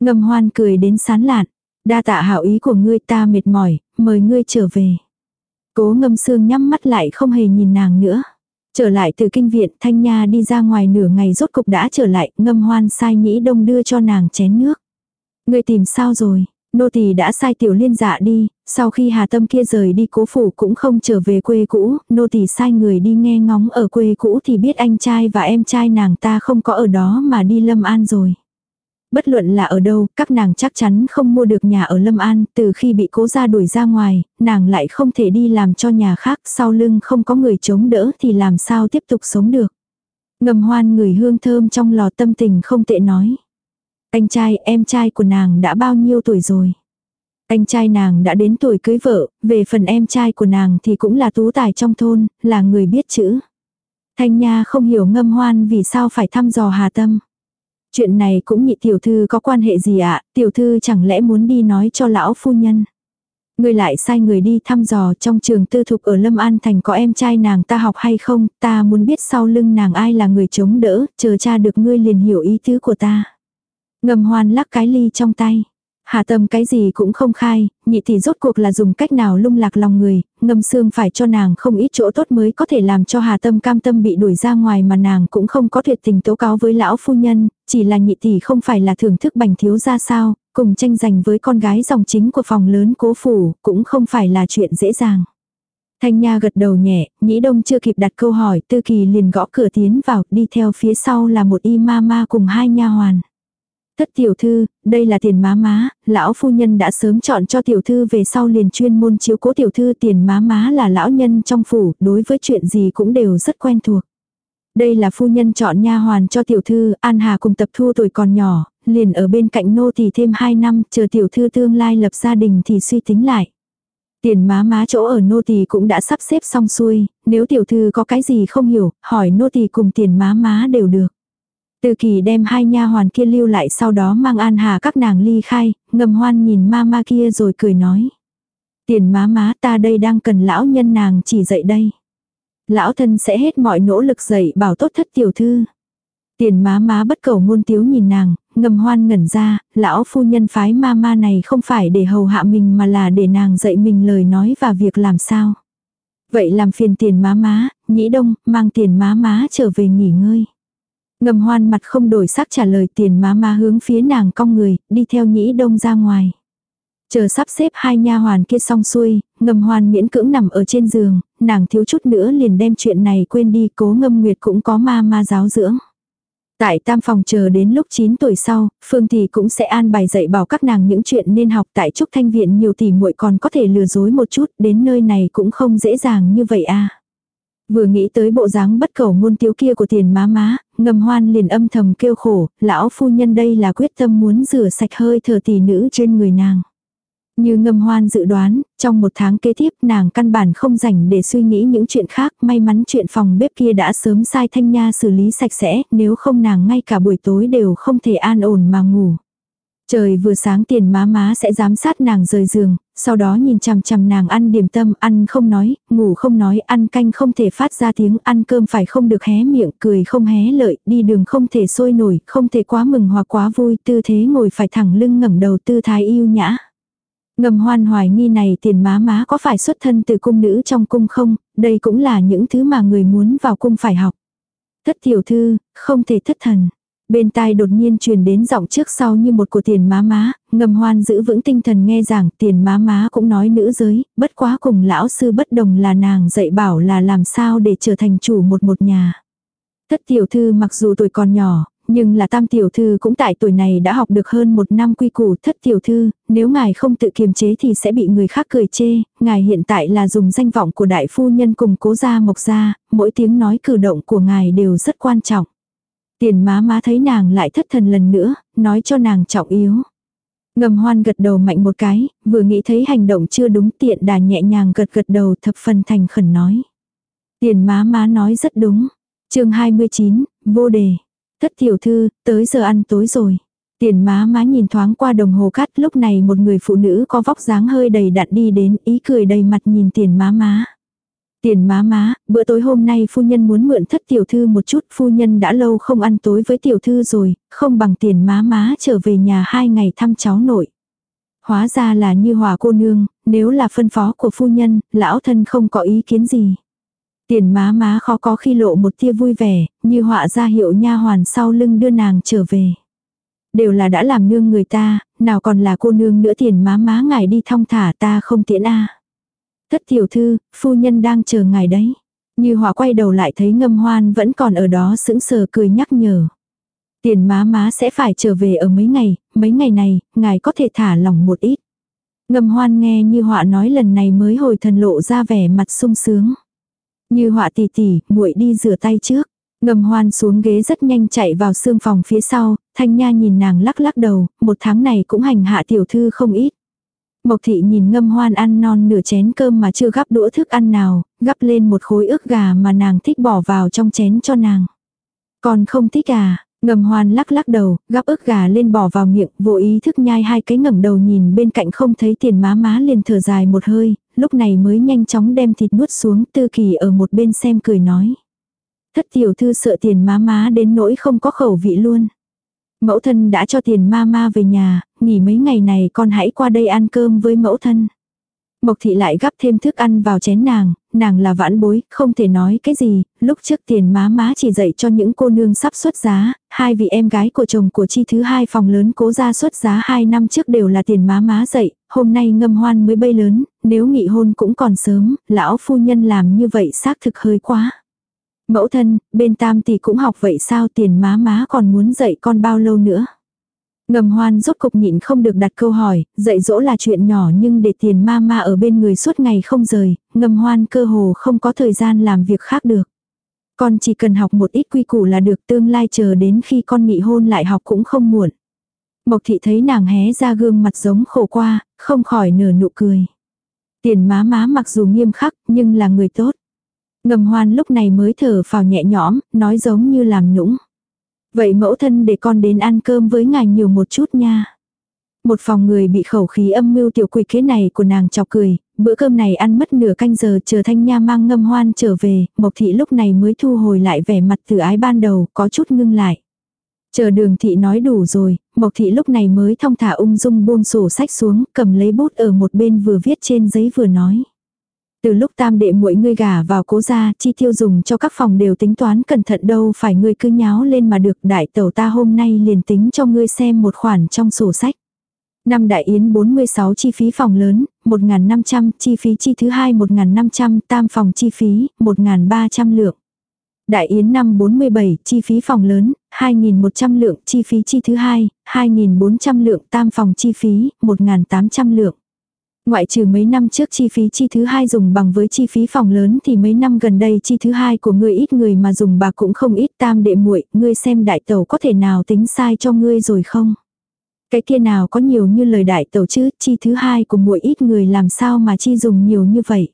Ngầm hoan cười đến sán lạn. Đa tạ hảo ý của ngươi ta mệt mỏi, mời ngươi trở về. Cố ngâm sương nhắm mắt lại không hề nhìn nàng nữa. Trở lại từ kinh viện, Thanh Nha đi ra ngoài nửa ngày rốt cục đã trở lại, ngâm hoan sai nhĩ đông đưa cho nàng chén nước. Ngươi tìm sao rồi? Nô tỳ đã sai tiểu liên dạ đi, sau khi Hà Tâm kia rời đi cố phủ cũng không trở về quê cũ, nô tỳ sai người đi nghe ngóng ở quê cũ thì biết anh trai và em trai nàng ta không có ở đó mà đi Lâm An rồi. Bất luận là ở đâu, các nàng chắc chắn không mua được nhà ở Lâm An, từ khi bị cố gia đuổi ra ngoài, nàng lại không thể đi làm cho nhà khác, sau lưng không có người chống đỡ thì làm sao tiếp tục sống được. Ngầm hoan người hương thơm trong lò tâm tình không tệ nói. Anh trai, em trai của nàng đã bao nhiêu tuổi rồi? Anh trai nàng đã đến tuổi cưới vợ, về phần em trai của nàng thì cũng là tú tài trong thôn, là người biết chữ. Thanh Nha không hiểu ngâm hoan vì sao phải thăm dò Hà Tâm. Chuyện này cũng nhị tiểu thư có quan hệ gì ạ, tiểu thư chẳng lẽ muốn đi nói cho lão phu nhân. Người lại sai người đi thăm dò trong trường tư thục ở Lâm An Thành có em trai nàng ta học hay không, ta muốn biết sau lưng nàng ai là người chống đỡ, chờ cha được ngươi liền hiểu ý tứ của ta. Ngầm hoan lắc cái ly trong tay. Hà tâm cái gì cũng không khai, nhị tỷ rốt cuộc là dùng cách nào lung lạc lòng người, ngâm xương phải cho nàng không ít chỗ tốt mới có thể làm cho hà tâm cam tâm bị đuổi ra ngoài mà nàng cũng không có tuyệt tình tố cáo với lão phu nhân, chỉ là nhị tỷ không phải là thưởng thức bành thiếu ra sao, cùng tranh giành với con gái dòng chính của phòng lớn cố phủ, cũng không phải là chuyện dễ dàng. Thanh Nha gật đầu nhẹ, Nhĩ Đông chưa kịp đặt câu hỏi, Tư Kỳ liền gõ cửa tiến vào, đi theo phía sau là một y ma ma cùng hai nha hoàn. Thất tiểu thư, đây là tiền má má, lão phu nhân đã sớm chọn cho tiểu thư về sau liền chuyên môn chiếu cố tiểu thư tiền má má là lão nhân trong phủ, đối với chuyện gì cũng đều rất quen thuộc. Đây là phu nhân chọn nha hoàn cho tiểu thư, An Hà cùng tập thu tuổi còn nhỏ, liền ở bên cạnh nô thì thêm 2 năm, chờ tiểu thư tương lai lập gia đình thì suy tính lại. Tiền má má chỗ ở nô tỳ cũng đã sắp xếp xong xuôi, nếu tiểu thư có cái gì không hiểu, hỏi nô tỳ cùng tiền má má đều được. Từ kỳ đem hai nha hoàn kia lưu lại sau đó mang an hà các nàng ly khai, ngầm hoan nhìn ma ma kia rồi cười nói. Tiền má má ta đây đang cần lão nhân nàng chỉ dạy đây. Lão thân sẽ hết mọi nỗ lực dạy bảo tốt thất tiểu thư. Tiền má má bất cầu ngôn tiếu nhìn nàng, ngầm hoan ngẩn ra, lão phu nhân phái ma ma này không phải để hầu hạ mình mà là để nàng dạy mình lời nói và việc làm sao. Vậy làm phiền tiền má má, nhĩ đông, mang tiền má má trở về nghỉ ngơi. Ngầm hoan mặt không đổi sắc trả lời tiền má má hướng phía nàng cong người, đi theo nhĩ đông ra ngoài. Chờ sắp xếp hai nha hoàn kia xong xuôi, ngầm hoan miễn cưỡng nằm ở trên giường, nàng thiếu chút nữa liền đem chuyện này quên đi cố ngâm nguyệt cũng có ma ma giáo dưỡng. Tại tam phòng chờ đến lúc 9 tuổi sau, Phương thì cũng sẽ an bài dạy bảo các nàng những chuyện nên học tại Trúc Thanh Viện nhiều tỷ muội còn có thể lừa dối một chút, đến nơi này cũng không dễ dàng như vậy à. Vừa nghĩ tới bộ dáng bất cầu ngôn tiếu kia của tiền má má, ngầm hoan liền âm thầm kêu khổ, lão phu nhân đây là quyết tâm muốn rửa sạch hơi thở tỷ nữ trên người nàng. Như ngâm hoan dự đoán, trong một tháng kế tiếp nàng căn bản không rảnh để suy nghĩ những chuyện khác, may mắn chuyện phòng bếp kia đã sớm sai thanh nha xử lý sạch sẽ, nếu không nàng ngay cả buổi tối đều không thể an ổn mà ngủ. Trời vừa sáng tiền má má sẽ giám sát nàng rời giường, sau đó nhìn chằm chằm nàng ăn điểm tâm, ăn không nói, ngủ không nói, ăn canh không thể phát ra tiếng, ăn cơm phải không được hé miệng, cười không hé lợi, đi đường không thể sôi nổi, không thể quá mừng hoặc quá vui, tư thế ngồi phải thẳng lưng ngẩng đầu tư thái yêu nhã. Ngầm hoan hoài nghi này tiền má má có phải xuất thân từ cung nữ trong cung không, đây cũng là những thứ mà người muốn vào cung phải học. Thất tiểu thư, không thể thất thần. Bên tai đột nhiên truyền đến giọng trước sau như một của tiền má má, ngầm hoan giữ vững tinh thần nghe giảng tiền má má cũng nói nữ giới, bất quá cùng lão sư bất đồng là nàng dạy bảo là làm sao để trở thành chủ một một nhà. Thất tiểu thư mặc dù tuổi còn nhỏ, nhưng là tam tiểu thư cũng tại tuổi này đã học được hơn một năm quy củ thất tiểu thư, nếu ngài không tự kiềm chế thì sẽ bị người khác cười chê, ngài hiện tại là dùng danh vọng của đại phu nhân cùng cố gia mộc gia, mỗi tiếng nói cử động của ngài đều rất quan trọng. Tiền má má thấy nàng lại thất thần lần nữa, nói cho nàng trọng yếu. Ngầm hoan gật đầu mạnh một cái, vừa nghĩ thấy hành động chưa đúng tiện đà nhẹ nhàng gật gật đầu thập phần thành khẩn nói. Tiền má má nói rất đúng. chương 29, vô đề. Thất tiểu thư, tới giờ ăn tối rồi. Tiền má má nhìn thoáng qua đồng hồ cắt lúc này một người phụ nữ có vóc dáng hơi đầy đặn đi đến ý cười đầy mặt nhìn tiền má má. Tiền má má, bữa tối hôm nay phu nhân muốn mượn thất tiểu thư một chút, phu nhân đã lâu không ăn tối với tiểu thư rồi, không bằng tiền má má trở về nhà hai ngày thăm cháu nội. Hóa ra là như hòa cô nương, nếu là phân phó của phu nhân, lão thân không có ý kiến gì. Tiền má má khó có khi lộ một tia vui vẻ, như họa ra hiệu nha hoàn sau lưng đưa nàng trở về. Đều là đã làm nương người ta, nào còn là cô nương nữa tiền má má ngài đi thong thả ta không tiễn a Thất tiểu thư, phu nhân đang chờ ngài đấy. Như họa quay đầu lại thấy ngâm hoan vẫn còn ở đó sững sờ cười nhắc nhở. Tiền má má sẽ phải trở về ở mấy ngày, mấy ngày này, ngài có thể thả lỏng một ít. Ngâm hoan nghe như họa nói lần này mới hồi thần lộ ra vẻ mặt sung sướng. Như họa tỉ tỉ, muội đi rửa tay trước. Ngầm hoan xuống ghế rất nhanh chạy vào xương phòng phía sau, thanh nha nhìn nàng lắc lắc đầu, một tháng này cũng hành hạ tiểu thư không ít. Mộc thị nhìn ngâm hoan ăn non nửa chén cơm mà chưa gắp đũa thức ăn nào, gắp lên một khối ức gà mà nàng thích bỏ vào trong chén cho nàng. Còn không thích à, ngâm hoan lắc lắc đầu, gắp ức gà lên bỏ vào miệng, vô ý thức nhai hai cái ngẩng đầu nhìn bên cạnh không thấy tiền má má liền thở dài một hơi, lúc này mới nhanh chóng đem thịt nuốt xuống tư kỳ ở một bên xem cười nói. Thất tiểu thư sợ tiền má má đến nỗi không có khẩu vị luôn. Mẫu thân đã cho tiền ma ma về nhà, nghỉ mấy ngày này con hãy qua đây ăn cơm với mẫu thân. Mộc thị lại gắp thêm thức ăn vào chén nàng, nàng là vãn bối, không thể nói cái gì, lúc trước tiền má má chỉ dạy cho những cô nương sắp xuất giá, hai vị em gái của chồng của chi thứ hai phòng lớn cố ra xuất giá hai năm trước đều là tiền má má dạy, hôm nay ngâm hoan mới bay lớn, nếu nghị hôn cũng còn sớm, lão phu nhân làm như vậy xác thực hơi quá. Mẫu thân, bên tam thì cũng học vậy sao tiền má má còn muốn dạy con bao lâu nữa. Ngầm hoan rốt cục nhịn không được đặt câu hỏi, dạy dỗ là chuyện nhỏ nhưng để tiền ma ma ở bên người suốt ngày không rời, ngầm hoan cơ hồ không có thời gian làm việc khác được. Con chỉ cần học một ít quy củ là được tương lai chờ đến khi con nghị hôn lại học cũng không muộn. Mộc thị thấy nàng hé ra gương mặt giống khổ qua, không khỏi nở nụ cười. Tiền má má mặc dù nghiêm khắc nhưng là người tốt. Ngầm hoan lúc này mới thở vào nhẹ nhõm, nói giống như làm nũng. Vậy mẫu thân để con đến ăn cơm với ngài nhiều một chút nha. Một phòng người bị khẩu khí âm mưu tiểu quỷ kế này của nàng chọc cười, bữa cơm này ăn mất nửa canh giờ chờ thanh nha mang ngâm hoan trở về, mộc thị lúc này mới thu hồi lại vẻ mặt từ ái ban đầu, có chút ngưng lại. Chờ đường thị nói đủ rồi, mộc thị lúc này mới thong thả ung dung buông sổ sách xuống, cầm lấy bút ở một bên vừa viết trên giấy vừa nói. Từ lúc tam đệ muội ngươi gả vào cố gia, chi tiêu dùng cho các phòng đều tính toán cẩn thận đâu phải ngươi cứ nháo lên mà được đại tẩu ta hôm nay liền tính cho ngươi xem một khoản trong sổ sách. Năm đại yến 46 chi phí phòng lớn, 1.500, chi phí chi thứ hai 1.500, tam phòng chi phí, 1.300 lượng. Đại yến năm 47, chi phí phòng lớn, 2.100 lượng, chi phí chi thứ hai, 2.400 lượng, tam phòng chi phí, 1.800 lượng. Ngoại trừ mấy năm trước chi phí chi thứ hai dùng bằng với chi phí phòng lớn thì mấy năm gần đây chi thứ hai của ngươi ít người mà dùng bạc cũng không ít tam đệ muội ngươi xem đại tẩu có thể nào tính sai cho ngươi rồi không? Cái kia nào có nhiều như lời đại tẩu chứ, chi thứ hai của muội ít người làm sao mà chi dùng nhiều như vậy?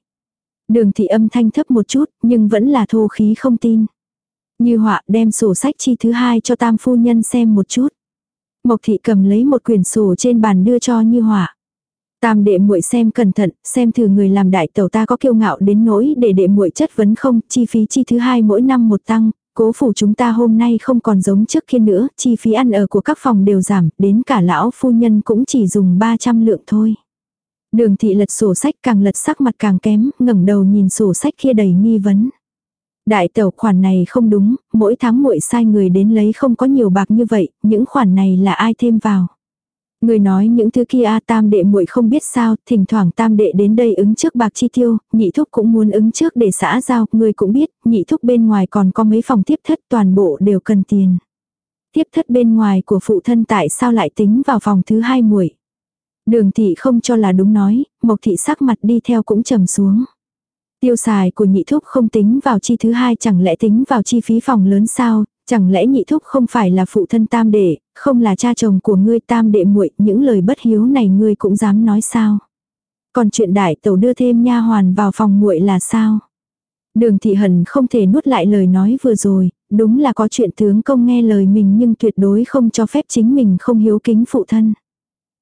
Đường thị âm thanh thấp một chút, nhưng vẫn là thô khí không tin. Như họa đem sổ sách chi thứ hai cho tam phu nhân xem một chút. Mộc thị cầm lấy một quyển sổ trên bàn đưa cho như họa. Tam đệ muội xem cẩn thận, xem thử người làm đại tẩu ta có kiêu ngạo đến nỗi để đệ muội chất vấn không, chi phí chi thứ hai mỗi năm một tăng, cố phủ chúng ta hôm nay không còn giống trước kia nữa, chi phí ăn ở của các phòng đều giảm, đến cả lão phu nhân cũng chỉ dùng 300 lượng thôi. Đường thị lật sổ sách càng lật sắc mặt càng kém, ngẩng đầu nhìn sổ sách kia đầy nghi vấn. Đại tẩu khoản này không đúng, mỗi tháng muội sai người đến lấy không có nhiều bạc như vậy, những khoản này là ai thêm vào. Người nói những thứ kia a tam đệ muội không biết sao, thỉnh thoảng tam đệ đến đây ứng trước bạc chi tiêu, nhị thúc cũng muốn ứng trước để xã giao, người cũng biết, nhị thúc bên ngoài còn có mấy phòng tiếp thất toàn bộ đều cần tiền. Tiếp thất bên ngoài của phụ thân tại sao lại tính vào phòng thứ hai muội Đường thị không cho là đúng nói, mộc thị sắc mặt đi theo cũng trầm xuống. Tiêu xài của nhị thúc không tính vào chi thứ hai chẳng lẽ tính vào chi phí phòng lớn sao, Chẳng lẽ nhị thúc không phải là phụ thân tam đệ, không là cha chồng của ngươi tam đệ muội, những lời bất hiếu này ngươi cũng dám nói sao? Còn chuyện đại tẩu đưa thêm nha hoàn vào phòng muội là sao? Đường thị hần không thể nuốt lại lời nói vừa rồi, đúng là có chuyện tướng công nghe lời mình nhưng tuyệt đối không cho phép chính mình không hiếu kính phụ thân.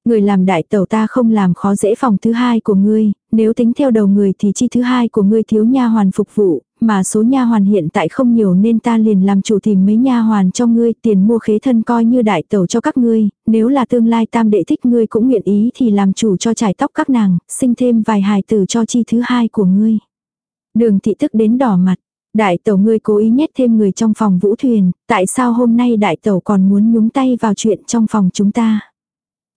Người làm đại tẩu ta không làm khó dễ phòng thứ hai của ngươi, nếu tính theo đầu người thì chi thứ hai của ngươi thiếu nha hoàn phục vụ, mà số nha hoàn hiện tại không nhiều nên ta liền làm chủ tìm mấy nha hoàn cho ngươi, tiền mua khế thân coi như đại tẩu cho các ngươi, nếu là tương lai tam đệ thích ngươi cũng nguyện ý thì làm chủ cho trải tóc các nàng, sinh thêm vài hài tử cho chi thứ hai của ngươi. Đường thị tức đến đỏ mặt, đại tẩu ngươi cố ý nhét thêm người trong phòng vũ thuyền, tại sao hôm nay đại tẩu còn muốn nhúng tay vào chuyện trong phòng chúng ta?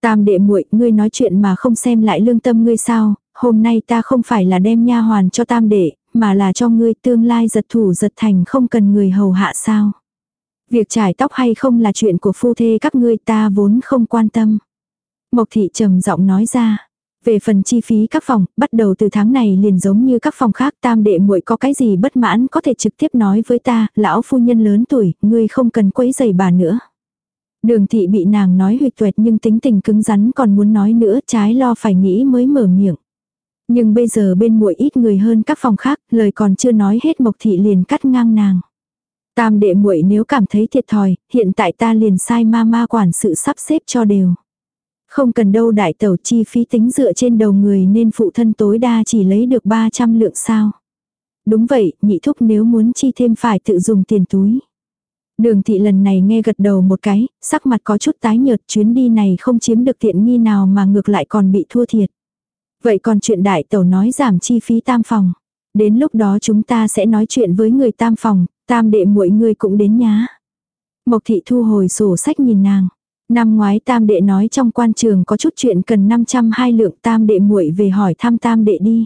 Tam đệ muội, ngươi nói chuyện mà không xem lại lương tâm ngươi sao, hôm nay ta không phải là đem nha hoàn cho tam đệ, mà là cho ngươi tương lai giật thủ giật thành không cần người hầu hạ sao. Việc trải tóc hay không là chuyện của phu thê các ngươi ta vốn không quan tâm. Mộc thị trầm giọng nói ra. Về phần chi phí các phòng, bắt đầu từ tháng này liền giống như các phòng khác tam đệ muội có cái gì bất mãn có thể trực tiếp nói với ta, lão phu nhân lớn tuổi, ngươi không cần quấy giày bà nữa. Đường thị bị nàng nói huyệt tuệt nhưng tính tình cứng rắn còn muốn nói nữa trái lo phải nghĩ mới mở miệng. Nhưng bây giờ bên muội ít người hơn các phòng khác, lời còn chưa nói hết Mộc thị liền cắt ngang nàng. Tam đệ muội nếu cảm thấy thiệt thòi, hiện tại ta liền sai ma ma quản sự sắp xếp cho đều. Không cần đâu đại tẩu chi phí tính dựa trên đầu người nên phụ thân tối đa chỉ lấy được 300 lượng sao. Đúng vậy, nhị thúc nếu muốn chi thêm phải tự dùng tiền túi. Đường thị lần này nghe gật đầu một cái, sắc mặt có chút tái nhợt chuyến đi này không chiếm được tiện nghi nào mà ngược lại còn bị thua thiệt. Vậy còn chuyện đại tẩu nói giảm chi phí tam phòng. Đến lúc đó chúng ta sẽ nói chuyện với người tam phòng, tam đệ muội người cũng đến nhá. Mộc thị thu hồi sổ sách nhìn nàng. Năm ngoái tam đệ nói trong quan trường có chút chuyện cần 502 lượng tam đệ muội về hỏi thăm tam đệ đi.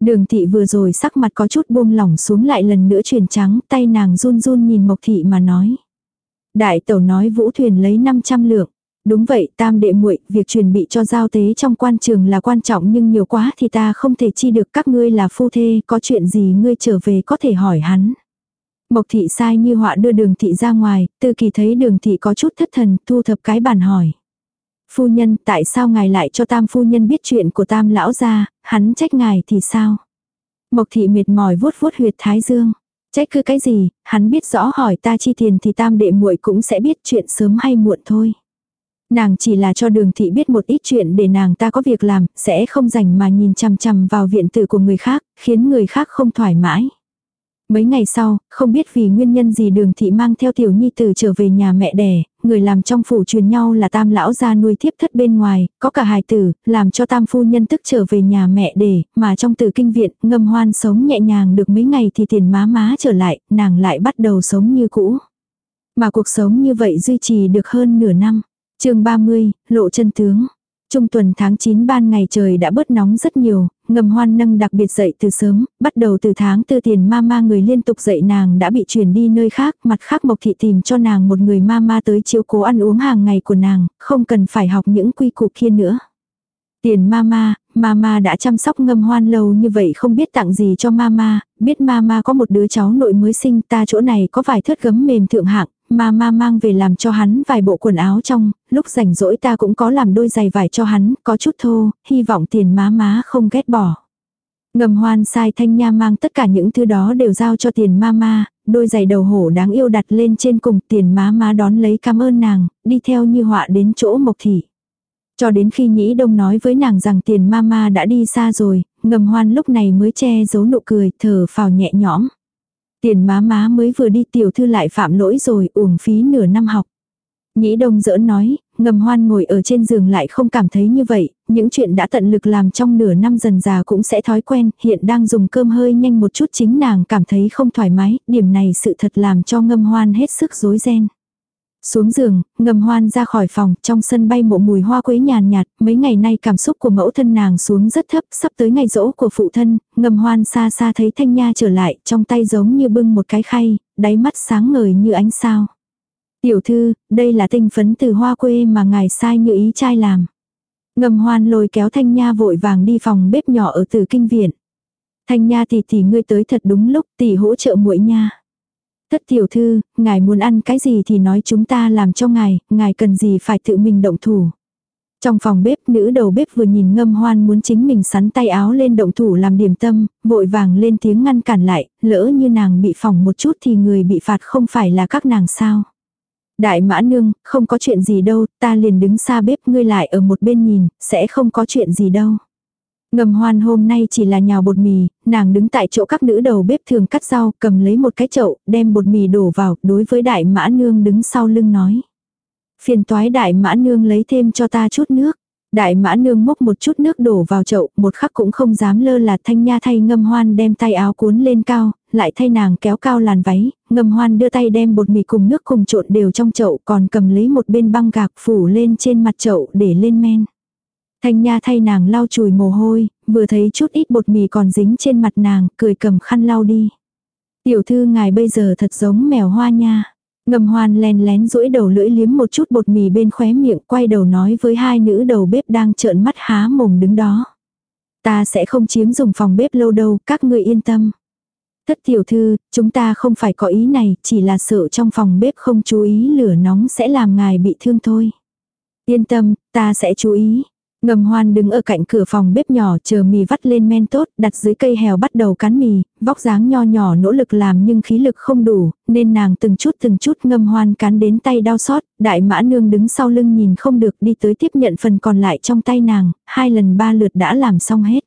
Đường thị vừa rồi sắc mặt có chút buông lỏng xuống lại lần nữa chuyển trắng, tay nàng run run nhìn Mộc thị mà nói. Đại tẩu nói vũ thuyền lấy 500 lượng. Đúng vậy, tam đệ muội, việc chuẩn bị cho giao tế trong quan trường là quan trọng nhưng nhiều quá thì ta không thể chi được các ngươi là phu thê, có chuyện gì ngươi trở về có thể hỏi hắn. Mộc thị sai như họa đưa đường thị ra ngoài, tư kỳ thấy đường thị có chút thất thần, thu thập cái bàn hỏi. Phu nhân, tại sao ngài lại cho tam phu nhân biết chuyện của tam lão gia, hắn trách ngài thì sao? Mộc thị mệt mỏi vuốt vuốt huyệt thái dương. Trách cứ cái gì, hắn biết rõ hỏi ta chi tiền thì tam đệ muội cũng sẽ biết chuyện sớm hay muộn thôi. Nàng chỉ là cho đường thị biết một ít chuyện để nàng ta có việc làm, sẽ không rảnh mà nhìn chằm chằm vào viện tử của người khác, khiến người khác không thoải mái. Mấy ngày sau, không biết vì nguyên nhân gì đường thị mang theo tiểu nhi tử trở về nhà mẹ đẻ, người làm trong phủ truyền nhau là tam lão gia nuôi thiếp thất bên ngoài, có cả hài tử, làm cho tam phu nhân tức trở về nhà mẹ đẻ mà trong tử kinh viện, ngâm hoan sống nhẹ nhàng được mấy ngày thì tiền má má trở lại, nàng lại bắt đầu sống như cũ. Mà cuộc sống như vậy duy trì được hơn nửa năm chương 30, lộ chân tướng. Trung tuần tháng 9 ban ngày trời đã bớt nóng rất nhiều, ngầm hoan nâng đặc biệt dậy từ sớm, bắt đầu từ tháng tư tiền ma ma người liên tục dậy nàng đã bị chuyển đi nơi khác, mặt khác Mộc Thị tìm cho nàng một người ma ma tới chiếu cố ăn uống hàng ngày của nàng, không cần phải học những quy củ kia nữa. Tiền mama, mama đã chăm sóc ngâm hoan lâu như vậy không biết tặng gì cho mama, biết mama có một đứa cháu nội mới sinh ta chỗ này có vài thớt gấm mềm thượng hạng, mama mang về làm cho hắn vài bộ quần áo trong, lúc rảnh rỗi ta cũng có làm đôi giày vải cho hắn, có chút thô, hy vọng tiền má má không ghét bỏ. Ngầm hoan sai thanh nha mang tất cả những thứ đó đều giao cho tiền mama, đôi giày đầu hổ đáng yêu đặt lên trên cùng tiền má má đón lấy cảm ơn nàng, đi theo như họa đến chỗ mộc thị. Cho đến khi Nhĩ Đông nói với nàng rằng tiền mama đã đi xa rồi, ngầm hoan lúc này mới che giấu nụ cười, thở phào nhẹ nhõm. Tiền má má mới vừa đi tiểu thư lại phạm lỗi rồi, uổng phí nửa năm học. Nhĩ Đông giỡn nói, ngầm hoan ngồi ở trên giường lại không cảm thấy như vậy, những chuyện đã tận lực làm trong nửa năm dần già cũng sẽ thói quen, hiện đang dùng cơm hơi nhanh một chút chính nàng cảm thấy không thoải mái, điểm này sự thật làm cho ngâm hoan hết sức rối ren. Xuống giường, ngầm hoan ra khỏi phòng, trong sân bay mộ mùi hoa quế nhàn nhạt, mấy ngày nay cảm xúc của mẫu thân nàng xuống rất thấp, sắp tới ngày rỗ của phụ thân, ngầm hoan xa xa thấy thanh nha trở lại, trong tay giống như bưng một cái khay, đáy mắt sáng ngời như ánh sao. Tiểu thư, đây là tinh phấn từ hoa quê mà ngài sai như ý trai làm. Ngầm hoan lôi kéo thanh nha vội vàng đi phòng bếp nhỏ ở từ kinh viện. Thanh nha tỷ tỷ ngươi tới thật đúng lúc tỷ hỗ trợ muội nha. Thất tiểu thư, ngài muốn ăn cái gì thì nói chúng ta làm cho ngài, ngài cần gì phải tự mình động thủ. Trong phòng bếp nữ đầu bếp vừa nhìn ngâm hoan muốn chính mình sắn tay áo lên động thủ làm điểm tâm, vội vàng lên tiếng ngăn cản lại, lỡ như nàng bị phỏng một chút thì người bị phạt không phải là các nàng sao. Đại mã nương, không có chuyện gì đâu, ta liền đứng xa bếp ngươi lại ở một bên nhìn, sẽ không có chuyện gì đâu. Ngầm hoan hôm nay chỉ là nhào bột mì, nàng đứng tại chỗ các nữ đầu bếp thường cắt rau, cầm lấy một cái chậu, đem bột mì đổ vào, đối với đại mã nương đứng sau lưng nói. Phiền toái đại mã nương lấy thêm cho ta chút nước. Đại mã nương múc một chút nước đổ vào chậu, một khắc cũng không dám lơ là thanh nha thay ngâm hoan đem tay áo cuốn lên cao, lại thay nàng kéo cao làn váy, ngâm hoan đưa tay đem bột mì cùng nước cùng trộn đều trong chậu còn cầm lấy một bên băng gạc phủ lên trên mặt chậu để lên men. Thanh Nha thay nàng lau chùi mồ hôi, vừa thấy chút ít bột mì còn dính trên mặt nàng, cười cầm khăn lau đi. Tiểu thư ngài bây giờ thật giống mèo hoa nha. Ngầm hoan len lén duỗi đầu lưỡi liếm một chút bột mì bên khóe miệng quay đầu nói với hai nữ đầu bếp đang trợn mắt há mồm đứng đó. Ta sẽ không chiếm dùng phòng bếp lâu đâu, các ngươi yên tâm. Thất tiểu thư, chúng ta không phải có ý này, chỉ là sợ trong phòng bếp không chú ý lửa nóng sẽ làm ngài bị thương thôi. Yên tâm, ta sẽ chú ý. Ngầm hoan đứng ở cạnh cửa phòng bếp nhỏ chờ mì vắt lên men tốt, đặt dưới cây hèo bắt đầu cán mì, vóc dáng nho nhỏ nỗ lực làm nhưng khí lực không đủ, nên nàng từng chút từng chút ngâm hoan cán đến tay đau xót, đại mã nương đứng sau lưng nhìn không được đi tới tiếp nhận phần còn lại trong tay nàng, hai lần ba lượt đã làm xong hết.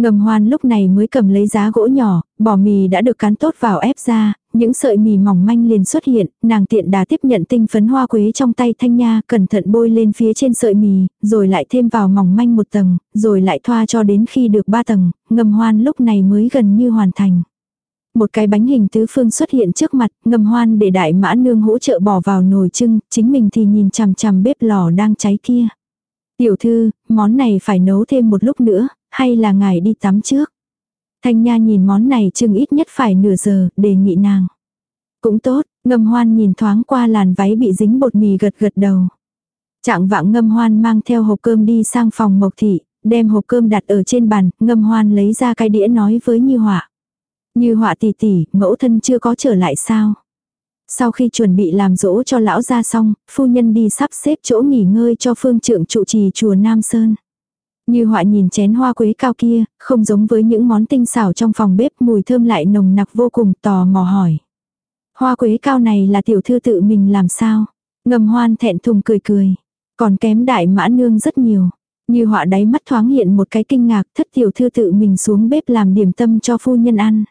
Ngầm hoan lúc này mới cầm lấy giá gỗ nhỏ, bỏ mì đã được cán tốt vào ép ra, những sợi mì mỏng manh liền xuất hiện, nàng tiện đà tiếp nhận tinh phấn hoa quế trong tay thanh nha, cẩn thận bôi lên phía trên sợi mì, rồi lại thêm vào mỏng manh một tầng, rồi lại thoa cho đến khi được ba tầng, ngầm hoan lúc này mới gần như hoàn thành. Một cái bánh hình tứ phương xuất hiện trước mặt, ngầm hoan để đại mã nương hỗ trợ bỏ vào nồi trưng, chính mình thì nhìn chằm chằm bếp lò đang cháy kia. Tiểu thư, món này phải nấu thêm một lúc nữa, hay là ngài đi tắm trước. Thanh Nha nhìn món này chừng ít nhất phải nửa giờ, đề nghị nàng. Cũng tốt, ngâm hoan nhìn thoáng qua làn váy bị dính bột mì gật gật đầu. Trạng vạng ngâm hoan mang theo hộp cơm đi sang phòng mộc thị, đem hộp cơm đặt ở trên bàn, ngâm hoan lấy ra cái đĩa nói với Như Họa. Như Họa tỷ tỷ, mẫu thân chưa có trở lại sao? Sau khi chuẩn bị làm dỗ cho lão ra xong, phu nhân đi sắp xếp chỗ nghỉ ngơi cho phương trượng trụ trì chùa Nam Sơn. Như họa nhìn chén hoa quế cao kia, không giống với những món tinh xảo trong phòng bếp mùi thơm lại nồng nặc vô cùng tò mò hỏi. Hoa quế cao này là tiểu thư tự mình làm sao? Ngầm hoan thẹn thùng cười cười. Còn kém đại mã nương rất nhiều. Như họa đáy mắt thoáng hiện một cái kinh ngạc thất tiểu thư tự mình xuống bếp làm điểm tâm cho phu nhân ăn.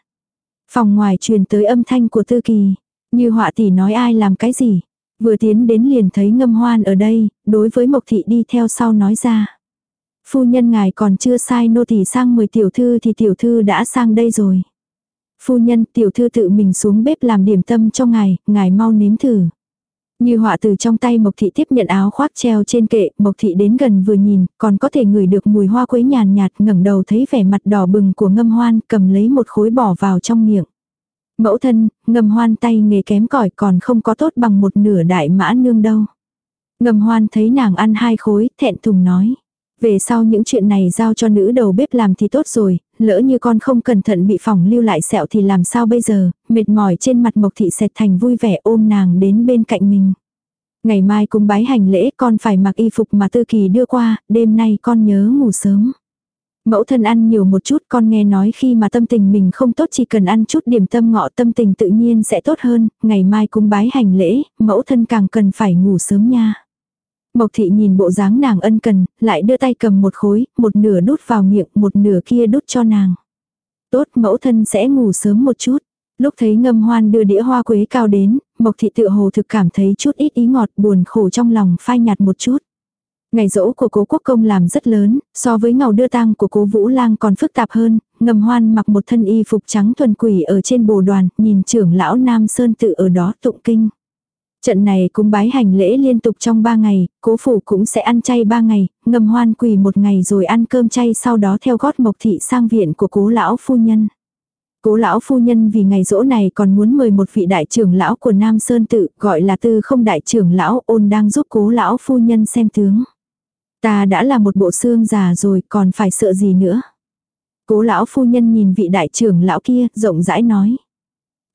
Phòng ngoài truyền tới âm thanh của tư kỳ. Như họa tỷ nói ai làm cái gì. Vừa tiến đến liền thấy ngâm hoan ở đây, đối với mộc thị đi theo sau nói ra. Phu nhân ngài còn chưa sai nô tỳ sang mời tiểu thư thì tiểu thư đã sang đây rồi. Phu nhân tiểu thư tự mình xuống bếp làm điểm tâm cho ngài, ngài mau nếm thử. Như họa từ trong tay Mộc Thị tiếp nhận áo khoác treo trên kệ, Mộc Thị đến gần vừa nhìn, còn có thể ngửi được mùi hoa quế nhàn nhạt ngẩng đầu thấy vẻ mặt đỏ bừng của ngâm hoan, cầm lấy một khối bỏ vào trong miệng. Mẫu thân, ngâm hoan tay nghề kém cỏi còn không có tốt bằng một nửa đại mã nương đâu. Ngâm hoan thấy nàng ăn hai khối, thẹn thùng nói. Về sau những chuyện này giao cho nữ đầu bếp làm thì tốt rồi, lỡ như con không cẩn thận bị phỏng lưu lại sẹo thì làm sao bây giờ, mệt mỏi trên mặt mộc thị xẹt thành vui vẻ ôm nàng đến bên cạnh mình. Ngày mai cùng bái hành lễ con phải mặc y phục mà tư kỳ đưa qua, đêm nay con nhớ ngủ sớm. Mẫu thân ăn nhiều một chút con nghe nói khi mà tâm tình mình không tốt chỉ cần ăn chút điểm tâm ngọ tâm tình tự nhiên sẽ tốt hơn, ngày mai cung bái hành lễ, mẫu thân càng cần phải ngủ sớm nha. Mộc thị nhìn bộ dáng nàng ân cần, lại đưa tay cầm một khối, một nửa đút vào miệng, một nửa kia đút cho nàng. Tốt mẫu thân sẽ ngủ sớm một chút. Lúc thấy ngâm hoan đưa đĩa hoa quế cao đến, Mộc thị tự hồ thực cảm thấy chút ít ý ngọt buồn khổ trong lòng phai nhạt một chút. Ngày rỗ của cố quốc công làm rất lớn, so với ngầu đưa tang của cố vũ lang còn phức tạp hơn, ngầm hoan mặc một thân y phục trắng thuần quỷ ở trên bồ đoàn, nhìn trưởng lão Nam Sơn tự ở đó tụng kinh. Trận này cúng bái hành lễ liên tục trong 3 ngày, cố phủ cũng sẽ ăn chay 3 ngày, ngầm hoan quỳ một ngày rồi ăn cơm chay sau đó theo gót mộc thị sang viện của cố lão phu nhân. Cố lão phu nhân vì ngày rỗ này còn muốn mời một vị đại trưởng lão của Nam Sơn tự gọi là tư không đại trưởng lão ôn đang giúp cố lão phu nhân xem tướng. Ta đã là một bộ xương già rồi còn phải sợ gì nữa. Cố lão phu nhân nhìn vị đại trưởng lão kia rộng rãi nói.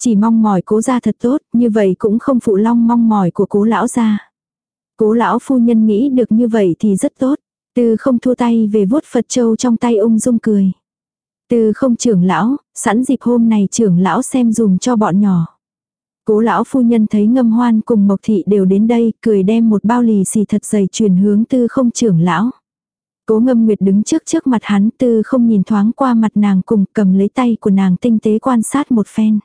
Chỉ mong mỏi cố gia thật tốt, như vậy cũng không phụ long mong mỏi của cố lão gia. Cố lão phu nhân nghĩ được như vậy thì rất tốt. Từ không thua tay về vuốt Phật Châu trong tay ung dung cười. Từ không trưởng lão, sẵn dịp hôm này trưởng lão xem dùm cho bọn nhỏ. Cố lão phu nhân thấy ngâm hoan cùng mộc thị đều đến đây, cười đem một bao lì xì thật dày truyền hướng tư không trưởng lão. Cố ngâm nguyệt đứng trước trước mặt hắn tư không nhìn thoáng qua mặt nàng cùng cầm lấy tay của nàng tinh tế quan sát một phen.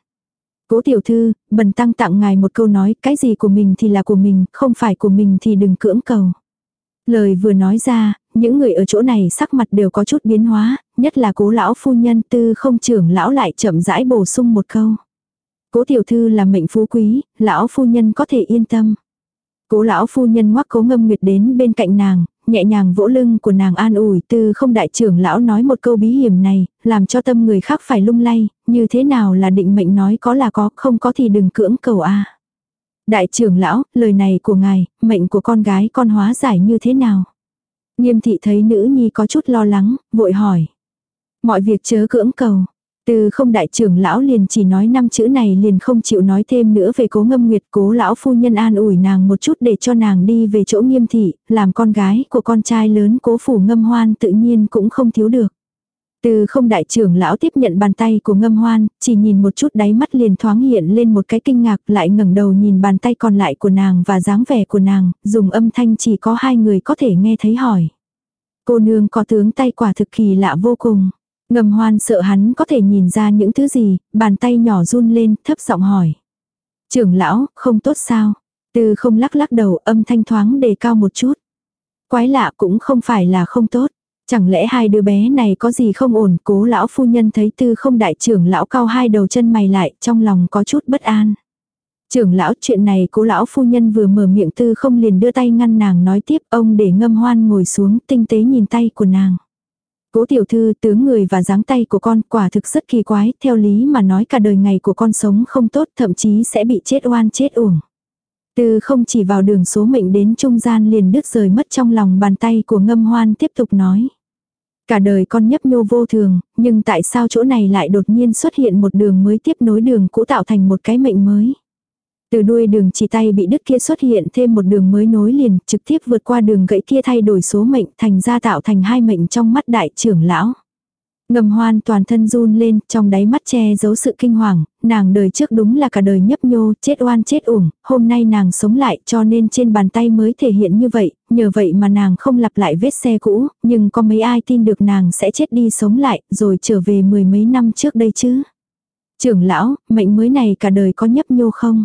Cố tiểu thư, bần tăng tặng ngài một câu nói, cái gì của mình thì là của mình, không phải của mình thì đừng cưỡng cầu. Lời vừa nói ra, những người ở chỗ này sắc mặt đều có chút biến hóa, nhất là cố lão phu nhân tư không trưởng lão lại chậm rãi bổ sung một câu. Cố tiểu thư là mệnh phú quý, lão phu nhân có thể yên tâm. Cố lão phu nhân ngoắc cố ngâm nguyệt đến bên cạnh nàng, nhẹ nhàng vỗ lưng của nàng an ủi từ không đại trưởng lão nói một câu bí hiểm này, làm cho tâm người khác phải lung lay, như thế nào là định mệnh nói có là có, không có thì đừng cưỡng cầu a Đại trưởng lão, lời này của ngài, mệnh của con gái con hóa giải như thế nào? Nghiêm thị thấy nữ nhi có chút lo lắng, vội hỏi. Mọi việc chớ cưỡng cầu. Từ không đại trưởng lão liền chỉ nói năm chữ này liền không chịu nói thêm nữa về cố ngâm nguyệt cố lão phu nhân an ủi nàng một chút để cho nàng đi về chỗ nghiêm thị, làm con gái của con trai lớn cố phủ ngâm hoan tự nhiên cũng không thiếu được. Từ không đại trưởng lão tiếp nhận bàn tay của ngâm hoan, chỉ nhìn một chút đáy mắt liền thoáng hiện lên một cái kinh ngạc lại ngẩng đầu nhìn bàn tay còn lại của nàng và dáng vẻ của nàng, dùng âm thanh chỉ có hai người có thể nghe thấy hỏi. Cô nương có tướng tay quả thực kỳ lạ vô cùng. Ngầm hoan sợ hắn có thể nhìn ra những thứ gì, bàn tay nhỏ run lên, thấp giọng hỏi. Trưởng lão, không tốt sao? Từ không lắc lắc đầu âm thanh thoáng đề cao một chút. Quái lạ cũng không phải là không tốt. Chẳng lẽ hai đứa bé này có gì không ổn, cố lão phu nhân thấy tư không đại trưởng lão cao hai đầu chân mày lại, trong lòng có chút bất an. Trưởng lão chuyện này cố lão phu nhân vừa mở miệng tư không liền đưa tay ngăn nàng nói tiếp ông để ngâm hoan ngồi xuống tinh tế nhìn tay của nàng. Cố tiểu thư tướng người và dáng tay của con quả thực rất kỳ quái, theo lý mà nói cả đời ngày của con sống không tốt thậm chí sẽ bị chết oan chết uổng. Từ không chỉ vào đường số mệnh đến trung gian liền đứt rời mất trong lòng bàn tay của ngâm hoan tiếp tục nói. Cả đời con nhấp nhô vô thường, nhưng tại sao chỗ này lại đột nhiên xuất hiện một đường mới tiếp nối đường cũ tạo thành một cái mệnh mới. Từ đuôi đường chỉ tay bị đứt kia xuất hiện thêm một đường mới nối liền, trực tiếp vượt qua đường gãy kia thay đổi số mệnh thành ra tạo thành hai mệnh trong mắt đại trưởng lão. Ngầm hoan toàn thân run lên, trong đáy mắt che giấu sự kinh hoàng, nàng đời trước đúng là cả đời nhấp nhô, chết oan chết uổng, hôm nay nàng sống lại cho nên trên bàn tay mới thể hiện như vậy, nhờ vậy mà nàng không lặp lại vết xe cũ, nhưng có mấy ai tin được nàng sẽ chết đi sống lại, rồi trở về mười mấy năm trước đây chứ. Trưởng lão, mệnh mới này cả đời có nhấp nhô không?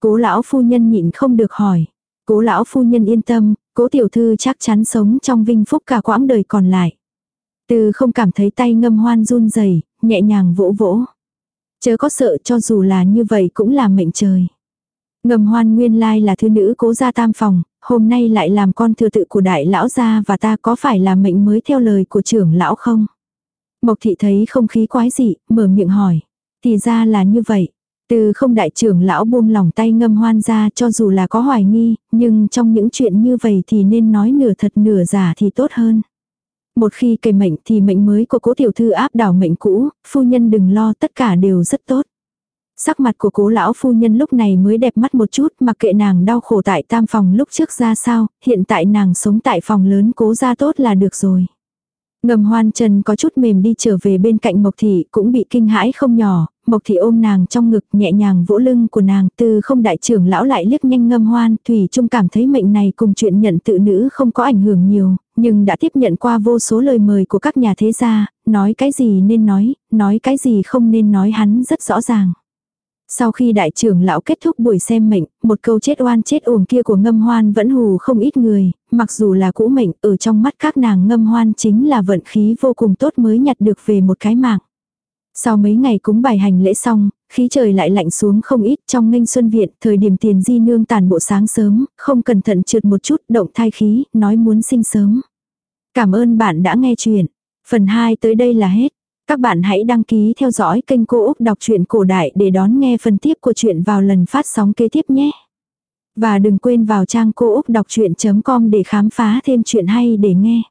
Cố lão phu nhân nhịn không được hỏi. Cố lão phu nhân yên tâm, cố tiểu thư chắc chắn sống trong vinh phúc cả quãng đời còn lại. Từ không cảm thấy tay ngâm hoan run rẩy nhẹ nhàng vỗ vỗ. Chớ có sợ cho dù là như vậy cũng là mệnh trời. Ngầm hoan nguyên lai là thư nữ cố gia tam phòng, hôm nay lại làm con thừa tự của đại lão gia và ta có phải là mệnh mới theo lời của trưởng lão không? Mộc thị thấy không khí quái dị, mở miệng hỏi. Thì ra là như vậy. Từ không đại trưởng lão buông lòng tay ngâm hoan ra cho dù là có hoài nghi, nhưng trong những chuyện như vậy thì nên nói nửa thật nửa giả thì tốt hơn. Một khi kề mệnh thì mệnh mới của cố tiểu thư áp đảo mệnh cũ, phu nhân đừng lo tất cả đều rất tốt. Sắc mặt của cố lão phu nhân lúc này mới đẹp mắt một chút mặc kệ nàng đau khổ tại tam phòng lúc trước ra sao, hiện tại nàng sống tại phòng lớn cố ra tốt là được rồi. Ngầm hoan trần có chút mềm đi trở về bên cạnh Mộc Thị cũng bị kinh hãi không nhỏ, Mộc Thị ôm nàng trong ngực nhẹ nhàng vỗ lưng của nàng từ không đại trưởng lão lại liếc nhanh ngâm hoan, Thủy Trung cảm thấy mệnh này cùng chuyện nhận tự nữ không có ảnh hưởng nhiều, nhưng đã tiếp nhận qua vô số lời mời của các nhà thế gia, nói cái gì nên nói, nói cái gì không nên nói hắn rất rõ ràng. Sau khi đại trưởng lão kết thúc buổi xem mệnh, một câu chết oan chết uổng kia của ngâm hoan vẫn hù không ít người, mặc dù là cũ mệnh, ở trong mắt các nàng ngâm hoan chính là vận khí vô cùng tốt mới nhặt được về một cái mạng. Sau mấy ngày cúng bài hành lễ xong, khí trời lại lạnh xuống không ít trong nghênh xuân viện, thời điểm tiền di nương tàn bộ sáng sớm, không cẩn thận trượt một chút, động thai khí, nói muốn sinh sớm. Cảm ơn bạn đã nghe chuyện. Phần 2 tới đây là hết. Các bạn hãy đăng ký theo dõi kênh Cô Úc Đọc truyện Cổ Đại để đón nghe phần tiếp của chuyện vào lần phát sóng kế tiếp nhé. Và đừng quên vào trang cô úc đọc chuyện.com để khám phá thêm chuyện hay để nghe.